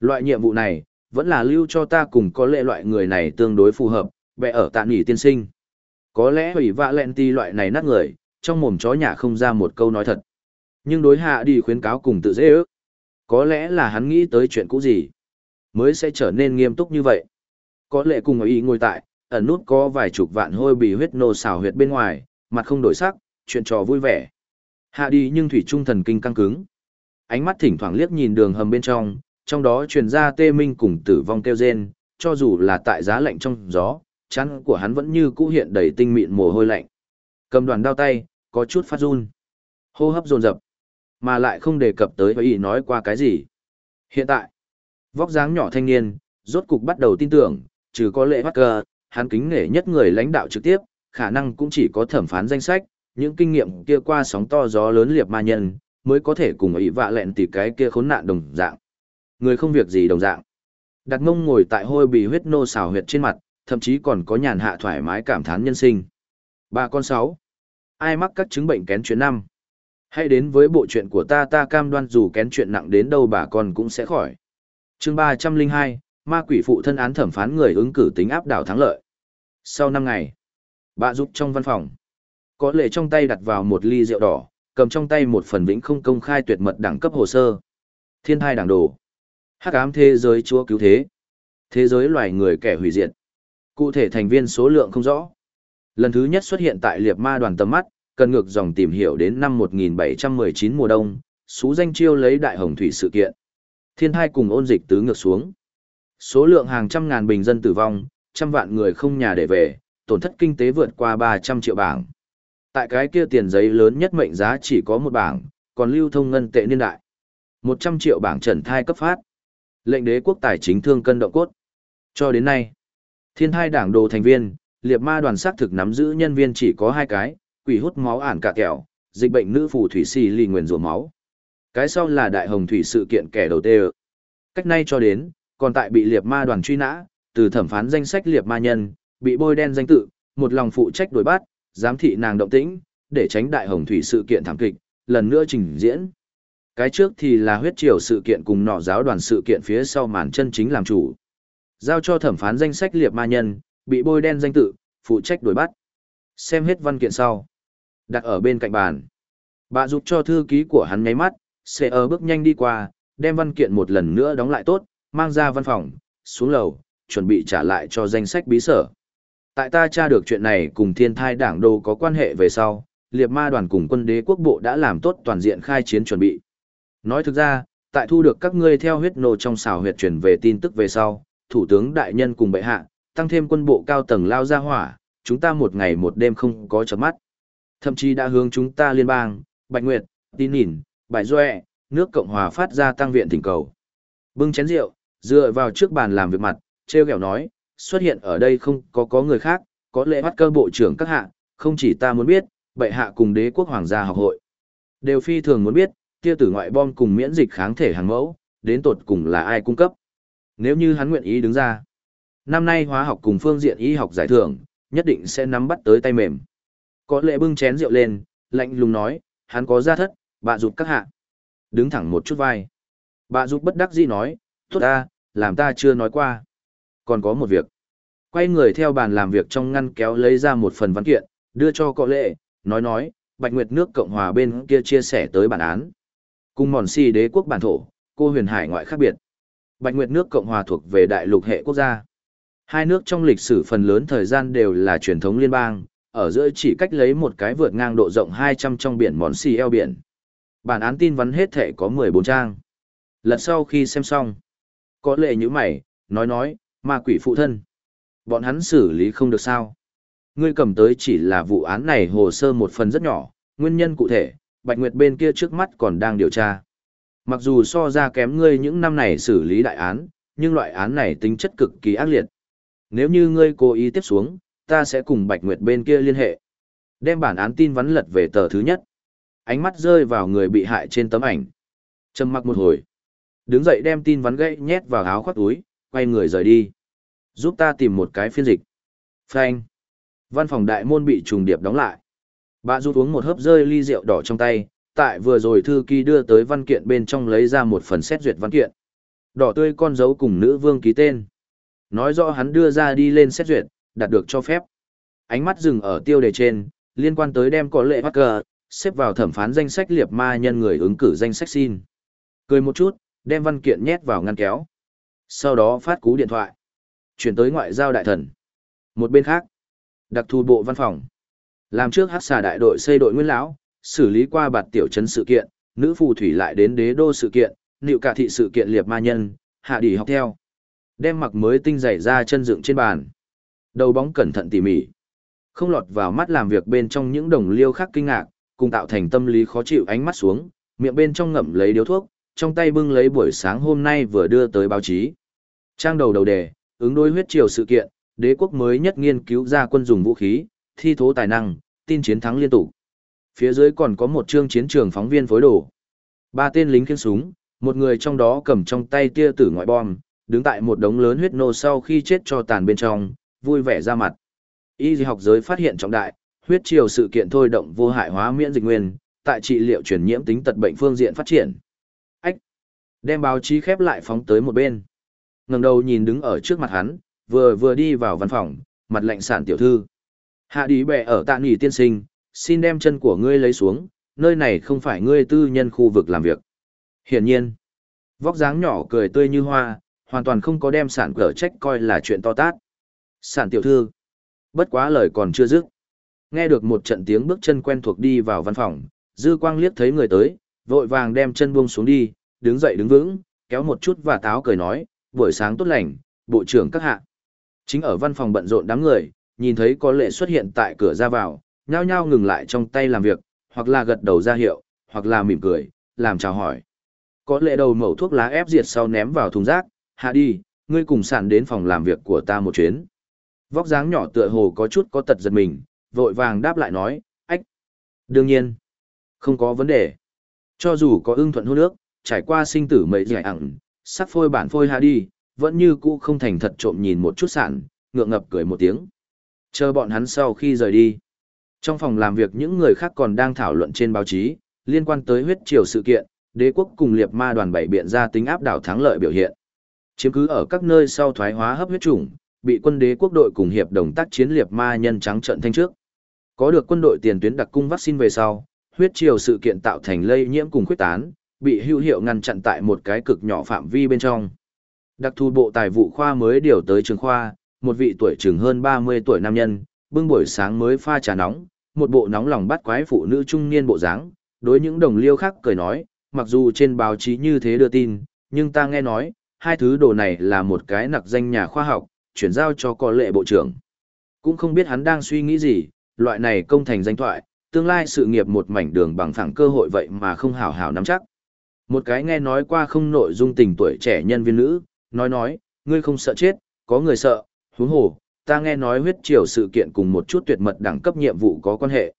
Loại nhiệm vụ này, vẫn là lưu cho ta cùng có lệ loại người này tương đối phù hợp, bè ở tạ nghỉ tiên sinh. Có lẽ hủy vạ lẹn ti loại này nát người, trong mồm chó nhà không ra một câu nói thật. Nhưng đối hạ đi khuyến cáo cùng tự dễ ước. Có lẽ là hắn nghĩ tới chuyện cũ gì, mới sẽ trở nên nghiêm túc như vậy. Có lẽ cùng ý ngồi tại, ẩn nút có vài chục vạn hôi bị huyết nô xào huyệt bên ngoài, mặt không đổi sắc, chuyện trò vui vẻ. Hạ đi nhưng thủy trung thần kinh căng cứng. Ánh mắt thỉnh thoảng liếc nhìn đường hầm bên trong, trong đó truyền ra tê minh cùng tử vong kêu rên, cho dù là tại giá lạnh trong gió, chắn của hắn vẫn như cũ hiện đầy tinh mịn mồ hôi lạnh. Cầm đoàn đao tay, có chút phát run. Hô hấp dồn dập, mà lại không đề cập tới ý nói qua cái gì. Hiện tại, vóc dáng nhỏ thanh niên, rốt cục bắt đầu tin tưởng, trừ có lệ Parker, hắn kính nể nhất người lãnh đạo trực tiếp, khả năng cũng chỉ có thẩm phán danh sách, những kinh nghiệm kia qua sóng to gió lớn liệp ma nhân, mới có thể cùng ý vạ lẹn tỉ cái kia khốn nạn đồng dạng. Người không việc gì đồng dạng. Đặt mông ngồi tại hôi bị huyết nô xào huyệt trên mặt, thậm chí còn có nhàn hạ thoải mái cảm thán nhân sinh. Ba con sáu. Ai mắc các chứng bệnh kén chuyến năm? Hãy đến với bộ chuyện của ta ta cam đoan dù kén chuyện nặng đến đâu bà con cũng sẽ khỏi. chương ba trăm linh hai ma quỷ phụ thân án thẩm phán người ứng cử tính áp đảo thắng lợi. Sau năm ngày, bà giúp trong văn phòng. Có lệ trong tay đặt vào một ly rượu đỏ, cầm trong tay một phần vĩnh không công khai tuyệt mật đẳng cấp hồ sơ. Thiên thai đảng đồ. Hắc ám thế giới chúa cứu thế. Thế giới loài người kẻ hủy diệt. Cụ thể thành viên số lượng không rõ. Lần thứ nhất xuất hiện tại liệt ma đoàn tầm mắt, cần ngược dòng tìm hiểu đến năm 1719 mùa đông, xú danh chiêu lấy đại hồng thủy sự kiện. Thiên thai cùng ôn dịch tứ ngược xuống. Số lượng hàng trăm ngàn bình dân tử vong, trăm vạn người không nhà để về, tổn thất kinh tế vượt qua 300 triệu bảng. Tại cái kia tiền giấy lớn nhất mệnh giá chỉ có một bảng, còn lưu thông ngân tệ niên đại. 100 triệu bảng trần thai cấp phát. Lệnh đế quốc tài chính thương cân động cốt. Cho đến nay, thiên thai đảng đồ thành viên, liệt ma đoàn xác thực nắm giữ nhân viên chỉ có hai cái, quỷ hút máu ản cả kẹo, dịch bệnh nữ phù thủy xì lì nguyền rủa máu. Cái sau là đại hồng thủy sự kiện kẻ đầu tê Cách nay cho đến, còn tại bị liệt ma đoàn truy nã, từ thẩm phán danh sách liệt ma nhân, bị bôi đen danh tự, một lòng phụ trách đổi bắt, giám thị nàng động tĩnh, để tránh đại hồng thủy sự kiện thảm kịch, lần nữa trình diễn. Cái trước thì là huyết triều sự kiện cùng nọ giáo đoàn sự kiện phía sau màn chân chính làm chủ. Giao cho thẩm phán danh sách liệt ma nhân, bị bôi đen danh tự, phụ trách đổi bắt. Xem hết văn kiện sau. Đặt ở bên cạnh bàn. Bà giúp cho thư ký của hắn nháy mắt, sẽ ở bước nhanh đi qua, đem văn kiện một lần nữa đóng lại tốt, mang ra văn phòng, xuống lầu, chuẩn bị trả lại cho danh sách bí sở. Tại ta tra được chuyện này cùng thiên thai đảng đồ có quan hệ về sau, liệt ma đoàn cùng quân đế quốc bộ đã làm tốt toàn diện khai chiến chuẩn bị. Nói thực ra, tại thu được các ngươi theo huyết nô trong xào huyệt truyền về tin tức về sau, thủ tướng đại nhân cùng bệ hạ, tăng thêm quân bộ cao tầng lao ra hỏa, chúng ta một ngày một đêm không có chấm mắt. Thậm chí đã hướng chúng ta liên bang, Bạch Nguyệt, Tin Nhìn, Bài Doe, nước Cộng Hòa phát ra tăng viện thỉnh cầu. Bưng chén rượu, dựa vào trước bàn làm việc mặt, treo kẹo nói, xuất hiện ở đây không có có người khác, có lẽ bắt cơ bộ trưởng các hạ, không chỉ ta muốn biết, bệ hạ cùng đế quốc hoàng gia học hội. Đều phi thường muốn biết, kia tử ngoại bom cùng miễn dịch kháng thể hàng mẫu, đến tột cùng là ai cung cấp. Nếu như hắn nguyện ý đứng ra, năm nay hóa học cùng phương diện y học giải thưởng, nhất định sẽ nắm bắt tới tay mềm. Có lệ bưng chén rượu lên, lạnh lùng nói, hắn có gia thất, bà giúp các hạ. Đứng thẳng một chút vai. Bà giúp bất đắc dĩ nói, tốt ta, làm ta chưa nói qua. Còn có một việc. Quay người theo bàn làm việc trong ngăn kéo lấy ra một phần văn kiện, đưa cho có lệ, nói nói, Bạch Nguyệt nước Cộng hòa bên kia chia sẻ tới bản án. Cùng mòn si đế quốc bản thổ, cô huyền hải ngoại khác biệt. Bạch Nguyệt nước Cộng hòa thuộc về đại lục hệ quốc gia. Hai nước trong lịch sử phần lớn thời gian đều là truyền thống liên bang, ở giữa chỉ cách lấy một cái vượt ngang độ rộng 200 trong biển mòn xì eo biển. Bản án tin vắn hết thể có 14 trang. Lật sau khi xem xong, có lệ như mày, nói nói, ma quỷ phụ thân. Bọn hắn xử lý không được sao. Ngươi cầm tới chỉ là vụ án này hồ sơ một phần rất nhỏ, nguyên nhân cụ thể, Bạch Nguyệt bên kia trước mắt còn đang điều tra. Mặc dù so ra kém ngươi những năm này xử lý đại án, nhưng loại án này tính chất cực kỳ ác liệt. Nếu như ngươi cố ý tiếp xuống, ta sẽ cùng Bạch Nguyệt bên kia liên hệ. Đem bản án tin vắn lật về tờ thứ nhất. Ánh mắt rơi vào người bị hại trên tấm ảnh. Trầm mặc một hồi. Đứng dậy đem tin vắn gãy nhét vào áo khoác túi, quay người rời đi. Giúp ta tìm một cái phiên dịch. Phanh. Văn phòng đại môn bị trùng điệp đóng lại. Bà rút uống một hớp rơi ly rượu đỏ trong tay, tại vừa rồi thư ký đưa tới văn kiện bên trong lấy ra một phần xét duyệt văn kiện. Đỏ tươi con dấu cùng nữ vương ký tên. Nói rõ hắn đưa ra đi lên xét duyệt, đạt được cho phép. Ánh mắt dừng ở tiêu đề trên, liên quan tới đem có lệ Parker, xếp vào thẩm phán danh sách liệt ma nhân người ứng cử danh sách xin. Cười một chút, đem văn kiện nhét vào ngăn kéo. Sau đó phát cú điện thoại. Chuyển tới ngoại giao đại thần. Một bên khác, đặc thù bộ văn phòng. Làm trước hát xà đại đội xây đội nguyên lão, xử lý qua bạt tiểu trấn sự kiện, nữ phù thủy lại đến đế đô sự kiện, nịu cả thị sự kiện liệt ma nhân, hạ đỉ học theo. Đem mặc mới tinh dày ra chân dựng trên bàn. Đầu bóng cẩn thận tỉ mỉ. Không lọt vào mắt làm việc bên trong những đồng liêu khác kinh ngạc, cùng tạo thành tâm lý khó chịu ánh mắt xuống, miệng bên trong ngậm lấy điếu thuốc, trong tay bưng lấy buổi sáng hôm nay vừa đưa tới báo chí. Trang đầu đầu đề, ứng đối huyết triều sự kiện, đế quốc mới nhất nghiên cứu ra quân dùng vũ khí, thi thố tài năng, tin chiến thắng liên tục. Phía dưới còn có một chương chiến trường phóng viên phối đồ. Ba tên lính khiêng súng, một người trong đó cầm trong tay tia tử ngoại bom, đứng tại một đống lớn huyết nô sau khi chết cho tàn bên trong, vui vẻ ra mặt. Y học giới phát hiện trọng đại, huyết triều sự kiện thôi động vô hại hóa miễn dịch nguyên, tại trị liệu truyền nhiễm tính tật bệnh phương diện phát triển. Ách! Đem báo chí khép lại phóng tới một bên. ngẩng đầu nhìn đứng ở trước mặt hắn, vừa vừa đi vào văn phòng, mặt lạnh sản tiểu thư. Hạ đi bẻ ở tạ nghỉ tiên sinh, xin đem chân của ngươi lấy xuống, nơi này không phải ngươi tư nhân khu vực làm việc. Hiển nhiên, vóc dáng nhỏ cười tươi như hoa, hoàn toàn không có đem sản cờ trách coi là chuyện to tát. Sản tiểu thư. Bất quá lời còn chưa dứt. Nghe được một trận tiếng bước chân quen thuộc đi vào văn phòng, dư quang liếc thấy người tới, vội vàng đem chân buông xuống đi, đứng dậy đứng vững, kéo một chút và táo cười nói, buổi sáng tốt lành, bộ trưởng các hạ. Chính ở văn phòng bận rộn đám người, nhìn thấy có lệ xuất hiện tại cửa ra vào, nhao nhao ngừng lại trong tay làm việc, hoặc là gật đầu ra hiệu, hoặc là mỉm cười, làm chào hỏi. Có lệ đầu mẩu thuốc lá ép diệt sau ném vào thùng rác, hạ đi, ngươi cùng sản đến phòng làm việc của ta một chuyến. Vóc dáng nhỏ tựa hồ có chút có tật giật mình, vội vàng đáp lại nói, ách. Đương nhiên, không có vấn đề. Cho dù có ưng thuận hôn nước, trải qua sinh tử mấy giải ẳng, sắc phôi bản phôi hạ đi, vẫn như cũ không thành thật trộm nhìn một chút sản, ngượng ngập cười một tiếng. Chờ bọn hắn sau khi rời đi. Trong phòng làm việc những người khác còn đang thảo luận trên báo chí, liên quan tới huyết triều sự kiện, đế quốc cùng liệt ma đoàn bảy biện ra tính áp đảo thắng lợi biểu hiện. Chiếm cứ ở các nơi sau thoái hóa hấp huyết chủng, bị quân đế quốc đội cùng hiệp đồng tác chiến liệt ma nhân trắng trận thanh trước. Có được quân đội tiền tuyến đặc cung vaccine về sau, huyết triều sự kiện tạo thành lây nhiễm cùng khuyết tán, bị hữu hiệu ngăn chặn tại một cái cực nhỏ phạm vi bên trong. Đặc thù bộ tài vụ khoa mới điều tới trường khoa, một vị tuổi chừng hơn 30 tuổi nam nhân, bưng buổi sáng mới pha trà nóng, một bộ nóng lòng bắt quái phụ nữ trung niên bộ dáng, đối những đồng liêu khác cười nói, mặc dù trên báo chí như thế đưa tin, nhưng ta nghe nói, hai thứ đồ này là một cái nặc danh nhà khoa học, chuyển giao cho có lệ bộ trưởng. Cũng không biết hắn đang suy nghĩ gì, loại này công thành danh thoại, tương lai sự nghiệp một mảnh đường bằng phẳng cơ hội vậy mà không hảo hảo nắm chắc. Một cái nghe nói qua không nội dung tình tuổi trẻ nhân viên nữ, nói nói, ngươi không sợ chết, có người sợ, huống hồ, ta nghe nói huyết triều sự kiện cùng một chút tuyệt mật đẳng cấp nhiệm vụ có quan hệ.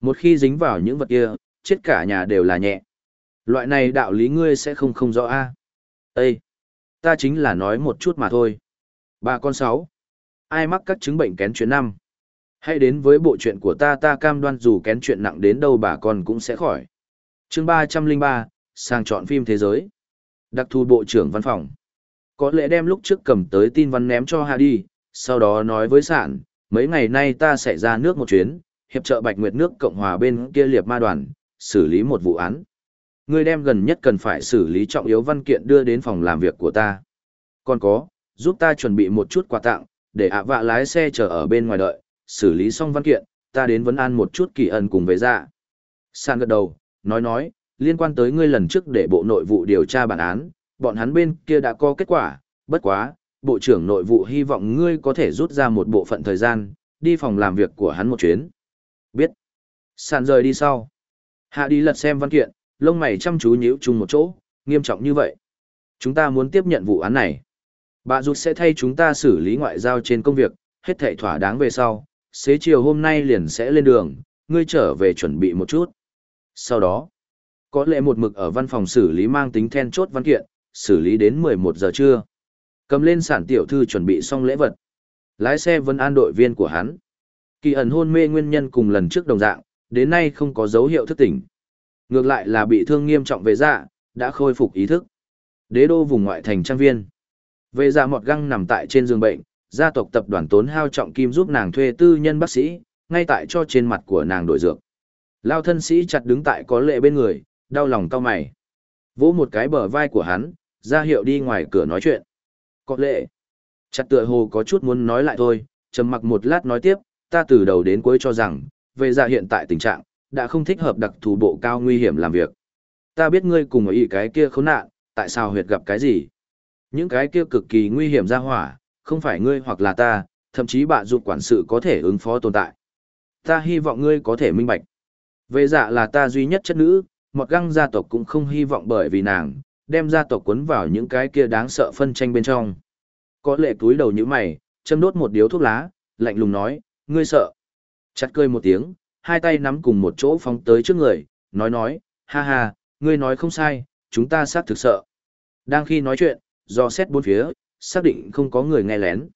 Một khi dính vào những vật kia, chết cả nhà đều là nhẹ. Loại này đạo lý ngươi sẽ không không rõ a. À? Ê! Ta chính là nói một chút mà thôi. Ba con sáu. Ai mắc các chứng bệnh kén chuyện năm? Hãy đến với bộ chuyện của ta ta cam đoan dù kén chuyện nặng đến đâu bà con cũng sẽ khỏi. chương ba trăm linh ba sang chọn phim thế giới. Đặc thù bộ trưởng văn phòng. Có lẽ đem lúc trước cầm tới tin văn ném cho Hà đi, sau đó nói với sản, mấy ngày nay ta sẽ ra nước một chuyến, hiệp trợ Bạch Nguyệt nước Cộng hòa bên kia liệp ma đoàn, xử lý một vụ án. Ngươi đem gần nhất cần phải xử lý trọng yếu văn kiện đưa đến phòng làm việc của ta. Còn có, giúp ta chuẩn bị một chút quà tặng, để ạ vạ lái xe chờ ở bên ngoài đợi, xử lý xong văn kiện, ta đến vấn an một chút kỳ ẩn cùng với dạ. ra. San gật đầu, nói nói, liên quan tới ngươi lần trước để bộ nội vụ điều tra bản án, bọn hắn bên kia đã có kết quả, bất quá, bộ trưởng nội vụ hy vọng ngươi có thể rút ra một bộ phận thời gian, đi phòng làm việc của hắn một chuyến. Biết. San rời đi sau. Hạ đi lật xem văn kiện, lông mày chăm chú nhíu chung một chỗ, nghiêm trọng như vậy. Chúng ta muốn tiếp nhận vụ án này. Bà rụt sẽ thay chúng ta xử lý ngoại giao trên công việc, hết thảy thỏa đáng về sau, xế chiều hôm nay liền sẽ lên đường, ngươi trở về chuẩn bị một chút. Sau đó, có lẽ một mực ở văn phòng xử lý mang tính then chốt văn kiện, xử lý đến 11 giờ trưa. Cầm lên sản tiểu thư chuẩn bị xong lễ vật. Lái xe vân an đội viên của hắn. Kỳ ẩn hôn mê nguyên nhân cùng lần trước đồng dạng, đến nay không có dấu hiệu thức tỉnh. Ngược lại là bị thương nghiêm trọng về dạ, đã khôi phục ý thức. Đế đô vùng ngoại thành trang viên. Về dạ mọt găng nằm tại trên giường bệnh, gia tộc tập đoàn tốn hao trọng kim giúp nàng thuê tư nhân bác sĩ, ngay tại cho trên mặt của nàng đổi dược. Lao thân sĩ chặt đứng tại có lệ bên người, đau lòng cao mày. Vỗ một cái bờ vai của hắn, ra hiệu đi ngoài cửa nói chuyện. Có lệ. Chặt tựa hồ có chút muốn nói lại thôi, trầm mặc một lát nói tiếp, ta từ đầu đến cuối cho rằng, về dạ hiện tại tình trạng, đã không thích hợp đặc thù bộ cao nguy hiểm làm việc. Ta biết ngươi cùng ý cái kia khốn nạn, tại sao huyệt gặp cái gì? Những cái kia cực kỳ nguy hiểm ra hỏa, không phải ngươi hoặc là ta, thậm chí bạ dụng quản sự có thể ứng phó tồn tại. Ta hy vọng ngươi có thể minh bạch. Về dạ là ta duy nhất chất nữ, một găng gia tộc cũng không hy vọng bởi vì nàng, đem gia tộc cuốn vào những cái kia đáng sợ phân tranh bên trong. Có lệ túi đầu như mày, châm đốt một điếu thuốc lá, lạnh lùng nói, ngươi sợ. Chặt cười một tiếng, hai tay nắm cùng một chỗ phóng tới trước người, nói nói, ha ha, ngươi nói không sai, chúng ta xác thực sợ. Đang khi nói chuyện, do xét bốn phía, xác định không có người nghe lén.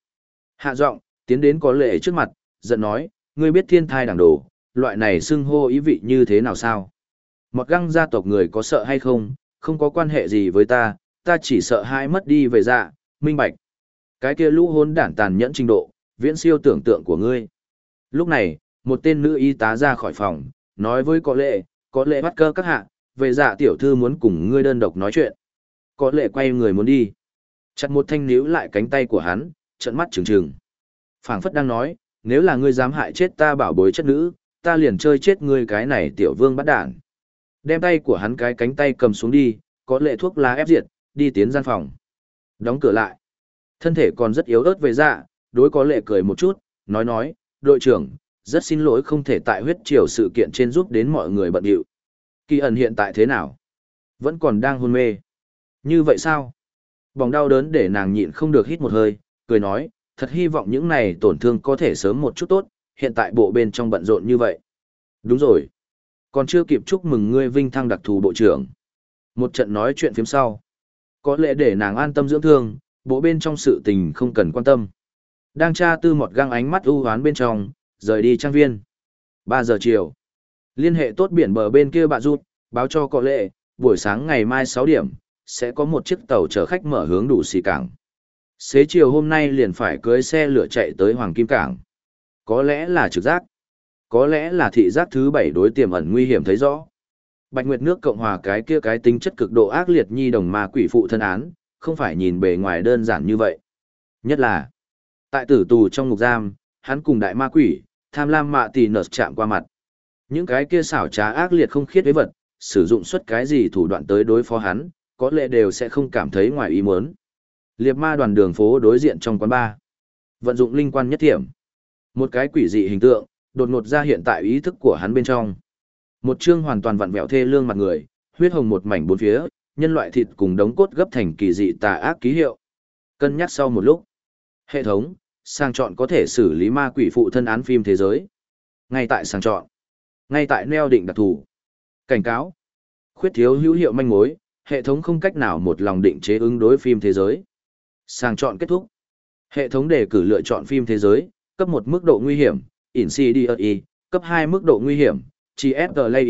Hạ giọng, tiến đến có lệ trước mặt, giận nói, ngươi biết thiên thai đảng đồ, loại này xưng hô ý vị như thế nào sao? Một găng gia tộc người có sợ hay không, không có quan hệ gì với ta, ta chỉ sợ hai mất đi về dạ, minh bạch. Cái kia lũ hôn đản tàn nhẫn trình độ, viễn siêu tưởng tượng của ngươi. Lúc này, một tên nữ y tá ra khỏi phòng, nói với có lệ, có lệ bắt cơ các hạ, về dạ tiểu thư muốn cùng ngươi đơn độc nói chuyện. Có lệ quay người muốn đi. Chặt một thanh níu lại cánh tay của hắn, trận mắt trừng trừng. phảng phất đang nói, nếu là ngươi dám hại chết ta bảo bối chất nữ, ta liền chơi chết ngươi cái này tiểu vương bắt đản. Đem tay của hắn cái cánh tay cầm xuống đi, có lệ thuốc lá ép diệt, đi tiến gian phòng. Đóng cửa lại. Thân thể còn rất yếu ớt về dạ, đối có lệ cười một chút, nói nói, đội trưởng, rất xin lỗi không thể tại huyết triều sự kiện trên giúp đến mọi người bận điệu. Kỳ ẩn hiện tại thế nào? Vẫn còn đang hôn mê. Như vậy sao? Bỏng đau đớn để nàng nhịn không được hít một hơi, cười nói, thật hy vọng những này tổn thương có thể sớm một chút tốt, hiện tại bộ bên trong bận rộn như vậy. Đúng rồi. Còn chưa kịp chúc mừng ngươi vinh thăng đặc thù bộ trưởng. Một trận nói chuyện phía sau. Có lẽ để nàng an tâm dưỡng thương, bộ bên trong sự tình không cần quan tâm. Đang tra tư một găng ánh mắt ưu hoán bên trong, rời đi trang viên. 3 giờ chiều. Liên hệ tốt biển bờ bên kia bà rút, báo cho có lệ, buổi sáng ngày mai 6 điểm, sẽ có một chiếc tàu chở khách mở hướng đủ xì cảng. Xế chiều hôm nay liền phải cưới xe lửa chạy tới Hoàng Kim Cảng. Có lẽ là trực giác. Có lẽ là thị giác thứ bảy đối tiềm ẩn nguy hiểm thấy rõ. Bạch Nguyệt nước Cộng hòa cái kia cái tính chất cực độ ác liệt nhi đồng ma quỷ phụ thân án, không phải nhìn bề ngoài đơn giản như vậy. Nhất là, tại tử tù trong ngục giam, hắn cùng đại ma quỷ, tham lam mạ tỷ nở chạm qua mặt. Những cái kia xảo trá ác liệt không khiết với vật, sử dụng suất cái gì thủ đoạn tới đối phó hắn, có lẽ đều sẽ không cảm thấy ngoài ý muốn. Liệp ma đoàn đường phố đối diện trong quán bar. Vận dụng linh quan nhất thiểm. Một cái quỷ dị hình tượng, đột ngột ra hiện tại ý thức của hắn bên trong. Một chương hoàn toàn vặn vẹo thê lương mặt người, huyết hồng một mảnh bốn phía, nhân loại thịt cùng đống cốt gấp thành kỳ dị tà ác ký hiệu. Cân nhắc sau một lúc. Hệ thống, sang chọn có thể xử lý ma quỷ phụ thân án phim thế giới. Ngay tại sang chọn. Ngay tại neo định đặc thù. Cảnh cáo. Khuyết thiếu hữu hiệu manh mối, hệ thống không cách nào một lòng định chế ứng đối phim thế giới. Sàng chọn kết thúc. Hệ thống đề cử lựa chọn phim thế giới, cấp một mức độ nguy hiểm, Insidious cấp hai mức độ nguy hiểm, GSLA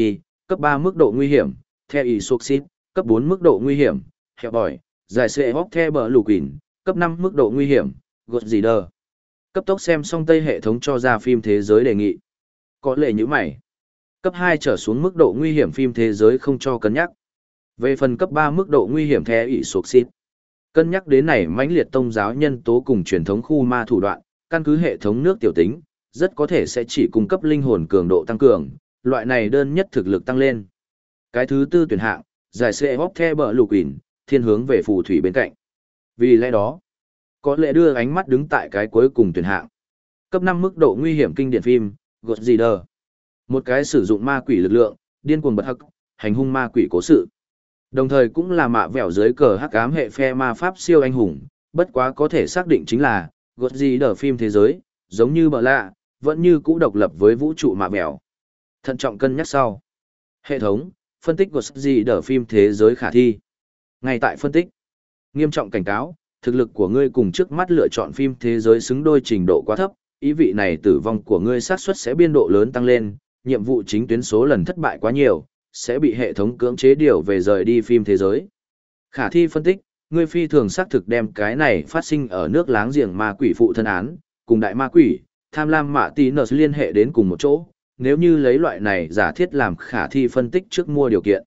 cấp ba mức độ nguy hiểm, The Exorcist, cấp bốn mức độ nguy hiểm, Hellboy, giải sệ hóc the bờ lù quỷ, cấp năm mức độ nguy hiểm, Godzilla. Cấp tốc xem xong tây hệ thống cho ra phim thế giới đề nghị. Có lệ như mày. Cấp hai trở xuống mức độ nguy hiểm phim thế giới không cho cân nhắc. Về phần cấp ba mức độ nguy hiểm The Exorcist, Cân nhắc đến này mãnh liệt tông giáo nhân tố cùng truyền thống khu ma thủ đoạn, căn cứ hệ thống nước tiểu tính, rất có thể sẽ chỉ cung cấp linh hồn cường độ tăng cường, loại này đơn nhất thực lực tăng lên. Cái thứ tư tuyển hạng, giải sẽ hóp the bờ lục quỷ, thiên hướng về phù thủy bên cạnh. Vì lẽ đó, có lẽ đưa ánh mắt đứng tại cái cuối cùng tuyển hạng. Cấp 5 mức độ nguy hiểm kinh điển phim, Godzilla. Một cái sử dụng ma quỷ lực lượng, điên cuồng bật hắc, hành hung ma quỷ cố sự. Đồng thời cũng là mạ vẻo dưới cờ hắc ám hệ phe ma pháp siêu anh hùng, bất quá có thể xác định chính là, gột gì đờ phim thế giới, giống như bờ lạ, vẫn như cũ độc lập với vũ trụ mạ vẻo. Thận trọng cân nhắc sau. Hệ thống, phân tích gột gì đờ phim thế giới khả thi. Ngay tại phân tích, nghiêm trọng cảnh cáo, thực lực của ngươi cùng trước mắt lựa chọn phim thế giới xứng đôi trình độ quá thấp, ý vị này tử vong của ngươi xác suất sẽ biên độ lớn tăng lên, nhiệm vụ chính tuyến số lần thất bại quá nhiều, sẽ bị hệ thống cưỡng chế điều về rời đi phim thế giới. Khả thi phân tích, ngươi phi thường xác thực đem cái này phát sinh ở nước láng giềng ma quỷ phụ thân án, cùng đại ma quỷ, tham lam mạ tí nợ liên hệ đến cùng một chỗ, nếu như lấy loại này giả thiết làm khả thi phân tích trước mua điều kiện.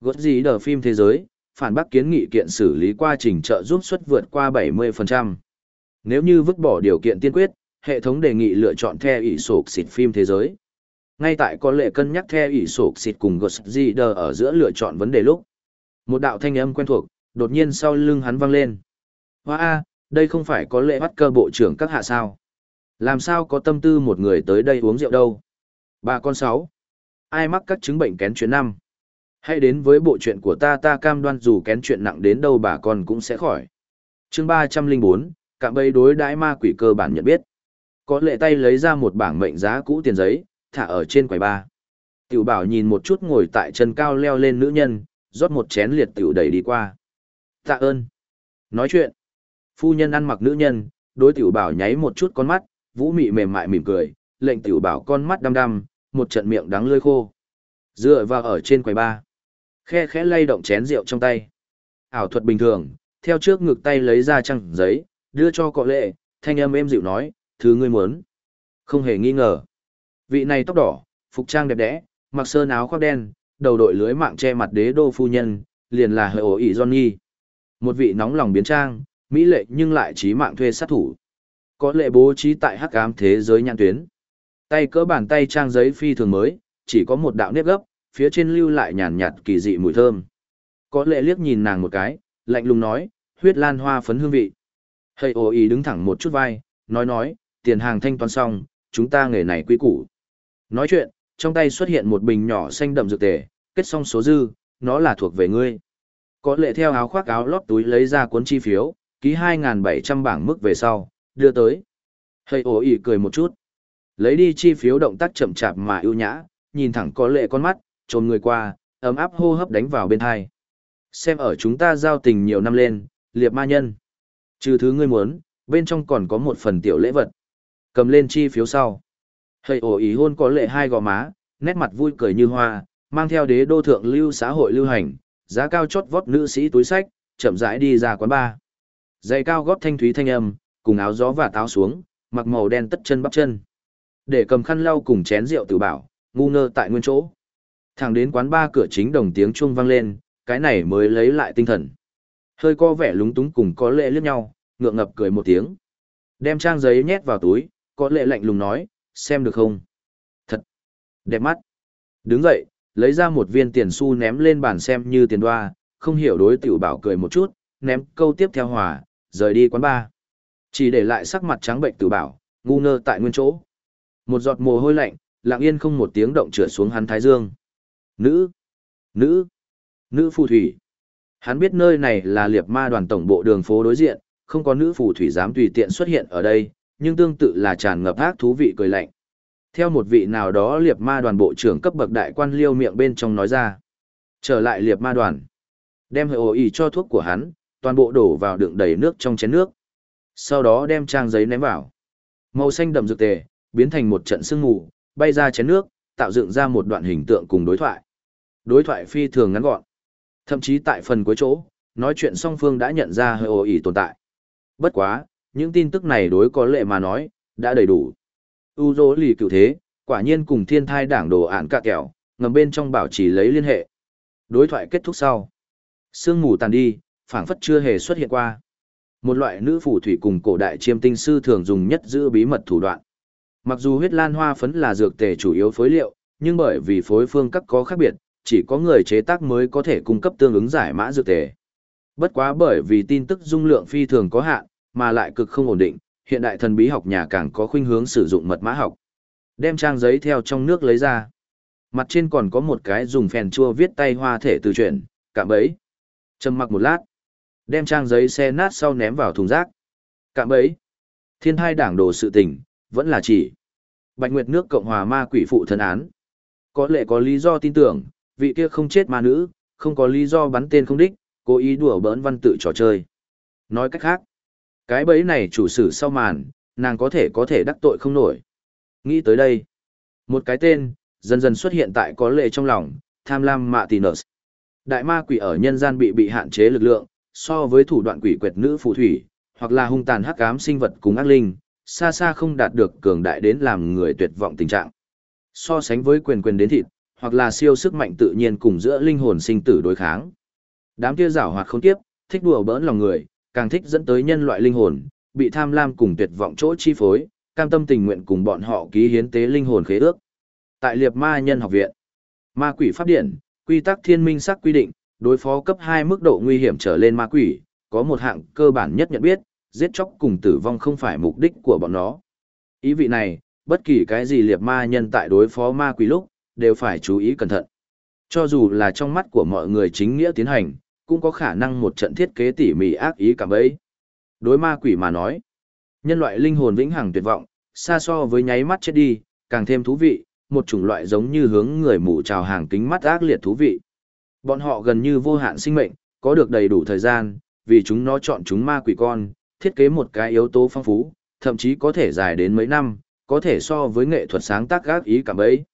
Gót gì đờ phim thế giới, phản bác kiến nghị kiện xử lý quá trình trợ giúp suất vượt qua 70%. Nếu như vứt bỏ điều kiện tiên quyết, hệ thống đề nghị lựa chọn theo ỷ sổ xịt phim thế giới. Ngay tại có lệ cân nhắc theo ỷ sổ xịt cùng Goszider ở giữa lựa chọn vấn đề lúc. Một đạo thanh âm quen thuộc, đột nhiên sau lưng hắn vang lên. Hoa a, đây không phải có lệ bắt cơ bộ trưởng các hạ sao. Làm sao có tâm tư một người tới đây uống rượu đâu. Bà con sáu. Ai mắc các chứng bệnh kén chuyện năm. Hãy đến với bộ chuyện của ta ta cam đoan dù kén chuyện nặng đến đâu bà con cũng sẽ khỏi. chương ba trăm linh bốn, cạm bẫy đối đãi ma quỷ cơ bản nhận biết. Có lệ tay lấy ra một bảng mệnh giá cũ tiền giấy, thả ở trên quầy ba. Tiểu bảo nhìn một chút ngồi tại chân cao leo lên nữ nhân, rót một chén liệt tiểu đẩy đi qua. Tạ ơn. Nói chuyện. Phu nhân ăn mặc nữ nhân, đối tiểu bảo nháy một chút con mắt, vũ mị mềm mại mỉm cười, lệnh tiểu bảo con mắt đăm đăm, một trận miệng đắng lơi khô. Dựa vào ở trên quầy ba. Khe khẽ lay động chén rượu trong tay. Ảo thuật bình thường, theo trước ngực tay lấy ra trăng giấy, đưa cho cọ lệ, thanh âm êm dịu nói, thứ ngươi muốn. Không hề nghi ngờ. Vị này tóc đỏ, phục trang đẹp đẽ, mặc sơn áo khoác đen, đầu đội lưới mạng che mặt đế đô phu nhân, liền là hệ ổ ỉ Johnny. Một vị nóng lòng biến trang, mỹ lệ nhưng lại trí mạng thuê sát thủ. Có lệ bố trí tại hắc ám thế giới nhãn tuyến. Tay cỡ bàn tay trang giấy phi thường mới, chỉ có một đạo nếp gấp, phía trên lưu lại nhàn nhạt kỳ dị mùi thơm. Có lệ liếc nhìn nàng một cái, lạnh lùng nói, huyết lan hoa phấn hương vị. Hệ ổ ý đứng thẳng một chút vai, nói nói, tiền hàng thanh toán xong, chúng ta nghề này quy củ. Nói chuyện, trong tay xuất hiện một bình nhỏ xanh đậm dược tề, kết xong số dư, nó là thuộc về ngươi. Có lệ theo áo khoác áo lót túi lấy ra cuốn chi phiếu, ký 2.700 bảng mức về sau, đưa tới. Hơi ổ ỉ cười một chút. Lấy đi chi phiếu động tác chậm chạp mà ưu nhã, nhìn thẳng có lệ con mắt, trồn người qua, ấm áp hô hấp đánh vào bên hai. Xem ở chúng ta giao tình nhiều năm lên, liệp ma nhân. Trừ thứ ngươi muốn, bên trong còn có một phần tiểu lễ vật. Cầm lên chi phiếu sau. Hầy ổ ý hôn có lệ hai gò má, nét mặt vui cười như hoa, mang theo đế đô thượng lưu xã hội lưu hành, giá cao chót vót nữ sĩ túi sách, chậm rãi đi ra quán bar. Giày cao gót thanh thúy thanh âm, cùng áo gió và táo xuống, mặc màu đen tất chân bắp chân. Để cầm khăn lau cùng chén rượu tự bảo, ngu ngơ tại nguyên chỗ. Thẳng đến quán ba cửa chính đồng tiếng chuông vang lên, cái này mới lấy lại tinh thần. Hơi co vẻ lúng túng cùng có lệ liếc nhau, ngượng ngập cười một tiếng. Đem trang giấy nhét vào túi, có lệ lạnh lùng nói, xem được không? Thật! Đẹp mắt! Đứng dậy, lấy ra một viên tiền xu ném lên bàn xem như tiền đoa, không hiểu đối tiểu bảo cười một chút, ném câu tiếp theo hòa, rời đi quán ba. Chỉ để lại sắc mặt trắng bệnh tiểu bảo, ngu ngơ tại nguyên chỗ. Một giọt mồ hôi lạnh, lặng yên không một tiếng động trượt xuống hắn thái dương. Nữ! Nữ! Nữ phù thủy! Hắn biết nơi này là liệp ma đoàn tổng bộ đường phố đối diện, không có nữ phù thủy dám tùy tiện xuất hiện ở đây, nhưng tương tự là tràn ngập ác thú vị cười lạnh. Theo một vị nào đó liệp ma đoàn bộ trưởng cấp bậc đại quan liêu miệng bên trong nói ra. Trở lại liệp ma đoàn. Đem hệ ổ ý cho thuốc của hắn, toàn bộ đổ vào đựng đầy nước trong chén nước. Sau đó đem trang giấy ném vào. Màu xanh đậm rực tề, biến thành một trận sương mù, bay ra chén nước, tạo dựng ra một đoạn hình tượng cùng đối thoại. Đối thoại phi thường ngắn gọn. Thậm chí tại phần cuối chỗ, nói chuyện song phương đã nhận ra hơi ồ ỉ tồn tại. Bất quá, những tin tức này đối có lệ mà nói, đã đầy đủ. U dỗ lì cựu thế, quả nhiên cùng thiên thai đảng đồ ản cả kẹo, ngầm bên trong bảo trì lấy liên hệ. Đối thoại kết thúc sau. Sương mù tàn đi, phảng phất chưa hề xuất hiện qua. Một loại nữ phù thủy cùng cổ đại chiêm tinh sư thường dùng nhất giữ bí mật thủ đoạn. Mặc dù huyết lan hoa phấn là dược tề chủ yếu phối liệu, nhưng bởi vì phối phương các có khác biệt, chỉ có người chế tác mới có thể cung cấp tương ứng giải mã dược tề. Bất quá bởi vì tin tức dung lượng phi thường có hạn, mà lại cực không ổn định, hiện đại thần bí học nhà càng có khuynh hướng sử dụng mật mã học. Đem trang giấy theo trong nước lấy ra. Mặt trên còn có một cái dùng phèn chua viết tay hoa thể từ chuyển, cạm bẫy. Trầm mặc một lát, đem trang giấy xe nát sau ném vào thùng rác. Cạm bẫy. Thiên hai đảng đồ sự tình, vẫn là chỉ. Bạch Nguyệt nước Cộng hòa ma quỷ phụ thân án. Có lẽ có lý do tin tưởng, vị kia không chết ma nữ, không có lý do bắn tên không đích, cố ý đùa bỡn văn tự trò chơi. Nói cách khác, cái bẫy này chủ sử sau màn, nàng có thể có thể đắc tội không nổi. Nghĩ tới đây, một cái tên, dần dần xuất hiện tại có lệ trong lòng, tham lam mạ tì nợ. Đại ma quỷ ở nhân gian bị bị hạn chế lực lượng, so với thủ đoạn quỷ quyệt nữ phù thủy, hoặc là hung tàn hắc ám sinh vật cùng ác linh, xa xa không đạt được cường đại đến làm người tuyệt vọng tình trạng. So sánh với quyền quyền đến thịt, hoặc là siêu sức mạnh tự nhiên cùng giữa linh hồn sinh tử đối kháng. Đám kia giảo hoạt không tiếp, thích đùa bỡn lòng người, càng thích dẫn tới nhân loại linh hồn, bị tham lam cùng tuyệt vọng chỗ chi phối, cam tâm tình nguyện cùng bọn họ ký hiến tế linh hồn khế ước. Tại Liệp Ma Nhân học viện, Ma Quỷ Pháp điện quy tắc thiên minh sắc quy định, đối phó cấp 2 mức độ nguy hiểm trở lên ma quỷ, có một hạng cơ bản nhất nhận biết, giết chóc cùng tử vong không phải mục đích của bọn nó. Ý vị này, bất kỳ cái gì liệp ma nhân tại đối phó ma quỷ lúc, đều phải chú ý cẩn thận. Cho dù là trong mắt của mọi người chính nghĩa tiến hành, cũng có khả năng một trận thiết kế tỉ mỉ ác ý cảm ấy. Đối ma quỷ mà nói, nhân loại linh hồn vĩnh hằng tuyệt vọng, xa so với nháy mắt chết đi, càng thêm thú vị, một chủng loại giống như hướng người mù trào hàng kính mắt ác liệt thú vị. Bọn họ gần như vô hạn sinh mệnh, có được đầy đủ thời gian, vì chúng nó chọn chúng ma quỷ con, thiết kế một cái yếu tố phong phú, thậm chí có thể dài đến mấy năm, có thể so với nghệ thuật sáng tác gác ý cảm ấy.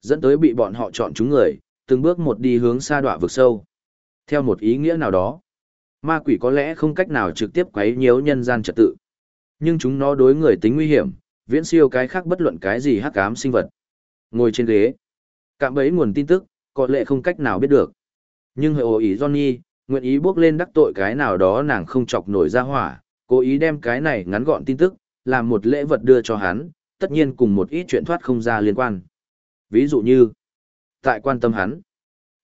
Dẫn tới bị bọn họ chọn chúng người, từng bước một đi hướng xa đọa vực sâu. Theo một ý nghĩa nào đó, ma quỷ có lẽ không cách nào trực tiếp quấy nhiễu nhân gian trật tự. Nhưng chúng nó đối người tính nguy hiểm, viễn siêu cái khác bất luận cái gì hắc ám sinh vật. Ngồi trên ghế, cạm bẫy nguồn tin tức, có lẽ không cách nào biết được. Nhưng hệ ồ ý Johnny, nguyện ý bước lên đắc tội cái nào đó nàng không chọc nổi ra hỏa, cố ý đem cái này ngắn gọn tin tức, làm một lễ vật đưa cho hắn, tất nhiên cùng một ít chuyện thoát không ra liên quan. Ví dụ như, tại quan tâm hắn,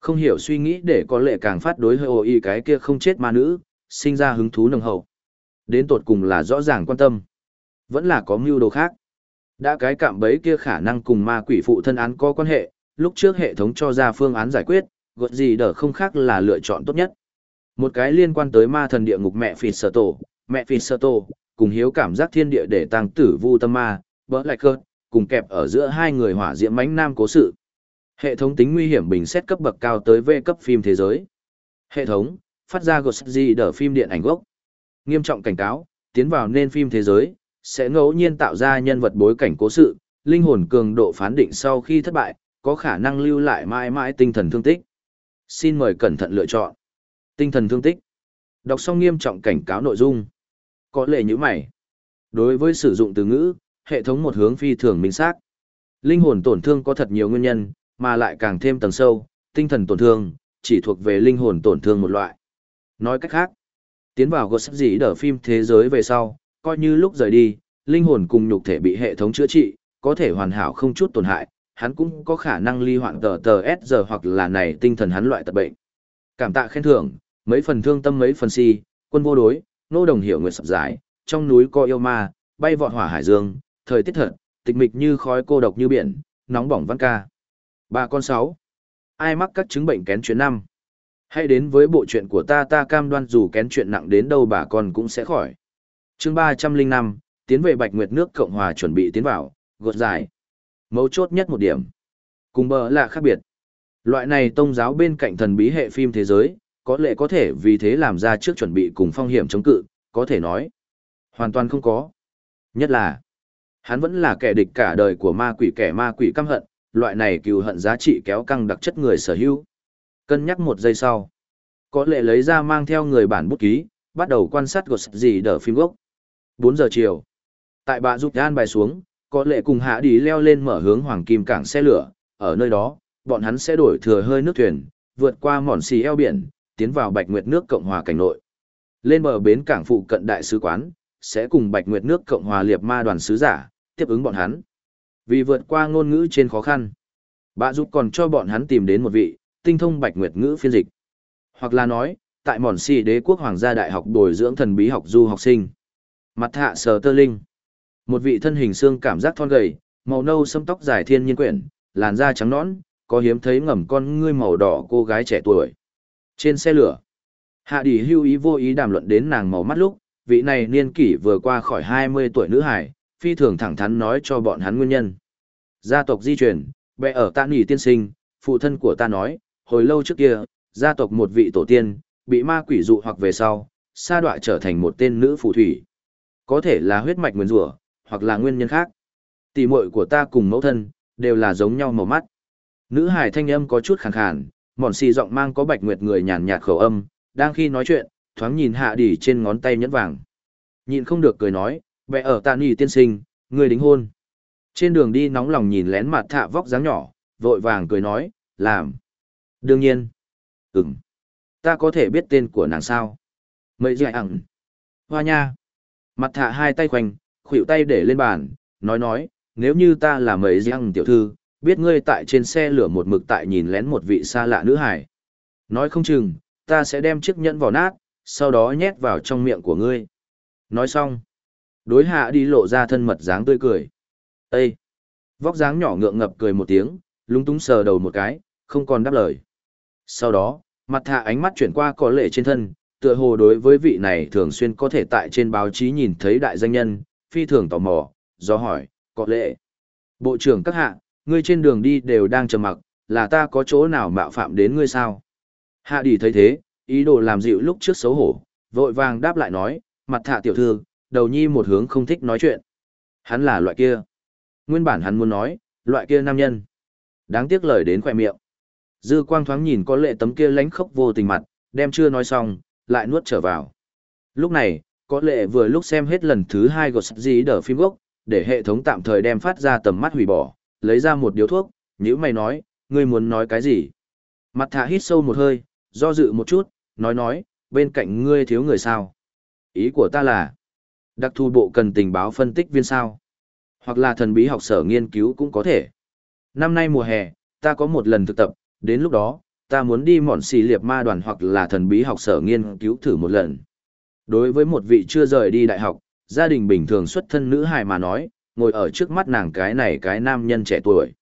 không hiểu suy nghĩ để có lệ càng phát đối hơi ồ y cái kia không chết ma nữ, sinh ra hứng thú nồng hậu. Đến tột cùng là rõ ràng quan tâm, vẫn là có mưu đồ khác. Đã cái cạm bấy kia khả năng cùng ma quỷ phụ thân án có quan hệ, lúc trước hệ thống cho ra phương án giải quyết, gợt gì đỡ không khác là lựa chọn tốt nhất. Một cái liên quan tới ma thần địa ngục mẹ phì sở tổ, mẹ phì sở tổ, cùng hiếu cảm giác thiên địa để tăng tử vu tâm ma, bỡ lại cơ, cùng kẹp ở giữa hai người hỏa diễm mánh nam cố sự. Hệ thống tính nguy hiểm bình xét cấp bậc cao tới V cấp phim thế giới. Hệ thống, phát ra gột gì đỡ phim điện ảnh gốc. Nghiêm trọng cảnh cáo, tiến vào nên phim thế giới, sẽ ngẫu nhiên tạo ra nhân vật bối cảnh cố sự, linh hồn cường độ phán định sau khi thất bại, có khả năng lưu lại mãi mãi tinh thần thương tích. Xin mời cẩn thận lựa chọn. Tinh thần thương tích. Đọc xong nghiêm trọng cảnh cáo nội dung. Có lệ như mày. Đối với sử dụng từ ngữ, hệ thống một hướng phi thường minh xác. Linh hồn tổn thương có thật nhiều nguyên nhân, mà lại càng thêm tầng sâu, tinh thần tổn thương, chỉ thuộc về linh hồn tổn thương một loại. Nói cách khác, tiến vào gột sắc dĩ đở phim thế giới về sau, coi như lúc rời đi, linh hồn cùng nhục thể bị hệ thống chữa trị, có thể hoàn hảo không chút tổn hại, hắn cũng có khả năng ly hoạn tờ tờ S giờ hoặc là này tinh thần hắn loại tật bệnh. Cảm tạ khen thưởng, mấy phần thương tâm mấy phần si, quân vô đối, nô đồng hiểu nguyện sập giải, trong núi có yêu ma, bay vọt hỏa hải dương, thời tiết thật, tịch mịch như khói cô độc như biển, nóng bỏng văn ca. Ba con sáu. Ai mắc các chứng bệnh kén chuyện năm? Hãy đến với bộ chuyện của ta ta cam đoan dù kén chuyện nặng đến đâu bà con cũng sẽ khỏi. chương ba trăm linh năm tiến về Bạch Nguyệt nước Cộng Hòa chuẩn bị tiến vào, gột dài. Mấu chốt nhất một điểm. Cùng bờ là khác biệt. Loại này tông giáo bên cạnh thần bí hệ phim thế giới, có lẽ có thể vì thế làm ra trước chuẩn bị cùng phong hiểm chống cự, có thể nói. Hoàn toàn không có. Nhất là, hắn vẫn là kẻ địch cả đời của ma quỷ kẻ ma quỷ căm hận, loại này cừu hận giá trị kéo căng đặc chất người sở hữu. Cân nhắc một giây sau, có lệ lấy ra mang theo người bản bút ký, bắt đầu quan sát gột gì đỡ phim gốc. 4 giờ chiều. Tại bà giúp đan bài xuống, có lệ cùng hạ đi leo lên mở hướng hoàng kim cảng xe lửa, ở nơi đó, bọn hắn sẽ đổi thừa hơi nước thuyền, vượt qua mòn xì eo biển, tiến vào Bạch Nguyệt nước Cộng hòa cảnh nội. Lên bờ bến cảng phụ cận đại sứ quán, sẽ cùng Bạch Nguyệt nước Cộng hòa liệp ma đoàn sứ giả, tiếp ứng bọn hắn. Vì vượt qua ngôn ngữ trên khó khăn, bà giúp còn cho bọn hắn tìm đến một vị, tinh thông Bạch Nguyệt ngữ phiên dịch. Hoặc là nói, tại mòn xì đế quốc hoàng gia đại học bồi dưỡng thần bí học du học sinh. Mặt hạ sờ tơ linh. Một vị thân hình xương cảm giác thon gầy, màu nâu sâm tóc dài thiên nhiên quyển, làn da trắng nõn, có hiếm thấy ngầm con ngươi màu đỏ cô gái trẻ tuổi. Trên xe lửa, Hạ đỉ hưu ý vô ý đàm luận đến nàng màu mắt lúc, vị này niên kỷ vừa qua khỏi 20 tuổi nữ hải, phi thường thẳng thắn nói cho bọn hắn nguyên nhân. Gia tộc di truyền, bệ ở tạ nỉ tiên sinh, phụ thân của ta nói, hồi lâu trước kia, gia tộc một vị tổ tiên, bị ma quỷ dụ hoặc về sau, sa đoạ trở thành một tên nữ phù thủy. Có thể là huyết mạch nguyên rủa, hoặc là nguyên nhân khác. Tỷ muội của ta cùng mẫu thân, đều là giống nhau màu mắt. Nữ hải thanh âm có chút khàn khàn, mòn xì giọng mang có bạch nguyệt người nhàn nhạt khẩu âm, đang khi nói chuyện, thoáng nhìn hạ đỉ trên ngón tay nhẫn vàng. Nhìn không được cười nói, bè ở tạ nỉ tiên sinh, người đính hôn. Trên đường đi nóng lòng nhìn lén mặt thạ vóc dáng nhỏ, vội vàng cười nói, làm. Đương nhiên. Ừm. Ta có thể biết tên của nàng sao? Mây dạy ẳng. Hoa nha. Mặt thạ hai tay khoanh, khuỷu tay để lên bàn, nói nói, nếu như ta là mây dạy tiểu thư, biết ngươi tại trên xe lửa một mực tại nhìn lén một vị xa lạ nữ hải. Nói không chừng, ta sẽ đem chiếc nhẫn vào nát, sau đó nhét vào trong miệng của ngươi. Nói xong. Đối hạ đi lộ ra thân mật dáng tươi cười. Ê! Vóc dáng nhỏ ngượng ngập cười một tiếng, lúng túng sờ đầu một cái, không còn đáp lời. Sau đó, mặt hạ ánh mắt chuyển qua có lệ trên thân, tựa hồ đối với vị này thường xuyên có thể tại trên báo chí nhìn thấy đại danh nhân, phi thường tò mò, do hỏi, có lệ. Bộ trưởng các hạ, ngươi trên đường đi đều đang trầm mặc, là ta có chỗ nào mạo phạm đến ngươi sao? Hạ đi thấy thế, ý đồ làm dịu lúc trước xấu hổ, vội vàng đáp lại nói, mặt hạ tiểu thư, đầu nhi một hướng không thích nói chuyện. Hắn là loại kia. Nguyên bản hắn muốn nói, loại kia nam nhân. Đáng tiếc lời đến khỏe miệng. Dư quang thoáng nhìn có lệ tấm kia lánh khóc vô tình mặt, đem chưa nói xong, lại nuốt trở vào. Lúc này, có lệ vừa lúc xem hết lần thứ hai gột gì đỡ phim gốc, để hệ thống tạm thời đem phát ra tầm mắt hủy bỏ, lấy ra một điếu thuốc, nhữ mày nói, ngươi muốn nói cái gì? Mặt thả hít sâu một hơi, do dự một chút, nói nói, bên cạnh ngươi thiếu người sao? Ý của ta là, đặc thu bộ cần tình báo phân tích viên sao? Hoặc là thần bí học sở nghiên cứu cũng có thể. Năm nay mùa hè, ta có một lần thực tập, đến lúc đó, ta muốn đi mòn xì liệp ma đoàn hoặc là thần bí học sở nghiên cứu thử một lần. Đối với một vị chưa rời đi đại học, gia đình bình thường xuất thân nữ hài mà nói, ngồi ở trước mắt nàng cái này cái nam nhân trẻ tuổi.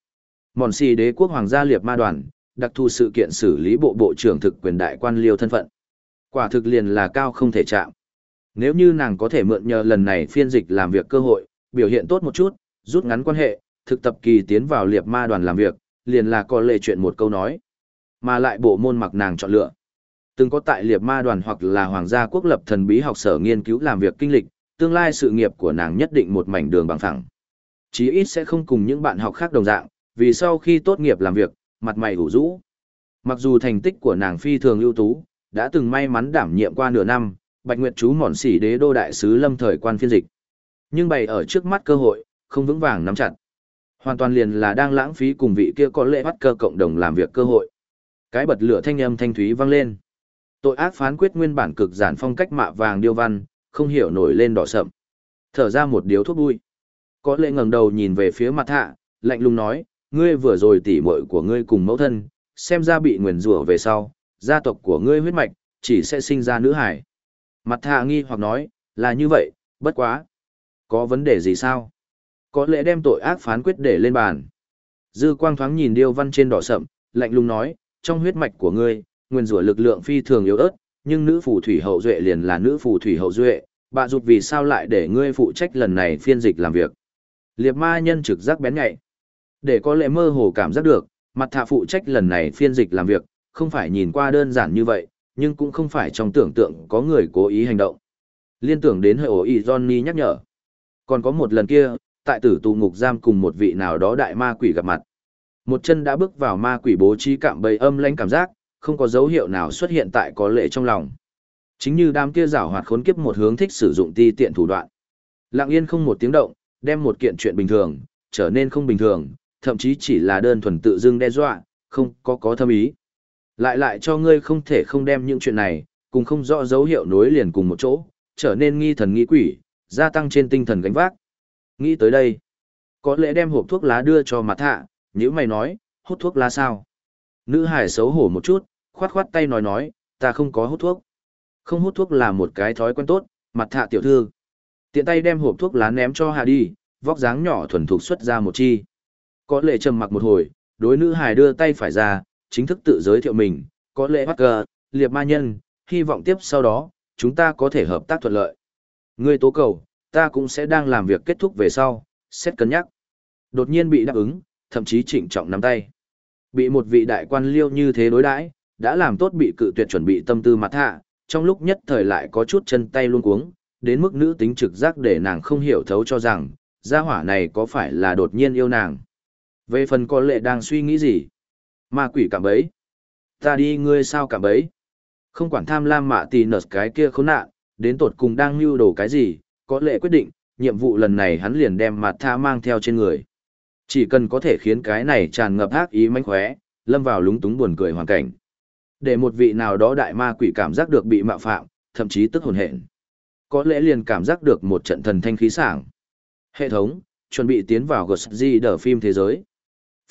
Mòn xì đế quốc hoàng gia liệp ma đoàn, đặc thù sự kiện xử lý bộ bộ trưởng thực quyền đại quan liêu thân phận. Quả thực liền là cao không thể chạm. Nếu như nàng có thể mượn nhờ lần này phiên dịch làm việc cơ hội, biểu hiện tốt một chút, rút ngắn quan hệ, thực tập kỳ tiến vào liệp ma đoàn làm việc, liền là có lệ chuyện một câu nói. Mà lại bộ môn mặc nàng chọn lựa. Từng có tại liệp ma đoàn hoặc là hoàng gia quốc lập thần bí học sở nghiên cứu làm việc kinh lịch, tương lai sự nghiệp của nàng nhất định một mảnh đường bằng phẳng. Chí ít sẽ không cùng những bạn học khác đồng dạng, vì sau khi tốt nghiệp làm việc, mặt mày ủ rũ. Mặc dù thành tích của nàng phi thường ưu tú, đã từng may mắn đảm nhiệm qua nửa năm, Bạch Nguyệt chú mòn xỉ đế đô đại sứ lâm thời quan phiên dịch. Nhưng bày ở trước mắt cơ hội, không vững vàng nắm chặt. Hoàn toàn liền là đang lãng phí cùng vị kia có lệ bắt cơ cộng đồng làm việc cơ hội. Cái bật lửa thanh âm thanh thúy vang lên. Tội ác phán quyết nguyên bản cực giản phong cách mạ vàng điêu văn, không hiểu nổi lên đỏ sậm. Thở ra một điếu thuốc bụi. Có lệ ngẩng đầu nhìn về phía mặt hạ, lạnh lùng nói, ngươi vừa rồi tỉ muội của ngươi cùng mẫu thân, xem ra bị nguyền rủa về sau, gia tộc của ngươi huyết mạch, chỉ sẽ sinh ra nữ hải. Mặt hạ nghi hoặc nói, là như vậy, bất quá. Có vấn đề gì sao? Có lẽ đem tội ác phán quyết để lên bàn. Dư quang thoáng nhìn điêu văn trên đỏ sậm, lạnh lùng nói, trong huyết mạch của ngươi, nguyên rủa lực lượng phi thường yếu ớt, nhưng nữ phù thủy hậu duệ liền là nữ phù thủy hậu duệ, bà rụt vì sao lại để ngươi phụ trách lần này phiên dịch làm việc. Liệp ma nhân trực giác bén nhạy. Để có lẽ mơ hồ cảm giác được, mặt thạ phụ trách lần này phiên dịch làm việc, không phải nhìn qua đơn giản như vậy, nhưng cũng không phải trong tưởng tượng có người cố ý hành động. Liên tưởng đến hơi ổ ý Johnny nhắc nhở. Còn có một lần kia, tại tử tù ngục giam cùng một vị nào đó đại ma quỷ gặp mặt. Một chân đã bước vào ma quỷ bố trí cạm bầy âm lãnh cảm giác, không có dấu hiệu nào xuất hiện tại có lệ trong lòng. Chính như đám kia giảo hoạt khốn kiếp một hướng thích sử dụng ti tiện thủ đoạn. Lặng yên không một tiếng động, đem một kiện chuyện bình thường, trở nên không bình thường, thậm chí chỉ là đơn thuần tự dưng đe dọa, không có có thâm ý. Lại lại cho ngươi không thể không đem những chuyện này, cùng không rõ dấu hiệu nối liền cùng một chỗ, trở nên nghi thần nghi quỷ, gia tăng trên tinh thần gánh vác. Nghĩ tới đây, có lẽ đem hộp thuốc lá đưa cho mặt hạ, như mày nói, hút thuốc lá sao? Nữ hải xấu hổ một chút, khoát khoát tay nói nói, ta không có hút thuốc. Không hút thuốc là một cái thói quen tốt, mặt hạ tiểu thư. Tiện tay đem hộp thuốc lá ném cho hạ đi, vóc dáng nhỏ thuần thục xuất ra một chi. Có lệ trầm mặc một hồi, đối nữ hải đưa tay phải ra, chính thức tự giới thiệu mình, có lẽ bắt cờ, liệp ma nhân, hy vọng tiếp sau đó, chúng ta có thể hợp tác thuận lợi. Ngươi tố cầu, ta cũng sẽ đang làm việc kết thúc về sau, xét cân nhắc. Đột nhiên bị đáp ứng, thậm chí trịnh trọng nắm tay. Bị một vị đại quan liêu như thế đối đãi, đã làm tốt bị cự tuyệt chuẩn bị tâm tư mặt hạ, trong lúc nhất thời lại có chút chân tay luôn cuống, đến mức nữ tính trực giác để nàng không hiểu thấu cho rằng, gia hỏa này có phải là đột nhiên yêu nàng. Về phần có lệ đang suy nghĩ gì? Ma quỷ cảm ấy. Ta đi ngươi sao cảm ấy. Không quản tham lam mạ tì nợt cái kia khốn nạn, đến tột cùng đang mưu đồ cái gì, có lệ quyết định, nhiệm vụ lần này hắn liền đem mặt tha mang theo trên người. Chỉ cần có thể khiến cái này tràn ngập ác ý mánh khóe, lâm vào lúng túng buồn cười hoàn cảnh. Để một vị nào đó đại ma quỷ cảm giác được bị mạo phạm, thậm chí tức hồn hện. Có lẽ liền cảm giác được một trận thần thanh khí sảng. Hệ thống, chuẩn bị tiến vào GSG đờ phim thế giới.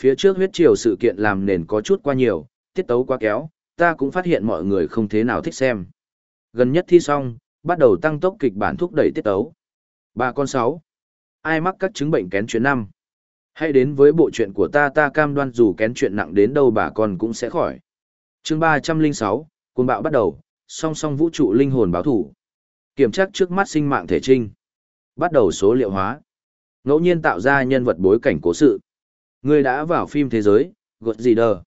Phía trước huyết triều sự kiện làm nền có chút qua nhiều, tiết tấu quá kéo, ta cũng phát hiện mọi người không thế nào thích xem. Gần nhất thi xong, bắt đầu tăng tốc kịch bản thúc đẩy tiết tấu. Ba con sáu. Ai mắc các chứng bệnh kén chuyện năm? Hãy đến với bộ chuyện của ta ta cam đoan dù kén chuyện nặng đến đâu bà con cũng sẽ khỏi. chương ba trăm linh sáu, cuồng bạo bắt đầu, song song vũ trụ linh hồn báo thủ. Kiểm tra trước mắt sinh mạng thể trinh. Bắt đầu số liệu hóa. Ngẫu nhiên tạo ra nhân vật bối cảnh cố sự. Ngươi đã vào phim thế giới, gột gì đờ.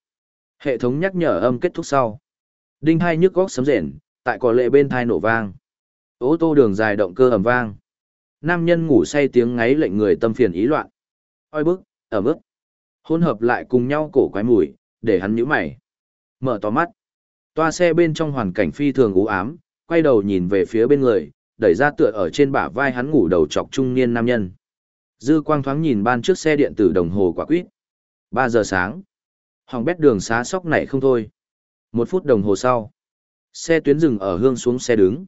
Hệ thống nhắc nhở âm kết thúc sau. Đinh hai nhức góc sấm rền, tại cỏ lệ bên thai nổ vang. Ô tô đường dài động cơ ầm vang. Nam nhân ngủ say tiếng ngáy lệnh người tâm phiền ý loạn. Oi bức, ở bức. Hôn hợp lại cùng nhau cổ quái mùi, để hắn nhíu mày. Mở to mắt. Toa xe bên trong hoàn cảnh phi thường u ám, quay đầu nhìn về phía bên người, đẩy ra tựa ở trên bả vai hắn ngủ đầu chọc trung niên nam nhân. Dư quang thoáng nhìn ban trước xe điện tử đồng hồ quả quýt. ba giờ sáng. Hỏng bét đường xá sóc này không thôi. Một phút đồng hồ sau. Xe tuyến dừng ở hương xuống xe đứng.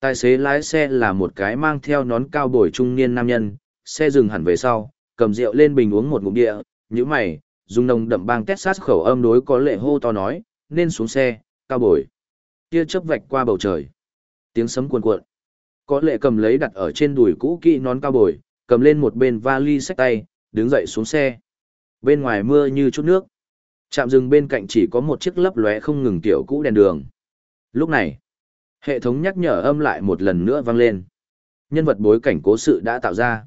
Tài xế lái xe là một cái mang theo nón cao bồi trung niên nam nhân, xe dừng hẳn về sau, cầm rượu lên bình uống một ngụm địa, như mày, dùng nồng đậm bang sát khẩu âm đối có lệ hô to nói, nên xuống xe, cao bồi. Tia chớp vạch qua bầu trời. Tiếng sấm cuồn cuộn. Có lệ cầm lấy đặt ở trên đùi cũ kỹ nón cao bồi, cầm lên một bên vali xách tay, đứng dậy xuống xe. Bên ngoài mưa như chút nước. Trạm dừng bên cạnh chỉ có một chiếc lấp lóe không ngừng tiểu cũ đèn đường. Lúc này, hệ thống nhắc nhở âm lại một lần nữa vang lên. Nhân vật bối cảnh cố sự đã tạo ra.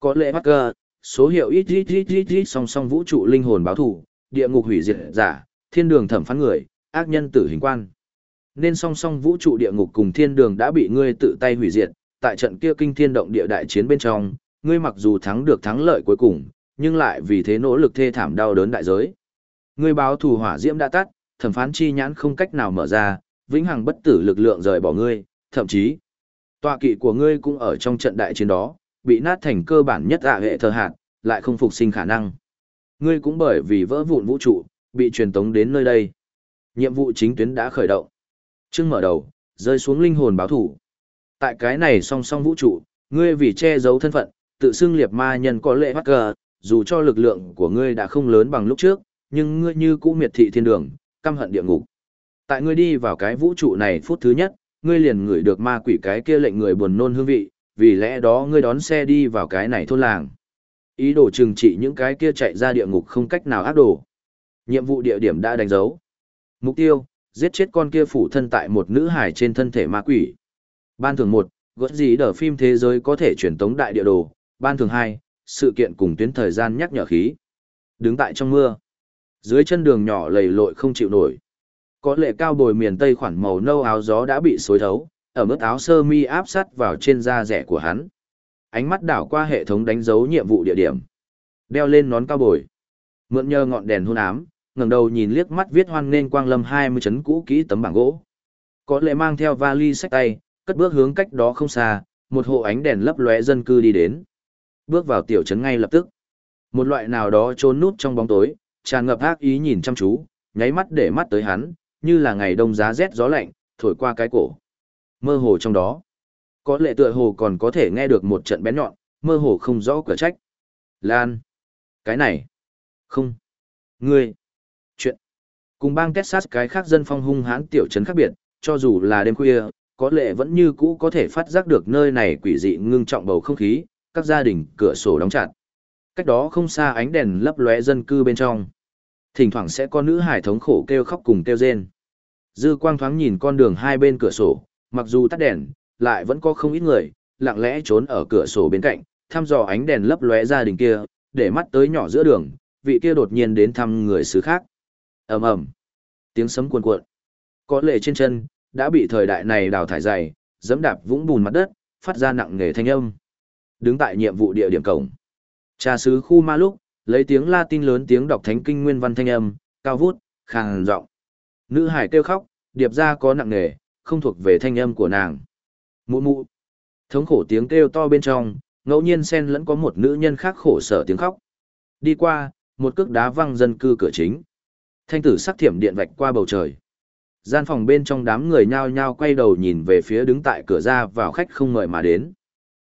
Có lễ bắt cơ, số hiệu ít ít ít ít ít song song vũ trụ linh hồn báo thủ, địa ngục hủy diệt giả, thiên đường thẩm phán người, ác nhân tử hình quan. Nên song song vũ trụ địa ngục cùng thiên đường đã bị ngươi tự tay hủy diệt, tại trận kia kinh thiên động địa đại chiến bên trong, ngươi mặc dù thắng được thắng lợi cuối cùng, nhưng lại vì thế nỗ lực thê thảm đau đớn đại giới. Ngươi báo thù hỏa diễm đã tắt, thẩm phán chi nhãn không cách nào mở ra, vĩnh hằng bất tử lực lượng rời bỏ ngươi, thậm chí, tọa kỵ của ngươi cũng ở trong trận đại chiến đó, bị nát thành cơ bản nhất ạ hệ thờ hạt, lại không phục sinh khả năng. Ngươi cũng bởi vì vỡ vụn vũ trụ, bị truyền tống đến nơi đây. Nhiệm vụ chính tuyến đã khởi động. Trưng mở đầu, rơi xuống linh hồn báo thủ. Tại cái này song song vũ trụ, ngươi vì che giấu thân phận, tự xưng liệt ma nhân có lệ bắt cờ, dù cho lực lượng của ngươi đã không lớn bằng lúc trước, nhưng ngươi như cũ miệt thị thiên đường, căm hận địa ngục. Tại ngươi đi vào cái vũ trụ này phút thứ nhất, ngươi liền ngửi được ma quỷ cái kia lệnh người buồn nôn hương vị, vì lẽ đó ngươi đón xe đi vào cái này thôn làng. Ý đồ trừng trị những cái kia chạy ra địa ngục không cách nào ác đồ. Nhiệm vụ địa điểm đã đánh dấu. Mục tiêu, giết chết con kia phủ thân tại một nữ hải trên thân thể ma quỷ. Ban thường một, gớt gì đỡ phim thế giới có thể truyền tống đại địa đồ. Ban thường hai, sự kiện cùng tuyến thời gian nhắc nhở khí. Đứng tại trong mưa. Dưới chân đường nhỏ lầy lội không chịu nổi. Có lệ cao bồi miền tây khoản màu nâu áo gió đã bị xối thấu, ở mức áo sơ mi áp sát vào trên da rẻ của hắn. Ánh mắt đảo qua hệ thống đánh dấu nhiệm vụ địa điểm. Đeo lên nón cao bồi. Mượn nhờ ngọn đèn hôn ám, ngẩng đầu nhìn liếc mắt viết hoan nên quang lâm 20 chấn cũ kỹ tấm bảng gỗ. Có lệ mang theo vali sách tay, cất bước hướng cách đó không xa, một hộ ánh đèn lấp lóe dân cư đi đến. Bước vào tiểu trấn ngay lập tức. Một loại nào đó trốn nút trong bóng tối, tràn ngập ác ý nhìn chăm chú, nháy mắt để mắt tới hắn, như là ngày đông giá rét gió lạnh, thổi qua cái cổ. Mơ hồ trong đó, có lệ tựa hồ còn có thể nghe được một trận bén nhọn, mơ hồ không rõ cửa trách. Lan! Cái này! Không! Ngươi! Chuyện! Cùng bang Texas cái khác dân phong hung hãn tiểu trấn khác biệt, cho dù là đêm khuya, có lệ vẫn như cũ có thể phát giác được nơi này quỷ dị ngưng trọng bầu không khí, các gia đình cửa sổ đóng chặt. Cách đó không xa ánh đèn lấp lóe dân cư bên trong. Thỉnh thoảng sẽ có nữ hải thống khổ kêu khóc cùng kêu rên. Dư quang thoáng nhìn con đường hai bên cửa sổ, mặc dù tắt đèn, lại vẫn có không ít người, lặng lẽ trốn ở cửa sổ bên cạnh, thăm dò ánh đèn lấp lóe gia đình kia, để mắt tới nhỏ giữa đường, vị kia đột nhiên đến thăm người xứ khác. ầm ầm, tiếng sấm cuồn cuộn. Có lệ trên chân, đã bị thời đại này đào thải dày, dẫm đạp vũng bùn mặt đất, phát ra nặng nề thanh âm. Đứng tại nhiệm vụ địa điểm cổng. Cha sứ khu ma lúc, lấy tiếng Latin lớn tiếng đọc thánh kinh nguyên văn thanh âm, cao vút, khàn giọng. Nữ hải kêu khóc, điệp ra có nặng nề, không thuộc về thanh âm của nàng. Mụ mụ. Thống khổ tiếng kêu to bên trong, ngẫu nhiên xen lẫn có một nữ nhân khác khổ sở tiếng khóc. Đi qua, một cước đá văng dân cư cửa chính. Thanh tử sắc thiểm điện vạch qua bầu trời. Gian phòng bên trong đám người nhao nhao quay đầu nhìn về phía đứng tại cửa ra vào khách không mời mà đến.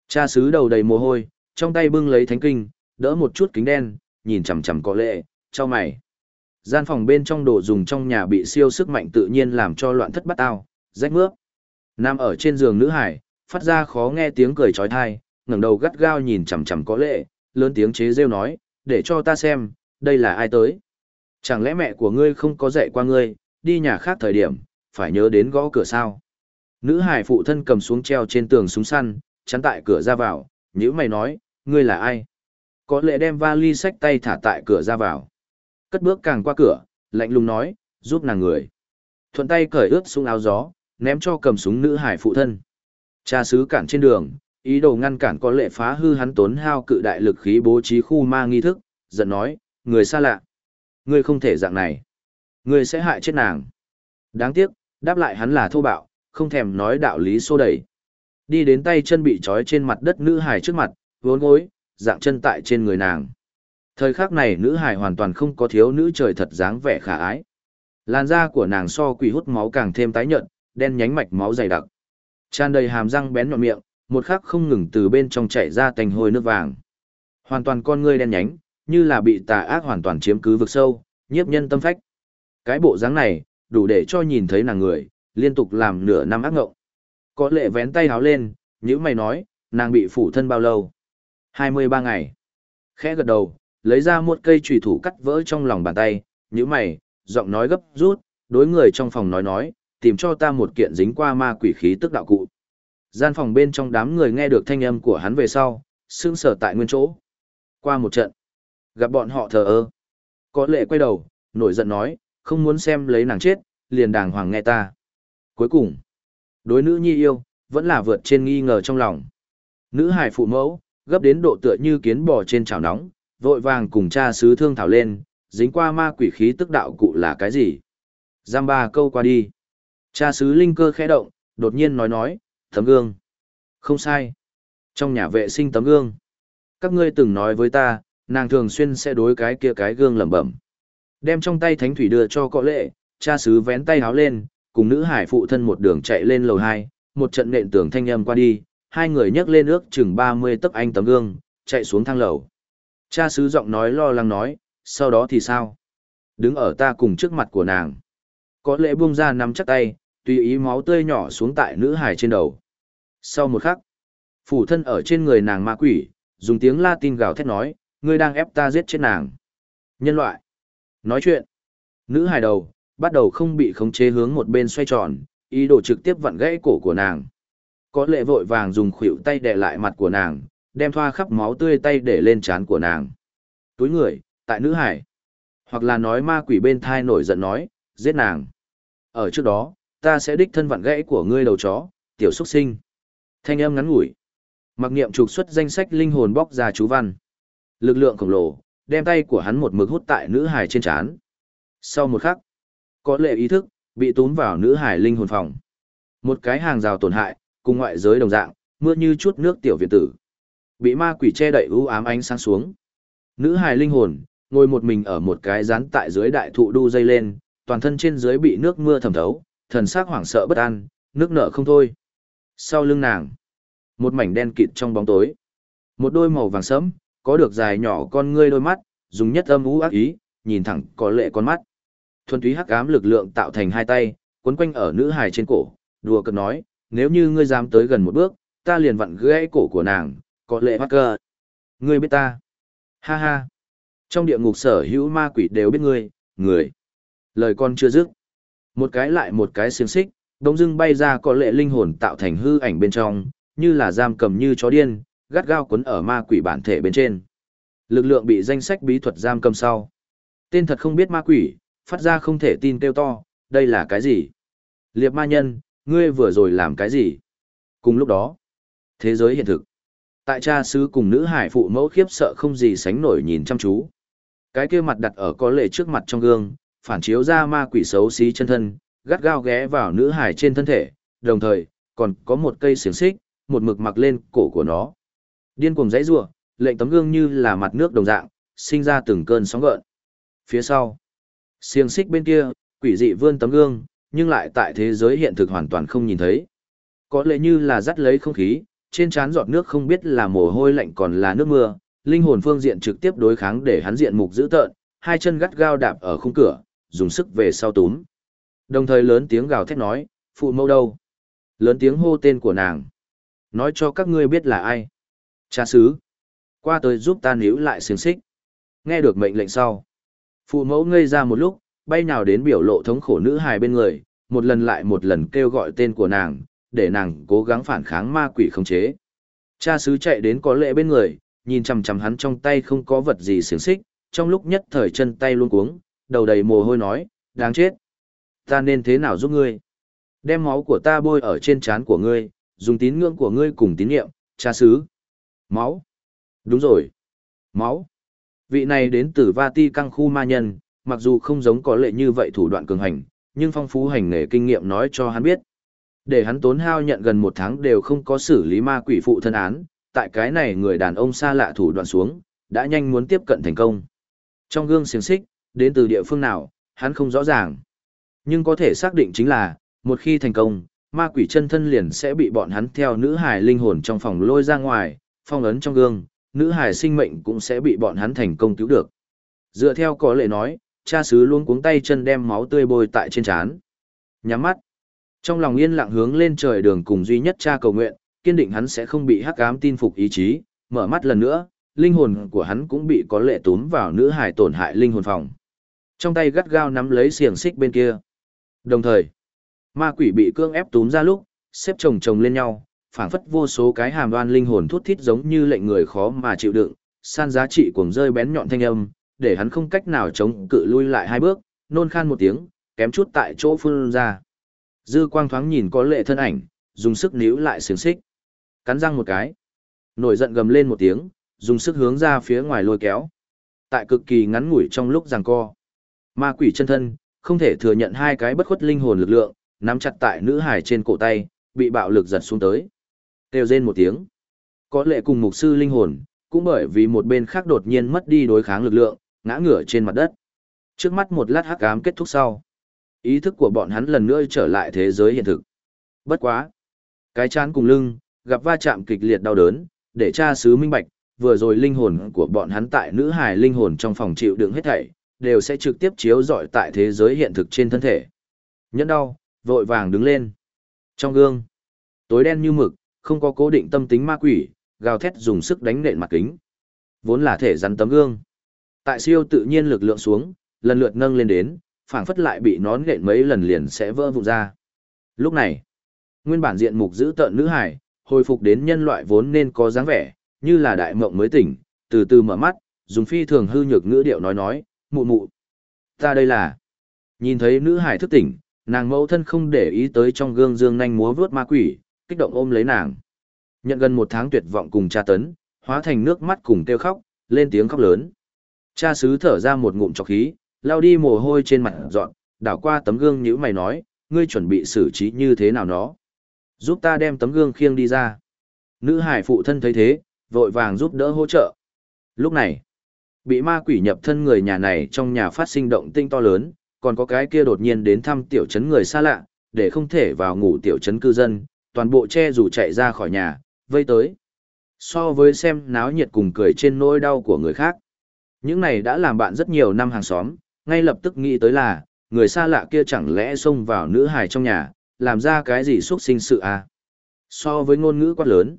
Cha sứ đầu đầy mồ hôi, trong tay bưng lấy thánh kinh, đỡ một chút kính đen, nhìn chằm chằm có lệ, cho mày. Gian phòng bên trong đồ dùng trong nhà bị siêu sức mạnh tự nhiên làm cho loạn thất bắt tao. rách mướp. Nam ở trên giường nữ hải, phát ra khó nghe tiếng cười trói thai, ngẩng đầu gắt gao nhìn chằm chằm có lệ, lớn tiếng chế rêu nói, để cho ta xem, đây là ai tới. Chẳng lẽ mẹ của ngươi không có dạy qua ngươi, đi nhà khác thời điểm, phải nhớ đến gõ cửa sao. Nữ hải phụ thân cầm xuống treo trên tường súng săn, chắn tại cửa ra vào, nhữ mày nói, ngươi là ai? Có lệ đem vali sách tay thả tại cửa ra vào. Cất bước càng qua cửa, lạnh lùng nói, giúp nàng người. Thuận tay cởi ướt súng áo gió, ném cho cầm súng nữ hải phụ thân. Cha sứ cản trên đường, ý đồ ngăn cản có lệ phá hư hắn tốn hao cự đại lực khí bố trí khu ma nghi thức, giận nói, người xa lạ. Ngươi không thể dạng này. Ngươi sẽ hại chết nàng. Đáng tiếc, đáp lại hắn là thô bạo, không thèm nói đạo lý xô đẩy. Đi đến tay chân bị trói trên mặt đất nữ hải trước mặt, vốn gối, dạng chân tại trên người nàng. Thời khắc này nữ hải hoàn toàn không có thiếu nữ trời thật dáng vẻ khả ái. Làn da của nàng so quỷ hút máu càng thêm tái nhợt, đen nhánh mạch máu dày đặc. Tràn đầy hàm răng bén nhọn miệng, một khắc không ngừng từ bên trong chảy ra thành hôi nước vàng. Hoàn toàn con ngươi đen nhánh, như là bị tà ác hoàn toàn chiếm cứ vực sâu, nhiếp nhân tâm phách. Cái bộ dáng này, đủ để cho nhìn thấy nàng người, liên tục làm nửa năm ác ngộng. Có lệ vén tay háo lên, như mày nói, nàng bị phủ thân bao lâu? 23 ngày. Khẽ gật đầu, lấy ra một cây trùy thủ cắt vỡ trong lòng bàn tay, như mày, giọng nói gấp rút, đối người trong phòng nói nói, tìm cho ta một kiện dính qua ma quỷ khí tức đạo cụ. Gian phòng bên trong đám người nghe được thanh âm của hắn về sau, sững sờ tại nguyên chỗ. Qua một trận, gặp bọn họ thờ ơ. Có lệ quay đầu, nổi giận nói, không muốn xem lấy nàng chết, liền đàng hoàng nghe ta. Cuối cùng, đối nữ nhi yêu, vẫn là vượt trên nghi ngờ trong lòng. Nữ hải phụ mẫu, gấp đến độ tựa như kiến bò trên chảo nóng, vội vàng cùng cha sứ thương thảo lên, dính qua ma quỷ khí tức đạo cụ là cái gì. Giam ba câu qua đi. Cha sứ linh cơ khẽ động, đột nhiên nói nói, tấm gương. Không sai. Trong nhà vệ sinh tấm gương. Các ngươi từng nói với ta, nàng thường xuyên sẽ đối cái kia cái gương lẩm bẩm. Đem trong tay thánh thủy đưa cho cọ lệ, cha sứ vén tay háo lên, cùng nữ hải phụ thân một đường chạy lên lầu hai, một trận nện tường thanh âm qua đi, hai người nhấc lên ước chừng 30 tấc anh tấm gương, chạy xuống thang lầu. Cha sứ giọng nói lo lắng nói, sau đó thì sao? Đứng ở ta cùng trước mặt của nàng. Có lẽ buông ra nắm chắc tay, tùy ý máu tươi nhỏ xuống tại nữ hải trên đầu. Sau một khắc, phủ thân ở trên người nàng ma quỷ, dùng tiếng Latin gào thét nói, ngươi đang ép ta giết chết nàng. Nhân loại. Nói chuyện. Nữ hải đầu, bắt đầu không bị khống chế hướng một bên xoay tròn, ý đồ trực tiếp vặn gãy cổ của nàng. Có lệ vội vàng dùng khuỷu tay đè lại mặt của nàng, đem thoa khắp máu tươi tay để lên trán của nàng. Túi người, tại nữ hải. Hoặc là nói ma quỷ bên thai nổi giận nói, giết nàng. Ở trước đó, ta sẽ đích thân vặn gãy của ngươi đầu chó, tiểu xuất sinh. Thanh âm ngắn ngủi. Mặc niệm trục xuất danh sách linh hồn bóc ra chú văn. Lực lượng khổng lồ, đem tay của hắn một mực hút tại nữ hải trên trán. Sau một khắc, có lệ ý thức, bị tốn vào nữ hải linh hồn phòng. Một cái hàng rào tổn hại, cùng ngoại giới đồng dạng, mưa như chút nước tiểu viện tử. Bị ma quỷ che đậy u ám ánh sáng xuống. Nữ hải linh hồn, ngồi một mình ở một cái rán tại dưới đại thụ đu dây lên, toàn thân trên dưới bị nước mưa thẩm thấu, thần sắc hoảng sợ bất an, nước nở không thôi. Sau lưng nàng, một mảnh đen kịt trong bóng tối. Một đôi màu vàng sẫm, có được dài nhỏ con ngươi đôi mắt, dùng nhất âm u ác ý, nhìn thẳng có lệ con mắt. Thuần túy hắc ám lực lượng tạo thành hai tay, quấn quanh ở nữ hài trên cổ, đùa cợt nói, nếu như ngươi dám tới gần một bước, ta liền vặn gãy cổ của nàng, có lệ mắc cơ. Ngươi biết ta. Ha ha. Trong địa ngục sở hữu ma quỷ đều biết ngươi, người. Lời con chưa dứt. Một cái lại một cái xiềng xích, đống dưng bay ra có lệ linh hồn tạo thành hư ảnh bên trong, như là giam cầm như chó điên, gắt gao quấn ở ma quỷ bản thể bên trên. Lực lượng bị danh sách bí thuật giam cầm sau. Tên thật không biết ma quỷ, phát ra không thể tin kêu to, đây là cái gì? Liệp ma nhân, ngươi vừa rồi làm cái gì? Cùng lúc đó, thế giới hiện thực. Tại cha sứ cùng nữ hải phụ mẫu khiếp sợ không gì sánh nổi nhìn chăm chú. Cái kia mặt đặt ở có lệ trước mặt trong gương, phản chiếu ra ma quỷ xấu xí chân thân, gắt gao ghé vào nữ hải trên thân thể, đồng thời, còn có một cây xiềng xích, một mực mặc lên cổ của nó. Điên cuồng dãy rủa, lệnh tấm gương như là mặt nước đồng dạng, sinh ra từng cơn sóng gợn. Phía sau, xiềng xích bên kia, quỷ dị vươn tấm gương, nhưng lại tại thế giới hiện thực hoàn toàn không nhìn thấy. Có lẽ như là dắt lấy không khí, trên trán giọt nước không biết là mồ hôi lạnh còn là nước mưa, linh hồn phương diện trực tiếp đối kháng để hắn diện mục dữ tợn, hai chân gắt gao đạp ở khung cửa, dùng sức về sau túm. Đồng thời lớn tiếng gào thét nói, phụ mẫu đâu? Lớn tiếng hô tên của nàng. Nói cho các ngươi biết là ai. Cha sứ. Qua tới giúp ta níu lại xiềng xích. Nghe được mệnh lệnh sau. Phụ mẫu ngây ra một lúc, bay nào đến biểu lộ thống khổ nữ hài bên người, một lần lại một lần kêu gọi tên của nàng, để nàng cố gắng phản kháng ma quỷ khống chế. Cha sứ chạy đến có lệ bên người, nhìn chằm chằm hắn trong tay không có vật gì xiềng xích, trong lúc nhất thời chân tay luôn cuống, đầu đầy mồ hôi nói, đáng chết. Ta nên thế nào giúp ngươi? Đem máu của ta bôi ở trên trán của ngươi, dùng tín ngưỡng của ngươi cùng tín niệm, cha sứ. Máu. Đúng rồi. Máu. Vị này đến từ Vati căng khu ma nhân, mặc dù không giống có lệ như vậy thủ đoạn cường hành, nhưng phong phú hành nghề kinh nghiệm nói cho hắn biết. Để hắn tốn hao nhận gần một tháng đều không có xử lý ma quỷ phụ thân án, tại cái này người đàn ông xa lạ thủ đoạn xuống, đã nhanh muốn tiếp cận thành công. Trong gương xiềng xích, đến từ địa phương nào, hắn không rõ ràng. Nhưng có thể xác định chính là, một khi thành công, ma quỷ chân thân liền sẽ bị bọn hắn theo nữ hài linh hồn trong phòng lôi ra ngoài, phong ấn trong gương, nữ hài sinh mệnh cũng sẽ bị bọn hắn thành công cứu được. Dựa theo có lệ nói, cha xứ luôn cuống tay chân đem máu tươi bôi tại trên trán. Nhắm mắt. Trong lòng yên lặng hướng lên trời đường cùng duy nhất cha cầu nguyện, kiên định hắn sẽ không bị hắc ám tin phục ý chí, mở mắt lần nữa, linh hồn của hắn cũng bị có lệ túm vào nữ hài tổn hại linh hồn phòng. Trong tay gắt gao nắm lấy xiềng xích bên kia. Đồng thời, ma quỷ bị cương ép túm ra lúc, xếp chồng chồng lên nhau, phảng phất vô số cái hàm đoan linh hồn thút thít giống như lệnh người khó mà chịu đựng, san giá trị cuồng rơi bén nhọn thanh âm, để hắn không cách nào chống cự lui lại hai bước, nôn khan một tiếng, kém chút tại chỗ phun ra. Dư quang thoáng nhìn có lệ thân ảnh, dùng sức níu lại xiềng xích. Cắn răng một cái. Nổi giận gầm lên một tiếng, dùng sức hướng ra phía ngoài lôi kéo. Tại cực kỳ ngắn ngủi trong lúc giằng co. Ma quỷ chân thân, không thể thừa nhận hai cái bất khuất linh hồn lực lượng, nắm chặt tại nữ hải trên cổ tay, bị bạo lực giật xuống tới. Kêu rên một tiếng. Có lệ cùng mục sư linh hồn, cũng bởi vì một bên khác đột nhiên mất đi đối kháng lực lượng, ngã ngửa trên mặt đất. Trước mắt một lát hắc ám kết thúc sau. Ý thức của bọn hắn lần nữa trở lại thế giới hiện thực. Bất quá. Cái chán cùng lưng, gặp va chạm kịch liệt đau đớn, để cha sứ minh bạch, vừa rồi linh hồn của bọn hắn tại nữ hài linh hồn trong phòng chịu đựng hết thảy, đều sẽ trực tiếp chiếu rọi tại thế giới hiện thực trên thân thể. Nhẫn đau, vội vàng đứng lên. Trong gương, tối đen như mực, không có cố định tâm tính ma quỷ, gào thét dùng sức đánh nện mặt kính. Vốn là thể rắn tấm gương. Tại siêu tự nhiên lực lượng xuống, lần lượt nâng lên đến, phảng phất lại bị nón nện mấy lần liền sẽ vỡ vụn ra. Lúc này, nguyên bản diện mục giữ tợn nữ hải, hồi phục đến nhân loại vốn nên có dáng vẻ, như là đại mộng mới tỉnh, từ từ mở mắt, dùng phi thường hư nhược ngữ điệu nói nói, mụ mụ. Ta đây là. Nhìn thấy nữ hải thức tỉnh, nàng mẫu thân không để ý tới trong gương dương nhanh múa vướt ma quỷ, kích động ôm lấy nàng. Nhận gần một tháng tuyệt vọng cùng cha tấn, hóa thành nước mắt cùng kêu khóc, lên tiếng khóc lớn. Cha xứ thở ra một ngụm trọc khí, lao đi mồ hôi trên mặt dọn, đảo qua tấm gương nhữ mày nói, ngươi chuẩn bị xử trí như thế nào nó. Giúp ta đem tấm gương khiêng đi ra. Nữ hải phụ thân thấy thế, vội vàng giúp đỡ hỗ trợ. Lúc này, bị ma quỷ nhập thân người nhà này trong nhà phát sinh động tinh to lớn, còn có cái kia đột nhiên đến thăm tiểu trấn người xa lạ, để không thể vào ngủ tiểu trấn cư dân, toàn bộ che rủ chạy ra khỏi nhà, vây tới. So với xem náo nhiệt cùng cười trên nỗi đau của người khác. Những này đã làm bạn rất nhiều năm hàng xóm, ngay lập tức nghĩ tới là, người xa lạ kia chẳng lẽ xông vào nữ hài trong nhà, làm ra cái gì xuất sinh sự à? So với ngôn ngữ quát lớn,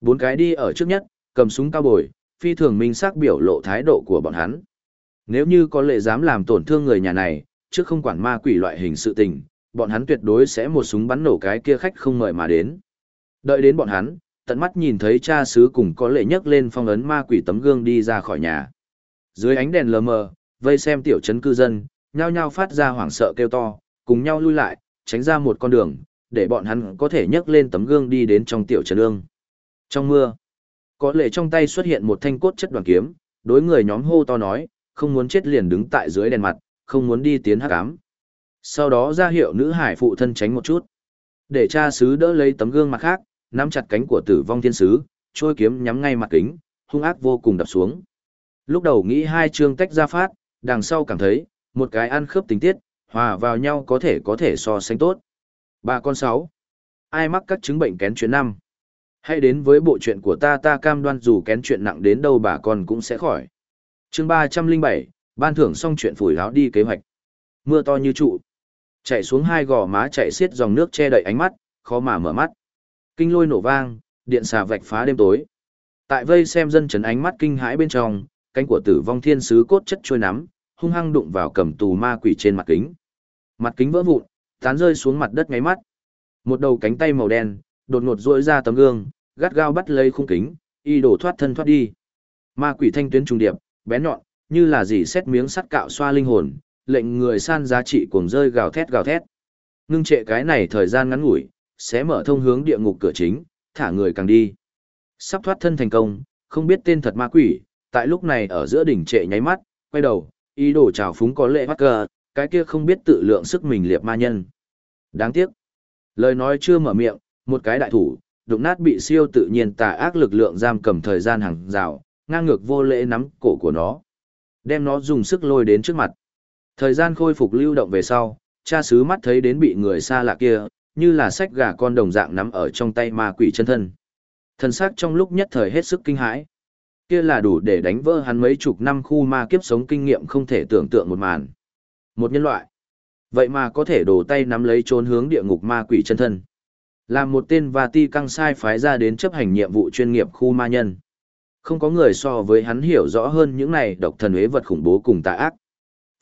bốn cái đi ở trước nhất, cầm súng cao bồi, phi thường minh xác biểu lộ thái độ của bọn hắn. Nếu như có lệ dám làm tổn thương người nhà này, trước không quản ma quỷ loại hình sự tình, bọn hắn tuyệt đối sẽ một súng bắn nổ cái kia khách không mời mà đến. Đợi đến bọn hắn, tận mắt nhìn thấy cha xứ cùng có lệ nhấc lên phong ấn ma quỷ tấm gương đi ra khỏi nhà. Dưới ánh đèn lờ mờ, vây xem tiểu trấn cư dân, nhao nhao phát ra hoảng sợ kêu to, cùng nhau lui lại, tránh ra một con đường, để bọn hắn có thể nhấc lên tấm gương đi đến trong tiểu trấn ương. Trong mưa, có lệ trong tay xuất hiện một thanh cốt chất đoàn kiếm, đối người nhóm hô to nói, không muốn chết liền đứng tại dưới đèn mặt, không muốn đi tiến hắc ám. Sau đó ra hiệu nữ hải phụ thân tránh một chút. Để cha sứ đỡ lấy tấm gương mặt khác, nắm chặt cánh của tử vong thiên sứ, trôi kiếm nhắm ngay mặt kính, hung ác vô cùng đập xuống. Lúc đầu nghĩ hai chương tách ra phát, đằng sau cảm thấy, một cái ăn khớp tình tiết, hòa vào nhau có thể có thể so sánh tốt. Ba con sáu. Ai mắc các chứng bệnh kén chuyện năm? Hãy đến với bộ chuyện của ta ta cam đoan dù kén chuyện nặng đến đâu bà con cũng sẽ khỏi. chương ba trăm linh bảy ban thưởng xong chuyện phủi láo đi kế hoạch. Mưa to như trụ. Chạy xuống hai gò má chạy xiết dòng nước che đậy ánh mắt, khó mà mở mắt. Kinh lôi nổ vang, điện xà vạch phá đêm tối. Tại vây xem dân chấn ánh mắt kinh hãi bên trong, cánh của tử vong thiên sứ cốt chất trôi nắm, hung hăng đụng vào cầm tù ma quỷ trên mặt kính. Mặt kính vỡ vụn, tán rơi xuống mặt đất ngáy mắt. Một đầu cánh tay màu đen, đột ngột duỗi ra tấm gương, gắt gao bắt lấy khung kính, y đổ thoát thân thoát đi. Ma quỷ thanh tuyến trung điệp, bén nhọn, như là gì xét miếng sắt cạo xoa linh hồn, lệnh người san giá trị cuồng rơi gào thét gào thét. Ngưng trệ cái này thời gian ngắn ngủi, sẽ mở thông hướng địa ngục cửa chính, thả người càng đi. Sắp thoát thân thành công, không biết tên thật ma quỷ, tại lúc này ở giữa đỉnh trệ nháy mắt, quay đầu, ý đồ trào phúng có lệ bắt cờ, cái kia không biết tự lượng sức mình liệp ma nhân. Đáng tiếc. Lời nói chưa mở miệng, một cái đại thủ, đụng nát bị siêu tự nhiên tà ác lực lượng giam cầm thời gian hàng rào, ngang ngược vô lễ nắm cổ của nó. Đem nó dùng sức lôi đến trước mặt. Thời gian khôi phục lưu động về sau, cha xứ mắt thấy đến bị người xa lạ kia, như là sách gà con đồng dạng nắm ở trong tay ma quỷ chân thân. Thần sắc trong lúc nhất thời hết sức kinh hãi. Kia là đủ để đánh vỡ hắn mấy chục năm khu ma kiếp sống kinh nghiệm không thể tưởng tượng một màn. Một nhân loại. Vậy mà có thể đổ tay nắm lấy trốn hướng địa ngục ma quỷ chân thân. Là một tên và ti căng sai phái ra đến chấp hành nhiệm vụ chuyên nghiệp khu ma nhân. Không có người so với hắn hiểu rõ hơn những này độc thần huế vật khủng bố cùng tà ác.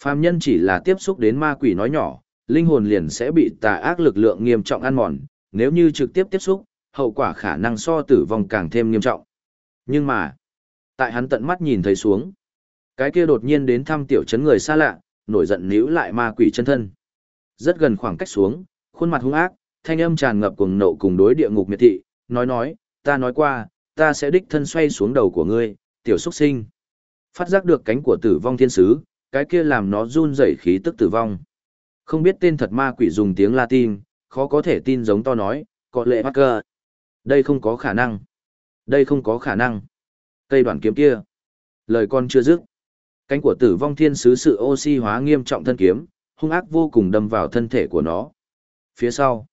Phàm nhân chỉ là tiếp xúc đến ma quỷ nói nhỏ, linh hồn liền sẽ bị tà ác lực lượng nghiêm trọng ăn mòn, nếu như trực tiếp tiếp xúc, hậu quả khả năng so tử vong càng thêm nghiêm trọng. Nhưng mà, tại hắn tận mắt nhìn thấy xuống, cái kia đột nhiên đến thăm tiểu trấn người xa lạ, nổi giận níu lại ma quỷ chân thân. Rất gần khoảng cách xuống, khuôn mặt hung ác, thanh âm tràn ngập cuồng nộ cùng đối địa ngục miệt thị, nói nói, ta nói qua, ta sẽ đích thân xoay xuống đầu của ngươi, tiểu xuất sinh. Phát giác được cánh của tử vong thiên sứ, cái kia làm nó run rẩy khí tức tử vong. Không biết tên thật ma quỷ dùng tiếng Latin, khó có thể tin giống to nói, có lệ bắt cơ. Đây không có khả năng. Đây không có khả năng. Cây đoạn kiếm kia. Lời con chưa dứt. Cánh của tử vong thiên sứ sự oxy hóa nghiêm trọng thân kiếm, hung ác vô cùng đâm vào thân thể của nó. Phía sau,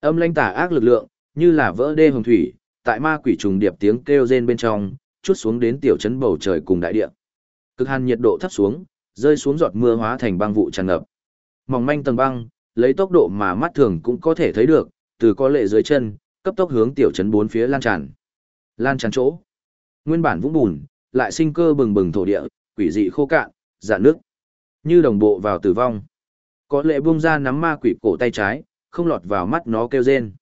âm lanh tả ác lực lượng, như là vỡ đê hồng thủy, tại ma quỷ trùng điệp tiếng kêu rên bên trong, chút xuống đến tiểu trấn bầu trời cùng đại địa. Cực hàn nhiệt độ thấp xuống, rơi xuống giọt mưa hóa thành băng vụ tràn ngập. Mỏng manh tầng băng, lấy tốc độ mà mắt thường cũng có thể thấy được, từ có lệ dưới chân, cấp tốc hướng tiểu trấn bốn phía lan tràn. Lan tràn chỗ. Nguyên bản vũng bùn, lại sinh cơ bừng bừng thổ địa, quỷ dị khô cạn, dạn nước. Như đồng bộ vào tử vong. Có lệ buông ra nắm ma quỷ cổ tay trái, không lọt vào mắt nó kêu rên.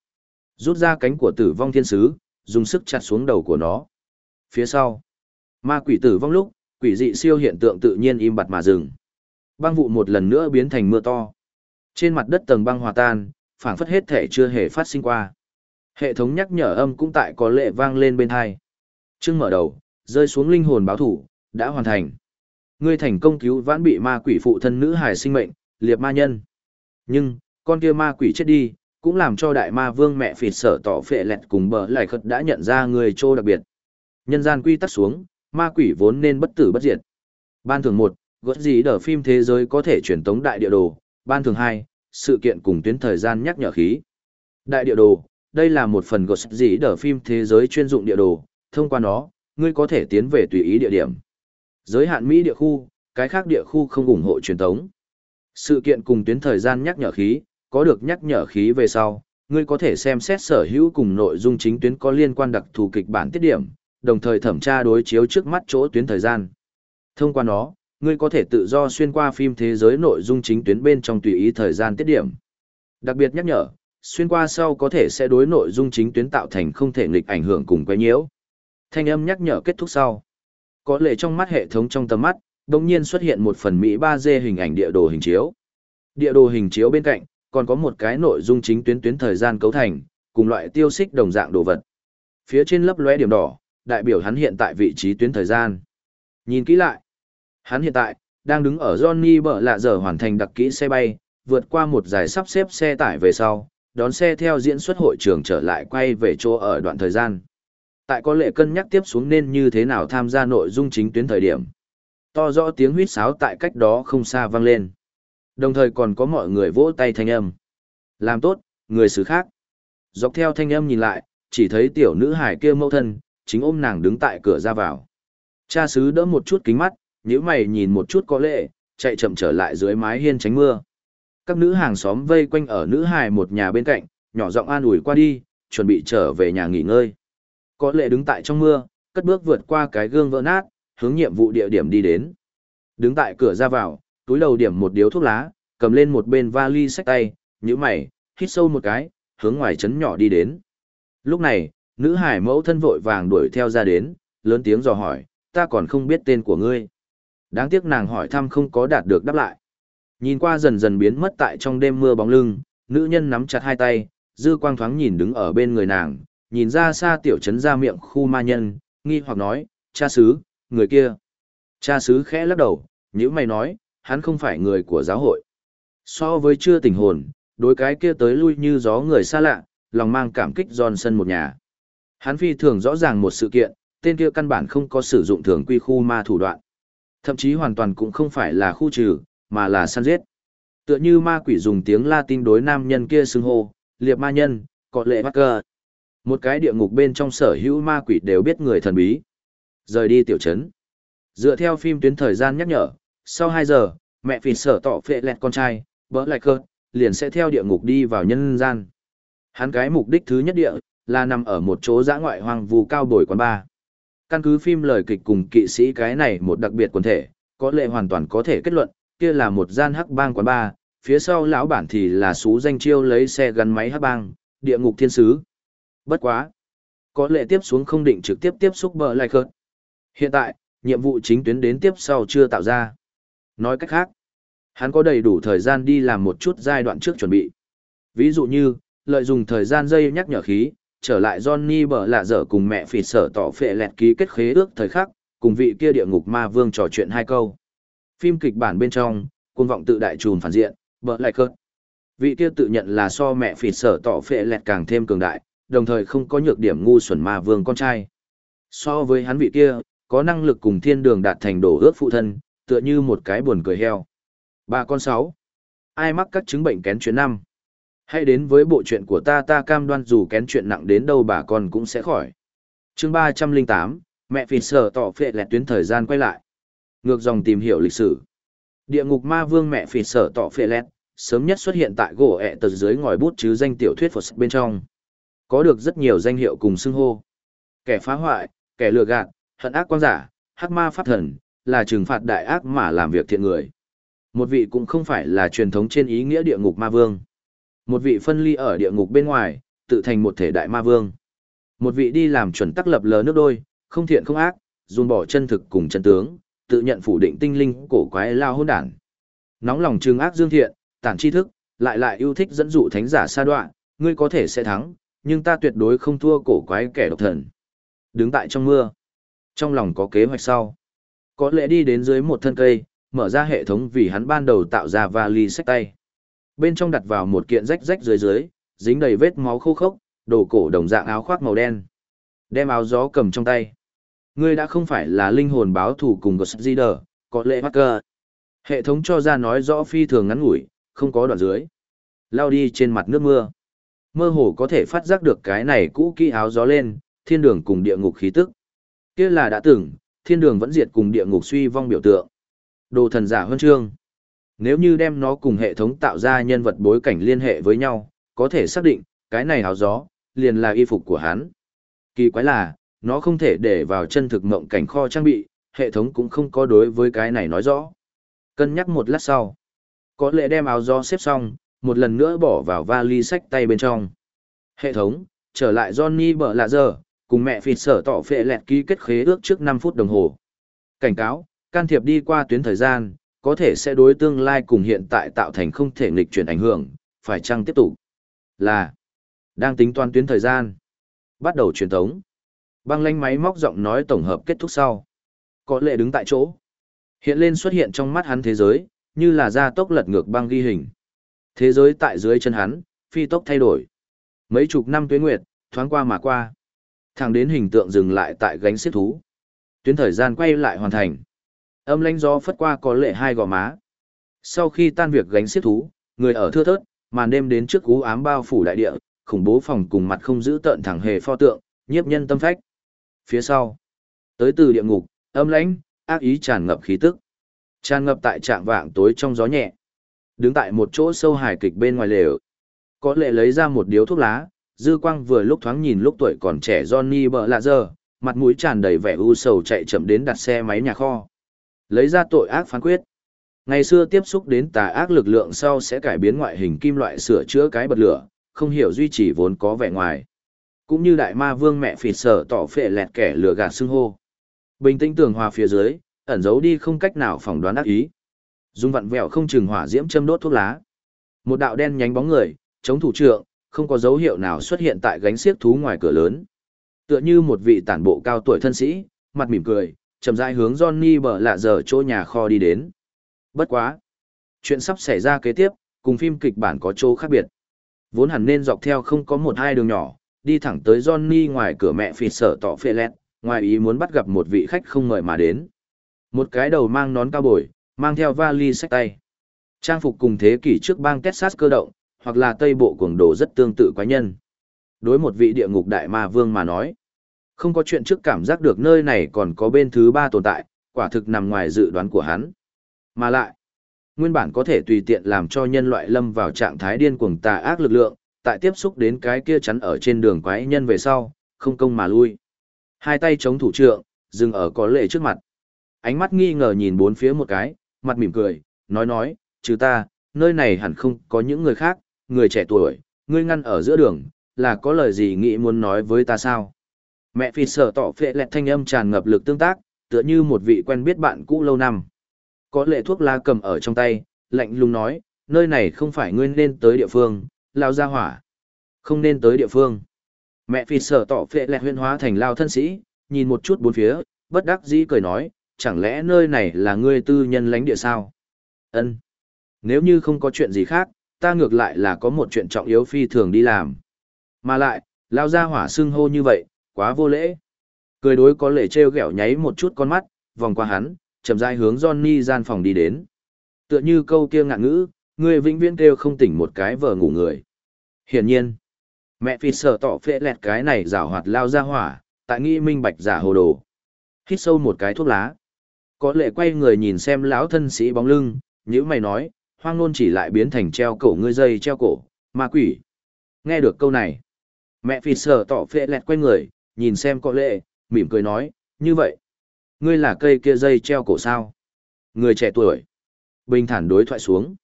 Rút ra cánh của tử vong thiên sứ, dùng sức chặt xuống đầu của nó. Phía sau, ma quỷ tử vong lúc, quỷ dị siêu hiện tượng tự nhiên im bặt mà dừng. Băng vụ một lần nữa biến thành mưa to. Trên mặt đất tầng băng hòa tan, phảng phất hết thể chưa hề phát sinh qua. Hệ thống nhắc nhở âm cũng tại có lệ vang lên bên hai. Trưng mở đầu, rơi xuống linh hồn báo thủ, đã hoàn thành. Ngươi thành công cứu vãn bị ma quỷ phụ thân nữ hài sinh mệnh, liệp ma nhân. Nhưng, con kia ma quỷ chết đi, cũng làm cho đại ma vương mẹ phịt sở tỏ phệ lẹt cùng bờ lại khật đã nhận ra người trô đặc biệt. Nhân gian quy tắc xuống, ma quỷ vốn nên bất tử bất diệt. Ban thường một, gợi gì đỡ phim thế giới có thể truyền tống đại địa đồ. Ban thường hai, sự kiện cùng tuyến thời gian nhắc nhở khí. Đại địa đồ, đây là một phần gợi gì đỡ phim thế giới chuyên dụng địa đồ, thông qua nó, ngươi có thể tiến về tùy ý địa điểm. Giới hạn Mỹ địa khu, cái khác địa khu không ủng hộ truyền tống. Sự kiện cùng tuyến thời gian nhắc nhở khí, có được nhắc nhở khí về sau, ngươi có thể xem xét sở hữu cùng nội dung chính tuyến có liên quan đặc thù kịch bản tiết điểm, đồng thời thẩm tra đối chiếu trước mắt chỗ tuyến thời gian. Thông qua nó, ngươi có thể tự do xuyên qua phim thế giới nội dung chính tuyến bên trong tùy ý thời gian tiết điểm. Đặc biệt nhắc nhở, xuyên qua sau có thể sẽ đối nội dung chính tuyến tạo thành không thể nghịch ảnh hưởng cùng quấy nhiễu. Thanh âm nhắc nhở kết thúc sau. Có lệ trong mắt hệ thống trong tầm mắt, đồng nhiên xuất hiện một phần Mỹ 3D hình ảnh địa đồ hình chiếu. Địa đồ hình chiếu bên cạnh, còn có một cái nội dung chính tuyến tuyến thời gian cấu thành, cùng loại tiêu xích đồng dạng đồ vật. Phía trên lấp lóe điểm đỏ, đại biểu hắn hiện tại vị trí tuyến thời gian. Nhìn kỹ lại, hắn hiện tại đang đứng ở Johnny bở lạ giờ hoàn thành đặc kỹ xe bay, vượt qua một giải sắp xếp xe tải về sau, đón xe theo diễn xuất hội trường trở lại quay về chỗ ở đoạn thời gian. Tại có lệ cân nhắc tiếp xuống nên như thế nào tham gia nội dung chính tuyến thời điểm. To rõ tiếng huýt sáo tại cách đó không xa vang lên. Đồng thời còn có mọi người vỗ tay thanh âm. Làm tốt, người xứ khác. Dọc theo thanh âm nhìn lại, chỉ thấy tiểu nữ hải kia mâu thân, chính ôm nàng đứng tại cửa ra vào. Cha xứ đỡ một chút kính mắt, nếu mày nhìn một chút có lệ, chạy chậm trở lại dưới mái hiên tránh mưa. Các nữ hàng xóm vây quanh ở nữ hài một nhà bên cạnh, nhỏ giọng an ủi qua đi, chuẩn bị trở về nhà nghỉ ngơi. Có lệ đứng tại trong mưa, cất bước vượt qua cái gương vỡ nát, hướng nhiệm vụ địa điểm đi đến. Đứng tại cửa ra vào, túi đầu điểm một điếu thuốc lá, cầm lên một bên vali sách tay, nhíu mày, hít sâu một cái, hướng ngoài trấn nhỏ đi đến. Lúc này, nữ hải mẫu thân vội vàng đuổi theo ra đến, lớn tiếng dò hỏi, ta còn không biết tên của ngươi. Đáng tiếc nàng hỏi thăm không có đạt được đáp lại. Nhìn qua dần dần biến mất tại trong đêm mưa bóng lưng, nữ nhân nắm chặt hai tay, dư quang thoáng nhìn đứng ở bên người nàng, nhìn ra xa tiểu trấn ra miệng khu ma nhân, nghi hoặc nói, cha sứ, người kia. Cha sứ khẽ lắc đầu, nhữ mày nói, hắn không phải người của giáo hội. So với chưa tình hồn, đối cái kia tới lui như gió người xa lạ, lòng mang cảm kích Johnson một nhà. Hắn phi thường rõ ràng một sự kiện, tên kia căn bản không có sử dụng thường quy khu ma thủ đoạn. Thậm chí hoàn toàn cũng không phải là khu trừ, mà là săn giết. Tựa như ma quỷ dùng tiếng Latin đối nam nhân kia xưng hô, liệp ma nhân, có lệ bắt cờ. Một cái địa ngục bên trong sở hữu ma quỷ đều biết người thần bí. Rời đi tiểu trấn. Dựa theo phim tuyến thời gian nhắc nhở, sau 2 giờ, mẹ phì sở tỏ phệ lẹt con trai, bỡ lại cơ, liền sẽ theo địa ngục đi vào nhân gian. Hắn cái mục đích thứ nhất địa, là nằm ở một chỗ giã ngoại hoang vu cao bồi quán ba. Căn cứ phim lời kịch cùng kỵ sĩ cái này một đặc biệt quần thể, có lệ hoàn toàn có thể kết luận, kia là một gian hắc bang quán ba, phía sau lão bản thì là xú danh chiêu lấy xe gắn máy hắc bang, địa ngục thiên sứ. Bất quá. Có lệ tiếp xuống không định trực tiếp tiếp xúc bờ lại khớt. Hiện tại, nhiệm vụ chính tuyến đến tiếp sau chưa tạo ra. Nói cách khác, hắn có đầy đủ thời gian đi làm một chút giai đoạn trước chuẩn bị. Ví dụ như, lợi dụng thời gian dây nhắc nhở khí, trở lại Johnny bở lạ dở cùng mẹ phỉ sở tỏ phệ lẹt ký kết khế ước thời khắc, cùng vị kia địa ngục ma vương trò chuyện hai câu. Phim kịch bản bên trong, quân vọng tự đại trùm phản diện, bở lại cơn. Vị kia tự nhận là so mẹ phỉ sở tỏ phệ lẹt càng thêm cường đại, đồng thời không có nhược điểm ngu xuẩn ma vương con trai. So với hắn vị kia, có năng lực cùng thiên đường đạt thành đổ ước phụ thân, tựa như một cái buồn cười heo. Ba con sáu. Ai mắc các chứng bệnh kén chuyến năm? Hãy đến với bộ chuyện của ta ta cam đoan dù kén chuyện nặng đến đâu bà con cũng sẽ khỏi. chương ba trăm linh tám mẹ phì sở tỏ phệ lẹt tuyến thời gian quay lại. Ngược dòng tìm hiểu lịch sử. Địa ngục ma vương mẹ phì sở tỏ phệ lẹt, sớm nhất xuất hiện tại gỗ ẹ tờ dưới ngòi bút chứ danh tiểu thuyết Phật bên trong. Có được rất nhiều danh hiệu cùng xưng hô. Kẻ phá hoại, kẻ lừa gạt, hận ác quan giả, hắc ma pháp thần, là trừng phạt đại ác mà làm việc thiện người. Một vị cũng không phải là truyền thống trên ý nghĩa địa ngục ma vương. Một vị phân ly ở địa ngục bên ngoài, tự thành một thể đại ma vương. Một vị đi làm chuẩn tắc lập lờ nước đôi, không thiện không ác, dùng bỏ chân thực cùng chân tướng, tự nhận phủ định tinh linh cổ quái lao hôn đản. Nóng lòng trừng ác dương thiện, tản tri thức, lại lại yêu thích dẫn dụ thánh giả sa đoạn, ngươi có thể sẽ thắng, nhưng ta tuyệt đối không thua cổ quái kẻ độc thần. Đứng tại trong mưa, trong lòng có kế hoạch sau. Có lẽ đi đến dưới một thân cây, mở ra hệ thống vì hắn ban đầu tạo ra vali sách tay. Bên trong đặt vào một kiện rách rách dưới dưới, dính đầy vết máu khô khốc, đồ cổ đồng dạng áo khoác màu đen. Đem áo gió cầm trong tay. Ngươi đã không phải là linh hồn báo thủ cùng Godzilla, có lệ Hacker. Hệ thống cho ra nói rõ phi thường ngắn ngủi, không có đoạn dưới. Lao đi trên mặt nước mưa. Mơ hồ có thể phát giác được cái này cũ kỹ áo gió lên, thiên đường cùng địa ngục khí tức. kia là đã từng, thiên đường vẫn diệt cùng địa ngục suy vong biểu tượng. Đồ thần giả huân chương. Nếu như đem nó cùng hệ thống tạo ra nhân vật bối cảnh liên hệ với nhau, có thể xác định, cái này áo gió, liền là y phục của hắn. Kỳ quái là, nó không thể để vào chân thực mộng cảnh kho trang bị, hệ thống cũng không có đối với cái này nói rõ. Cân nhắc một lát sau. Có lẽ đem áo gió xếp xong, một lần nữa bỏ vào vali sách tay bên trong. Hệ thống, trở lại Johnny bở lạ giờ, cùng mẹ phịt sở tỏ phệ lẹt ký kết khế ước trước 5 phút đồng hồ. Cảnh cáo, can thiệp đi qua tuyến thời gian, có thể sẽ đối tương lai cùng hiện tại tạo thành không thể nghịch chuyển ảnh hưởng, phải chăng tiếp tục? Là, đang tính toán tuyến thời gian. Bắt đầu truyền thống Băng lanh máy móc giọng nói tổng hợp kết thúc sau. Có lệ đứng tại chỗ. Hiện lên xuất hiện trong mắt hắn thế giới, như là gia tốc lật ngược băng ghi hình. Thế giới tại dưới chân hắn, phi tốc thay đổi. Mấy chục năm tuyến nguyệt, thoáng qua mà qua. Thẳng đến hình tượng dừng lại tại gánh xếp thú. Tuyến thời gian quay lại hoàn thành. Âm lãnh gió phất qua có lệ hai gò má. Sau khi tan việc gánh xếp thú, người ở thưa thớt, màn đêm đến trước cú ám bao phủ đại địa, khủng bố phòng cùng mặt không giữ tợn thẳng hề pho tượng, nhiếp nhân tâm phách. Phía sau, tới từ địa ngục, âm lãnh, ác ý tràn ngập khí tức. Tràn ngập tại trạng vạng tối trong gió nhẹ. Đứng tại một chỗ sâu hài kịch bên ngoài lều. Có lệ lấy ra một điếu thuốc lá, dư quang vừa lúc thoáng nhìn lúc tuổi còn trẻ Johnny bợ lạ giờ, mặt mũi tràn đầy vẻ u sầu chạy chậm đến đặt xe máy nhà kho. Lấy ra tội ác phán quyết. Ngày xưa tiếp xúc đến tà ác lực lượng sau sẽ cải biến ngoại hình kim loại sửa chữa cái bật lửa, không hiểu duy trì vốn có vẻ ngoài. Cũng như đại ma vương mẹ phì sở tỏ phệ lẹt kẻ lửa gạt xưng hô. Bình tĩnh tường hòa phía dưới, ẩn giấu đi không cách nào phỏng đoán ác ý. Dung vặn vẹo không chừng hỏa diễm châm đốt thuốc lá. Một đạo đen nhánh bóng người, chống thủ trượng, không có dấu hiệu nào xuất hiện tại gánh xiếc thú ngoài cửa lớn. Tựa như một vị tản bộ cao tuổi thân sĩ, mặt mỉm cười, chậm rãi hướng Johnny bờ lạ giờ chỗ nhà kho đi đến. Bất quá. Chuyện sắp xảy ra kế tiếp, cùng phim kịch bản có chỗ khác biệt. Vốn hẳn nên dọc theo không có một hai đường nhỏ, đi thẳng tới Johnny ngoài cửa mẹ phì sở tỏ phê lẹt, ngoài ý muốn bắt gặp một vị khách không mời mà đến. Một cái đầu mang nón cao bồi, mang theo vali sách tay. Trang phục cùng thế kỷ trước bang Texas cơ động, hoặc là tây bộ cuồng đồ rất tương tự quái nhân. Đối một vị địa ngục đại ma vương mà nói, không có chuyện trước cảm giác được nơi này còn có bên thứ ba tồn tại, quả thực nằm ngoài dự đoán của hắn. Mà lại, nguyên bản có thể tùy tiện làm cho nhân loại lâm vào trạng thái điên cuồng tà ác lực lượng, tại tiếp xúc đến cái kia chắn ở trên đường quái nhân về sau, không công mà lui. Hai tay chống thủ trượng, dừng ở có lệ trước mặt. Ánh mắt nghi ngờ nhìn bốn phía một cái, mặt mỉm cười, nói nói, trừ ta, nơi này hẳn không có những người khác, người trẻ tuổi, ngươi ngăn ở giữa đường, là có lời gì nghĩ muốn nói với ta sao? Mẹ phi sở tỏ phệ lẹt thanh âm tràn ngập lực tương tác, tựa như một vị quen biết bạn cũ lâu năm. Có lệ thuốc la cầm ở trong tay, lạnh lùng nói, nơi này không phải ngươi nên tới địa phương, lao ra hỏa. Không nên tới địa phương. Mẹ phi sở tỏ phệ lẹt huyên hóa thành lao thân sĩ, nhìn một chút bốn phía, bất đắc dĩ cười nói, chẳng lẽ nơi này là ngươi tư nhân lãnh địa sao? Ân. Nếu như không có chuyện gì khác, ta ngược lại là có một chuyện trọng yếu phi thường đi làm. Mà lại, lao ra hỏa xưng hô như vậy, quá vô lễ. Cười đối có lệ treo gẹo nháy một chút con mắt, vòng qua hắn, chậm rãi hướng Johnny gian phòng đi đến. Tựa như câu kia ngạn ngữ, người vĩnh viễn kêu không tỉnh một cái vờ ngủ người. Hiển nhiên, mẹ phi sợ tỏ phệ lẹt cái này rào hoạt lao ra hỏa, tại nghi minh bạch giả hồ đồ. Hít sâu một cái thuốc lá. Có lệ quay người nhìn xem lão thân sĩ bóng lưng, nhữ mày nói, hoang nôn chỉ lại biến thành treo cổ ngươi dây treo cổ, ma quỷ. Nghe được câu này, mẹ phi sở tỏ phệ lẹt quay người, nhìn xem có lệ, mỉm cười nói, như vậy. Ngươi là cây kia dây treo cổ sao? Người trẻ tuổi. Bình thản đối thoại xuống.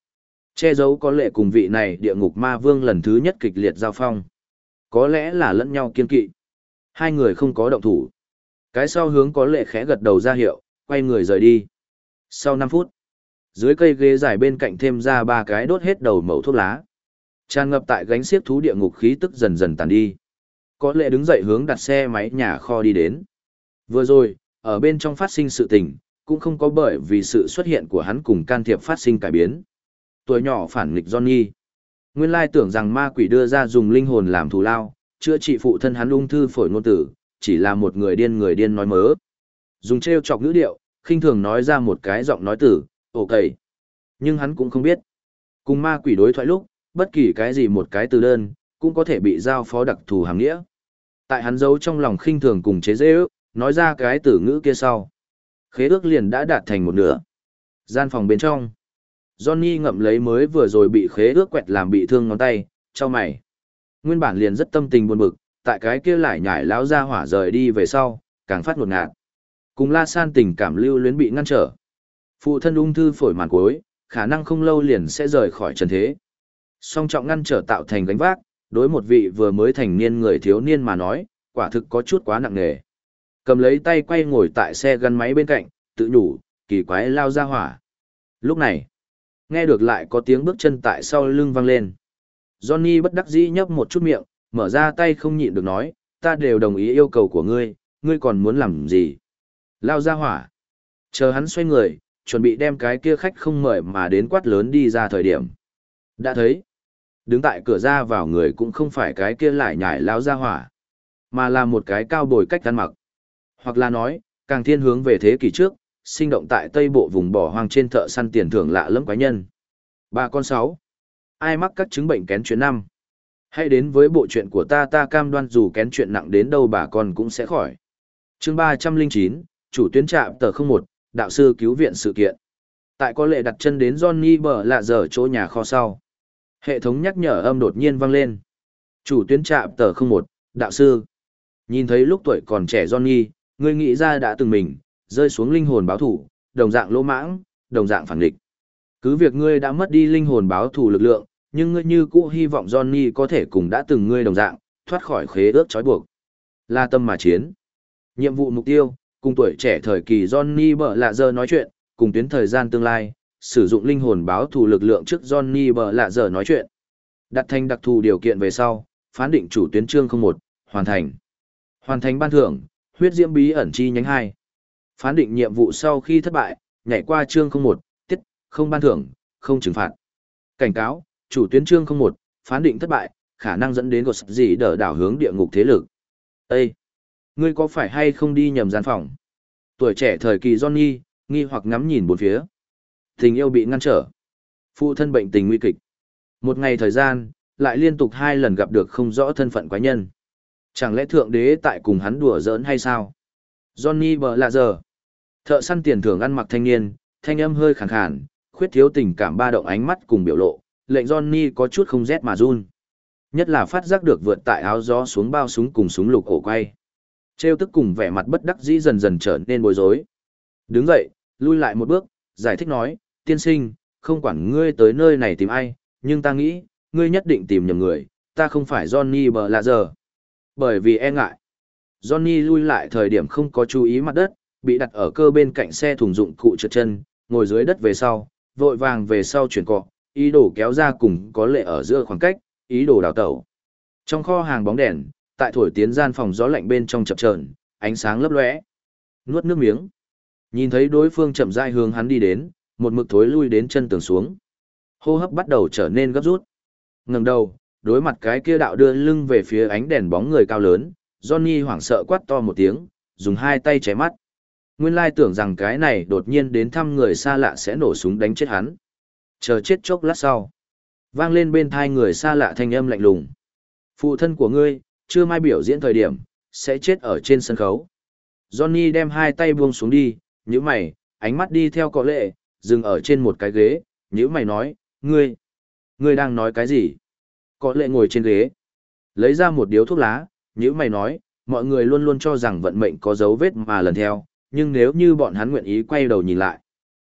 Che giấu có lệ cùng vị này địa ngục ma vương lần thứ nhất kịch liệt giao phong. Có lẽ là lẫn nhau kiên kỵ. Hai người không có động thủ. Cái sau hướng có lệ khẽ gật đầu ra hiệu, quay người rời đi. Sau 5 phút, dưới cây ghế dài bên cạnh thêm ra ba cái đốt hết đầu mẩu thuốc lá. Tràn ngập tại gánh xiếc thú địa ngục khí tức dần dần tàn đi. Có lẽ đứng dậy hướng đặt xe máy nhà kho đi đến. Vừa rồi, ở bên trong phát sinh sự tình, cũng không có bởi vì sự xuất hiện của hắn cùng can thiệp phát sinh cải biến. Tuổi nhỏ phản nghịch Johnny. Nguyên lai tưởng rằng ma quỷ đưa ra dùng linh hồn làm thù lao, chữa trị phụ thân hắn ung thư phổi ngôn tử, chỉ là một người điên người điên nói mớ. Dùng treo chọc ngữ điệu, khinh thường nói ra một cái giọng nói tử, ok. Nhưng hắn cũng không biết. Cùng ma quỷ đối thoại lúc, bất kỳ cái gì một cái từ đơn, cũng có thể bị giao phó đặc thù hàng nghĩa. Tại hắn giấu trong lòng khinh thường cùng chế dễ ước, nói ra cái từ ngữ kia sau. Khế ước liền đã đạt thành một nửa. Gian phòng bên trong. Johnny ngậm lấy mới vừa rồi bị khế ước quẹt làm bị thương ngón tay, cho mày. Nguyên bản liền rất tâm tình buồn bực, tại cái kia lại nhảy lão ra hỏa rời đi về sau, càng phát ngột ngạt. Cùng La San tình cảm lưu luyến bị ngăn trở. Phụ thân ung thư phổi màn cuối, khả năng không lâu liền sẽ rời khỏi trần thế. Song trọng ngăn trở tạo thành gánh vác, đối một vị vừa mới thành niên người thiếu niên mà nói, quả thực có chút quá nặng nề. Cầm lấy tay quay ngồi tại xe gắn máy bên cạnh, tự nhủ, kỳ quái lao ra hỏa. Lúc này, nghe được lại có tiếng bước chân tại sau lưng vang lên. Johnny bất đắc dĩ nhấp một chút miệng, mở ra tay không nhịn được nói, ta đều đồng ý yêu cầu của ngươi, ngươi còn muốn làm gì? Lao ra hỏa. Chờ hắn xoay người, chuẩn bị đem cái kia khách không mời mà đến quát lớn đi ra thời điểm. Đã thấy, đứng tại cửa ra vào người cũng không phải cái kia lại nhảy lao ra hỏa, mà là một cái cao bồi cách ăn mặc. Hoặc là nói, càng thiên hướng về thế kỷ trước, sinh động tại tây bộ vùng bỏ hoang trên thợ săn tiền thưởng lạ lẫm quái nhân. Ba con sáu. Ai mắc các chứng bệnh kén chuyện năm? Hãy đến với bộ chuyện của ta ta cam đoan dù kén chuyện nặng đến đâu bà con cũng sẽ khỏi. chương ba trăm linh chín chủ tuyến trạm tờ không một đạo sư cứu viện sự kiện. Tại có lệ đặt chân đến Johnny bờ lạ giờ chỗ nhà kho sau. Hệ thống nhắc nhở âm đột nhiên vang lên. Chủ tuyến trạm tờ không một đạo sư. Nhìn thấy lúc tuổi còn trẻ Johnny, người nghĩ ra đã từng mình, rơi xuống linh hồn báo thủ, đồng dạng lỗ mãng, đồng dạng phản địch. Cứ việc ngươi đã mất đi linh hồn báo thủ lực lượng, nhưng ngươi như cũ hy vọng Johnny có thể cùng đã từng ngươi đồng dạng, thoát khỏi khế ước trói buộc. La tâm mà chiến. Nhiệm vụ mục tiêu, cùng tuổi trẻ thời kỳ Johnny bở lạ giờ nói chuyện, cùng tuyến thời gian tương lai, sử dụng linh hồn báo thù lực lượng trước Johnny bờ lạ giờ nói chuyện. Đặt thành đặc thù điều kiện về sau, phán định chủ tuyến chương 01, hoàn thành. Hoàn thành ban thưởng, huyết diễm bí ẩn chi nhánh 2. Phán định nhiệm vụ sau khi thất bại, nhảy qua chương 01, tiết, không ban thưởng, không trừng phạt. Cảnh cáo, chủ tuyến chương 01, phán định thất bại, khả năng dẫn đến gột gì đỡ đảo hướng địa ngục thế lực. Ê! Ngươi có phải hay không đi nhầm gian phòng? Tuổi trẻ thời kỳ Johnny, nghi hoặc ngắm nhìn bốn phía. Tình yêu bị ngăn trở. Phụ thân bệnh tình nguy kịch. Một ngày thời gian, lại liên tục hai lần gặp được không rõ thân phận quái nhân. Chẳng lẽ thượng đế tại cùng hắn đùa giỡn hay sao? Johnny bờ lạ giờ. Thợ săn tiền thưởng ăn mặc thanh niên, thanh âm hơi khàn khàn, khuyết thiếu tình cảm ba động ánh mắt cùng biểu lộ, lệnh Johnny có chút không rét mà run. Nhất là phát giác được vượt tại áo gió xuống bao súng cùng súng lục cổ quay. Trêu tức cùng vẻ mặt bất đắc dĩ dần dần trở nên bối rối. Đứng dậy, lui lại một bước, giải thích nói, tiên sinh, không quản ngươi tới nơi này tìm ai, nhưng ta nghĩ, ngươi nhất định tìm nhầm người, ta không phải Johnny bờ lạ giờ. Bởi vì e ngại. Johnny lui lại thời điểm không có chú ý mặt đất, bị đặt ở cơ bên cạnh xe thùng dụng cụ trượt chân, ngồi dưới đất về sau, vội vàng về sau chuyển cọ, ý đồ kéo ra cùng có lệ ở giữa khoảng cách, ý đồ đào tẩu. Trong kho hàng bóng đèn, tại thổi tiến gian phòng gió lạnh bên trong chập chờn, ánh sáng lấp lóe. Nuốt nước miếng. Nhìn thấy đối phương chậm rãi hướng hắn đi đến, một mực thối lui đến chân tường xuống. Hô hấp bắt đầu trở nên gấp rút. Ngẩng đầu, đối mặt cái kia đạo đưa lưng về phía ánh đèn bóng người cao lớn, Johnny hoảng sợ quát to một tiếng, dùng hai tay che mắt. Nguyên lai tưởng rằng cái này đột nhiên đến thăm người xa lạ sẽ nổ súng đánh chết hắn. Chờ chết chốc lát sau. Vang lên bên thai người xa lạ thanh âm lạnh lùng. Phụ thân của ngươi, chưa mai biểu diễn thời điểm, sẽ chết ở trên sân khấu. Johnny đem hai tay buông xuống đi, nhữ mày, ánh mắt đi theo có lệ, dừng ở trên một cái ghế, nhữ mày nói, ngươi, ngươi đang nói cái gì? Có lệ ngồi trên ghế, lấy ra một điếu thuốc lá, nhữ mày nói, mọi người luôn luôn cho rằng vận mệnh có dấu vết mà lần theo, nhưng nếu như bọn hắn nguyện ý quay đầu nhìn lại,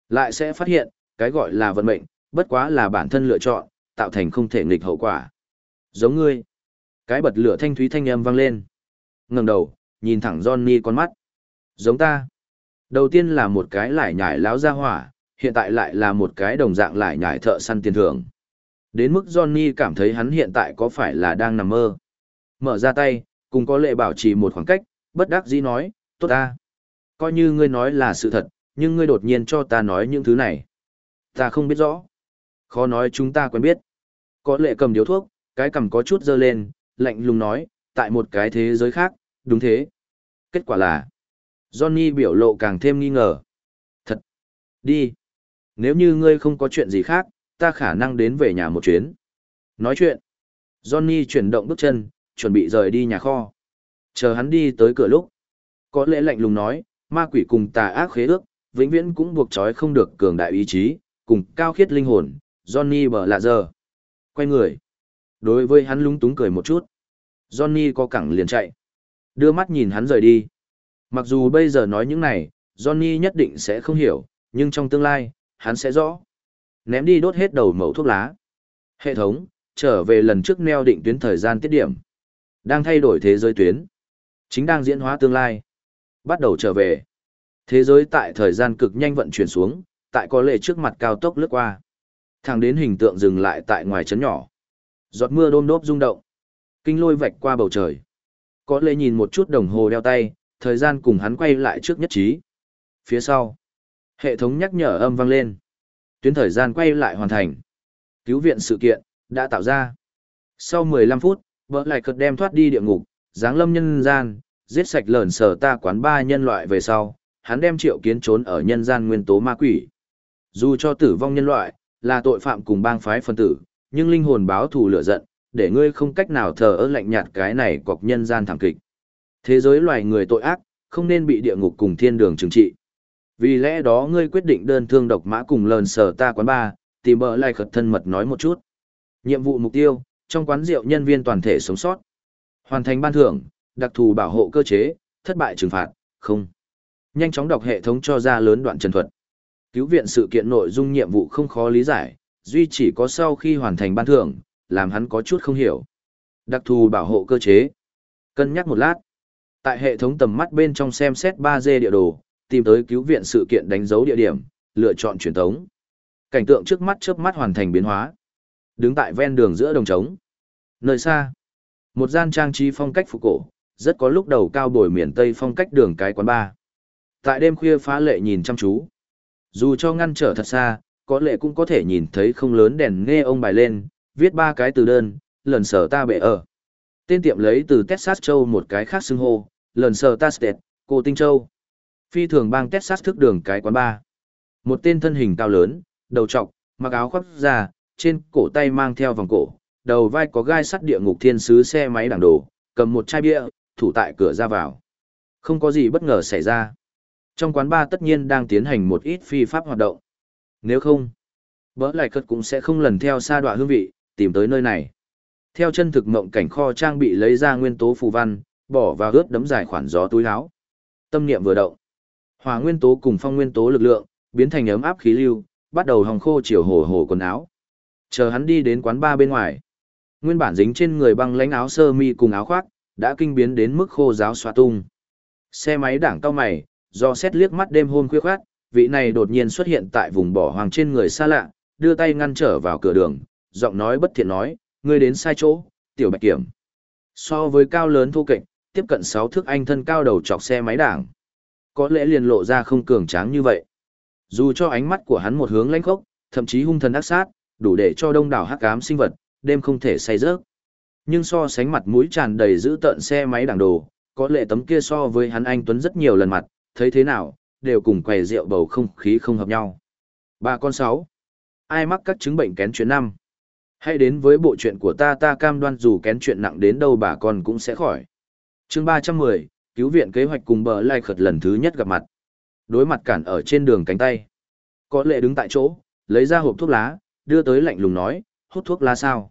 lại sẽ phát hiện, cái gọi là vận mệnh, bất quá là bản thân lựa chọn, tạo thành không thể nghịch hậu quả. Giống ngươi. Cái bật lửa thanh thúy thanh âm vang lên. ngẩng đầu, nhìn thẳng Johnny con mắt. Giống ta. Đầu tiên là một cái lải nhải láo ra hỏa, hiện tại lại là một cái đồng dạng lải nhải thợ săn tiền thưởng. Đến mức Johnny cảm thấy hắn hiện tại có phải là đang nằm mơ. Mở ra tay, cùng có lệ bảo trì một khoảng cách, bất đắc dĩ nói, tốt ta. Coi như ngươi nói là sự thật, nhưng ngươi đột nhiên cho ta nói những thứ này. Ta không biết rõ. Khó nói chúng ta quen biết. Có lệ cầm điếu thuốc, cái cầm có chút dơ lên, lạnh lùng nói, tại một cái thế giới khác, đúng thế. Kết quả là, Johnny biểu lộ càng thêm nghi ngờ. Thật. Đi. Nếu như ngươi không có chuyện gì khác, ta khả năng đến về nhà một chuyến. Nói chuyện. Johnny chuyển động bước chân, chuẩn bị rời đi nhà kho. Chờ hắn đi tới cửa lúc. Có lẽ lạnh lùng nói, ma quỷ cùng tà ác khế ước, vĩnh viễn cũng buộc trói không được cường đại ý chí, cùng cao khiết linh hồn, Johnny bở lạ giờ. Quay người. Đối với hắn lúng túng cười một chút. Johnny có cẳng liền chạy. Đưa mắt nhìn hắn rời đi. Mặc dù bây giờ nói những này, Johnny nhất định sẽ không hiểu, nhưng trong tương lai, hắn sẽ rõ. Ném đi đốt hết đầu mẩu thuốc lá. Hệ thống, trở về lần trước neo định tuyến thời gian tiết điểm. Đang thay đổi thế giới tuyến. Chính đang diễn hóa tương lai. Bắt đầu trở về. Thế giới tại thời gian cực nhanh vận chuyển xuống, tại có lệ trước mặt cao tốc lướt qua. Thẳng đến hình tượng dừng lại tại ngoài trấn nhỏ. Giọt mưa đôm đốp rung động. Kinh lôi vạch qua bầu trời. Có lệ nhìn một chút đồng hồ đeo tay, thời gian cùng hắn quay lại trước nhất trí. Phía sau, hệ thống nhắc nhở âm vang lên. Tuyến thời gian quay lại hoàn thành. Cứu viện sự kiện, đã tạo ra. Sau 15 phút, vợ lại cật đem thoát đi địa ngục, giáng lâm nhân gian, giết sạch lởn sở ta quán ba nhân loại về sau, hắn đem triệu kiến trốn ở nhân gian nguyên tố ma quỷ. Dù cho tử vong nhân loại, là tội phạm cùng bang phái phân tử, nhưng linh hồn báo thù lửa giận, để ngươi không cách nào thờ ơ lạnh nhạt cái này cọc nhân gian thảm kịch. Thế giới loài người tội ác, không nên bị địa ngục cùng thiên đường trừng trị. Vì lẽ đó ngươi quyết định đơn thương độc mã cùng lờn sở ta quán ba, tìm bờ lại khật thân mật nói một chút. Nhiệm vụ mục tiêu, trong quán rượu nhân viên toàn thể sống sót. Hoàn thành ban thưởng, đặc thù bảo hộ cơ chế, thất bại trừng phạt, không. Nhanh chóng đọc hệ thống cho ra lớn đoạn trần thuật. Cứu viện sự kiện nội dung nhiệm vụ không khó lý giải, duy chỉ có sau khi hoàn thành ban thưởng, làm hắn có chút không hiểu. Đặc thù bảo hộ cơ chế. Cân nhắc một lát. Tại hệ thống tầm mắt bên trong xem xét 3D địa đồ, tìm tới cứu viện sự kiện đánh dấu địa điểm, lựa chọn truyền thống Cảnh tượng trước mắt chớp mắt hoàn thành biến hóa. Đứng tại ven đường giữa đồng trống. Nơi xa, một gian trang trí phong cách phục cổ, rất có lúc đầu cao bồi miền Tây phong cách đường cái quán bar. Tại đêm khuya phá lệ nhìn chăm chú. Dù cho ngăn trở thật xa, có lệ cũng có thể nhìn thấy không lớn đèn nghe ông bài lên, viết ba cái từ đơn, lần sở ta bệ ở. Tên tiệm lấy từ Texas Châu một cái khác xưng hô, lần sở ta cô Tinh Châu. Phi thường bang Texas thức đường cái quán bar. Một tên thân hình cao lớn, đầu trọc, mặc áo khoác da, trên cổ tay mang theo vòng cổ, đầu vai có gai sắt địa ngục thiên sứ xe máy đảng đồ, cầm một chai bia, thủ tại cửa ra vào. Không có gì bất ngờ xảy ra. Trong quán bar tất nhiên đang tiến hành một ít phi pháp hoạt động. Nếu không, bỡ lại cất cũng sẽ không lần theo xa đoạn hương vị, tìm tới nơi này. Theo chân thực mộng cảnh kho trang bị lấy ra nguyên tố phù văn, bỏ vào ướt đấm dài khoản gió túi áo. Tâm niệm vừa động. Hỏa nguyên tố cùng phong nguyên tố lực lượng, biến thành ấm áp khí lưu, bắt đầu hòng khô chiều hổ hổ quần áo. Chờ hắn đi đến quán ba bên ngoài. Nguyên bản dính trên người băng lãnh áo sơ mi cùng áo khoác, đã kinh biến đến mức khô giáo xoa tung. Xe máy đảng cao mày, do xét liếc mắt đêm hôm khuya khoát, vị này đột nhiên xuất hiện tại vùng bỏ hoàng trên người xa lạ, đưa tay ngăn trở vào cửa đường, giọng nói bất thiện nói, ngươi đến sai chỗ, tiểu bạch kiểm. So với cao lớn thu kịch, tiếp cận 6 thước anh thân cao đầu chọc xe máy đảng. Có lẽ liền lộ ra không cường tráng như vậy. Dù cho ánh mắt của hắn một hướng lãnh khốc, thậm chí hung thần ác sát, đủ để cho đông đảo hắc ám sinh vật, đêm không thể say rớt. Nhưng so sánh mặt mũi tràn đầy giữ tợn xe máy đảng đồ, có lẽ tấm kia so với hắn anh Tuấn rất nhiều lần mặt, thấy thế nào, đều cùng què rượu bầu không khí không hợp nhau. Bà con sáu, ai mắc các chứng bệnh kén chuyện năm? Hãy đến với bộ chuyện của ta ta cam đoan dù kén chuyện nặng đến đâu bà con cũng sẽ khỏi chương 310, cứu viện kế hoạch cùng bờ lai khật lần thứ nhất gặp mặt. Đối mặt cản ở trên đường cánh tay. Có lệ đứng tại chỗ, lấy ra hộp thuốc lá, đưa tới lạnh lùng nói, hút thuốc lá sao?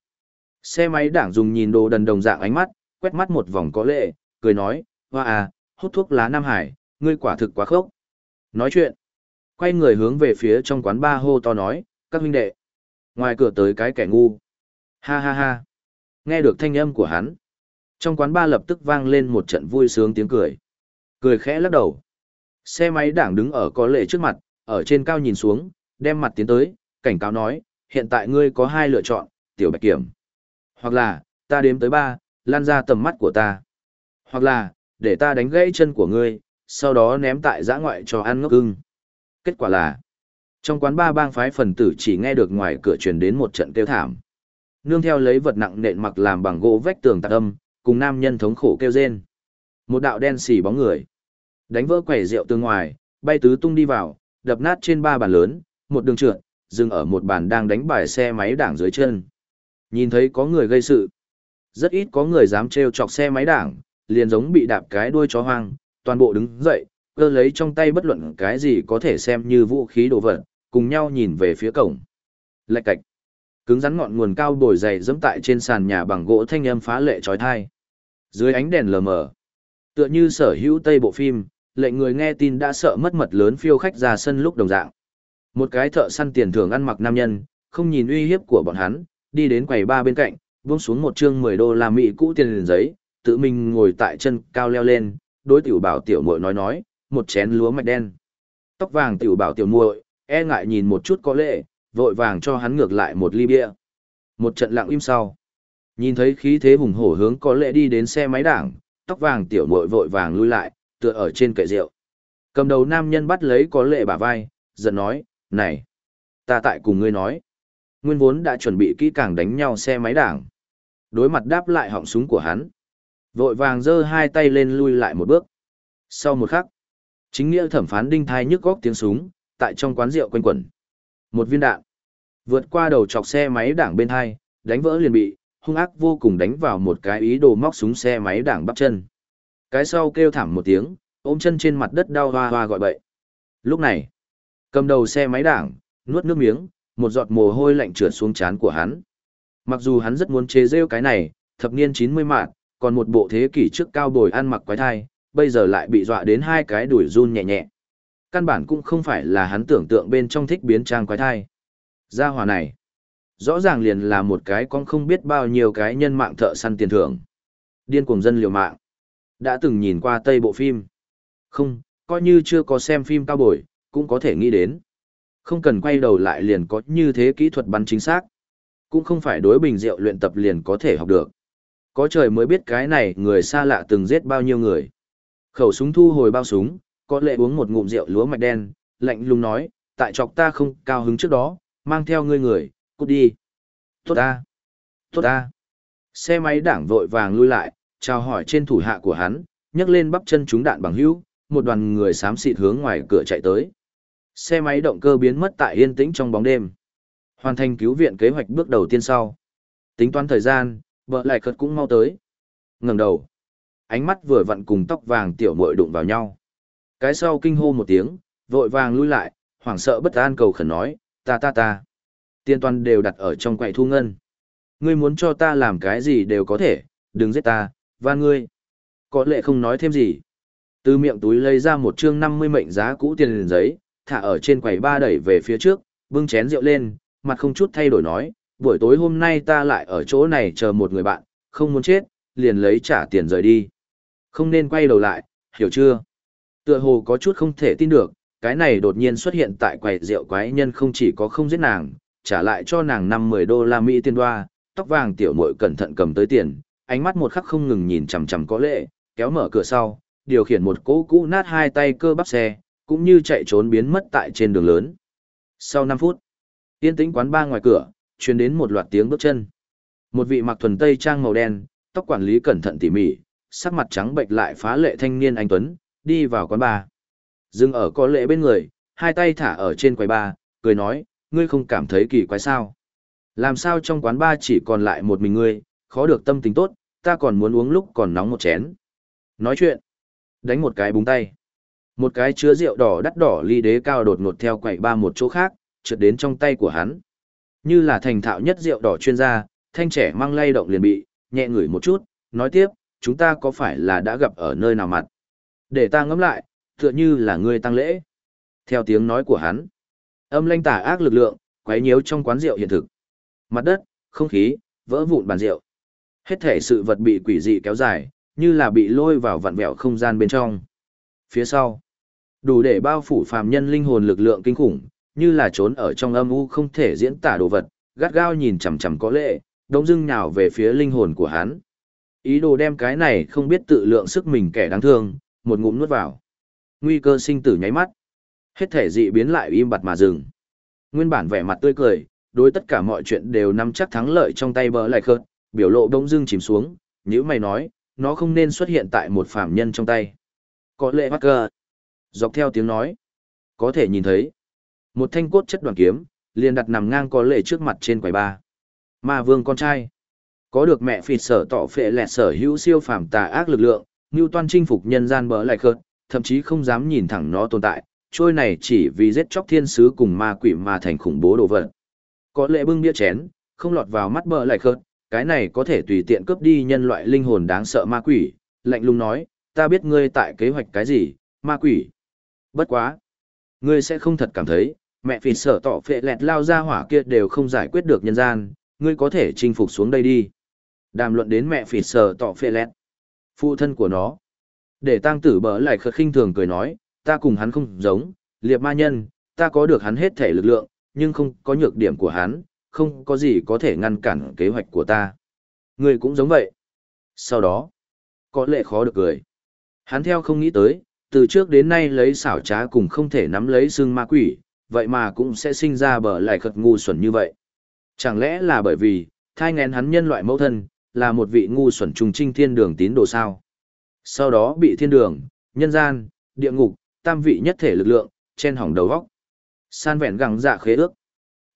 Xe máy đảng dùng nhìn đồ đần đồng dạng ánh mắt, quét mắt một vòng có lệ, cười nói, hoa à, hút thuốc lá Nam Hải, ngươi quả thực quá khốc. Nói chuyện, quay người hướng về phía trong quán ba hô to nói, các huynh đệ. Ngoài cửa tới cái kẻ ngu. Ha ha ha. Nghe được thanh âm của hắn. Trong quán ba lập tức vang lên một trận vui sướng tiếng cười. Cười khẽ lắc đầu. Xe máy đảng đứng ở có lệ trước mặt, ở trên cao nhìn xuống, đem mặt tiến tới, cảnh cáo nói, hiện tại ngươi có hai lựa chọn, tiểu bạch kiểm. Hoặc là, ta đếm tới ba, lan ra tầm mắt của ta. Hoặc là, để ta đánh gãy chân của ngươi, sau đó ném tại giã ngoại cho ăn ngốc ưng. Kết quả là, trong quán ba bang phái phần tử chỉ nghe được ngoài cửa truyền đến một trận kêu thảm. Nương theo lấy vật nặng nện mặc làm bằng gỗ vách tường tạc âm, cùng nam nhân thống khổ kêu rên. Một đạo đen xì bóng người. Đánh vỡ quẻ rượu từ ngoài, bay tứ tung đi vào, đập nát trên ba bàn lớn, một đường trượt, dừng ở một bàn đang đánh bài xe máy đảng dưới chân. Nhìn thấy có người gây sự. Rất ít có người dám trêu chọc xe máy đảng, liền giống bị đạp cái đuôi chó hoang, toàn bộ đứng dậy, cơ lấy trong tay bất luận cái gì có thể xem như vũ khí đồ vật, cùng nhau nhìn về phía cổng. Lạch cạch. Cứng rắn ngọn nguồn cao bồi dày dẫm tại trên sàn nhà bằng gỗ thanh âm phá lệ trói thai. Dưới ánh đèn lờ mờ, tựa như sở hữu tây bộ phim, lệnh người nghe tin đã sợ mất mật lớn phiêu khách ra sân lúc đồng dạng. Một cái thợ săn tiền thưởng ăn mặc nam nhân, không nhìn uy hiếp của bọn hắn, đi đến quầy ba bên cạnh, buông xuống một chương 10 đô la Mỹ cũ tiền giấy, tự mình ngồi tại chân cao leo lên, đối tiểu bảo tiểu muội nói nói, một chén lúa mạch đen. Tóc vàng tiểu bảo tiểu muội, e ngại nhìn một chút có lệ, vội vàng cho hắn ngược lại một ly bia. Một trận lặng im sau. Nhìn thấy khí thế hùng hổ hướng có lẽ đi đến xe máy đảng, tóc vàng tiểu muội vội vàng lui lại, tựa ở trên kệ rượu. Cầm đầu nam nhân bắt lấy có lệ bả vai, giận nói, này, ta tại cùng ngươi nói. Nguyên vốn đã chuẩn bị kỹ càng đánh nhau xe máy đảng. Đối mặt đáp lại họng súng của hắn. Vội vàng giơ hai tay lên lui lại một bước. Sau một khắc, chính nghĩa thẩm phán đinh thai nhức góc tiếng súng, tại trong quán rượu quanh quẩn. Một viên đạn, vượt qua đầu chọc xe máy đảng bên hai, đánh vỡ liền bị, hung ác vô cùng đánh vào một cái ý đồ móc súng xe máy đảng bắp chân. Cái sau kêu thảm một tiếng, ôm chân trên mặt đất đau hoa hoa gọi bậy. Lúc này, cầm đầu xe máy đảng, nuốt nước miếng, một giọt mồ hôi lạnh trượt xuống trán của hắn. Mặc dù hắn rất muốn chế rêu cái này, thập niên 90 mạng, còn một bộ thế kỷ trước cao bồi ăn mặc quái thai, bây giờ lại bị dọa đến hai cái đuổi run nhẹ nhẹ. Căn bản cũng không phải là hắn tưởng tượng bên trong thích biến trang quái thai. Gia hòa này, rõ ràng liền là một cái con không biết bao nhiêu cái nhân mạng thợ săn tiền thưởng. Điên cuồng dân liều mạng. Đã từng nhìn qua tây bộ phim. Không, coi như chưa có xem phim cao bồi, cũng có thể nghĩ đến. Không cần quay đầu lại liền có như thế kỹ thuật bắn chính xác. Cũng không phải đối bình rượu luyện tập liền có thể học được. Có trời mới biết cái này người xa lạ từng giết bao nhiêu người. Khẩu súng thu hồi bao súng, có lệ uống một ngụm rượu lúa mạch đen, lạnh lùng nói, tại chọc ta không cao hứng trước đó, mang theo ngươi người, cút đi. Tốt ta. Tốt ta. Xe máy đảng vội vàng lui lại, chào hỏi trên thủ hạ của hắn, nhấc lên bắp chân trúng đạn bằng hữu, một đoàn người xám xịt hướng ngoài cửa chạy tới. Xe máy động cơ biến mất tại yên tĩnh trong bóng đêm. Hoàn thành cứu viện kế hoạch bước đầu tiên sau. Tính toán thời gian, vợ lại cật cũng mau tới. ngẩng đầu. Ánh mắt vừa vặn cùng tóc vàng tiểu muội đụng vào nhau. Cái sau kinh hô một tiếng, vội vàng lui lại, hoảng sợ bất an cầu khẩn nói, ta ta ta. Tiên toàn đều đặt ở trong quầy thu ngân. Ngươi muốn cho ta làm cái gì đều có thể, đừng giết ta, và ngươi. Có lệ không nói thêm gì. Từ miệng túi lấy ra một chương 50 mệnh giá cũ tiền liền giấy, thả ở trên quầy ba đẩy về phía trước, bưng chén rượu lên, mặt không chút thay đổi nói, buổi tối hôm nay ta lại ở chỗ này chờ một người bạn, không muốn chết, liền lấy trả tiền rời đi. Không nên quay đầu lại, hiểu chưa? Tựa hồ có chút không thể tin được, cái này đột nhiên xuất hiện tại quầy rượu quái nhân không chỉ có không giết nàng, trả lại cho nàng 5-10 đô la Mỹ tiền đoa, tóc vàng tiểu muội cẩn thận cầm tới tiền, ánh mắt một khắc không ngừng nhìn chằm chằm có lệ, kéo mở cửa sau, điều khiển một cỗ cũ nát hai tay cơ bắp xe, cũng như chạy trốn biến mất tại trên đường lớn. Sau 5 phút, yên tĩnh quán ba ngoài cửa, truyền đến một loạt tiếng bước chân. Một vị mặc thuần tây trang màu đen, tóc quản lý cẩn thận tỉ mỉ, sắc mặt trắng bệnh lại phá lệ thanh niên anh tuấn, đi vào quán ba Dừng ở có lệ bên người, hai tay thả ở trên quầy bar, cười nói, ngươi không cảm thấy kỳ quái sao? Làm sao trong quán ba chỉ còn lại một mình ngươi, khó được tâm tình tốt, ta còn muốn uống lúc còn nóng một chén. Nói chuyện, đánh một cái búng tay. Một cái chứa rượu đỏ đắt đỏ ly đế cao đột ngột theo quậy ba một chỗ khác, trượt đến trong tay của hắn. Như là thành thạo nhất rượu đỏ chuyên gia, thanh trẻ mang lay động liền bị, nhẹ ngửi một chút, nói tiếp, chúng ta có phải là đã gặp ở nơi nào mặt? Để ta ngẫm lại, tựa như là ngươi tăng lễ. Theo tiếng nói của hắn, âm lanh tả ác lực lượng, quấy nhiễu trong quán rượu hiện thực. Mặt đất, không khí, vỡ vụn bàn rượu. Hết thể sự vật bị quỷ dị kéo dài, như là bị lôi vào vặn vẹo không gian bên trong. Phía sau, đủ để bao phủ phàm nhân linh hồn lực lượng kinh khủng, như là trốn ở trong âm u không thể diễn tả đồ vật, gắt gao nhìn chằm chằm có lệ, đống dưng nhào về phía linh hồn của hắn. Ý đồ đem cái này không biết tự lượng sức mình kẻ đáng thương, một ngụm nuốt vào. Nguy cơ sinh tử nháy mắt. Hết thể dị biến lại im bặt mà dừng. Nguyên bản vẻ mặt tươi cười, đối tất cả mọi chuyện đều nắm chắc thắng lợi trong tay bờ lại khớt, biểu lộ đông dưng chìm xuống, Nếu mày nói, nó không nên xuất hiện tại một phạm nhân trong tay. Có lệ bắt cờ. Dọc theo tiếng nói, có thể nhìn thấy. Một thanh cốt chất đoàn kiếm, liền đặt nằm ngang có lệ trước mặt trên quầy ba. Ma vương con trai. Có được mẹ phịt sở tỏ phệ lẹt sở hữu siêu phàm tà ác lực lượng, như toan chinh phục nhân gian bỡ lại khớt, thậm chí không dám nhìn thẳng nó tồn tại, trôi này chỉ vì giết chóc thiên sứ cùng ma quỷ mà thành khủng bố đồ vật. Có lệ bưng bia chén, không lọt vào mắt bờ lại khớt, cái này có thể tùy tiện cướp đi nhân loại linh hồn đáng sợ ma quỷ, lạnh lùng nói, ta biết ngươi tại kế hoạch cái gì, Ma quỷ. Bất quá. Ngươi sẽ không thật cảm thấy, mẹ phì sở tỏ phệ lẹt lao ra hỏa kia đều không giải quyết được nhân gian, ngươi có thể chinh phục xuống đây đi. Đàm luận đến mẹ phì sở tỏ phệ lẹt. Phụ thân của nó. Để tăng tử bỡ lại khật khinh thường cười nói, ta cùng hắn không giống, liệp ma nhân, ta có được hắn hết thể lực lượng, nhưng không có nhược điểm của hắn, không có gì có thể ngăn cản kế hoạch của ta. người cũng giống vậy. Sau đó, có lệ khó được cười. Hắn theo không nghĩ tới, từ trước đến nay lấy xảo trá cùng không thể nắm lấy xương ma quỷ, vậy mà cũng sẽ sinh ra bờ lại khật ngu xuẩn như vậy. Chẳng lẽ là bởi vì, thai ngén hắn nhân loại mẫu thân, là một vị ngu xuẩn trùng trinh thiên đường tín đồ sao? Sau đó bị thiên đường, nhân gian, địa ngục, tam vị nhất thể lực lượng, chen hỏng đầu góc. San vẹn gẳng dạ khế ước.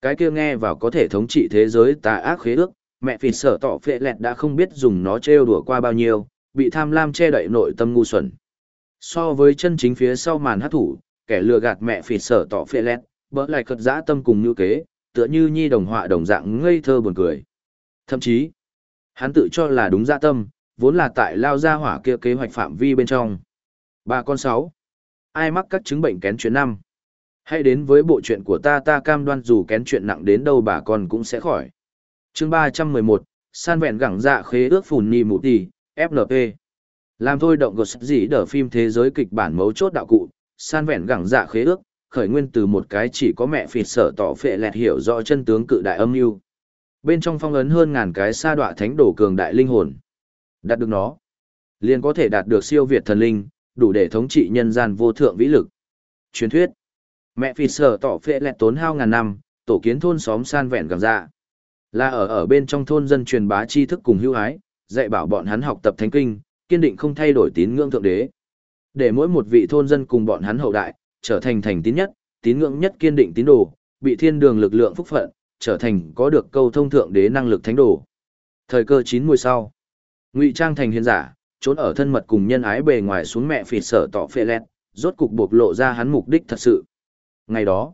Cái kia nghe vào có thể thống trị thế giới tà ác khế ước, mẹ phì sở tỏ phệ lẹt đã không biết dùng nó trêu đùa qua bao nhiêu, bị tham lam che đậy nội tâm ngu xuẩn. So với chân chính phía sau màn hát thủ, kẻ lừa gạt mẹ phì sở tỏ phệ lẹt, bỡ lại cật dã tâm cùng như kế, tựa như nhi đồng họa đồng dạng ngây thơ buồn cười. Thậm chí, hắn tự cho là đúng dã tâm, vốn là tại lao ra hỏa kia kế hoạch phạm vi bên trong. Ba con sáu. Ai mắc các chứng bệnh kén chuyện năm? Hãy đến với bộ chuyện của ta ta cam đoan dù kén chuyện nặng đến đâu bà con cũng sẽ khỏi. chương ba trăm mười một san vẹn gẳng dạ khế ước phùn nì mụ tỷ, FNP. Làm thôi động gột gì đỡ phim thế giới kịch bản mấu chốt đạo cụ, san vẹn gẳng dạ khế ước, khởi nguyên từ một cái chỉ có mẹ phịt sở tỏ phệ lẹt hiểu rõ chân tướng cự đại âm mưu bên trong phong ấn hơn ngàn cái sa đọa thánh đổ cường đại linh hồn đạt được nó liền có thể đạt được siêu việt thần linh đủ để thống trị nhân gian vô thượng vĩ lực. Truyền thuyết mẹ phi sở tỏ phệ lẹt tốn hao ngàn năm tổ kiến thôn xóm san vẹn gẳng dạ. Là ở ở bên trong thôn dân truyền bá tri thức cùng hữu ái dạy bảo bọn hắn học tập thánh kinh kiên định không thay đổi tín ngưỡng thượng đế. Để mỗi một vị thôn dân cùng bọn hắn hậu đại trở thành thành tín nhất, tín ngưỡng nhất kiên định tín đồ, bị thiên đường lực lượng phúc phận, trở thành có được câu thông thượng đế năng lực thánh đồ. Thời cơ chín mùi sau, ngụy trang thành hiền giả, trốn ở thân mật cùng nhân ái bề ngoài xuống mẹ phì sở tỏ phê lẹt, rốt cục bộc lộ ra hắn mục đích thật sự. Ngày đó,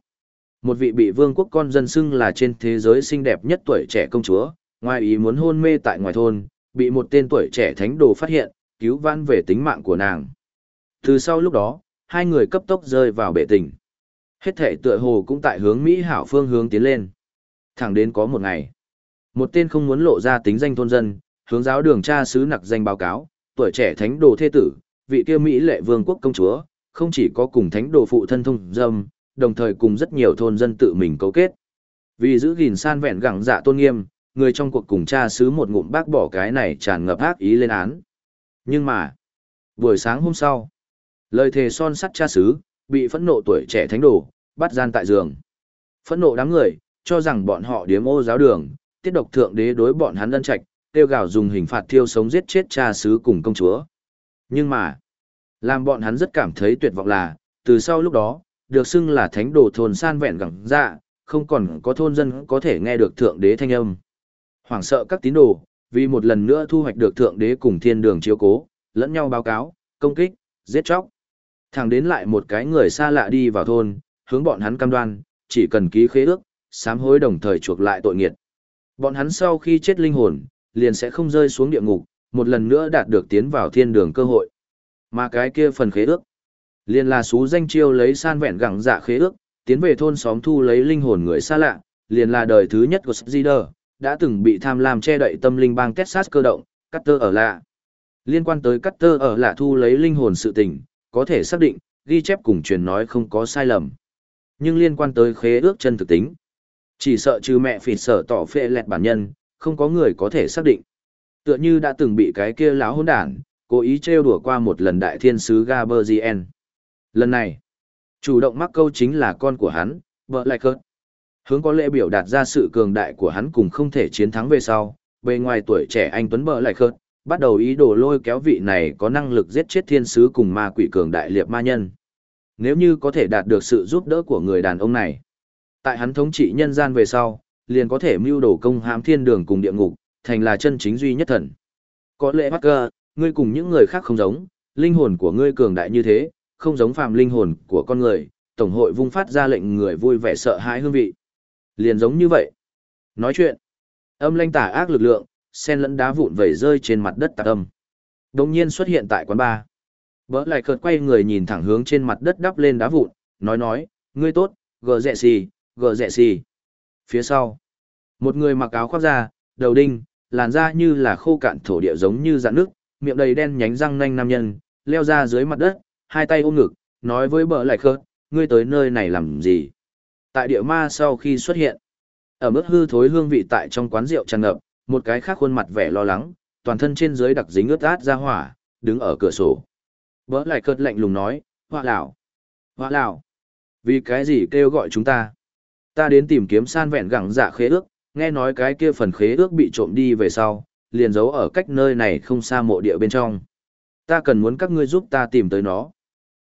một vị bị vương quốc con dân xưng là trên thế giới xinh đẹp nhất tuổi trẻ công chúa, ngoài ý muốn hôn mê tại ngoài thôn, bị một tên tuổi trẻ thánh đồ phát hiện, cứu vãn về tính mạng của nàng. Từ sau lúc đó, hai người cấp tốc rơi vào bể tình. Hết thể tựa hồ cũng tại hướng Mỹ hảo phương hướng tiến lên. Thẳng đến có một ngày, một tên không muốn lộ ra tính danh thôn dân, hướng giáo đường cha sứ nặc danh báo cáo, tuổi trẻ thánh đồ thế tử, vị kia Mỹ lệ vương quốc công chúa, không chỉ có cùng thánh đồ phụ thân thông dâm, đồng thời cùng rất nhiều thôn dân tự mình cấu kết. Vì giữ gìn san vẹn gẳng dạ tôn nghiêm, người trong cuộc cùng cha sứ một ngụm bác bỏ cái này tràn ngập ác ý lên án. Nhưng mà, buổi sáng hôm sau, Lời thề son sắt cha xứ, bị phẫn nộ tuổi trẻ thánh đồ, bắt gian tại giường. Phẫn nộ đám người, cho rằng bọn họ điếm ô giáo đường, tiết độc thượng đế đối bọn hắn ân trạch, tiêu gào dùng hình phạt thiêu sống giết chết cha xứ cùng công chúa. Nhưng mà, làm bọn hắn rất cảm thấy tuyệt vọng là, từ sau lúc đó, được xưng là thánh đồ thôn san vẹn gẳng dạ, không còn có thôn dân có thể nghe được thượng đế thanh âm. Hoảng sợ các tín đồ, vì một lần nữa thu hoạch được thượng đế cùng thiên đường chiếu cố, lẫn nhau báo cáo, công kích, giết chóc. Thẳng đến lại một cái người xa lạ đi vào thôn, hướng bọn hắn cam đoan, chỉ cần ký khế ước, sám hối đồng thời chuộc lại tội nghiệt. Bọn hắn sau khi chết linh hồn, liền sẽ không rơi xuống địa ngục, một lần nữa đạt được tiến vào thiên đường cơ hội. Mà cái kia phần khế ước, liền là xú danh chiêu lấy san vẹn gẳng dạ khế ước, tiến về thôn xóm thu lấy linh hồn người xa lạ, liền là đời thứ nhất của Sgider, đã từng bị tham lam che đậy tâm linh bang Texas cơ động, Cutter ở lạ. Liên quan tới Cutter ở lạ thu lấy linh hồn sự tình, có thể xác định, ghi chép cùng truyền nói không có sai lầm. Nhưng liên quan tới khế ước chân thực tính, chỉ sợ trừ mẹ phỉ sở tỏ phệ lẹt bản nhân, không có người có thể xác định. Tựa như đã từng bị cái kia láo hỗn đản, cố ý trêu đùa qua một lần đại thiên sứ Gaberzien. Lần này, chủ động mắc câu chính là con của hắn, vợ lại cơn. Hướng có lễ biểu đạt ra sự cường đại của hắn cùng không thể chiến thắng về sau, bề ngoài tuổi trẻ anh Tuấn bờ lại khớt, bắt đầu ý đồ lôi kéo vị này có năng lực giết chết thiên sứ cùng ma quỷ cường đại liệt ma nhân. Nếu như có thể đạt được sự giúp đỡ của người đàn ông này, tại hắn thống trị nhân gian về sau, liền có thể mưu đồ công hãm thiên đường cùng địa ngục, thành là chân chính duy nhất thần. Có lẽ Parker, ngươi cùng những người khác không giống, linh hồn của ngươi cường đại như thế, không giống phàm linh hồn của con người, tổng hội vung phát ra lệnh người vui vẻ sợ hãi hương vị. Liền giống như vậy. Nói chuyện, âm lanh tả ác lực lượng, sen lẫn đá vụn vẩy rơi trên mặt đất tạc âm. Đồng nhiên xuất hiện tại quán bar. Bỡ lại cợt quay người nhìn thẳng hướng trên mặt đất đắp lên đá vụn, nói nói, ngươi tốt, gờ rẹ xì, gờ rẹ xì. Phía sau, một người mặc áo khoác da, đầu đinh, làn da như là khô cạn thổ địa giống như dạn nước, miệng đầy đen nhánh răng nanh nam nhân, leo ra dưới mặt đất, hai tay ôm ngực, nói với bỡ lại khớt, ngươi tới nơi này làm gì? Tại địa ma sau khi xuất hiện, ở mức hư thối hương vị tại trong quán rượu tràn ngập, một cái khác khuôn mặt vẻ lo lắng, toàn thân trên dưới đặc dính ướt át ra hỏa, đứng ở cửa sổ. Bỡ lại cợt lạnh lùng nói, hoa lão, hoa lão, vì cái gì kêu gọi chúng ta? Ta đến tìm kiếm san vẹn gẳng dạ khế ước, nghe nói cái kia phần khế ước bị trộm đi về sau, liền giấu ở cách nơi này không xa mộ địa bên trong. Ta cần muốn các ngươi giúp ta tìm tới nó.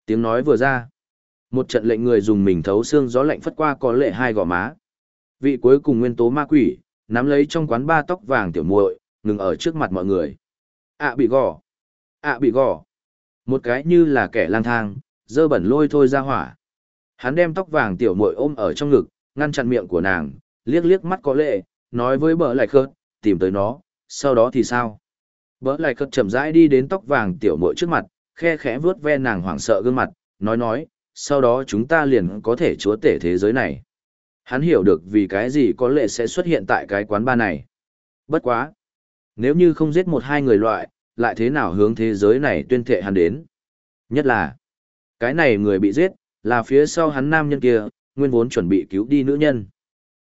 Tiếng nói vừa ra. Một trận lệnh người dùng mình thấu xương gió lạnh phất qua có lệ hai gò má. Vị cuối cùng nguyên tố ma quỷ, nắm lấy trong quán ba tóc vàng tiểu muội, ngừng ở trước mặt mọi người. ạ bị gò. ạ bị gò. Một cái như là kẻ lang thang, dơ bẩn lôi thôi ra hỏa. Hắn đem tóc vàng tiểu muội ôm ở trong ngực, ngăn chặn miệng của nàng, liếc liếc mắt có lệ, nói với bờ lại khớt, tìm tới nó, sau đó thì sao? Bờ lại khớt chậm rãi đi đến tóc vàng tiểu muội trước mặt, khe khẽ vuốt ve nàng hoảng sợ gương mặt, nói nói, sau đó chúng ta liền có thể chúa tể thế giới này. Hắn hiểu được vì cái gì có lệ sẽ xuất hiện tại cái quán ba này. Bất quá. Nếu như không giết một hai người loại, lại thế nào hướng thế giới này tuyên thệ hắn đến. Nhất là, cái này người bị giết, là phía sau hắn nam nhân kia, nguyên vốn chuẩn bị cứu đi nữ nhân.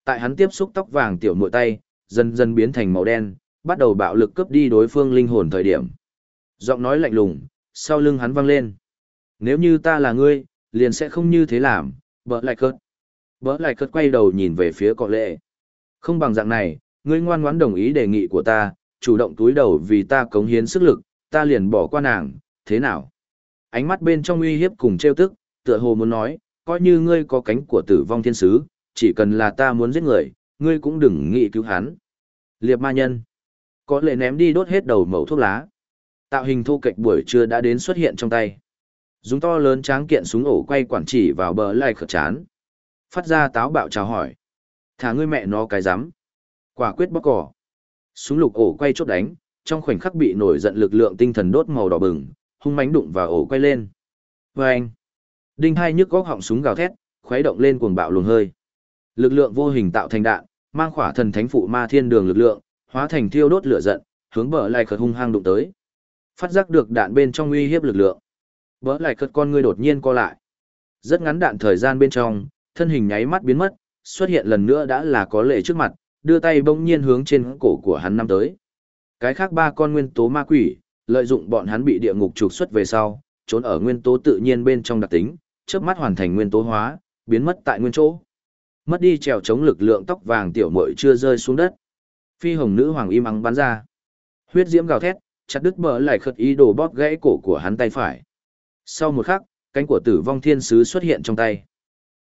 Tại hắn tiếp xúc tóc vàng tiểu muội tay, dần dần biến thành màu đen, bắt đầu bạo lực cướp đi đối phương linh hồn thời điểm. Giọng nói lạnh lùng, sau lưng hắn vang lên. Nếu như ta là ngươi, liền sẽ không như thế làm, bỡ lại cất, Bỡ lại cất quay đầu nhìn về phía cọ lệ. Không bằng dạng này, ngươi ngoan ngoãn đồng ý đề nghị của ta, chủ động túi đầu vì ta cống hiến sức lực, ta liền bỏ qua nàng, thế nào? Ánh mắt bên trong uy hiếp cùng trêu tức, tựa hồ muốn nói, coi như ngươi có cánh của tử vong thiên sứ, chỉ cần là ta muốn giết người, ngươi cũng đừng nghĩ cứu hắn. Liệp ma nhân. Có lệ ném đi đốt hết đầu mẩu thuốc lá. Tạo hình thu kịch buổi trưa đã đến xuất hiện trong tay. Dùng to lớn tráng kiện súng ổ quay quản chỉ vào bờ lai khở chán. Phát ra táo bạo chào hỏi. Thả ngươi mẹ nó cái rắm Quả quyết bóc cỏ. Súng lục ổ quay chốt đánh, trong khoảnh khắc bị nổi giận lực lượng tinh thần đốt màu đỏ bừng, hung mãnh đụng vào ổ quay lên. Vâng anh. Đinh hai nhức góc họng súng gào thét, khuấy động lên cuồng bạo luồng hơi. Lực lượng vô hình tạo thành đạn, mang khỏa thần thánh phụ ma thiên đường lực lượng, hóa thành thiêu đốt lửa giận, hướng bờ lại khợt hung hăng đụng tới. Phát giác được đạn bên trong uy hiếp lực lượng. bờ lại cất con ngươi đột nhiên co lại. Rất ngắn đạn thời gian bên trong, thân hình nháy mắt biến mất, xuất hiện lần nữa đã là có lệ trước mặt, đưa tay bỗng nhiên hướng trên cổ của hắn năm tới. Cái khác ba con nguyên tố ma quỷ, lợi dụng bọn hắn bị địa ngục trục xuất về sau, trốn ở nguyên tố tự nhiên bên trong đặc tính, chớp mắt hoàn thành nguyên tố hóa, biến mất tại nguyên chỗ. Mất đi trèo chống lực lượng tóc vàng tiểu muội chưa rơi xuống đất. Phi hồng nữ hoàng im ắng bắn ra. Huyết diễm gào thét, chặt đứt bờ lại khật ý đồ bóp gãy cổ của hắn tay phải. Sau một khắc, cánh của tử vong thiên sứ xuất hiện trong tay.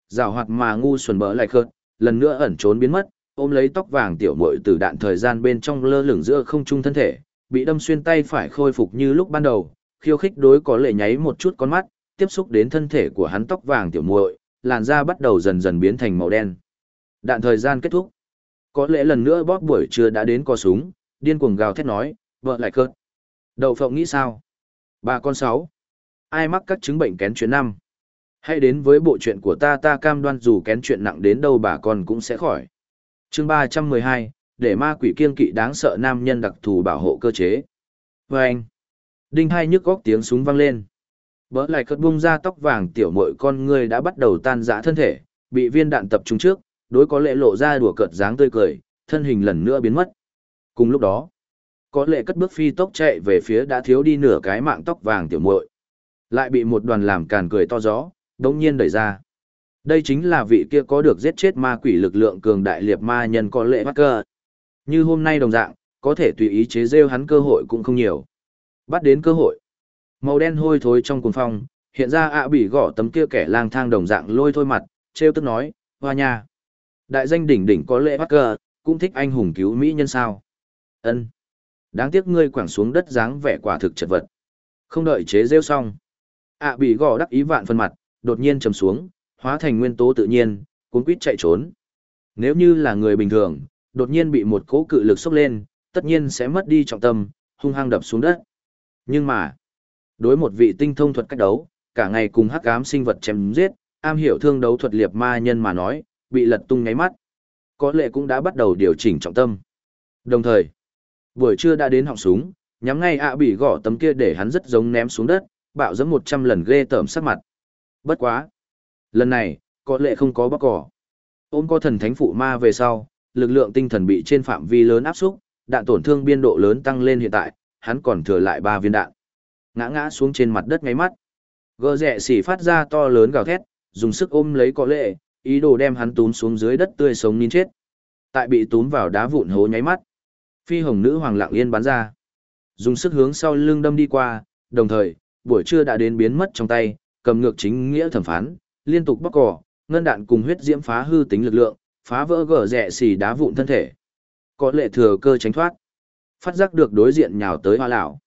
Rào hoạt mà ngu xuẩn bờ lại khớt, lần nữa ẩn trốn biến mất, ôm lấy tóc vàng tiểu muội từ đạn thời gian bên trong lơ lửng giữa không trung thân thể, bị đâm xuyên tay phải khôi phục như lúc ban đầu, khiêu khích đối có lệ nháy một chút con mắt, tiếp xúc đến thân thể của hắn tóc vàng tiểu muội, làn da bắt đầu dần dần biến thành màu đen. Đạn thời gian kết thúc. Có lẽ lần nữa bóp buổi trưa đã đến co súng, điên cuồng gào thét nói, vợ lại cơn. Đậu phộng nghĩ sao? Ba con sáu ai mắc các chứng bệnh kén chuyện năm. Hãy đến với bộ chuyện của ta ta cam đoan dù kén chuyện nặng đến đâu bà con cũng sẽ khỏi. chương ba trăm mười hai để ma quỷ kiên kỵ đáng sợ nam nhân đặc thù bảo hộ cơ chế. Và anh, đinh hai nhức góc tiếng súng vang lên. Bỡ lại cất bung ra tóc vàng tiểu mội con người đã bắt đầu tan rã thân thể, bị viên đạn tập trung trước, đối có lệ lộ ra đùa cợt dáng tươi cười, thân hình lần nữa biến mất. Cùng lúc đó, có lệ cất bước phi tốc chạy về phía đã thiếu đi nửa cái mạng tóc vàng tiểu muội lại bị một đoàn làm càn cười to gió, đống nhiên đẩy ra. Đây chính là vị kia có được giết chết ma quỷ lực lượng cường đại liệt ma nhân có lệ bắt cơ. Như hôm nay đồng dạng, có thể tùy ý chế rêu hắn cơ hội cũng không nhiều. Bắt đến cơ hội. Màu đen hôi thối trong cuồng phong, hiện ra ạ bỉ gõ tấm kia kẻ lang thang đồng dạng lôi thôi mặt, treo tức nói, hoa nha. Đại danh đỉnh đỉnh có lệ bắt cơ, cũng thích anh hùng cứu Mỹ nhân sao. ân Đáng tiếc ngươi quẳng xuống đất dáng vẻ quả thực chật vật. Không đợi chế rêu xong ạ bỉ gò đắc ý vạn phần mặt đột nhiên trầm xuống hóa thành nguyên tố tự nhiên cuốn quýt chạy trốn nếu như là người bình thường đột nhiên bị một cỗ cự lực xốc lên tất nhiên sẽ mất đi trọng tâm hung hăng đập xuống đất nhưng mà Đối một vị tinh thông thuật cách đấu, cả ngày cùng hắc ám sinh vật chém giết, am hiểu thương đấu thuật liệt ma nhân mà nói, bị lật tung ngáy mắt. Có lệ cũng đã bắt đầu điều chỉnh trọng tâm. Đồng thời, buổi trưa đã đến họng súng, nhắm ngay ạ bị gõ tấm kia để hắn rất giống ném xuống đất, bạo dẫm một trăm lần ghê tởm sắc mặt. Bất quá. Lần này, có lệ không có bóc cỏ. Ôm có thần thánh phụ ma về sau, lực lượng tinh thần bị trên phạm vi lớn áp xúc, đạn tổn thương biên độ lớn tăng lên hiện tại, hắn còn thừa lại ba viên đạn. Ngã ngã xuống trên mặt đất ngay mắt. Gơ rẹ xỉ phát ra to lớn gào thét, dùng sức ôm lấy có lệ, ý đồ đem hắn túm xuống dưới đất tươi sống nín chết. Tại bị túm vào đá vụn hố nháy mắt. Phi hồng nữ hoàng lặng yên bắn ra. Dùng sức hướng sau lưng đâm đi qua, đồng thời, buổi trưa đã đến biến mất trong tay, cầm ngược chính nghĩa thẩm phán, liên tục bóc cỏ, ngân đạn cùng huyết diễm phá hư tính lực lượng, phá vỡ gở rẹ xì đá vụn thân thể. Có lệ thừa cơ tránh thoát. Phát giác được đối diện nhào tới hoa lão.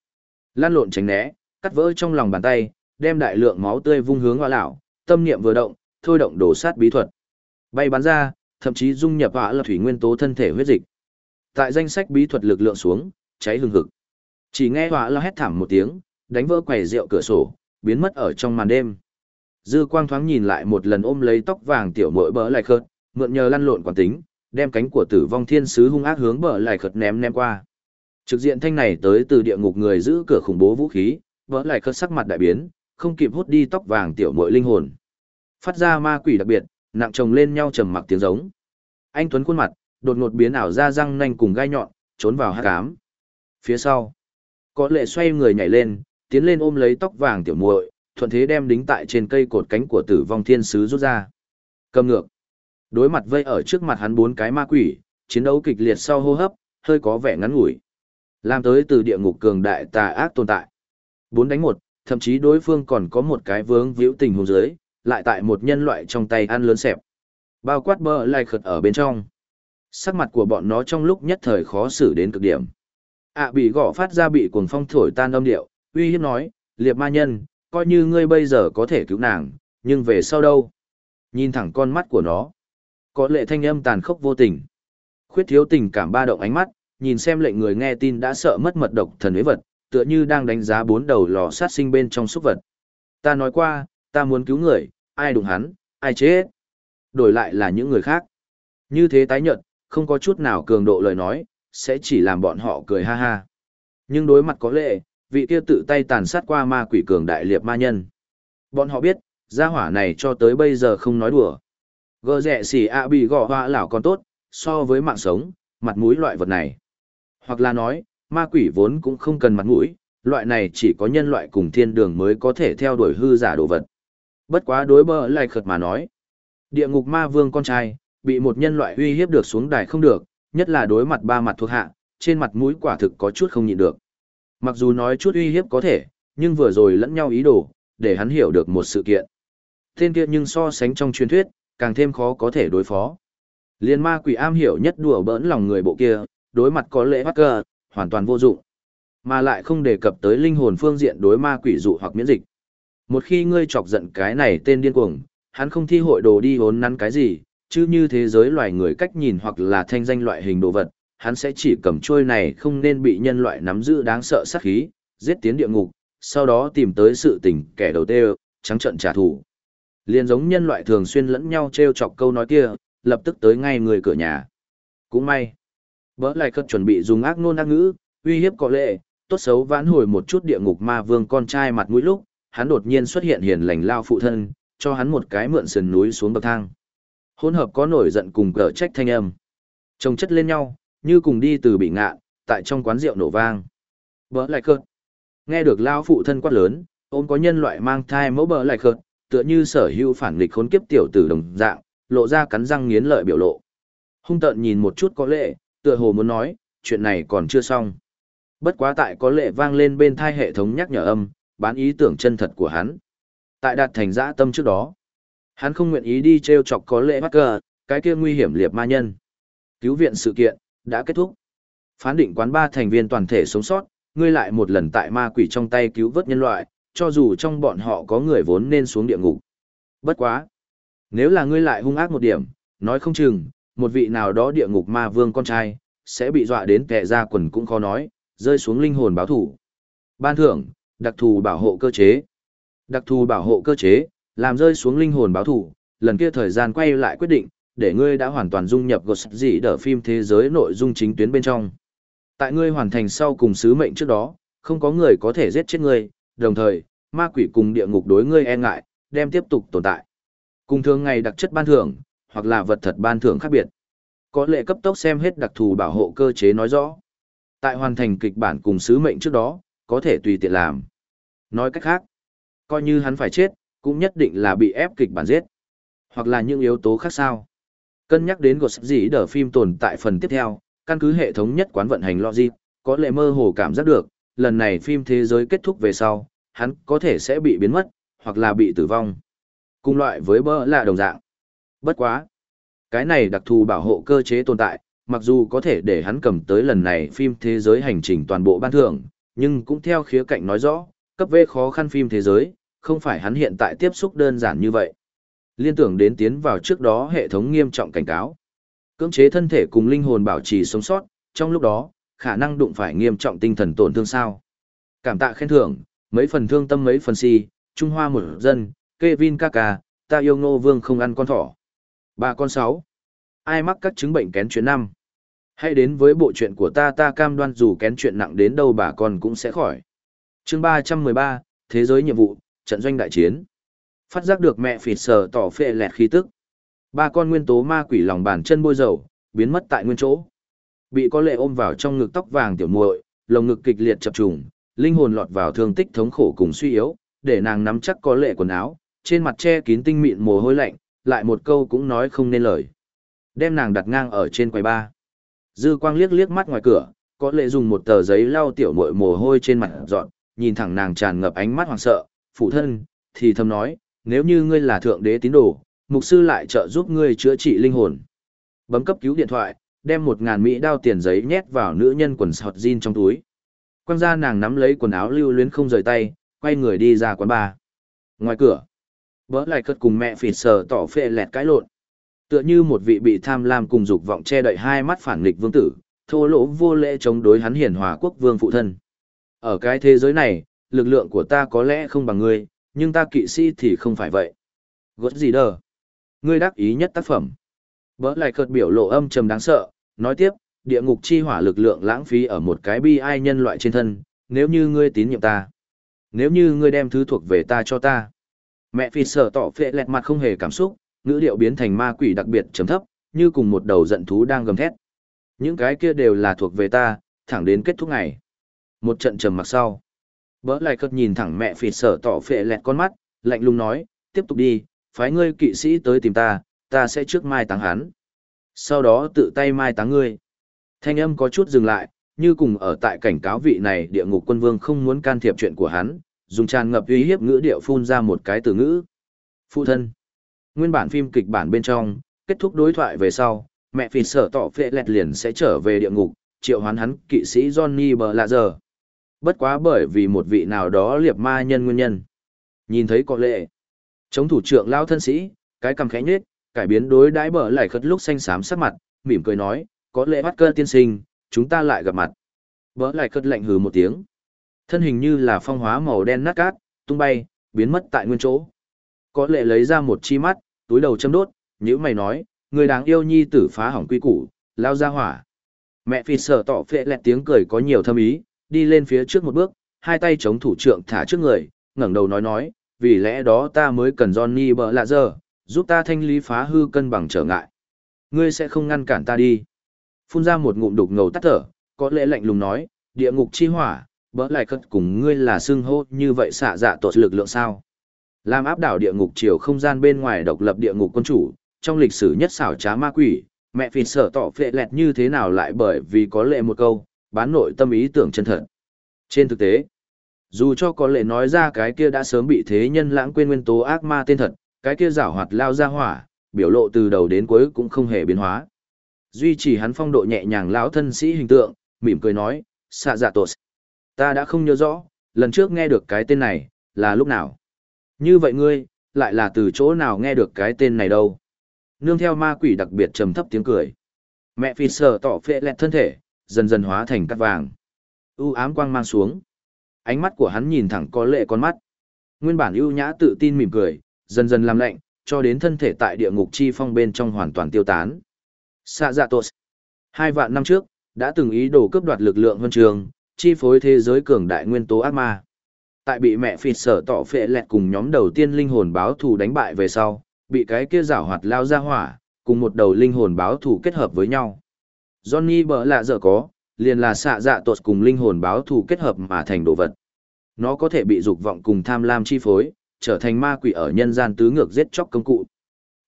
Lan lộn tránh né, cắt vỡ trong lòng bàn tay, đem đại lượng máu tươi vung hướng hoa lão, tâm niệm vừa động, thôi động đổ sát bí thuật. Bay bắn ra, thậm chí dung nhập hỏa là thủy nguyên tố thân thể huyết dịch. Tại danh sách bí thuật lực lượng xuống, cháy hừng hực. Chỉ nghe hỏa la hét thảm một tiếng, đánh vỡ quầy rượu cửa sổ, biến mất ở trong màn đêm. Dư quang thoáng nhìn lại một lần ôm lấy tóc vàng tiểu muội bỡ lại khợt, mượn nhờ lăn lộn quản tính, đem cánh của tử vong thiên sứ hung ác hướng bỡ lại khợt ném ném qua. Trực diện thanh này tới từ địa ngục người giữ cửa khủng bố vũ khí, vỡ lại khợt sắc mặt đại biến, không kịp hút đi tóc vàng tiểu muội linh hồn. Phát ra ma quỷ đặc biệt, nặng chồng lên nhau trầm mặc tiếng giống. Anh Tuấn khuôn mặt, đột ngột biến ảo ra răng nanh cùng gai nhọn, trốn vào hát cám. Phía sau, có lệ xoay người nhảy lên, tiến lên ôm lấy tóc vàng tiểu muội, thuận thế đem đính tại trên cây cột cánh của tử vong thiên sứ rút ra. Cầm ngược. Đối mặt vây ở trước mặt hắn bốn cái ma quỷ, chiến đấu kịch liệt sau hô hấp, hơi có vẻ ngắn ngủi. Làm tới từ địa ngục cường đại tà ác tồn tại. Bốn đánh một, thậm chí đối phương còn có một cái vướng víu tình huống dưới, lại tại một nhân loại trong tay ăn lớn xẹp. Bao quát bờ lai khật ở bên trong. Sắc mặt của bọn nó trong lúc nhất thời khó xử đến cực điểm. ạ bị gõ phát ra bị cuồng phong thổi tan âm điệu, uy hiếp nói, liệp ma nhân, coi như ngươi bây giờ có thể cứu nàng, nhưng về sau đâu? Nhìn thẳng con mắt của nó. Có lệ thanh âm tàn khốc vô tình. Khuyết thiếu tình cảm ba động ánh mắt, nhìn xem lệnh người nghe tin đã sợ mất mật độc thần ế vật, tựa như đang đánh giá bốn đầu lò sát sinh bên trong xúc vật. Ta nói qua, ta muốn cứu người, ai đụng hắn, ai chết. Đổi lại là những người khác. Như thế tái nhận, không có chút nào cường độ lời nói, sẽ chỉ làm bọn họ cười ha ha. Nhưng đối mặt có lệ, vị kia tự tay tàn sát qua ma quỷ cường đại liệt ma nhân. Bọn họ biết, gia hỏa này cho tới bây giờ không nói đùa. Gơ rẻ xỉ ạ bị gõ hoa lão còn tốt, so với mạng sống, mặt mũi loại vật này. Hoặc là nói, ma quỷ vốn cũng không cần mặt mũi, loại này chỉ có nhân loại cùng thiên đường mới có thể theo đuổi hư giả đồ vật. Bất quá đối bờ lại khật mà nói. Địa ngục ma vương con trai, bị một nhân loại uy hiếp được xuống đài không được, nhất là đối mặt ba mặt thuộc hạ, trên mặt mũi quả thực có chút không nhịn được. Mặc dù nói chút uy hiếp có thể, nhưng vừa rồi lẫn nhau ý đồ, để hắn hiểu được một sự kiện. Tên kia nhưng so sánh trong truyền thuyết, càng thêm khó có thể đối phó. Liên ma quỷ am hiểu nhất đùa bỡn lòng người bộ kia, đối mặt có lễ bắt hoàn toàn vô dụng. Mà lại không đề cập tới linh hồn phương diện đối ma quỷ dụ hoặc miễn dịch. Một khi ngươi chọc giận cái này tên điên cuồng, hắn không thi hội đồ đi hốn nắn cái gì, chứ như thế giới loài người cách nhìn hoặc là thanh danh loại hình đồ vật, hắn sẽ chỉ cầm trôi này không nên bị nhân loại nắm giữ đáng sợ sát khí, giết tiến địa ngục, sau đó tìm tới sự tình kẻ đầu tê, trắng trận trả thù. Liên giống nhân loại thường xuyên lẫn nhau treo chọc câu nói kia, lập tức tới ngay người cửa nhà. Cũng may. Bỡ lại cất chuẩn bị dùng ác nôn ác ngữ, uy hiếp có lệ, tốt xấu vãn hồi một chút địa ngục ma vương con trai mặt mũi lúc, hắn đột nhiên xuất hiện hiền lành lao phụ thân, cho hắn một cái mượn sườn núi xuống bậc thang. Hỗn hợp có nổi giận cùng cỡ trách thanh âm. Chồng chất lên nhau, như cùng đi từ bị ngạ, tại trong quán rượu nổ vang. Bỡ lại cợt. Nghe được lao phụ thân quát lớn, ôm có nhân loại mang thai mẫu bỡ lại cợt, tựa như sở hữu phản nghịch khốn kiếp tiểu tử đồng dạng, lộ ra cắn răng nghiến lợi biểu lộ. Hung tợn nhìn một chút có lệ, tựa hồ muốn nói, chuyện này còn chưa xong. Bất quá tại có lệ vang lên bên thai hệ thống nhắc nhở âm, bán ý tưởng chân thật của hắn. Tại đạt thành dã tâm trước đó, hắn không nguyện ý đi treo chọc có lệ bắt cờ, cái kia nguy hiểm liệt ma nhân. Cứu viện sự kiện, đã kết thúc. Phán định quán ba thành viên toàn thể sống sót, ngươi lại một lần tại ma quỷ trong tay cứu vớt nhân loại, cho dù trong bọn họ có người vốn nên xuống địa ngục. Bất quá. Nếu là ngươi lại hung ác một điểm, nói không chừng, một vị nào đó địa ngục ma vương con trai, sẽ bị dọa đến kẻ ra quần cũng khó nói, rơi xuống linh hồn báo thủ. Ban thưởng, đặc thù bảo hộ cơ chế. Đặc thù bảo hộ cơ chế, làm rơi xuống linh hồn báo thủ, lần kia thời gian quay lại quyết định, để ngươi đã hoàn toàn dung nhập gột dị đỡ phim thế giới nội dung chính tuyến bên trong. Tại ngươi hoàn thành sau cùng sứ mệnh trước đó, không có người có thể giết chết ngươi, đồng thời, ma quỷ cùng địa ngục đối ngươi e ngại, đem tiếp tục tồn tại. Cùng thường ngày đặc chất ban thưởng, hoặc là vật thật ban thưởng khác biệt. Có lệ cấp tốc xem hết đặc thù bảo hộ cơ chế nói rõ. Tại hoàn thành kịch bản cùng sứ mệnh trước đó, có thể tùy tiện làm. Nói cách khác, coi như hắn phải chết, cũng nhất định là bị ép kịch bản giết. Hoặc là những yếu tố khác sao. Cân nhắc đến gột dĩ đỡ phim tồn tại phần tiếp theo, căn cứ hệ thống nhất quán vận hành logic, có lệ mơ hồ cảm giác được, lần này phim thế giới kết thúc về sau, hắn có thể sẽ bị biến mất, hoặc là bị tử vong. Cùng loại với bơ là đồng dạng. Bất quá. Cái này đặc thù bảo hộ cơ chế tồn tại, mặc dù có thể để hắn cầm tới lần này phim thế giới hành trình toàn bộ ban thưởng, nhưng cũng theo khía cạnh nói rõ, cấp vê khó khăn phim thế giới, không phải hắn hiện tại tiếp xúc đơn giản như vậy. Liên tưởng đến tiến vào trước đó hệ thống nghiêm trọng cảnh cáo. Cưỡng chế thân thể cùng linh hồn bảo trì sống sót, trong lúc đó, khả năng đụng phải nghiêm trọng tinh thần tổn thương sao. Cảm tạ khen thưởng, mấy phần thương tâm mấy phần si, Trung Hoa một dân, Kevin Kaka, ta yêu ngô vương không ăn con thỏ. Ba con sáu. Ai mắc các chứng bệnh kén chuyện năm? Hãy đến với bộ chuyện của ta ta cam đoan dù kén chuyện nặng đến đâu bà con cũng sẽ khỏi. chương ba trăm mười ba Thế giới nhiệm vụ, trận doanh đại chiến. Phát giác được mẹ phịt sờ tỏ phệ lẹt khí tức. Ba con nguyên tố ma quỷ lòng bàn chân bôi dầu, biến mất tại nguyên chỗ. Bị có lệ ôm vào trong ngực tóc vàng tiểu muội, lồng ngực kịch liệt chập trùng, linh hồn lọt vào thương tích thống khổ cùng suy yếu, để nàng nắm chắc có lệ quần áo, trên mặt che kín tinh mịn mồ hôi lạnh, lại một câu cũng nói không nên lời. Đem nàng đặt ngang ở trên quầy ba. Dư quang liếc liếc mắt ngoài cửa, có lệ dùng một tờ giấy lau tiểu muội mồ hôi trên mặt dọn, nhìn thẳng nàng tràn ngập ánh mắt hoảng sợ, phụ thân, thì thầm nói, nếu như ngươi là thượng đế tín đồ, mục sư lại trợ giúp ngươi chữa trị linh hồn. Bấm cấp cứu điện thoại, đem một ngàn mỹ đao tiền giấy nhét vào nữ nhân quần sọt jean trong túi. Quang ra nàng nắm lấy quần áo lưu luyến không rời tay, quay người đi ra quán bar. Ngoài cửa, vỡ lại cất cùng mẹ phỉ sờ tỏ phệ lẹt cái lộn. Tựa như một vị bị tham lam cùng dục vọng che đậy hai mắt phản nghịch vương tử, thô lỗ vô lễ chống đối hắn hiển hòa quốc vương phụ thân. Ở cái thế giới này, lực lượng của ta có lẽ không bằng ngươi, nhưng ta kỵ sĩ thì không phải vậy. Gốt gì đờ? Ngươi đắc ý nhất tác phẩm. Bỡ lại cợt biểu lộ âm trầm đáng sợ, nói tiếp, địa ngục chi hỏa lực lượng lãng phí ở một cái bi ai nhân loại trên thân, nếu như ngươi tín nhiệm ta. Nếu như ngươi đem thứ thuộc về ta cho ta. Mẹ phi sợ tỏ phệ lẹt mặt không hề cảm xúc, ngữ điệu biến thành ma quỷ đặc biệt trầm thấp, như cùng một đầu giận thú đang gầm thét. Những cái kia đều là thuộc về ta, thẳng đến kết thúc ngày. Một trận trầm mặc sau. Bỡ lại cất nhìn thẳng mẹ phì sở tỏ phệ lẹt con mắt, lạnh lùng nói, tiếp tục đi, phái ngươi kỵ sĩ tới tìm ta, ta sẽ trước mai táng hắn. Sau đó tự tay mai táng ngươi. Thanh âm có chút dừng lại, như cùng ở tại cảnh cáo vị này địa ngục quân vương không muốn can thiệp chuyện của hắn, dùng tràn ngập uy hiếp ngữ điệu phun ra một cái từ ngữ. Phụ thân. Nguyên bản phim kịch bản bên trong, kết thúc đối thoại về sau, mẹ phì sở tỏ phệ lẹt liền sẽ trở về địa ngục, triệu hoán hắn kỵ sĩ Johnny Blazer. Bất quá bởi vì một vị nào đó liệp ma nhân nguyên nhân. Nhìn thấy có lệ. Chống thủ trưởng lao thân sĩ, cái cầm khẽ nhết, cải biến đối đãi bờ lại khất lúc xanh xám sắc mặt, mỉm cười nói, có lệ bắt cơ tiên sinh, chúng ta lại gặp mặt. Bờ lại khất lạnh hừ một tiếng. Thân hình như là phong hóa màu đen nát cát, tung bay, biến mất tại nguyên chỗ. Có lệ lấy ra một chi mắt, túi đầu châm đốt, nhữ mày nói, người đáng yêu nhi tử phá hỏng quy củ, lao ra hỏa. Mẹ phi sợ tỏ phệ lẹt tiếng cười có nhiều thâm ý, đi lên phía trước một bước, hai tay chống thủ trưởng thả trước người, ngẩng đầu nói nói, vì lẽ đó ta mới cần Johnny bờ lạ giờ, giúp ta thanh lý phá hư cân bằng trở ngại. Ngươi sẽ không ngăn cản ta đi. Phun ra một ngụm đục ngầu tắt thở, có lẽ lạnh lùng nói, địa ngục chi hỏa, bỡ lại cất cùng ngươi là xưng hô như vậy xạ dạ tột lực lượng sao. Làm áp đảo địa ngục chiều không gian bên ngoài độc lập địa ngục quân chủ, trong lịch sử nhất xảo trá ma quỷ, mẹ phì sở tỏ phệ lẹt như thế nào lại bởi vì có lệ một câu, bán nội tâm ý tưởng chân thật. Trên thực tế, dù cho có lệ nói ra cái kia đã sớm bị thế nhân lãng quên nguyên tố ác ma tên thật, cái kia giảo hoạt lao ra hỏa, biểu lộ từ đầu đến cuối cũng không hề biến hóa. Duy trì hắn phong độ nhẹ nhàng lão thân sĩ hình tượng, mỉm cười nói, xạ dạ tột. Ta đã không nhớ rõ, lần trước nghe được cái tên này, là lúc nào. Như vậy ngươi, lại là từ chỗ nào nghe được cái tên này đâu. Nương theo ma quỷ đặc biệt trầm thấp tiếng cười. Mẹ phi sờ tỏ phệ lẹt thân thể, dần dần hóa thành cắt vàng. U ám quang mang xuống. Ánh mắt của hắn nhìn thẳng có lệ con mắt. Nguyên bản ưu nhã tự tin mỉm cười, dần dần làm lạnh, cho đến thân thể tại địa ngục chi phong bên trong hoàn toàn tiêu tán. Xạ dạ tốt. Hai vạn năm trước, đã từng ý đồ cướp đoạt lực lượng huân trường, chi phối thế giới cường đại nguyên tố ác ma. Tại bị mẹ phịt sở tỏ phệ lẹt cùng nhóm đầu tiên linh hồn báo thù đánh bại về sau, bị cái kia rảo hoạt lao ra hỏa, cùng một đầu linh hồn báo thù kết hợp với nhau. Johnny bở lạ giờ có, liền là xạ dạ tột cùng linh hồn báo thù kết hợp mà thành đồ vật. Nó có thể bị dục vọng cùng tham lam chi phối, trở thành ma quỷ ở nhân gian tứ ngược giết chóc công cụ.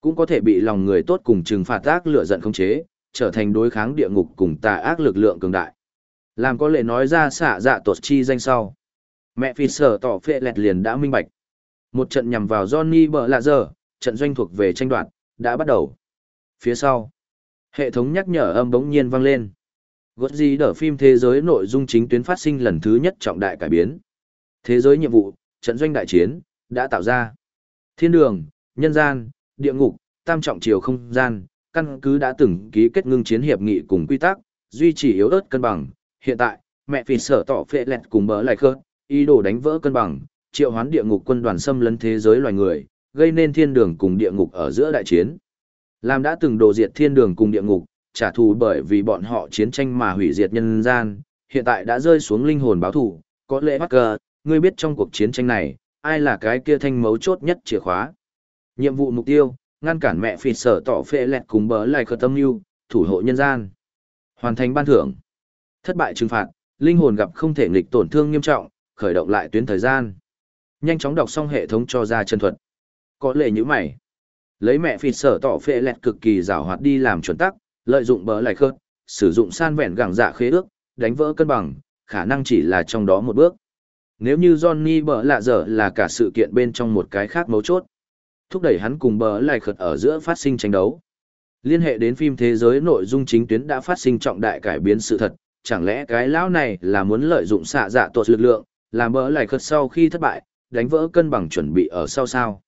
Cũng có thể bị lòng người tốt cùng trừng phạt ác lửa giận không chế, trở thành đối kháng địa ngục cùng tà ác lực lượng cường đại. Làm có lệ nói ra xạ dạ tột chi danh sau. Mẹ phi sở tỏ phệ lẹt liền đã minh bạch. Một trận nhằm vào Johnny bở lạ giờ, trận doanh thuộc về tranh đoạt, đã bắt đầu. Phía sau, hệ thống nhắc nhở âm bỗng nhiên vang lên. Gót gì đỡ phim thế giới nội dung chính tuyến phát sinh lần thứ nhất trọng đại cải biến. Thế giới nhiệm vụ, trận doanh đại chiến, đã tạo ra. Thiên đường, nhân gian, địa ngục, tam trọng chiều không gian, căn cứ đã từng ký kết ngưng chiến hiệp nghị cùng quy tắc, duy trì yếu ớt cân bằng. Hiện tại, mẹ phì sở tỏ phệ lẹt cùng bỡ lại khớt, ý đồ đánh vỡ cân bằng, triệu hoán địa ngục quân đoàn xâm lấn thế giới loài người, gây nên thiên đường cùng địa ngục ở giữa đại chiến. Làm đã từng đồ diệt thiên đường cùng địa ngục, trả thù bởi vì bọn họ chiến tranh mà hủy diệt nhân gian, hiện tại đã rơi xuống linh hồn báo thù, có lẽ mắc cờ, ngươi biết trong cuộc chiến tranh này, ai là cái kia thanh mấu chốt nhất chìa khóa. Nhiệm vụ mục tiêu, ngăn cản mẹ phì sở tỏ phệ lẹt cùng bỡ lại khờ tâm lưu, thủ hộ nhân gian. Hoàn thành ban thưởng. Thất bại trừng phạt, linh hồn gặp không thể nghịch tổn thương nghiêm trọng, khởi động lại tuyến thời gian. Nhanh chóng đọc xong hệ thống cho ra chân thuật. Có lệ như mày. Lấy mẹ phịt sở tỏ phệ lẹt cực kỳ rào hoạt đi làm chuẩn tắc, lợi dụng bớ lại khớt, sử dụng san vẹn gẳng dạ khế ước, đánh vỡ cân bằng, khả năng chỉ là trong đó một bước. Nếu như Johnny bỡ lạ dở là cả sự kiện bên trong một cái khác mấu chốt, thúc đẩy hắn cùng bỡ lại khật ở giữa phát sinh tranh đấu. Liên hệ đến phim thế giới nội dung chính tuyến đã phát sinh trọng đại cải biến sự thật, chẳng lẽ cái lão này là muốn lợi dụng xạ dạ tuột lực lượng, làm bỡ lại khật sau khi thất bại, đánh vỡ cân bằng chuẩn bị ở sau sao.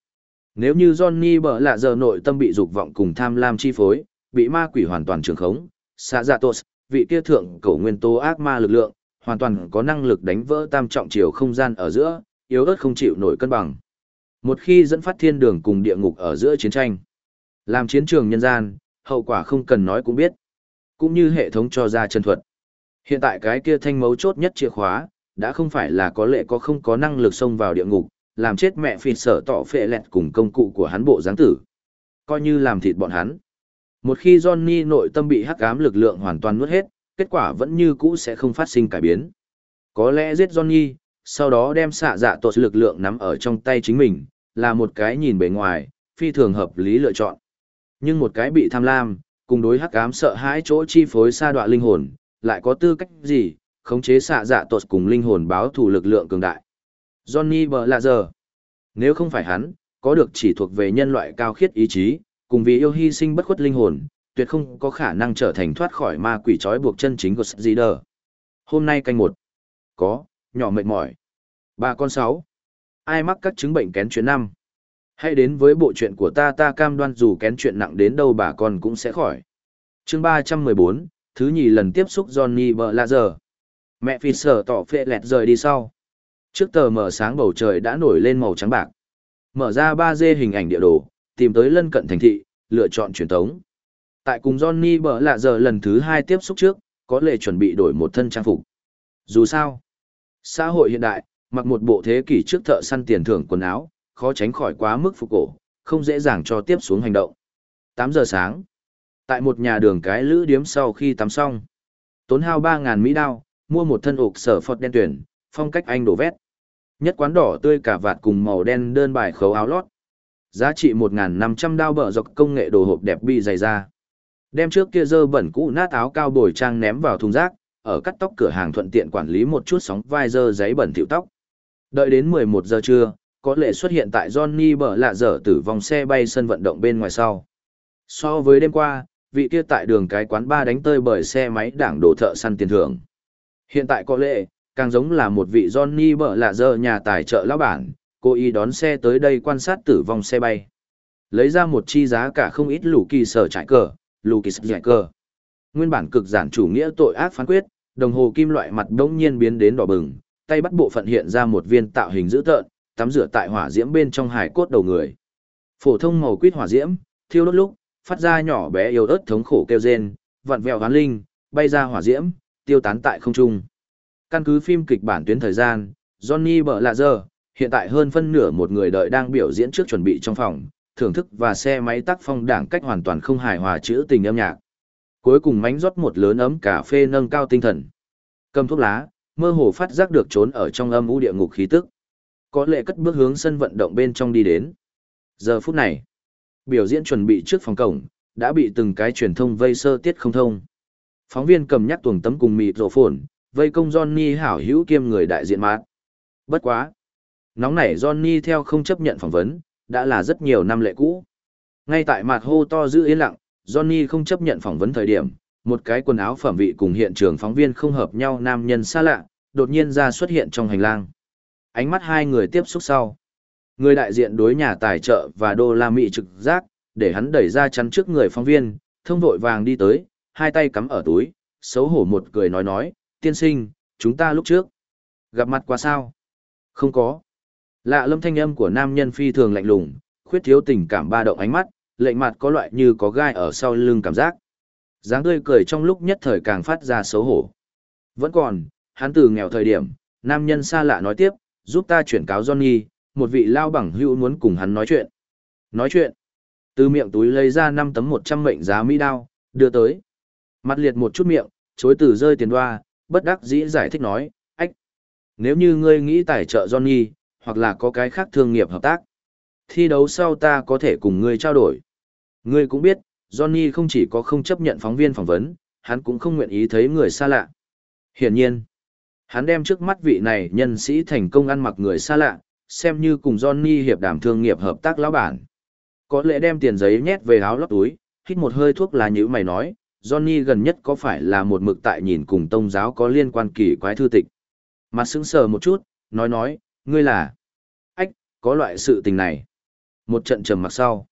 Nếu như Johnny bỡ lạ giờ nội tâm bị dục vọng cùng tham lam chi phối, bị ma quỷ hoàn toàn trường khống, xạ dạ tuột, vị kia thượng cổ nguyên tố ác ma lực lượng, hoàn toàn có năng lực đánh vỡ tam trọng chiều không gian ở giữa, yếu ớt không chịu nổi cân bằng. Một khi dẫn phát thiên đường cùng địa ngục ở giữa chiến tranh, làm chiến trường nhân gian, hậu quả không cần nói cũng biết. Cũng như hệ thống cho ra chân thuật. Hiện tại cái kia thanh mấu chốt nhất chìa khóa, đã không phải là có lệ có không có năng lực xông vào địa ngục, làm chết mẹ phịt sở tỏ phệ lẹt cùng công cụ của hắn bộ giáng tử. Coi như làm thịt bọn hắn. Một khi Johnny nội tâm bị hắc ám lực lượng hoàn toàn nuốt hết, kết quả vẫn như cũ sẽ không phát sinh cải biến. Có lẽ giết Johnny, sau đó đem xạ dạ tột lực lượng nắm ở trong tay chính mình, là một cái nhìn bề ngoài, phi thường hợp lý lựa chọn. Nhưng một cái bị tham lam, cùng đối hắc ám sợ hãi chỗ chi phối sa đoạ linh hồn, lại có tư cách gì, khống chế xạ dạ tột cùng linh hồn báo thù lực lượng cường đại. Johnny bờ lạ giờ. Nếu không phải hắn, có được chỉ thuộc về nhân loại cao khiết ý chí, cùng vì yêu hy sinh bất khuất linh hồn, tuyệt không có khả năng trở thành thoát khỏi ma quỷ trói buộc chân chính của Szider. Hôm nay canh một. Có, nhỏ mệt mỏi. Ba con sáu. Ai mắc các chứng bệnh kén chuyện năm. Hãy đến với bộ chuyện của ta ta cam đoan dù kén chuyện nặng đến đâu bà con cũng sẽ khỏi. chương ba trăm mười bốn, thứ nhì lần tiếp xúc Johnny bờ lạ giờ. Mẹ phi sở tỏ phệ lẹt rời đi sau. Trước tờ mở sáng bầu trời đã nổi lên màu trắng bạc. Mở ra ba d hình ảnh địa đồ, tìm tới lân cận thành thị, lựa chọn truyền thống. Tại cùng Johnny bở lạ giờ lần thứ hai tiếp xúc trước, có lệ chuẩn bị đổi một thân trang phục. Dù sao, xã hội hiện đại, mặc một bộ thế kỷ trước thợ săn tiền thưởng quần áo, khó tránh khỏi quá mức phục cổ, không dễ dàng cho tiếp xuống hành động. 8 giờ sáng, tại một nhà đường cái lữ điếm sau khi tắm xong, tốn hao 3.000 Mỹ đao, mua một thân ục sở phật đen tuyển, phong cách anh đổ vét. Nhất quán đỏ tươi cả vạt cùng màu đen đơn bài khấu áo lót. Giá trị 1.500 đao bờ dọc công nghệ đồ hộp đẹp bi dày ra. Đem trước kia dơ bẩn cũ nát áo cao bồi trang ném vào thùng rác, ở cắt tóc cửa hàng thuận tiện quản lý một chút sóng vai dơ giấy bẩn thiệu tóc. Đợi đến 11 giờ trưa, có lệ xuất hiện tại Johnny bở lạ dở tử vong xe bay sân vận động bên ngoài sau. So với đêm qua, vị kia tại đường cái quán ba đánh tơi bởi xe máy đảng đổ thợ săn tiền thưởng. Hiện tại có lệ, càng giống là một vị Johnny bở lạ dơ nhà tài trợ lão bản, cô y đón xe tới đây quan sát tử vong xe bay. Lấy ra một chi giá cả không ít lũ kỳ sở trải cờ, Lucas Jacker. Nguyên bản cực giản chủ nghĩa tội ác phán quyết, đồng hồ kim loại mặt đống nhiên biến đến đỏ bừng, tay bắt bộ phận hiện ra một viên tạo hình dữ tợn, tắm rửa tại hỏa diễm bên trong hải cốt đầu người. Phổ thông màu quýt hỏa diễm, thiêu đốt lúc, phát ra nhỏ bé yếu ớt thống khổ kêu rên, vặn vẹo hoán linh, bay ra hỏa diễm, tiêu tán tại không trung. Căn cứ phim kịch bản tuyến thời gian, Johnny bở lạ giờ, hiện tại hơn phân nửa một người đợi đang biểu diễn trước chuẩn bị trong phòng, thưởng thức và xe máy tác phong đảng cách hoàn toàn không hài hòa chữ tình âm nhạc. Cuối cùng mánh rót một lớn ấm cà phê nâng cao tinh thần. Cầm thuốc lá, mơ hồ phát giác được trốn ở trong âm u địa ngục khí tức. Có lệ cất bước hướng sân vận động bên trong đi đến. Giờ phút này, biểu diễn chuẩn bị trước phòng cổng, đã bị từng cái truyền thông vây sơ tiết không thông. Phóng viên cầm nhắc tuồng tấm cùng mịt rổ phồn, vây công Johnny hảo hữu kiêm người đại diện mát. Bất quá. Nóng nảy Johnny theo không chấp nhận phỏng vấn, đã là rất nhiều năm lệ cũ. Ngay tại mặt hô to giữ yên lặng, Johnny không chấp nhận phỏng vấn thời điểm, một cái quần áo phẩm vị cùng hiện trường phóng viên không hợp nhau nam nhân xa lạ, đột nhiên ra xuất hiện trong hành lang. Ánh mắt hai người tiếp xúc sau. Người đại diện đối nhà tài trợ và đô la Mỹ trực giác, để hắn đẩy ra chắn trước người phóng viên, thông vội vàng đi tới, hai tay cắm ở túi, xấu hổ một cười nói nói, tiên sinh, chúng ta lúc trước. Gặp mặt qua sao? Không có. Lạ lâm thanh âm của nam nhân phi thường lạnh lùng, khuyết thiếu tình cảm ba động ánh mắt, lệnh mặt có loại như có gai ở sau lưng cảm giác. dáng tươi cười trong lúc nhất thời càng phát ra xấu hổ. Vẫn còn, hắn từ nghèo thời điểm, nam nhân xa lạ nói tiếp, giúp ta chuyển cáo Johnny, một vị lao bằng hữu muốn cùng hắn nói chuyện. Nói chuyện. Từ miệng túi lấy ra 5 tấm 100 mệnh giá mỹ đao, đưa tới. Mặt liệt một chút miệng, chối từ rơi tiền đoa, bất đắc dĩ giải thích nói, ách. Nếu như ngươi nghĩ tài trợ Johnny, hoặc là có cái khác thương nghiệp hợp tác. Thi đấu sau ta có thể cùng ngươi trao đổi. Ngươi cũng biết, Johnny không chỉ có không chấp nhận phóng viên phỏng vấn, hắn cũng không nguyện ý thấy người xa lạ. Hiển nhiên, hắn đem trước mắt vị này nhân sĩ thành công ăn mặc người xa lạ, xem như cùng Johnny hiệp đàm thương nghiệp hợp tác lão bản. Có lẽ đem tiền giấy nhét về áo lót túi, hít một hơi thuốc là như mày nói, Johnny gần nhất có phải là một mực tại nhìn cùng tông giáo có liên quan kỳ quái thư tịch. Mặt sững sờ một chút, nói nói, ngươi là... Ách, có loại sự tình này. Một trận trầm mặc sau.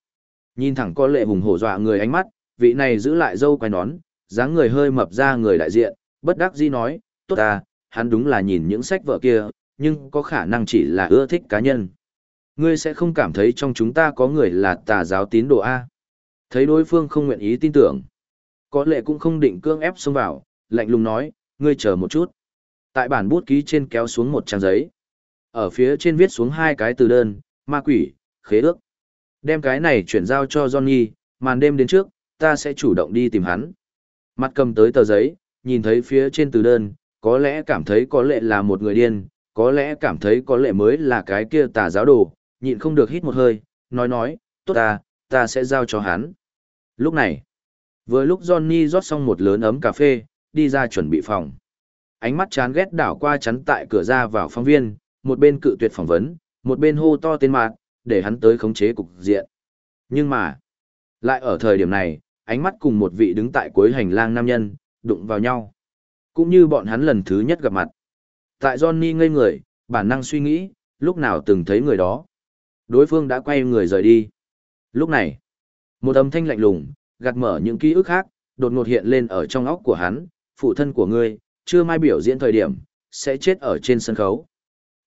Nhìn thẳng có lệ hùng hổ dọa người ánh mắt, vị này giữ lại dâu quay nón, dáng người hơi mập ra người đại diện, bất đắc dĩ nói, tốt ta, hắn đúng là nhìn những sách vợ kia, nhưng có khả năng chỉ là ưa thích cá nhân. Ngươi sẽ không cảm thấy trong chúng ta có người là tà giáo tín đồ A. Thấy đối phương không nguyện ý tin tưởng. Có lẽ cũng không định cương ép xông vào, lạnh lùng nói, ngươi chờ một chút. Tại bản bút ký trên kéo xuống một trang giấy. Ở phía trên viết xuống hai cái từ đơn, ma quỷ, khế ước. Đem cái này chuyển giao cho Johnny, màn đêm đến trước, ta sẽ chủ động đi tìm hắn. Mặt cầm tới tờ giấy, nhìn thấy phía trên từ đơn, có lẽ cảm thấy có lệ là một người điên, có lẽ cảm thấy có lẽ mới là cái kia tà giáo đồ, nhịn không được hít một hơi, nói nói, tốt ta, ta sẽ giao cho hắn. Lúc này, vừa lúc Johnny rót xong một lớn ấm cà phê, đi ra chuẩn bị phòng. Ánh mắt chán ghét đảo qua chắn tại cửa ra vào phóng viên, một bên cự tuyệt phỏng vấn, một bên hô to tên mạng, để hắn tới khống chế cục diện. Nhưng mà, lại ở thời điểm này, ánh mắt cùng một vị đứng tại cuối hành lang nam nhân, đụng vào nhau. Cũng như bọn hắn lần thứ nhất gặp mặt. Tại Johnny ngây người, bản năng suy nghĩ, lúc nào từng thấy người đó. Đối phương đã quay người rời đi. Lúc này, một âm thanh lạnh lùng, gạt mở những ký ức khác, đột ngột hiện lên ở trong óc của hắn, phụ thân của ngươi, chưa mai biểu diễn thời điểm, sẽ chết ở trên sân khấu.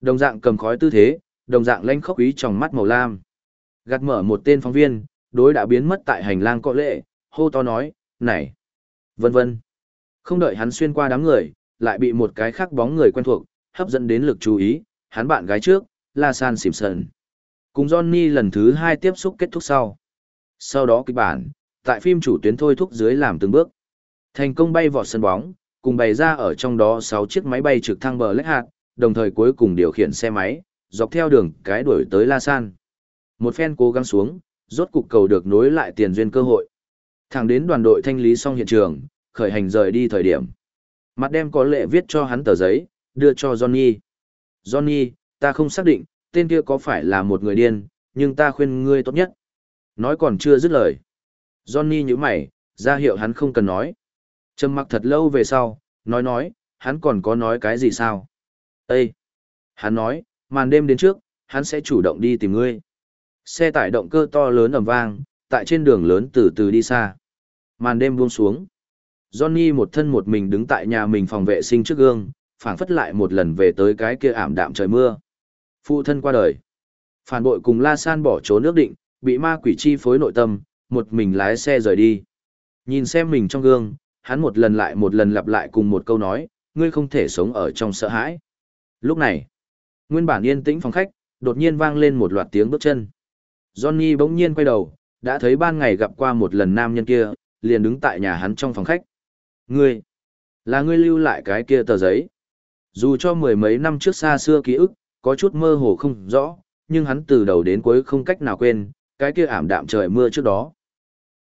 Đồng dạng cầm khói tư thế, đồng dạng lanh khốc ý trong mắt màu lam. Gạt mở một tên phóng viên, đối đã biến mất tại hành lang cọ lệ, hô to nói, này, vân vân. Không đợi hắn xuyên qua đám người, lại bị một cái khác bóng người quen thuộc, hấp dẫn đến lực chú ý, hắn bạn gái trước, La San Simpson. Cùng Johnny lần thứ hai tiếp xúc kết thúc sau. Sau đó kịch bản, tại phim chủ tuyến thôi thúc dưới làm từng bước. Thành công bay vọt sân bóng, cùng bày ra ở trong đó 6 chiếc máy bay trực thăng bờ lách hạt, đồng thời cuối cùng điều khiển xe máy, dọc theo đường cái đuổi tới La San. Một phen cố gắng xuống, rốt cục cầu được nối lại tiền duyên cơ hội. Thẳng đến đoàn đội thanh lý xong hiện trường, khởi hành rời đi thời điểm. Mặt đem có lệ viết cho hắn tờ giấy, đưa cho Johnny. Johnny, ta không xác định, tên kia có phải là một người điên, nhưng ta khuyên ngươi tốt nhất. Nói còn chưa dứt lời. Johnny nhíu mày, ra hiệu hắn không cần nói. Trầm mặc thật lâu về sau, nói nói, hắn còn có nói cái gì sao? Ê! Hắn nói, màn đêm đến trước, hắn sẽ chủ động đi tìm ngươi. Xe tải động cơ to lớn ầm vang, tại trên đường lớn từ từ đi xa. Màn đêm buông xuống. Johnny một thân một mình đứng tại nhà mình phòng vệ sinh trước gương, phảng phất lại một lần về tới cái kia ảm đạm trời mưa. Phụ thân qua đời. Phản bội cùng La San bỏ trốn nước định, bị ma quỷ chi phối nội tâm, một mình lái xe rời đi. Nhìn xem mình trong gương, hắn một lần lại một lần lặp lại cùng một câu nói, ngươi không thể sống ở trong sợ hãi. Lúc này, nguyên bản yên tĩnh phòng khách, đột nhiên vang lên một loạt tiếng bước chân. Johnny bỗng nhiên quay đầu, đã thấy ban ngày gặp qua một lần nam nhân kia, liền đứng tại nhà hắn trong phòng khách. Ngươi, là ngươi lưu lại cái kia tờ giấy. Dù cho mười mấy năm trước xa xưa ký ức, có chút mơ hồ không rõ, nhưng hắn từ đầu đến cuối không cách nào quên, cái kia ảm đạm trời mưa trước đó,